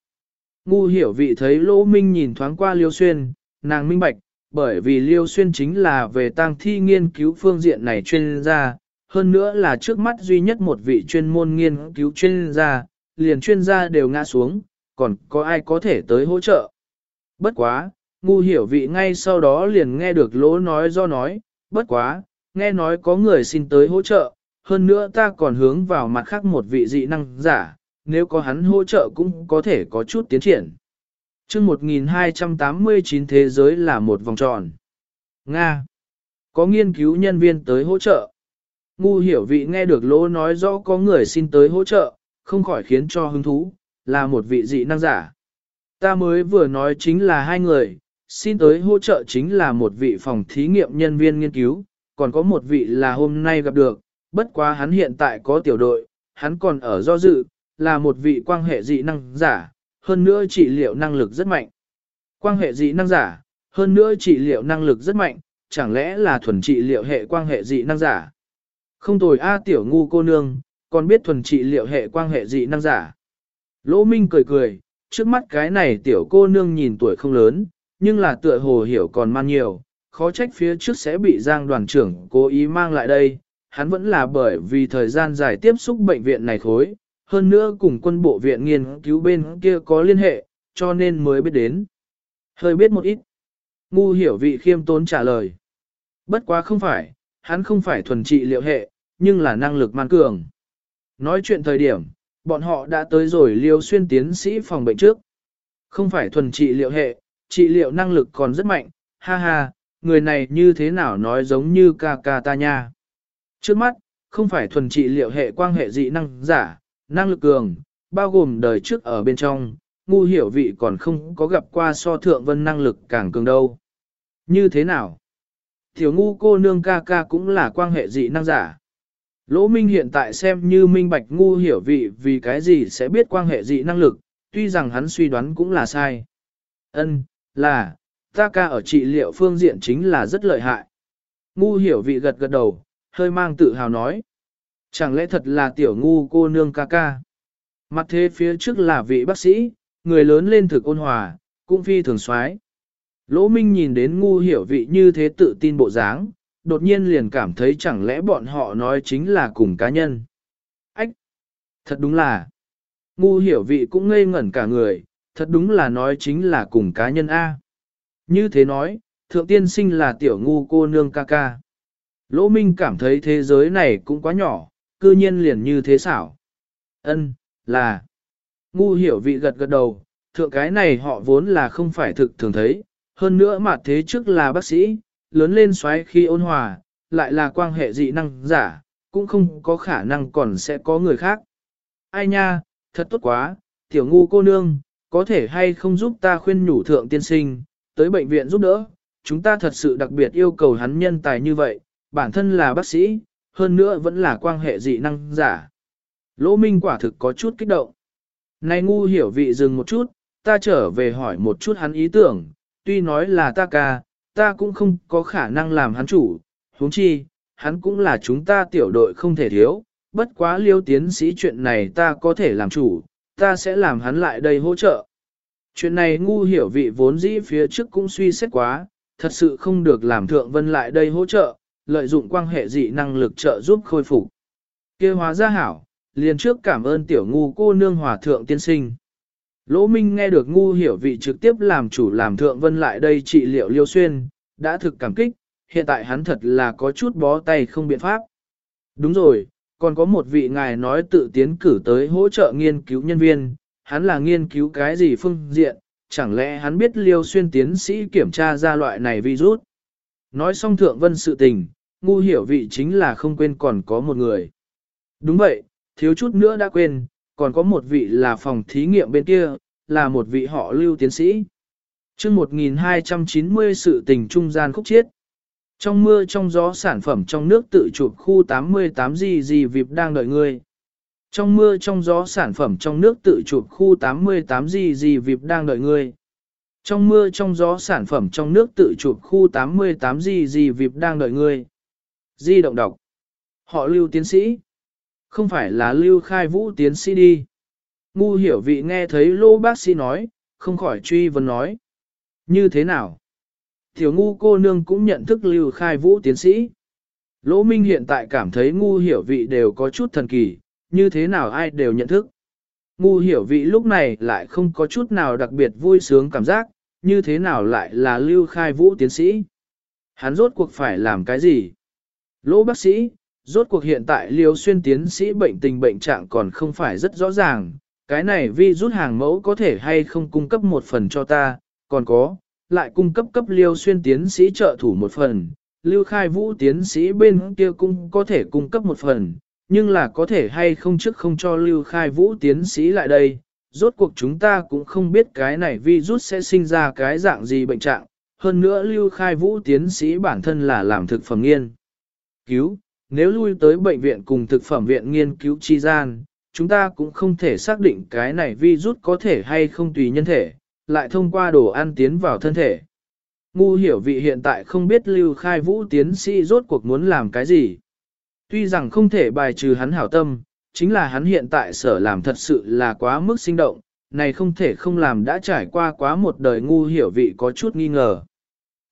A: ngu hiểu vị thấy lỗ minh nhìn thoáng qua liêu xuyên, nàng minh bạch, bởi vì liêu xuyên chính là về tang thi nghiên cứu phương diện này chuyên gia, hơn nữa là trước mắt duy nhất một vị chuyên môn nghiên cứu chuyên gia, liền chuyên gia đều ngã xuống, còn có ai có thể tới hỗ trợ. Bất quá, ngu hiểu vị ngay sau đó liền nghe được lỗ nói do nói, bất quá, nghe nói có người xin tới hỗ trợ, hơn nữa ta còn hướng vào mặt khác một vị dị năng giả, nếu có hắn hỗ trợ cũng có thể có chút tiến triển. chương 1289 thế giới là một vòng tròn. Nga. Có nghiên cứu nhân viên tới hỗ trợ. Ngu hiểu vị nghe được lỗ nói rõ có người xin tới hỗ trợ, không khỏi khiến cho hứng thú, là một vị dị năng giả. Ta mới vừa nói chính là hai người, xin tới hỗ trợ chính là một vị phòng thí nghiệm nhân viên nghiên cứu, còn có một vị là hôm nay gặp được, bất quá hắn hiện tại có tiểu đội, hắn còn ở do dự, là một vị quan hệ dị năng giả, hơn nữa trị liệu năng lực rất mạnh. Quan hệ dị năng giả, hơn nữa trị liệu năng lực rất mạnh, chẳng lẽ là thuần trị liệu hệ quan hệ dị năng giả? Không tồi A tiểu ngu cô nương, còn biết thuần trị liệu hệ quan hệ dị năng giả. Lỗ Minh cười cười, trước mắt cái này tiểu cô nương nhìn tuổi không lớn, nhưng là tựa hồ hiểu còn man nhiều, khó trách phía trước sẽ bị Giang đoàn trưởng cố ý mang lại đây, hắn vẫn là bởi vì thời gian dài tiếp xúc bệnh viện này thối, hơn nữa cùng quân bộ viện nghiên cứu bên kia có liên hệ, cho nên mới biết đến. Hơi biết một ít. Ngu hiểu vị khiêm tốn trả lời. Bất quá không phải, hắn không phải thuần trị liệu hệ, nhưng là năng lực man cường. Nói chuyện thời điểm, bọn họ đã tới rồi liêu xuyên tiến sĩ phòng bệnh trước. Không phải thuần trị liệu hệ, trị liệu năng lực còn rất mạnh, ha ha, người này như thế nào nói giống như ca ca ta nha. Trước mắt, không phải thuần trị liệu hệ quan hệ dị năng giả, năng lực cường, bao gồm đời trước ở bên trong, ngu hiểu vị còn không có gặp qua so thượng vân năng lực càng cường đâu. Như thế nào? Tiểu ngu cô nương ca ca cũng là quan hệ dị năng giả. Lỗ Minh hiện tại xem như minh bạch ngu hiểu vị vì cái gì sẽ biết quan hệ dị năng lực, tuy rằng hắn suy đoán cũng là sai. Ân, là, ta ca ở trị liệu phương diện chính là rất lợi hại. Ngu hiểu vị gật gật đầu, hơi mang tự hào nói. Chẳng lẽ thật là tiểu ngu cô nương ca ca? Mặt thế phía trước là vị bác sĩ, người lớn lên thực ôn hòa, cũng phi thường soái. Lỗ Minh nhìn đến ngu hiểu vị như thế tự tin bộ dáng, đột nhiên liền cảm thấy chẳng lẽ bọn họ nói chính là cùng cá nhân. Ách! Thật đúng là! Ngu hiểu vị cũng ngây ngẩn cả người, thật đúng là nói chính là cùng cá nhân A. Như thế nói, thượng tiên sinh là tiểu ngu cô nương ca ca. Lỗ Minh cảm thấy thế giới này cũng quá nhỏ, cư nhiên liền như thế xảo. Ân, là. Ngu hiểu vị gật gật đầu, thượng cái này họ vốn là không phải thực thường thấy, hơn nữa mà thế trước là bác sĩ, lớn lên xoáy khi ôn hòa, lại là quan hệ dị năng giả, cũng không có khả năng còn sẽ có người khác. Ai nha, thật tốt quá, tiểu ngu cô nương, có thể hay không giúp ta khuyên nhủ thượng tiên sinh, tới bệnh viện giúp đỡ, chúng ta thật sự đặc biệt yêu cầu hắn nhân tài như vậy, bản thân là bác sĩ, hơn nữa vẫn là quan hệ dị năng giả. Lỗ Minh quả thực có chút kích động. Này ngu hiểu vị dừng một chút, ta trở về hỏi một chút hắn ý tưởng, tuy nói là ta ca, ta cũng không có khả năng làm hắn chủ, huống chi, hắn cũng là chúng ta tiểu đội không thể thiếu, bất quá liêu tiến sĩ chuyện này ta có thể làm chủ, ta sẽ làm hắn lại đây hỗ trợ. Chuyện này ngu hiểu vị vốn dĩ phía trước cũng suy xét quá, thật sự không được làm thượng vân lại đây hỗ trợ, lợi dụng quan hệ dị năng lực trợ giúp khôi phục. kia hóa ra hảo, liền trước cảm ơn tiểu ngu cô nương hòa thượng tiên sinh. Lỗ Minh nghe được ngu hiểu vị trực tiếp làm chủ làm thượng vân lại đây trị liệu liêu xuyên, đã thực cảm kích, hiện tại hắn thật là có chút bó tay không biện pháp. Đúng rồi, còn có một vị ngài nói tự tiến cử tới hỗ trợ nghiên cứu nhân viên, hắn là nghiên cứu cái gì phương diện, chẳng lẽ hắn biết liêu xuyên tiến sĩ kiểm tra ra loại này virus. Nói xong thượng vân sự tình, ngu hiểu vị chính là không quên còn có một người. Đúng vậy, thiếu chút nữa đã quên, còn có một vị là phòng thí nghiệm bên kia, là một vị họ lưu tiến sĩ. chương 1290 sự tình trung gian khúc chiết. Trong mưa trong gió sản phẩm trong nước tự chụp khu 88 gì gì vịp đang đợi người. Trong mưa trong gió sản phẩm trong nước tự chụp khu 88 gì gì vịp đang đợi người. Trong mưa trong gió sản phẩm trong nước tự chụp khu 88 gì gì vịp đang đợi người. Di động đọc. Họ lưu tiến sĩ. Không phải là lưu khai vũ tiến sĩ đi. Ngu hiểu vị nghe thấy lô bác sĩ nói, không khỏi truy vấn nói. Như thế nào? Tiểu ngu cô nương cũng nhận thức lưu khai vũ tiến sĩ. Lỗ Minh hiện tại cảm thấy ngu hiểu vị đều có chút thần kỳ, như thế nào ai đều nhận thức. Ngu hiểu vị lúc này lại không có chút nào đặc biệt vui sướng cảm giác, như thế nào lại là lưu khai vũ tiến sĩ. Hắn rốt cuộc phải làm cái gì? Lỗ bác sĩ, rốt cuộc hiện tại liêu xuyên tiến sĩ bệnh tình bệnh trạng còn không phải rất rõ ràng, cái này vi rút hàng mẫu có thể hay không cung cấp một phần cho ta, còn có, lại cung cấp cấp liêu xuyên tiến sĩ trợ thủ một phần, lưu khai vũ tiến sĩ bên kia cũng có thể cung cấp một phần, nhưng là có thể hay không trước không cho lưu khai vũ tiến sĩ lại đây, rốt cuộc chúng ta cũng không biết cái này vi rút sẽ sinh ra cái dạng gì bệnh trạng, hơn nữa lưu khai vũ tiến sĩ bản thân là làm thực phẩm nghiên cứu, nếu lui tới bệnh viện cùng thực phẩm viện nghiên cứu chi gian, chúng ta cũng không thể xác định cái này virus có thể hay không tùy nhân thể, lại thông qua đồ ăn tiến vào thân thể. Ngu hiểu vị hiện tại không biết lưu khai vũ tiến sĩ rốt cuộc muốn làm cái gì. Tuy rằng không thể bài trừ hắn hảo tâm, chính là hắn hiện tại sở làm thật sự là quá mức sinh động, này không thể không làm đã trải qua quá một đời ngu hiểu vị có chút nghi ngờ.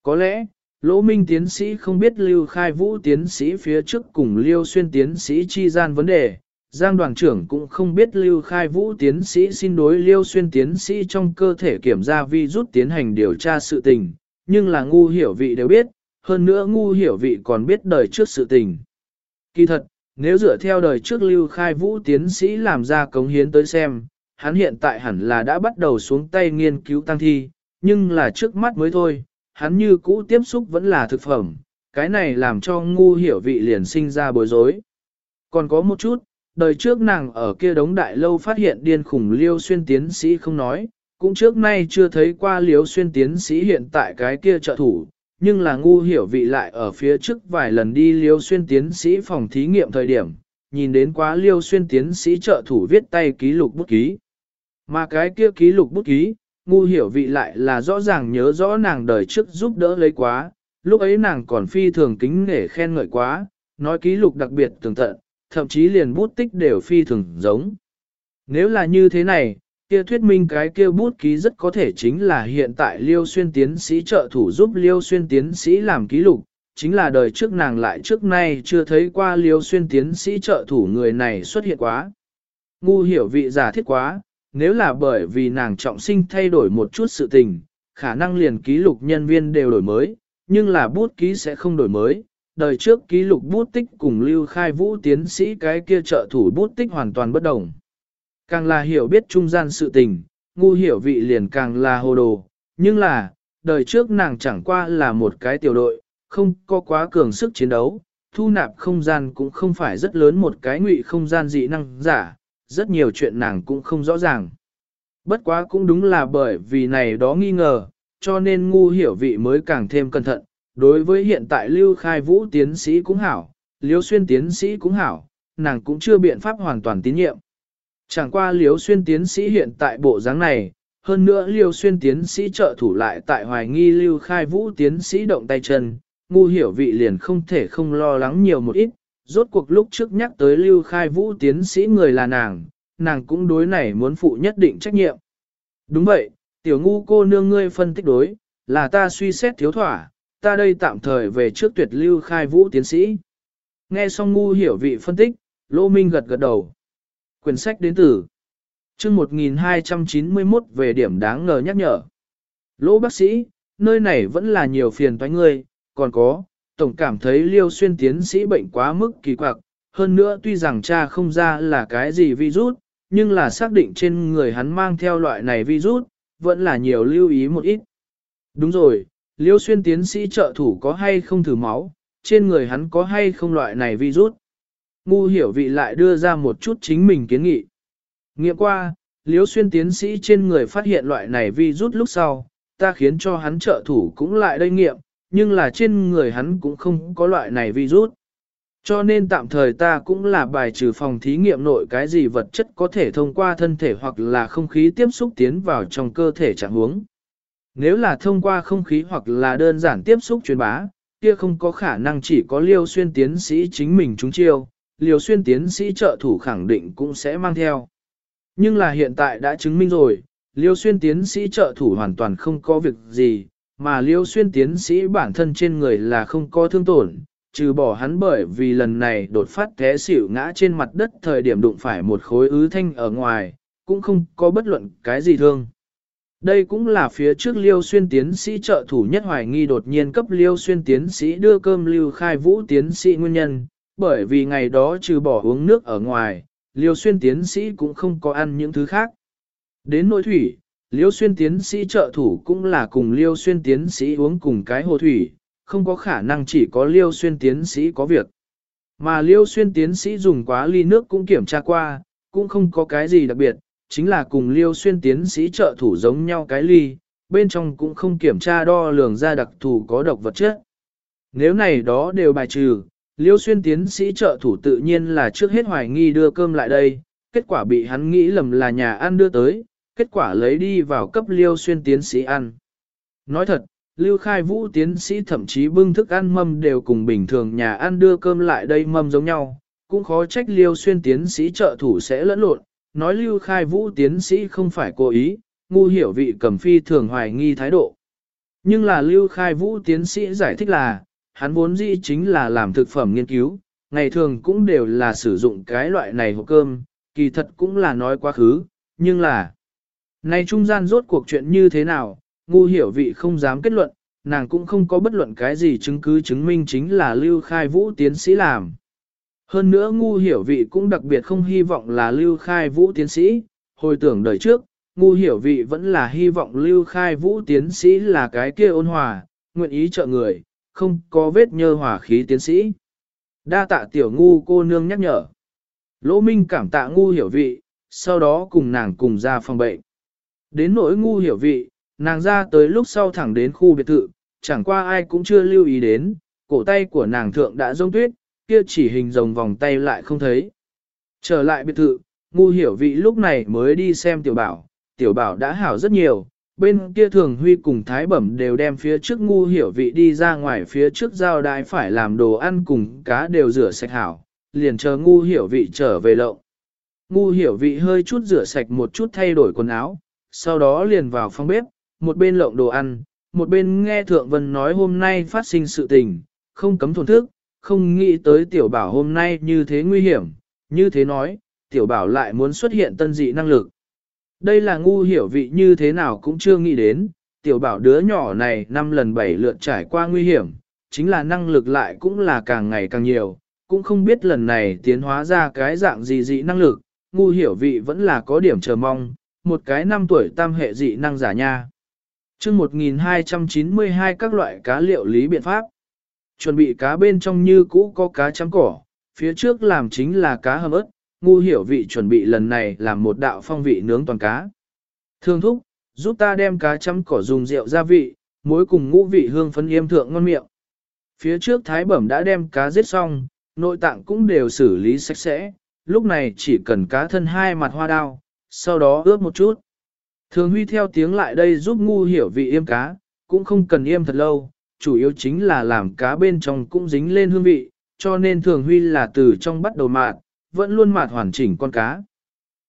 A: Có lẽ, Lỗ Minh tiến sĩ không biết Lưu Khai Vũ tiến sĩ phía trước cùng Liêu Xuyên tiến sĩ chi gian vấn đề, Giang đoàn trưởng cũng không biết Lưu Khai Vũ tiến sĩ xin đối Liêu Xuyên tiến sĩ trong cơ thể kiểm tra vi rút tiến hành điều tra sự tình, nhưng là ngu hiểu vị đều biết, hơn nữa ngu hiểu vị còn biết đời trước sự tình. Kỳ thật, nếu dựa theo đời trước Lưu Khai Vũ tiến sĩ làm ra cống hiến tới xem, hắn hiện tại hẳn là đã bắt đầu xuống tay nghiên cứu tăng thi, nhưng là trước mắt mới thôi, hắn như cũ tiếp xúc vẫn là thực phẩm, cái này làm cho ngu hiểu vị liền sinh ra bối rối. Còn có một chút, đời trước nàng ở kia đống đại lâu phát hiện điên khủng liêu xuyên tiến sĩ không nói, cũng trước nay chưa thấy qua liêu xuyên tiến sĩ hiện tại cái kia trợ thủ, nhưng là ngu hiểu vị lại ở phía trước vài lần đi liêu xuyên tiến sĩ phòng thí nghiệm thời điểm, nhìn đến quá liêu xuyên tiến sĩ trợ thủ viết tay ký lục bút ký. Mà cái kia ký lục bút ký, ngu hiểu vị lại là rõ ràng nhớ rõ nàng đời trước giúp đỡ lấy quá, lúc ấy nàng còn phi thường kính nể khen ngợi quá, nói ký lục đặc biệt tường tận, thậm chí liền bút tích đều phi thường giống. Nếu là như thế này, kia thuyết minh cái kia bút ký rất có thể chính là hiện tại Liêu Xuyên tiến sĩ trợ thủ giúp Liêu Xuyên tiến sĩ làm ký lục, chính là đời trước nàng lại trước nay chưa thấy qua Liêu Xuyên tiến sĩ trợ thủ người này xuất hiện quá. Ngu hiểu vị giả thiết quá, nếu là bởi vì nàng trọng sinh thay đổi một chút sự tình, khả năng liền ký lục nhân viên đều đổi mới, nhưng là bút ký sẽ không đổi mới. Đời trước ký lục bút tích cùng lưu khai vũ tiến sĩ cái kia trợ thủ bút tích hoàn toàn bất đồng. Càng là hiểu biết trung gian sự tình, ngu hiểu vị liền càng là hồ đồ, nhưng là, đời trước nàng chẳng qua là một cái tiểu đội, không có quá cường sức chiến đấu, thu nạp không gian cũng không phải rất lớn một cái ngụy không gian dị năng giả, rất nhiều chuyện nàng cũng không rõ ràng. Bất quá cũng đúng là bởi vì này đó nghi ngờ, cho nên ngu hiểu vị mới càng thêm cẩn thận. Đối với hiện tại lưu khai vũ tiến sĩ cũng hảo, liêu xuyên tiến sĩ cũng hảo, nàng cũng chưa biện pháp hoàn toàn tín nhiệm. Chẳng qua Liêu xuyên tiến sĩ hiện tại bộ dáng này, hơn nữa liêu xuyên tiến sĩ trợ thủ lại tại hoài nghi lưu khai vũ tiến sĩ động tay chân, ngu hiểu vị liền không thể không lo lắng nhiều một ít, rốt cuộc lúc trước nhắc tới lưu khai vũ tiến sĩ người là nàng, nàng cũng đối này muốn phụ nhất định trách nhiệm. Đúng vậy, tiểu ngu cô nương ngươi phân tích đối, là ta suy xét thiếu thỏa, ta đây tạm thời về trước tuyệt lưu khai vũ tiến sĩ. Nghe xong ngu hiểu vị phân tích, Lô Minh gật gật đầu. Quyển sách đến từ chương 1291 về điểm đáng ngờ nhắc nhở. Lỗ bác sĩ, nơi này vẫn là nhiều phiền toái ngươi, còn có, tổng cảm thấy liêu xuyên tiến sĩ bệnh quá mức kỳ quặc, hơn nữa tuy rằng cha không ra là cái gì virus, nhưng là xác định trên người hắn mang theo loại này virus, vẫn là nhiều lưu ý một ít. Đúng rồi, liêu xuyên tiến sĩ trợ thủ có hay không thử máu, trên người hắn có hay không loại này virus. Ngu hiểu vị lại đưa ra một chút chính mình kiến nghị. Nghiệm qua, liêu xuyên tiến sĩ trên người phát hiện loại này virus lúc sau, ta khiến cho hắn trợ thủ cũng lại đây nghiệm, nhưng là trên người hắn cũng không có loại này virus. Cho nên tạm thời ta cũng là bài trừ phòng thí nghiệm nội cái gì vật chất có thể thông qua thân thể hoặc là không khí tiếp xúc tiến vào trong cơ thể trạng huống. Nếu là thông qua không khí hoặc là đơn giản tiếp xúc truyền bá, kia không có khả năng chỉ có liêu xuyên tiến sĩ chính mình chúng chiêu, liều xuyên tiến sĩ trợ thủ khẳng định cũng sẽ mang theo. Nhưng là hiện tại đã chứng minh rồi, liêu xuyên tiến sĩ trợ thủ hoàn toàn không có việc gì, mà liêu xuyên tiến sĩ bản thân trên người là không có thương tổn, trừ bỏ hắn bởi vì lần này đột phát té xỉu ngã trên mặt đất thời điểm đụng phải một khối ứ thanh ở ngoài, cũng không có bất luận cái gì thương. Đây cũng là phía trước liêu xuyên tiến sĩ trợ thủ nhất hoài nghi đột nhiên cấp liêu xuyên tiến sĩ đưa cơm lưu khai vũ tiến sĩ nguyên nhân, bởi vì ngày đó trừ bỏ uống nước ở ngoài, liêu xuyên tiến sĩ cũng không có ăn những thứ khác. Đến nội thủy, liêu xuyên tiến sĩ trợ thủ cũng là cùng liêu xuyên tiến sĩ uống cùng cái hồ thủy, không có khả năng chỉ có liêu xuyên tiến sĩ có việc. Mà liêu xuyên tiến sĩ dùng quá ly nước cũng kiểm tra qua, cũng không có cái gì đặc biệt, chính là cùng liêu xuyên tiến sĩ trợ thủ giống nhau cái ly, bên trong cũng không kiểm tra đo lường ra đặc thù có độc vật chất. Nếu này đó đều bài trừ, liêu xuyên tiến sĩ trợ thủ tự nhiên là trước hết hoài nghi đưa cơm lại đây, kết quả bị hắn nghĩ lầm là nhà ăn đưa tới, kết quả lấy đi vào cấp liêu xuyên tiến sĩ ăn. Nói thật, Lưu Khai Vũ tiến sĩ thậm chí bưng thức ăn mâm đều cùng bình thường nhà ăn đưa cơm lại đây mâm giống nhau, cũng khó trách Liêu Xuyên tiến sĩ trợ thủ sẽ lẫn lộn, nói Lưu Khai Vũ tiến sĩ không phải cố ý, ngu hiểu vị cầm phi thường hoài nghi thái độ. Nhưng là Lưu Khai Vũ tiến sĩ giải thích là, hắn vốn dĩ chính là làm thực phẩm nghiên cứu, ngày thường cũng đều là sử dụng cái loại này hộp cơm, kỳ thật cũng là nói quá khứ, nhưng là... Này trung gian rốt cuộc chuyện như thế nào, ngu hiểu vị không dám kết luận, nàng cũng không có bất luận cái gì chứng cứ chứng minh chính là Lưu Khai Vũ tiến sĩ làm. Hơn nữa ngu hiểu vị cũng đặc biệt không hy vọng là Lưu Khai Vũ tiến sĩ, hồi tưởng đời trước, ngu hiểu vị vẫn là hy vọng Lưu Khai Vũ tiến sĩ là cái kia ôn hòa, nguyện ý trợ người, không có vết nhơ hòa khí tiến sĩ. Đa tạ tiểu ngu cô nương nhắc nhở. Lỗ Minh cảm tạ ngu hiểu vị, sau đó cùng nàng cùng ra phòng bệnh. Đến nỗi ngu hiểu vị, nàng ra tới lúc sau thẳng đến khu biệt thự, chẳng qua ai cũng chưa lưu ý đến, cổ tay của nàng thượng đã rông tuyết, kia chỉ hình rồng vòng tay lại không thấy. Trở lại biệt thự, ngu hiểu vị lúc này mới đi xem tiểu bảo, tiểu bảo đã hảo rất nhiều, bên kia thường huy cùng thái bẩm đều đem phía trước ngu hiểu vị đi ra ngoài phía trước giao đại phải làm đồ ăn cùng cá đều rửa sạch hảo, liền chờ ngu hiểu vị trở về lậu. Ngu hiểu vị hơi chút rửa sạch một chút thay đổi quần áo, sau đó liền vào phòng bếp, một bên lộng đồ ăn, một bên nghe Thượng Vân nói hôm nay phát sinh sự tình, không cấm thổn thức, không nghĩ tới tiểu bảo hôm nay như thế nguy hiểm, như thế nói, tiểu bảo lại muốn xuất hiện tân dị năng lực. Đây là ngu hiểu vị như thế nào cũng chưa nghĩ đến, tiểu bảo đứa nhỏ này năm lần bảy lượt trải qua nguy hiểm, chính là năng lực lại cũng là càng ngày càng nhiều, cũng không biết lần này tiến hóa ra cái dạng gì dị năng lực, ngu hiểu vị vẫn là có điểm chờ mong, một cái năm tuổi tam hệ dị năng giả nha chương 1292 các loại cá liệu lý biện pháp. Chuẩn bị cá bên trong như cũ có cá chấm cỏ, phía trước làm chính là cá hầm ớt, ngu hiểu vị chuẩn bị lần này làm một đạo phong vị nướng toàn cá. Thương thúc, giúp ta đem cá chấm cỏ dùng rượu gia vị, muối cùng ngũ vị hương phấn yêm thượng ngon miệng. Phía trước thái bẩm đã đem cá giết xong, nội tạng cũng đều xử lý sạch sẽ, lúc này chỉ cần cá thân hai mặt hoa đao, sau đó ướp một chút. Thường huy theo tiếng lại đây giúp ngu hiểu vị yêm cá, cũng không cần yêm thật lâu, chủ yếu chính là làm cá bên trong cũng dính lên hương vị, cho nên thường huy là từ trong bắt đầu mạt, vẫn luôn mạt hoàn chỉnh con cá.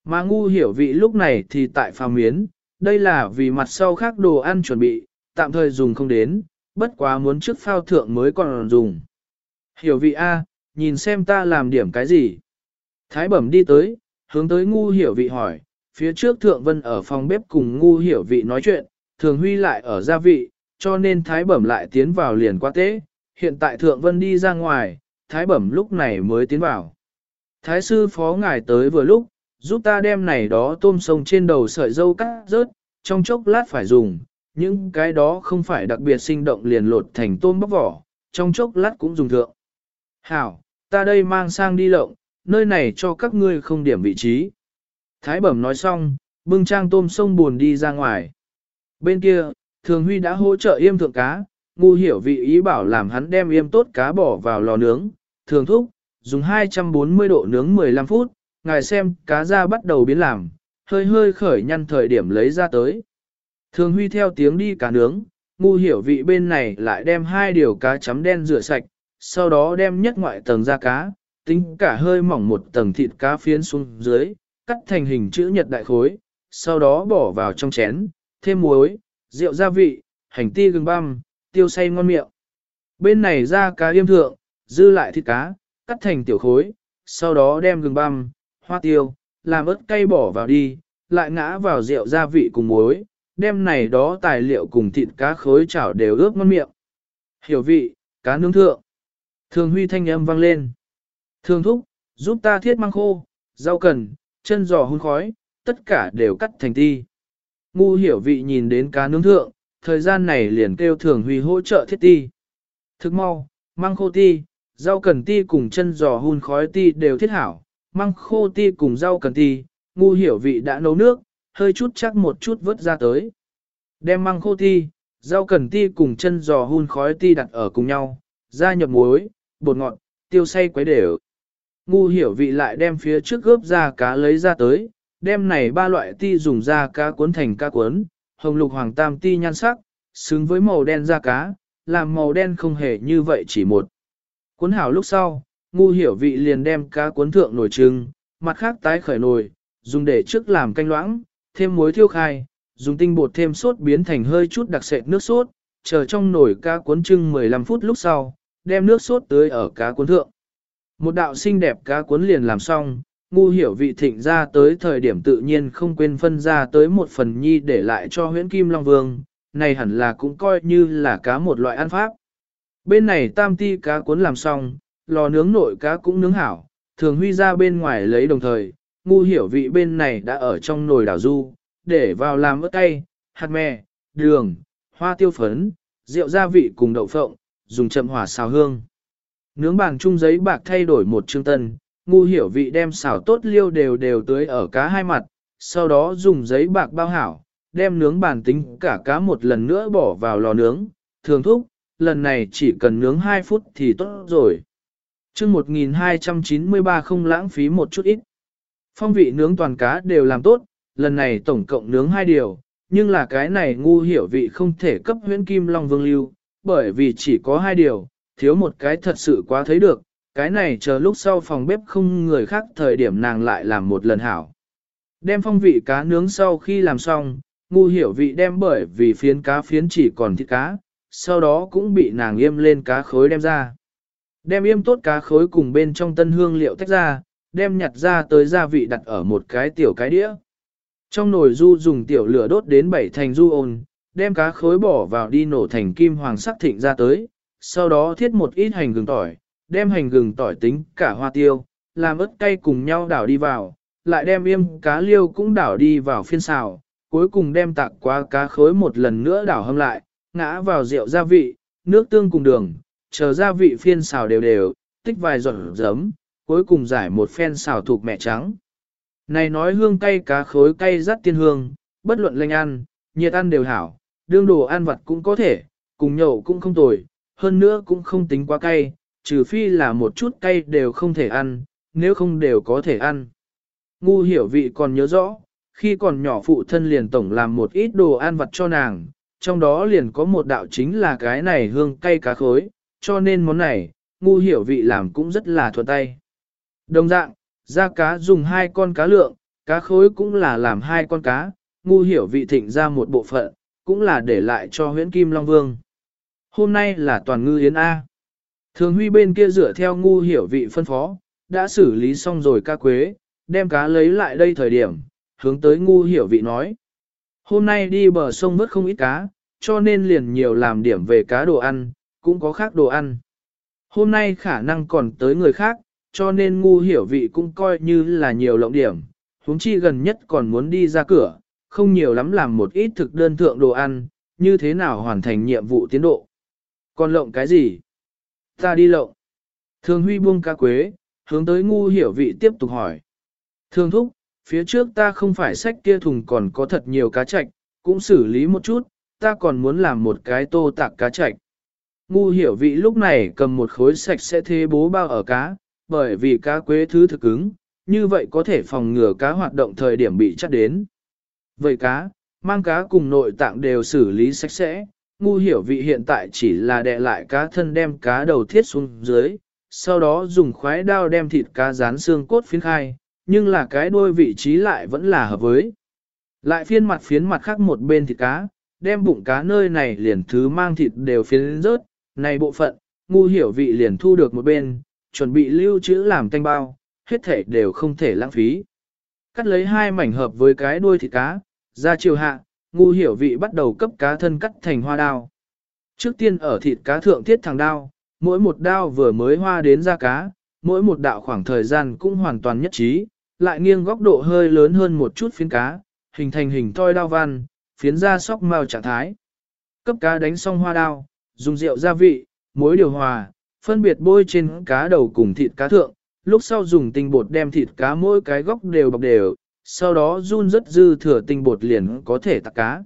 A: Mà ngu hiểu vị lúc này thì tại phàm miến, đây là vì mặt sau khác đồ ăn chuẩn bị, tạm thời dùng không đến, bất quá muốn trước phao thượng mới còn dùng. Hiểu vị A, nhìn xem ta làm điểm cái gì. Thái bẩm đi tới, hướng tới ngu hiểu vị hỏi, phía trước thượng vân ở phòng bếp cùng ngu hiểu vị nói chuyện, thường huy lại ở gia vị, cho nên thái bẩm lại tiến vào liền qua tế. Hiện tại thượng vân đi ra ngoài, thái bẩm lúc này mới tiến vào. Thái sư phó ngài tới vừa lúc, giúp ta đem này đó tôm sông trên đầu sợi dâu cắt rớt, trong chốc lát phải dùng, những cái đó không phải đặc biệt sinh động liền lột thành tôm bóc vỏ, trong chốc lát cũng dùng thượng. Hảo, ta đây mang sang đi lộng, nơi này cho các ngươi không điểm vị trí. Thái bẩm nói xong, bưng trang tôm sông buồn đi ra ngoài. Bên kia, Thường Huy đã hỗ trợ yêm thượng cá, ngu hiểu vị ý bảo làm hắn đem yêm tốt cá bỏ vào lò nướng, thường thúc, dùng 240 độ nướng 15 phút, ngài xem cá ra bắt đầu biến làm, hơi hơi khởi nhăn thời điểm lấy ra tới. Thường Huy theo tiếng đi cá nướng, ngu hiểu vị bên này lại đem hai điều cá chấm đen rửa sạch, sau đó đem nhất ngoại tầng ra cá, tính cả hơi mỏng một tầng thịt cá phiến xuống dưới, cắt thành hình chữ nhật đại khối, sau đó bỏ vào trong chén, thêm muối, rượu gia vị, hành ti gừng băm, tiêu say ngon miệng. Bên này ra cá yêm thượng, dư lại thịt cá, cắt thành tiểu khối, sau đó đem gừng băm, hoa tiêu, làm ớt cay bỏ vào đi, lại ngã vào rượu gia vị cùng muối, đem này đó tài liệu cùng thịt cá khối chảo đều ướp ngon miệng. Hiểu vị, cá nướng thượng. Thường huy thanh âm vang lên. Thường thúc, giúp ta thiết mang khô, rau cần, chân giò hun khói, tất cả đều cắt thành ti. Ngu hiểu vị nhìn đến cá nướng thượng, thời gian này liền kêu thường huy hỗ trợ thiết ti. Thức mau, măng khô ti, rau cần ti cùng chân giò hun khói ti đều thiết hảo, măng khô ti cùng rau cần ti, ngu hiểu vị đã nấu nước, hơi chút chắc một chút vớt ra tới. Đem măng khô ti, rau cần ti cùng chân giò hun khói ti đặt ở cùng nhau, gia nhập muối, bột ngọt, tiêu xay quấy đều. Ngu hiểu vị lại đem phía trước gớp ra cá lấy ra tới, đem này ba loại ti dùng ra cá cuốn thành cá cuốn, hồng lục hoàng tam ti nhan sắc, xứng với màu đen da cá, làm màu đen không hề như vậy chỉ một. Cuốn hảo lúc sau, ngu hiểu vị liền đem cá cuốn thượng nổi trưng, mặt khác tái khởi nồi, dùng để trước làm canh loãng, thêm muối thiêu khai, dùng tinh bột thêm sốt biến thành hơi chút đặc sệt nước sốt, chờ trong nồi cá cuốn trưng 15 phút lúc sau, đem nước sốt tưới ở cá cuốn thượng. Một đạo xinh đẹp cá cuốn liền làm xong, ngu hiểu vị thịnh ra tới thời điểm tự nhiên không quên phân ra tới một phần nhi để lại cho huyễn kim long vương, này hẳn là cũng coi như là cá một loại ăn pháp. Bên này tam ti cá cuốn làm xong, lò nướng nội cá cũng nướng hảo, thường huy ra bên ngoài lấy đồng thời, ngu hiểu vị bên này đã ở trong nồi đảo du, để vào làm ớt cay, hạt mè, đường, hoa tiêu phấn, rượu gia vị cùng đậu phộng, dùng chậm hỏa xào hương. Nướng bàn chung giấy bạc thay đổi một chương tân, ngu hiểu vị đem xào tốt liêu đều đều tưới ở cá hai mặt, sau đó dùng giấy bạc bao hảo, đem nướng bàn tính cả cá một lần nữa bỏ vào lò nướng, thường thúc, lần này chỉ cần nướng 2 phút thì tốt rồi. chương 1293 không lãng phí một chút ít. Phong vị nướng toàn cá đều làm tốt, lần này tổng cộng nướng hai điều, nhưng là cái này ngu hiểu vị không thể cấp huyễn kim long vương lưu, bởi vì chỉ có hai điều, thiếu một cái thật sự quá thấy được, cái này chờ lúc sau phòng bếp không người khác thời điểm nàng lại làm một lần hảo. Đem phong vị cá nướng sau khi làm xong, ngu hiểu vị đem bởi vì phiến cá phiến chỉ còn thịt cá, sau đó cũng bị nàng yêm lên cá khối đem ra. Đem yêm tốt cá khối cùng bên trong tân hương liệu tách ra, đem nhặt ra tới gia vị đặt ở một cái tiểu cái đĩa. Trong nồi du dùng tiểu lửa đốt đến bảy thành du ồn, đem cá khối bỏ vào đi nổ thành kim hoàng sắc thịnh ra tới, sau đó thiết một ít hành gừng tỏi, đem hành gừng tỏi tính cả hoa tiêu, làm ớt cay cùng nhau đảo đi vào, lại đem yêm cá liêu cũng đảo đi vào phiên xào, cuối cùng đem tạc qua cá khối một lần nữa đảo hâm lại, ngã vào rượu gia vị, nước tương cùng đường, chờ gia vị phiên xào đều đều, tích vài giọt giấm, cuối cùng giải một phen xào thuộc mẹ trắng. Này nói hương cay cá khối cay rất tiên hương, bất luận lệnh ăn, nhiệt ăn đều hảo, đương đồ ăn vặt cũng có thể, cùng nhậu cũng không tồi, hơn nữa cũng không tính quá cay, trừ phi là một chút cay đều không thể ăn, nếu không đều có thể ăn. Ngu hiểu vị còn nhớ rõ, khi còn nhỏ phụ thân liền tổng làm một ít đồ ăn vặt cho nàng, trong đó liền có một đạo chính là cái này hương cay cá khối, cho nên món này, ngu hiểu vị làm cũng rất là thuận tay. Đồng dạng, ra cá dùng hai con cá lượng, cá khối cũng là làm hai con cá, ngu hiểu vị thịnh ra một bộ phận, cũng là để lại cho huyễn kim Long Vương. Hôm nay là toàn ngư yến A. Thường huy bên kia dựa theo ngu hiểu vị phân phó, đã xử lý xong rồi ca quế, đem cá lấy lại đây thời điểm, hướng tới ngu hiểu vị nói. Hôm nay đi bờ sông vớt không ít cá, cho nên liền nhiều làm điểm về cá đồ ăn, cũng có khác đồ ăn. Hôm nay khả năng còn tới người khác, cho nên ngu hiểu vị cũng coi như là nhiều lộng điểm, huống chi gần nhất còn muốn đi ra cửa, không nhiều lắm làm một ít thực đơn thượng đồ ăn, như thế nào hoàn thành nhiệm vụ tiến độ. Còn lộng cái gì? Ta đi lộng. Thường huy buông ca quế, hướng tới ngu hiểu vị tiếp tục hỏi. Thường thúc, phía trước ta không phải sách kia thùng còn có thật nhiều cá chạch, cũng xử lý một chút, ta còn muốn làm một cái tô tạc cá chạch. Ngu hiểu vị lúc này cầm một khối sạch sẽ thế bố bao ở cá, bởi vì cá quế thứ thực cứng, như vậy có thể phòng ngừa cá hoạt động thời điểm bị chắt đến. Vậy cá, mang cá cùng nội tạng đều xử lý sạch sẽ, ngu hiểu vị hiện tại chỉ là đè lại cá thân đem cá đầu thiết xuống dưới, sau đó dùng khoái đao đem thịt cá rán xương cốt phiến khai, nhưng là cái đuôi vị trí lại vẫn là hợp với. Lại phiên mặt phiến mặt khác một bên thịt cá, đem bụng cá nơi này liền thứ mang thịt đều phiến rớt, này bộ phận, ngu hiểu vị liền thu được một bên, chuẩn bị lưu trữ làm canh bao, hết thể đều không thể lãng phí. Cắt lấy hai mảnh hợp với cái đuôi thịt cá, ra chiều hạ, ngu hiểu vị bắt đầu cấp cá thân cắt thành hoa đao. Trước tiên ở thịt cá thượng thiết thẳng đao, mỗi một đao vừa mới hoa đến ra cá, mỗi một đạo khoảng thời gian cũng hoàn toàn nhất trí, lại nghiêng góc độ hơi lớn hơn một chút phiến cá, hình thành hình toi đao văn, phiến ra sóc màu trạng thái. Cấp cá đánh xong hoa đao, dùng rượu gia vị, muối điều hòa, phân biệt bôi trên cá đầu cùng thịt cá thượng, lúc sau dùng tinh bột đem thịt cá mỗi cái góc đều bọc đều, sau đó run rất dư thừa tinh bột liền có thể tắc cá.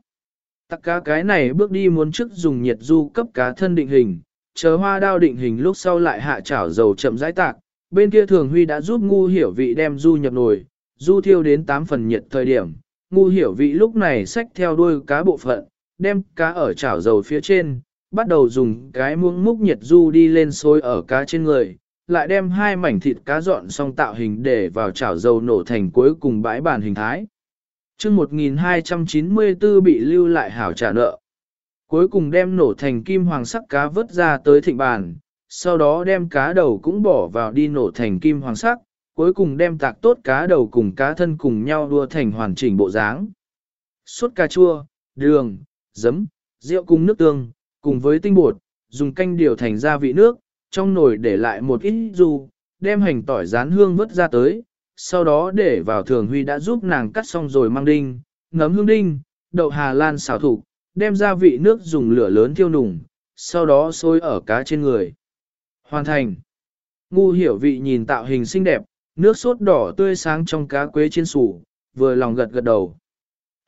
A: Tắc cá cái này bước đi muốn trước dùng nhiệt du cấp cá thân định hình, chờ hoa đao định hình lúc sau lại hạ chảo dầu chậm rãi tạc, bên kia thường huy đã giúp ngu hiểu vị đem du nhập nồi, du thiêu đến 8 phần nhiệt thời điểm, ngu hiểu vị lúc này xách theo đuôi cá bộ phận, đem cá ở chảo dầu phía trên, bắt đầu dùng cái muỗng múc nhiệt du đi lên sôi ở cá trên người, lại đem hai mảnh thịt cá dọn xong tạo hình để vào chảo dầu nổ thành cuối cùng bãi bàn hình thái. chương 1294 bị lưu lại hảo trả nợ. Cuối cùng đem nổ thành kim hoàng sắc cá vớt ra tới thịnh bàn, sau đó đem cá đầu cũng bỏ vào đi nổ thành kim hoàng sắc, cuối cùng đem tạc tốt cá đầu cùng cá thân cùng nhau đua thành hoàn chỉnh bộ dáng. Suốt cà chua, đường, giấm, rượu cùng nước tương, cùng với tinh bột, dùng canh điều thành gia vị nước, trong nồi để lại một ít du, đem hành tỏi rán hương vớt ra tới, sau đó để vào thường huy đã giúp nàng cắt xong rồi mang đinh, ngấm hương đinh, đậu hà lan xào thủ, đem gia vị nước dùng lửa lớn thiêu nùng, sau đó sôi ở cá trên người. Hoàn thành. Ngu hiểu vị nhìn tạo hình xinh đẹp, nước sốt đỏ tươi sáng trong cá quế trên sủ, vừa lòng gật gật đầu.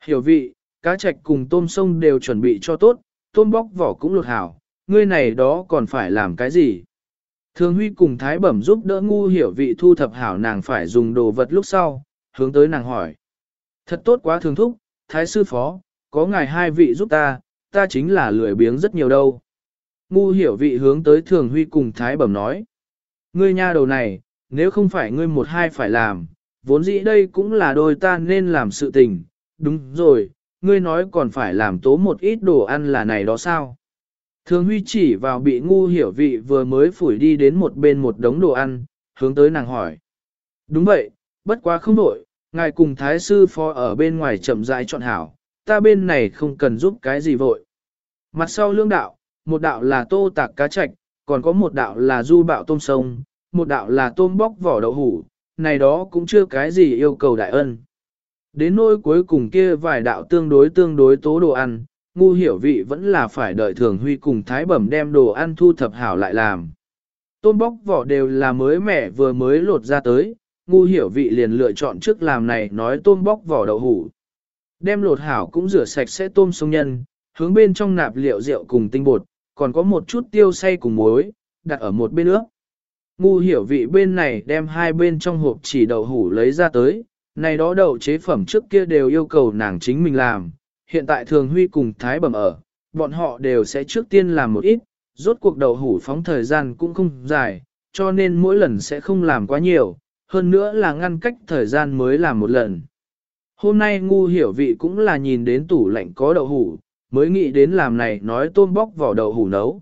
A: Hiểu vị, cá trạch cùng tôm sông đều chuẩn bị cho tốt, tôm bóc vỏ cũng lột hảo, ngươi này đó còn phải làm cái gì? Thường Huy cùng Thái Bẩm giúp đỡ ngu hiểu vị thu thập hảo nàng phải dùng đồ vật lúc sau, hướng tới nàng hỏi. Thật tốt quá thường thúc, Thái sư phó, có ngài hai vị giúp ta, ta chính là lười biếng rất nhiều đâu. Ngu hiểu vị hướng tới Thường Huy cùng Thái Bẩm nói. Ngươi nha đầu này, nếu không phải ngươi một hai phải làm, vốn dĩ đây cũng là đôi ta nên làm sự tình, đúng rồi, ngươi nói còn phải làm tố một ít đồ ăn là này đó sao? Thường huy chỉ vào bị ngu hiểu vị vừa mới phủi đi đến một bên một đống đồ ăn, hướng tới nàng hỏi. Đúng vậy, bất quá không đổi, ngài cùng thái sư phó ở bên ngoài chậm rãi chọn hảo, ta bên này không cần giúp cái gì vội. Mặt sau lương đạo, một đạo là tô tạc cá chạch, còn có một đạo là du bạo tôm sông, một đạo là tôm bóc vỏ đậu hủ, này đó cũng chưa cái gì yêu cầu đại ân. Đến nỗi cuối cùng kia vài đạo tương đối tương đối tố đồ ăn, ngu hiểu vị vẫn là phải đợi thường huy cùng thái bẩm đem đồ ăn thu thập hảo lại làm. Tôm bóc vỏ đều là mới mẻ vừa mới lột ra tới, ngu hiểu vị liền lựa chọn trước làm này nói tôm bóc vỏ đậu hủ. Đem lột hảo cũng rửa sạch sẽ tôm sông nhân, hướng bên trong nạp liệu rượu cùng tinh bột, còn có một chút tiêu xay cùng muối, đặt ở một bên nước. Ngu hiểu vị bên này đem hai bên trong hộp chỉ đậu hủ lấy ra tới, này đó đậu chế phẩm trước kia đều yêu cầu nàng chính mình làm, hiện tại thường huy cùng thái bẩm ở, bọn họ đều sẽ trước tiên làm một ít, rốt cuộc đậu hủ phóng thời gian cũng không dài, cho nên mỗi lần sẽ không làm quá nhiều, hơn nữa là ngăn cách thời gian mới làm một lần. Hôm nay ngu hiểu vị cũng là nhìn đến tủ lạnh có đậu hủ, mới nghĩ đến làm này nói tôm bóc vỏ đậu hủ nấu.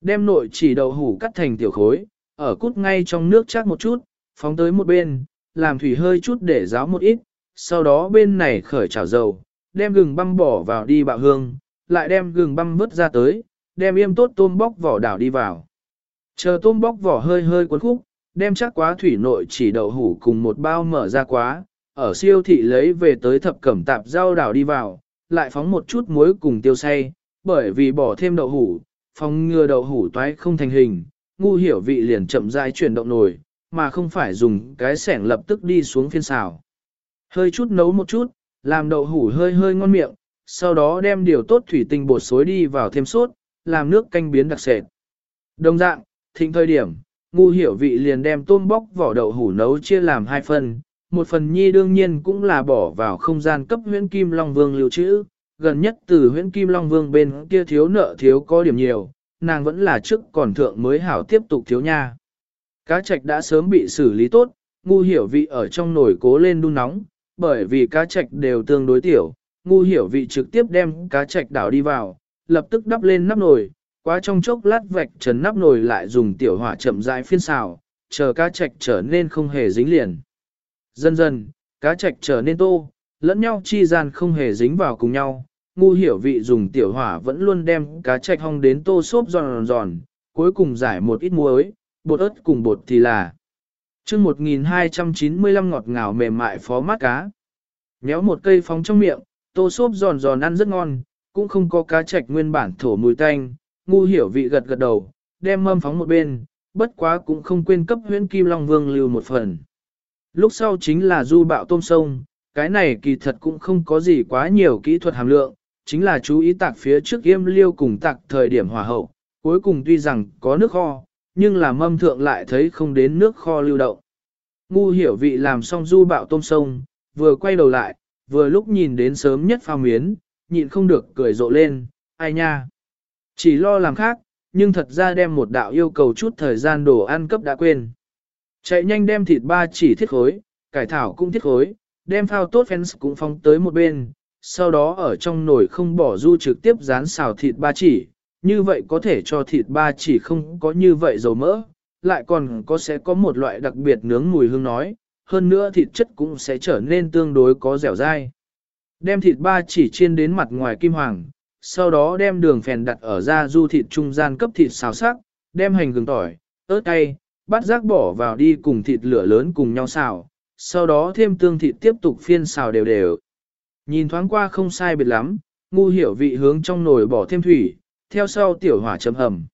A: Đem nội chỉ đậu hủ cắt thành tiểu khối, ở cút ngay trong nước chắc một chút, phóng tới một bên, làm thủy hơi chút để ráo một ít, sau đó bên này khởi chảo dầu, đem gừng băm bỏ vào đi bạo hương, lại đem gừng băm vớt ra tới, đem yêm tốt tôm bóc vỏ đảo đi vào. Chờ tôm bóc vỏ hơi hơi cuốn khúc, đem chắc quá thủy nội chỉ đậu hủ cùng một bao mở ra quá, ở siêu thị lấy về tới thập cẩm tạp rau đảo đi vào, lại phóng một chút muối cùng tiêu say, bởi vì bỏ thêm đậu hủ, phòng ngừa đậu hủ toái không thành hình, ngu hiểu vị liền chậm rãi chuyển động nồi, mà không phải dùng cái sẻng lập tức đi xuống phiên xào. Hơi chút nấu một chút, làm đậu hủ hơi hơi ngon miệng, sau đó đem điều tốt thủy tinh bột xối đi vào thêm sốt, làm nước canh biến đặc sệt. Đồng dạng, thịnh thời điểm, ngu hiểu vị liền đem tôm bóc vỏ đậu hủ nấu chia làm hai phần, một phần nhi đương nhiên cũng là bỏ vào không gian cấp huyễn kim long vương lưu trữ, gần nhất từ huyễn kim long vương bên kia thiếu nợ thiếu có điểm nhiều, nàng vẫn là trước còn thượng mới hảo tiếp tục thiếu nha. Cá trạch đã sớm bị xử lý tốt, ngu hiểu vị ở trong nồi cố lên đun nóng, bởi vì cá trạch đều tương đối tiểu, ngu hiểu vị trực tiếp đem cá trạch đảo đi vào, lập tức đắp lên nắp nồi, quá trong chốc lát vạch trần nắp nồi lại dùng tiểu hỏa chậm rãi phiên xào, chờ cá trạch trở nên không hề dính liền. Dần dần, cá trạch trở nên tô, lẫn nhau chi gian không hề dính vào cùng nhau. Ngu hiểu vị dùng tiểu hỏa vẫn luôn đem cá trạch hong đến tô xốp giòn giòn, cuối cùng giải một ít muối, bột ớt cùng bột thì là chương 1295 ngọt ngào mềm mại phó mát cá. Nhéo một cây phóng trong miệng, tô xốp giòn giòn ăn rất ngon, cũng không có cá trạch nguyên bản thổ mùi tanh. Ngu hiểu vị gật gật đầu, đem mâm phóng một bên, bất quá cũng không quên cấp huyễn kim long vương lưu một phần. Lúc sau chính là du bạo tôm sông, cái này kỳ thật cũng không có gì quá nhiều kỹ thuật hàm lượng, chính là chú ý tạc phía trước yêm liêu cùng tạc thời điểm hòa hậu, cuối cùng tuy rằng có nước kho, nhưng là mâm thượng lại thấy không đến nước kho lưu động. Ngu hiểu vị làm xong du bạo tôm sông, vừa quay đầu lại, vừa lúc nhìn đến sớm nhất pha miến, nhịn không được cười rộ lên, ai nha. Chỉ lo làm khác, nhưng thật ra đem một đạo yêu cầu chút thời gian đồ ăn cấp đã quên. Chạy nhanh đem thịt ba chỉ thiết khối, cải thảo cũng thiết khối, đem phao tốt fans cũng phóng tới một bên, sau đó ở trong nồi không bỏ du trực tiếp rán xào thịt ba chỉ, như vậy có thể cho thịt ba chỉ không có như vậy dầu mỡ, lại còn có sẽ có một loại đặc biệt nướng mùi hương nói, hơn nữa thịt chất cũng sẽ trở nên tương đối có dẻo dai. Đem thịt ba chỉ chiên đến mặt ngoài kim hoàng, sau đó đem đường phèn đặt ở ra du thịt trung gian cấp thịt xào sắc, đem hành gừng tỏi, ớt cay, bắt rác bỏ vào đi cùng thịt lửa lớn cùng nhau xào, sau đó thêm tương thịt tiếp tục phiên xào đều đều. Nhìn thoáng qua không sai biệt lắm, ngu hiểu vị hướng trong nồi bỏ thêm thủy, theo sau tiểu hỏa chấm hầm.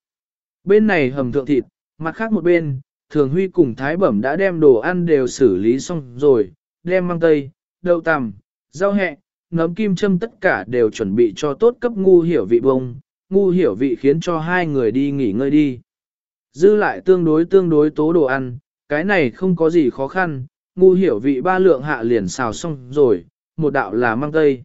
A: Bên này hầm thượng thịt, mặt khác một bên, thường huy cùng thái bẩm đã đem đồ ăn đều xử lý xong rồi, đem mang tây, đậu tằm, rau hẹ, nấm kim châm tất cả đều chuẩn bị cho tốt cấp ngu hiểu vị bông, ngu hiểu vị khiến cho hai người đi nghỉ ngơi đi. Dư lại tương đối tương đối tố đồ ăn, cái này không có gì khó khăn, ngu hiểu vị ba lượng hạ liền xào xong rồi, một đạo là mang tây.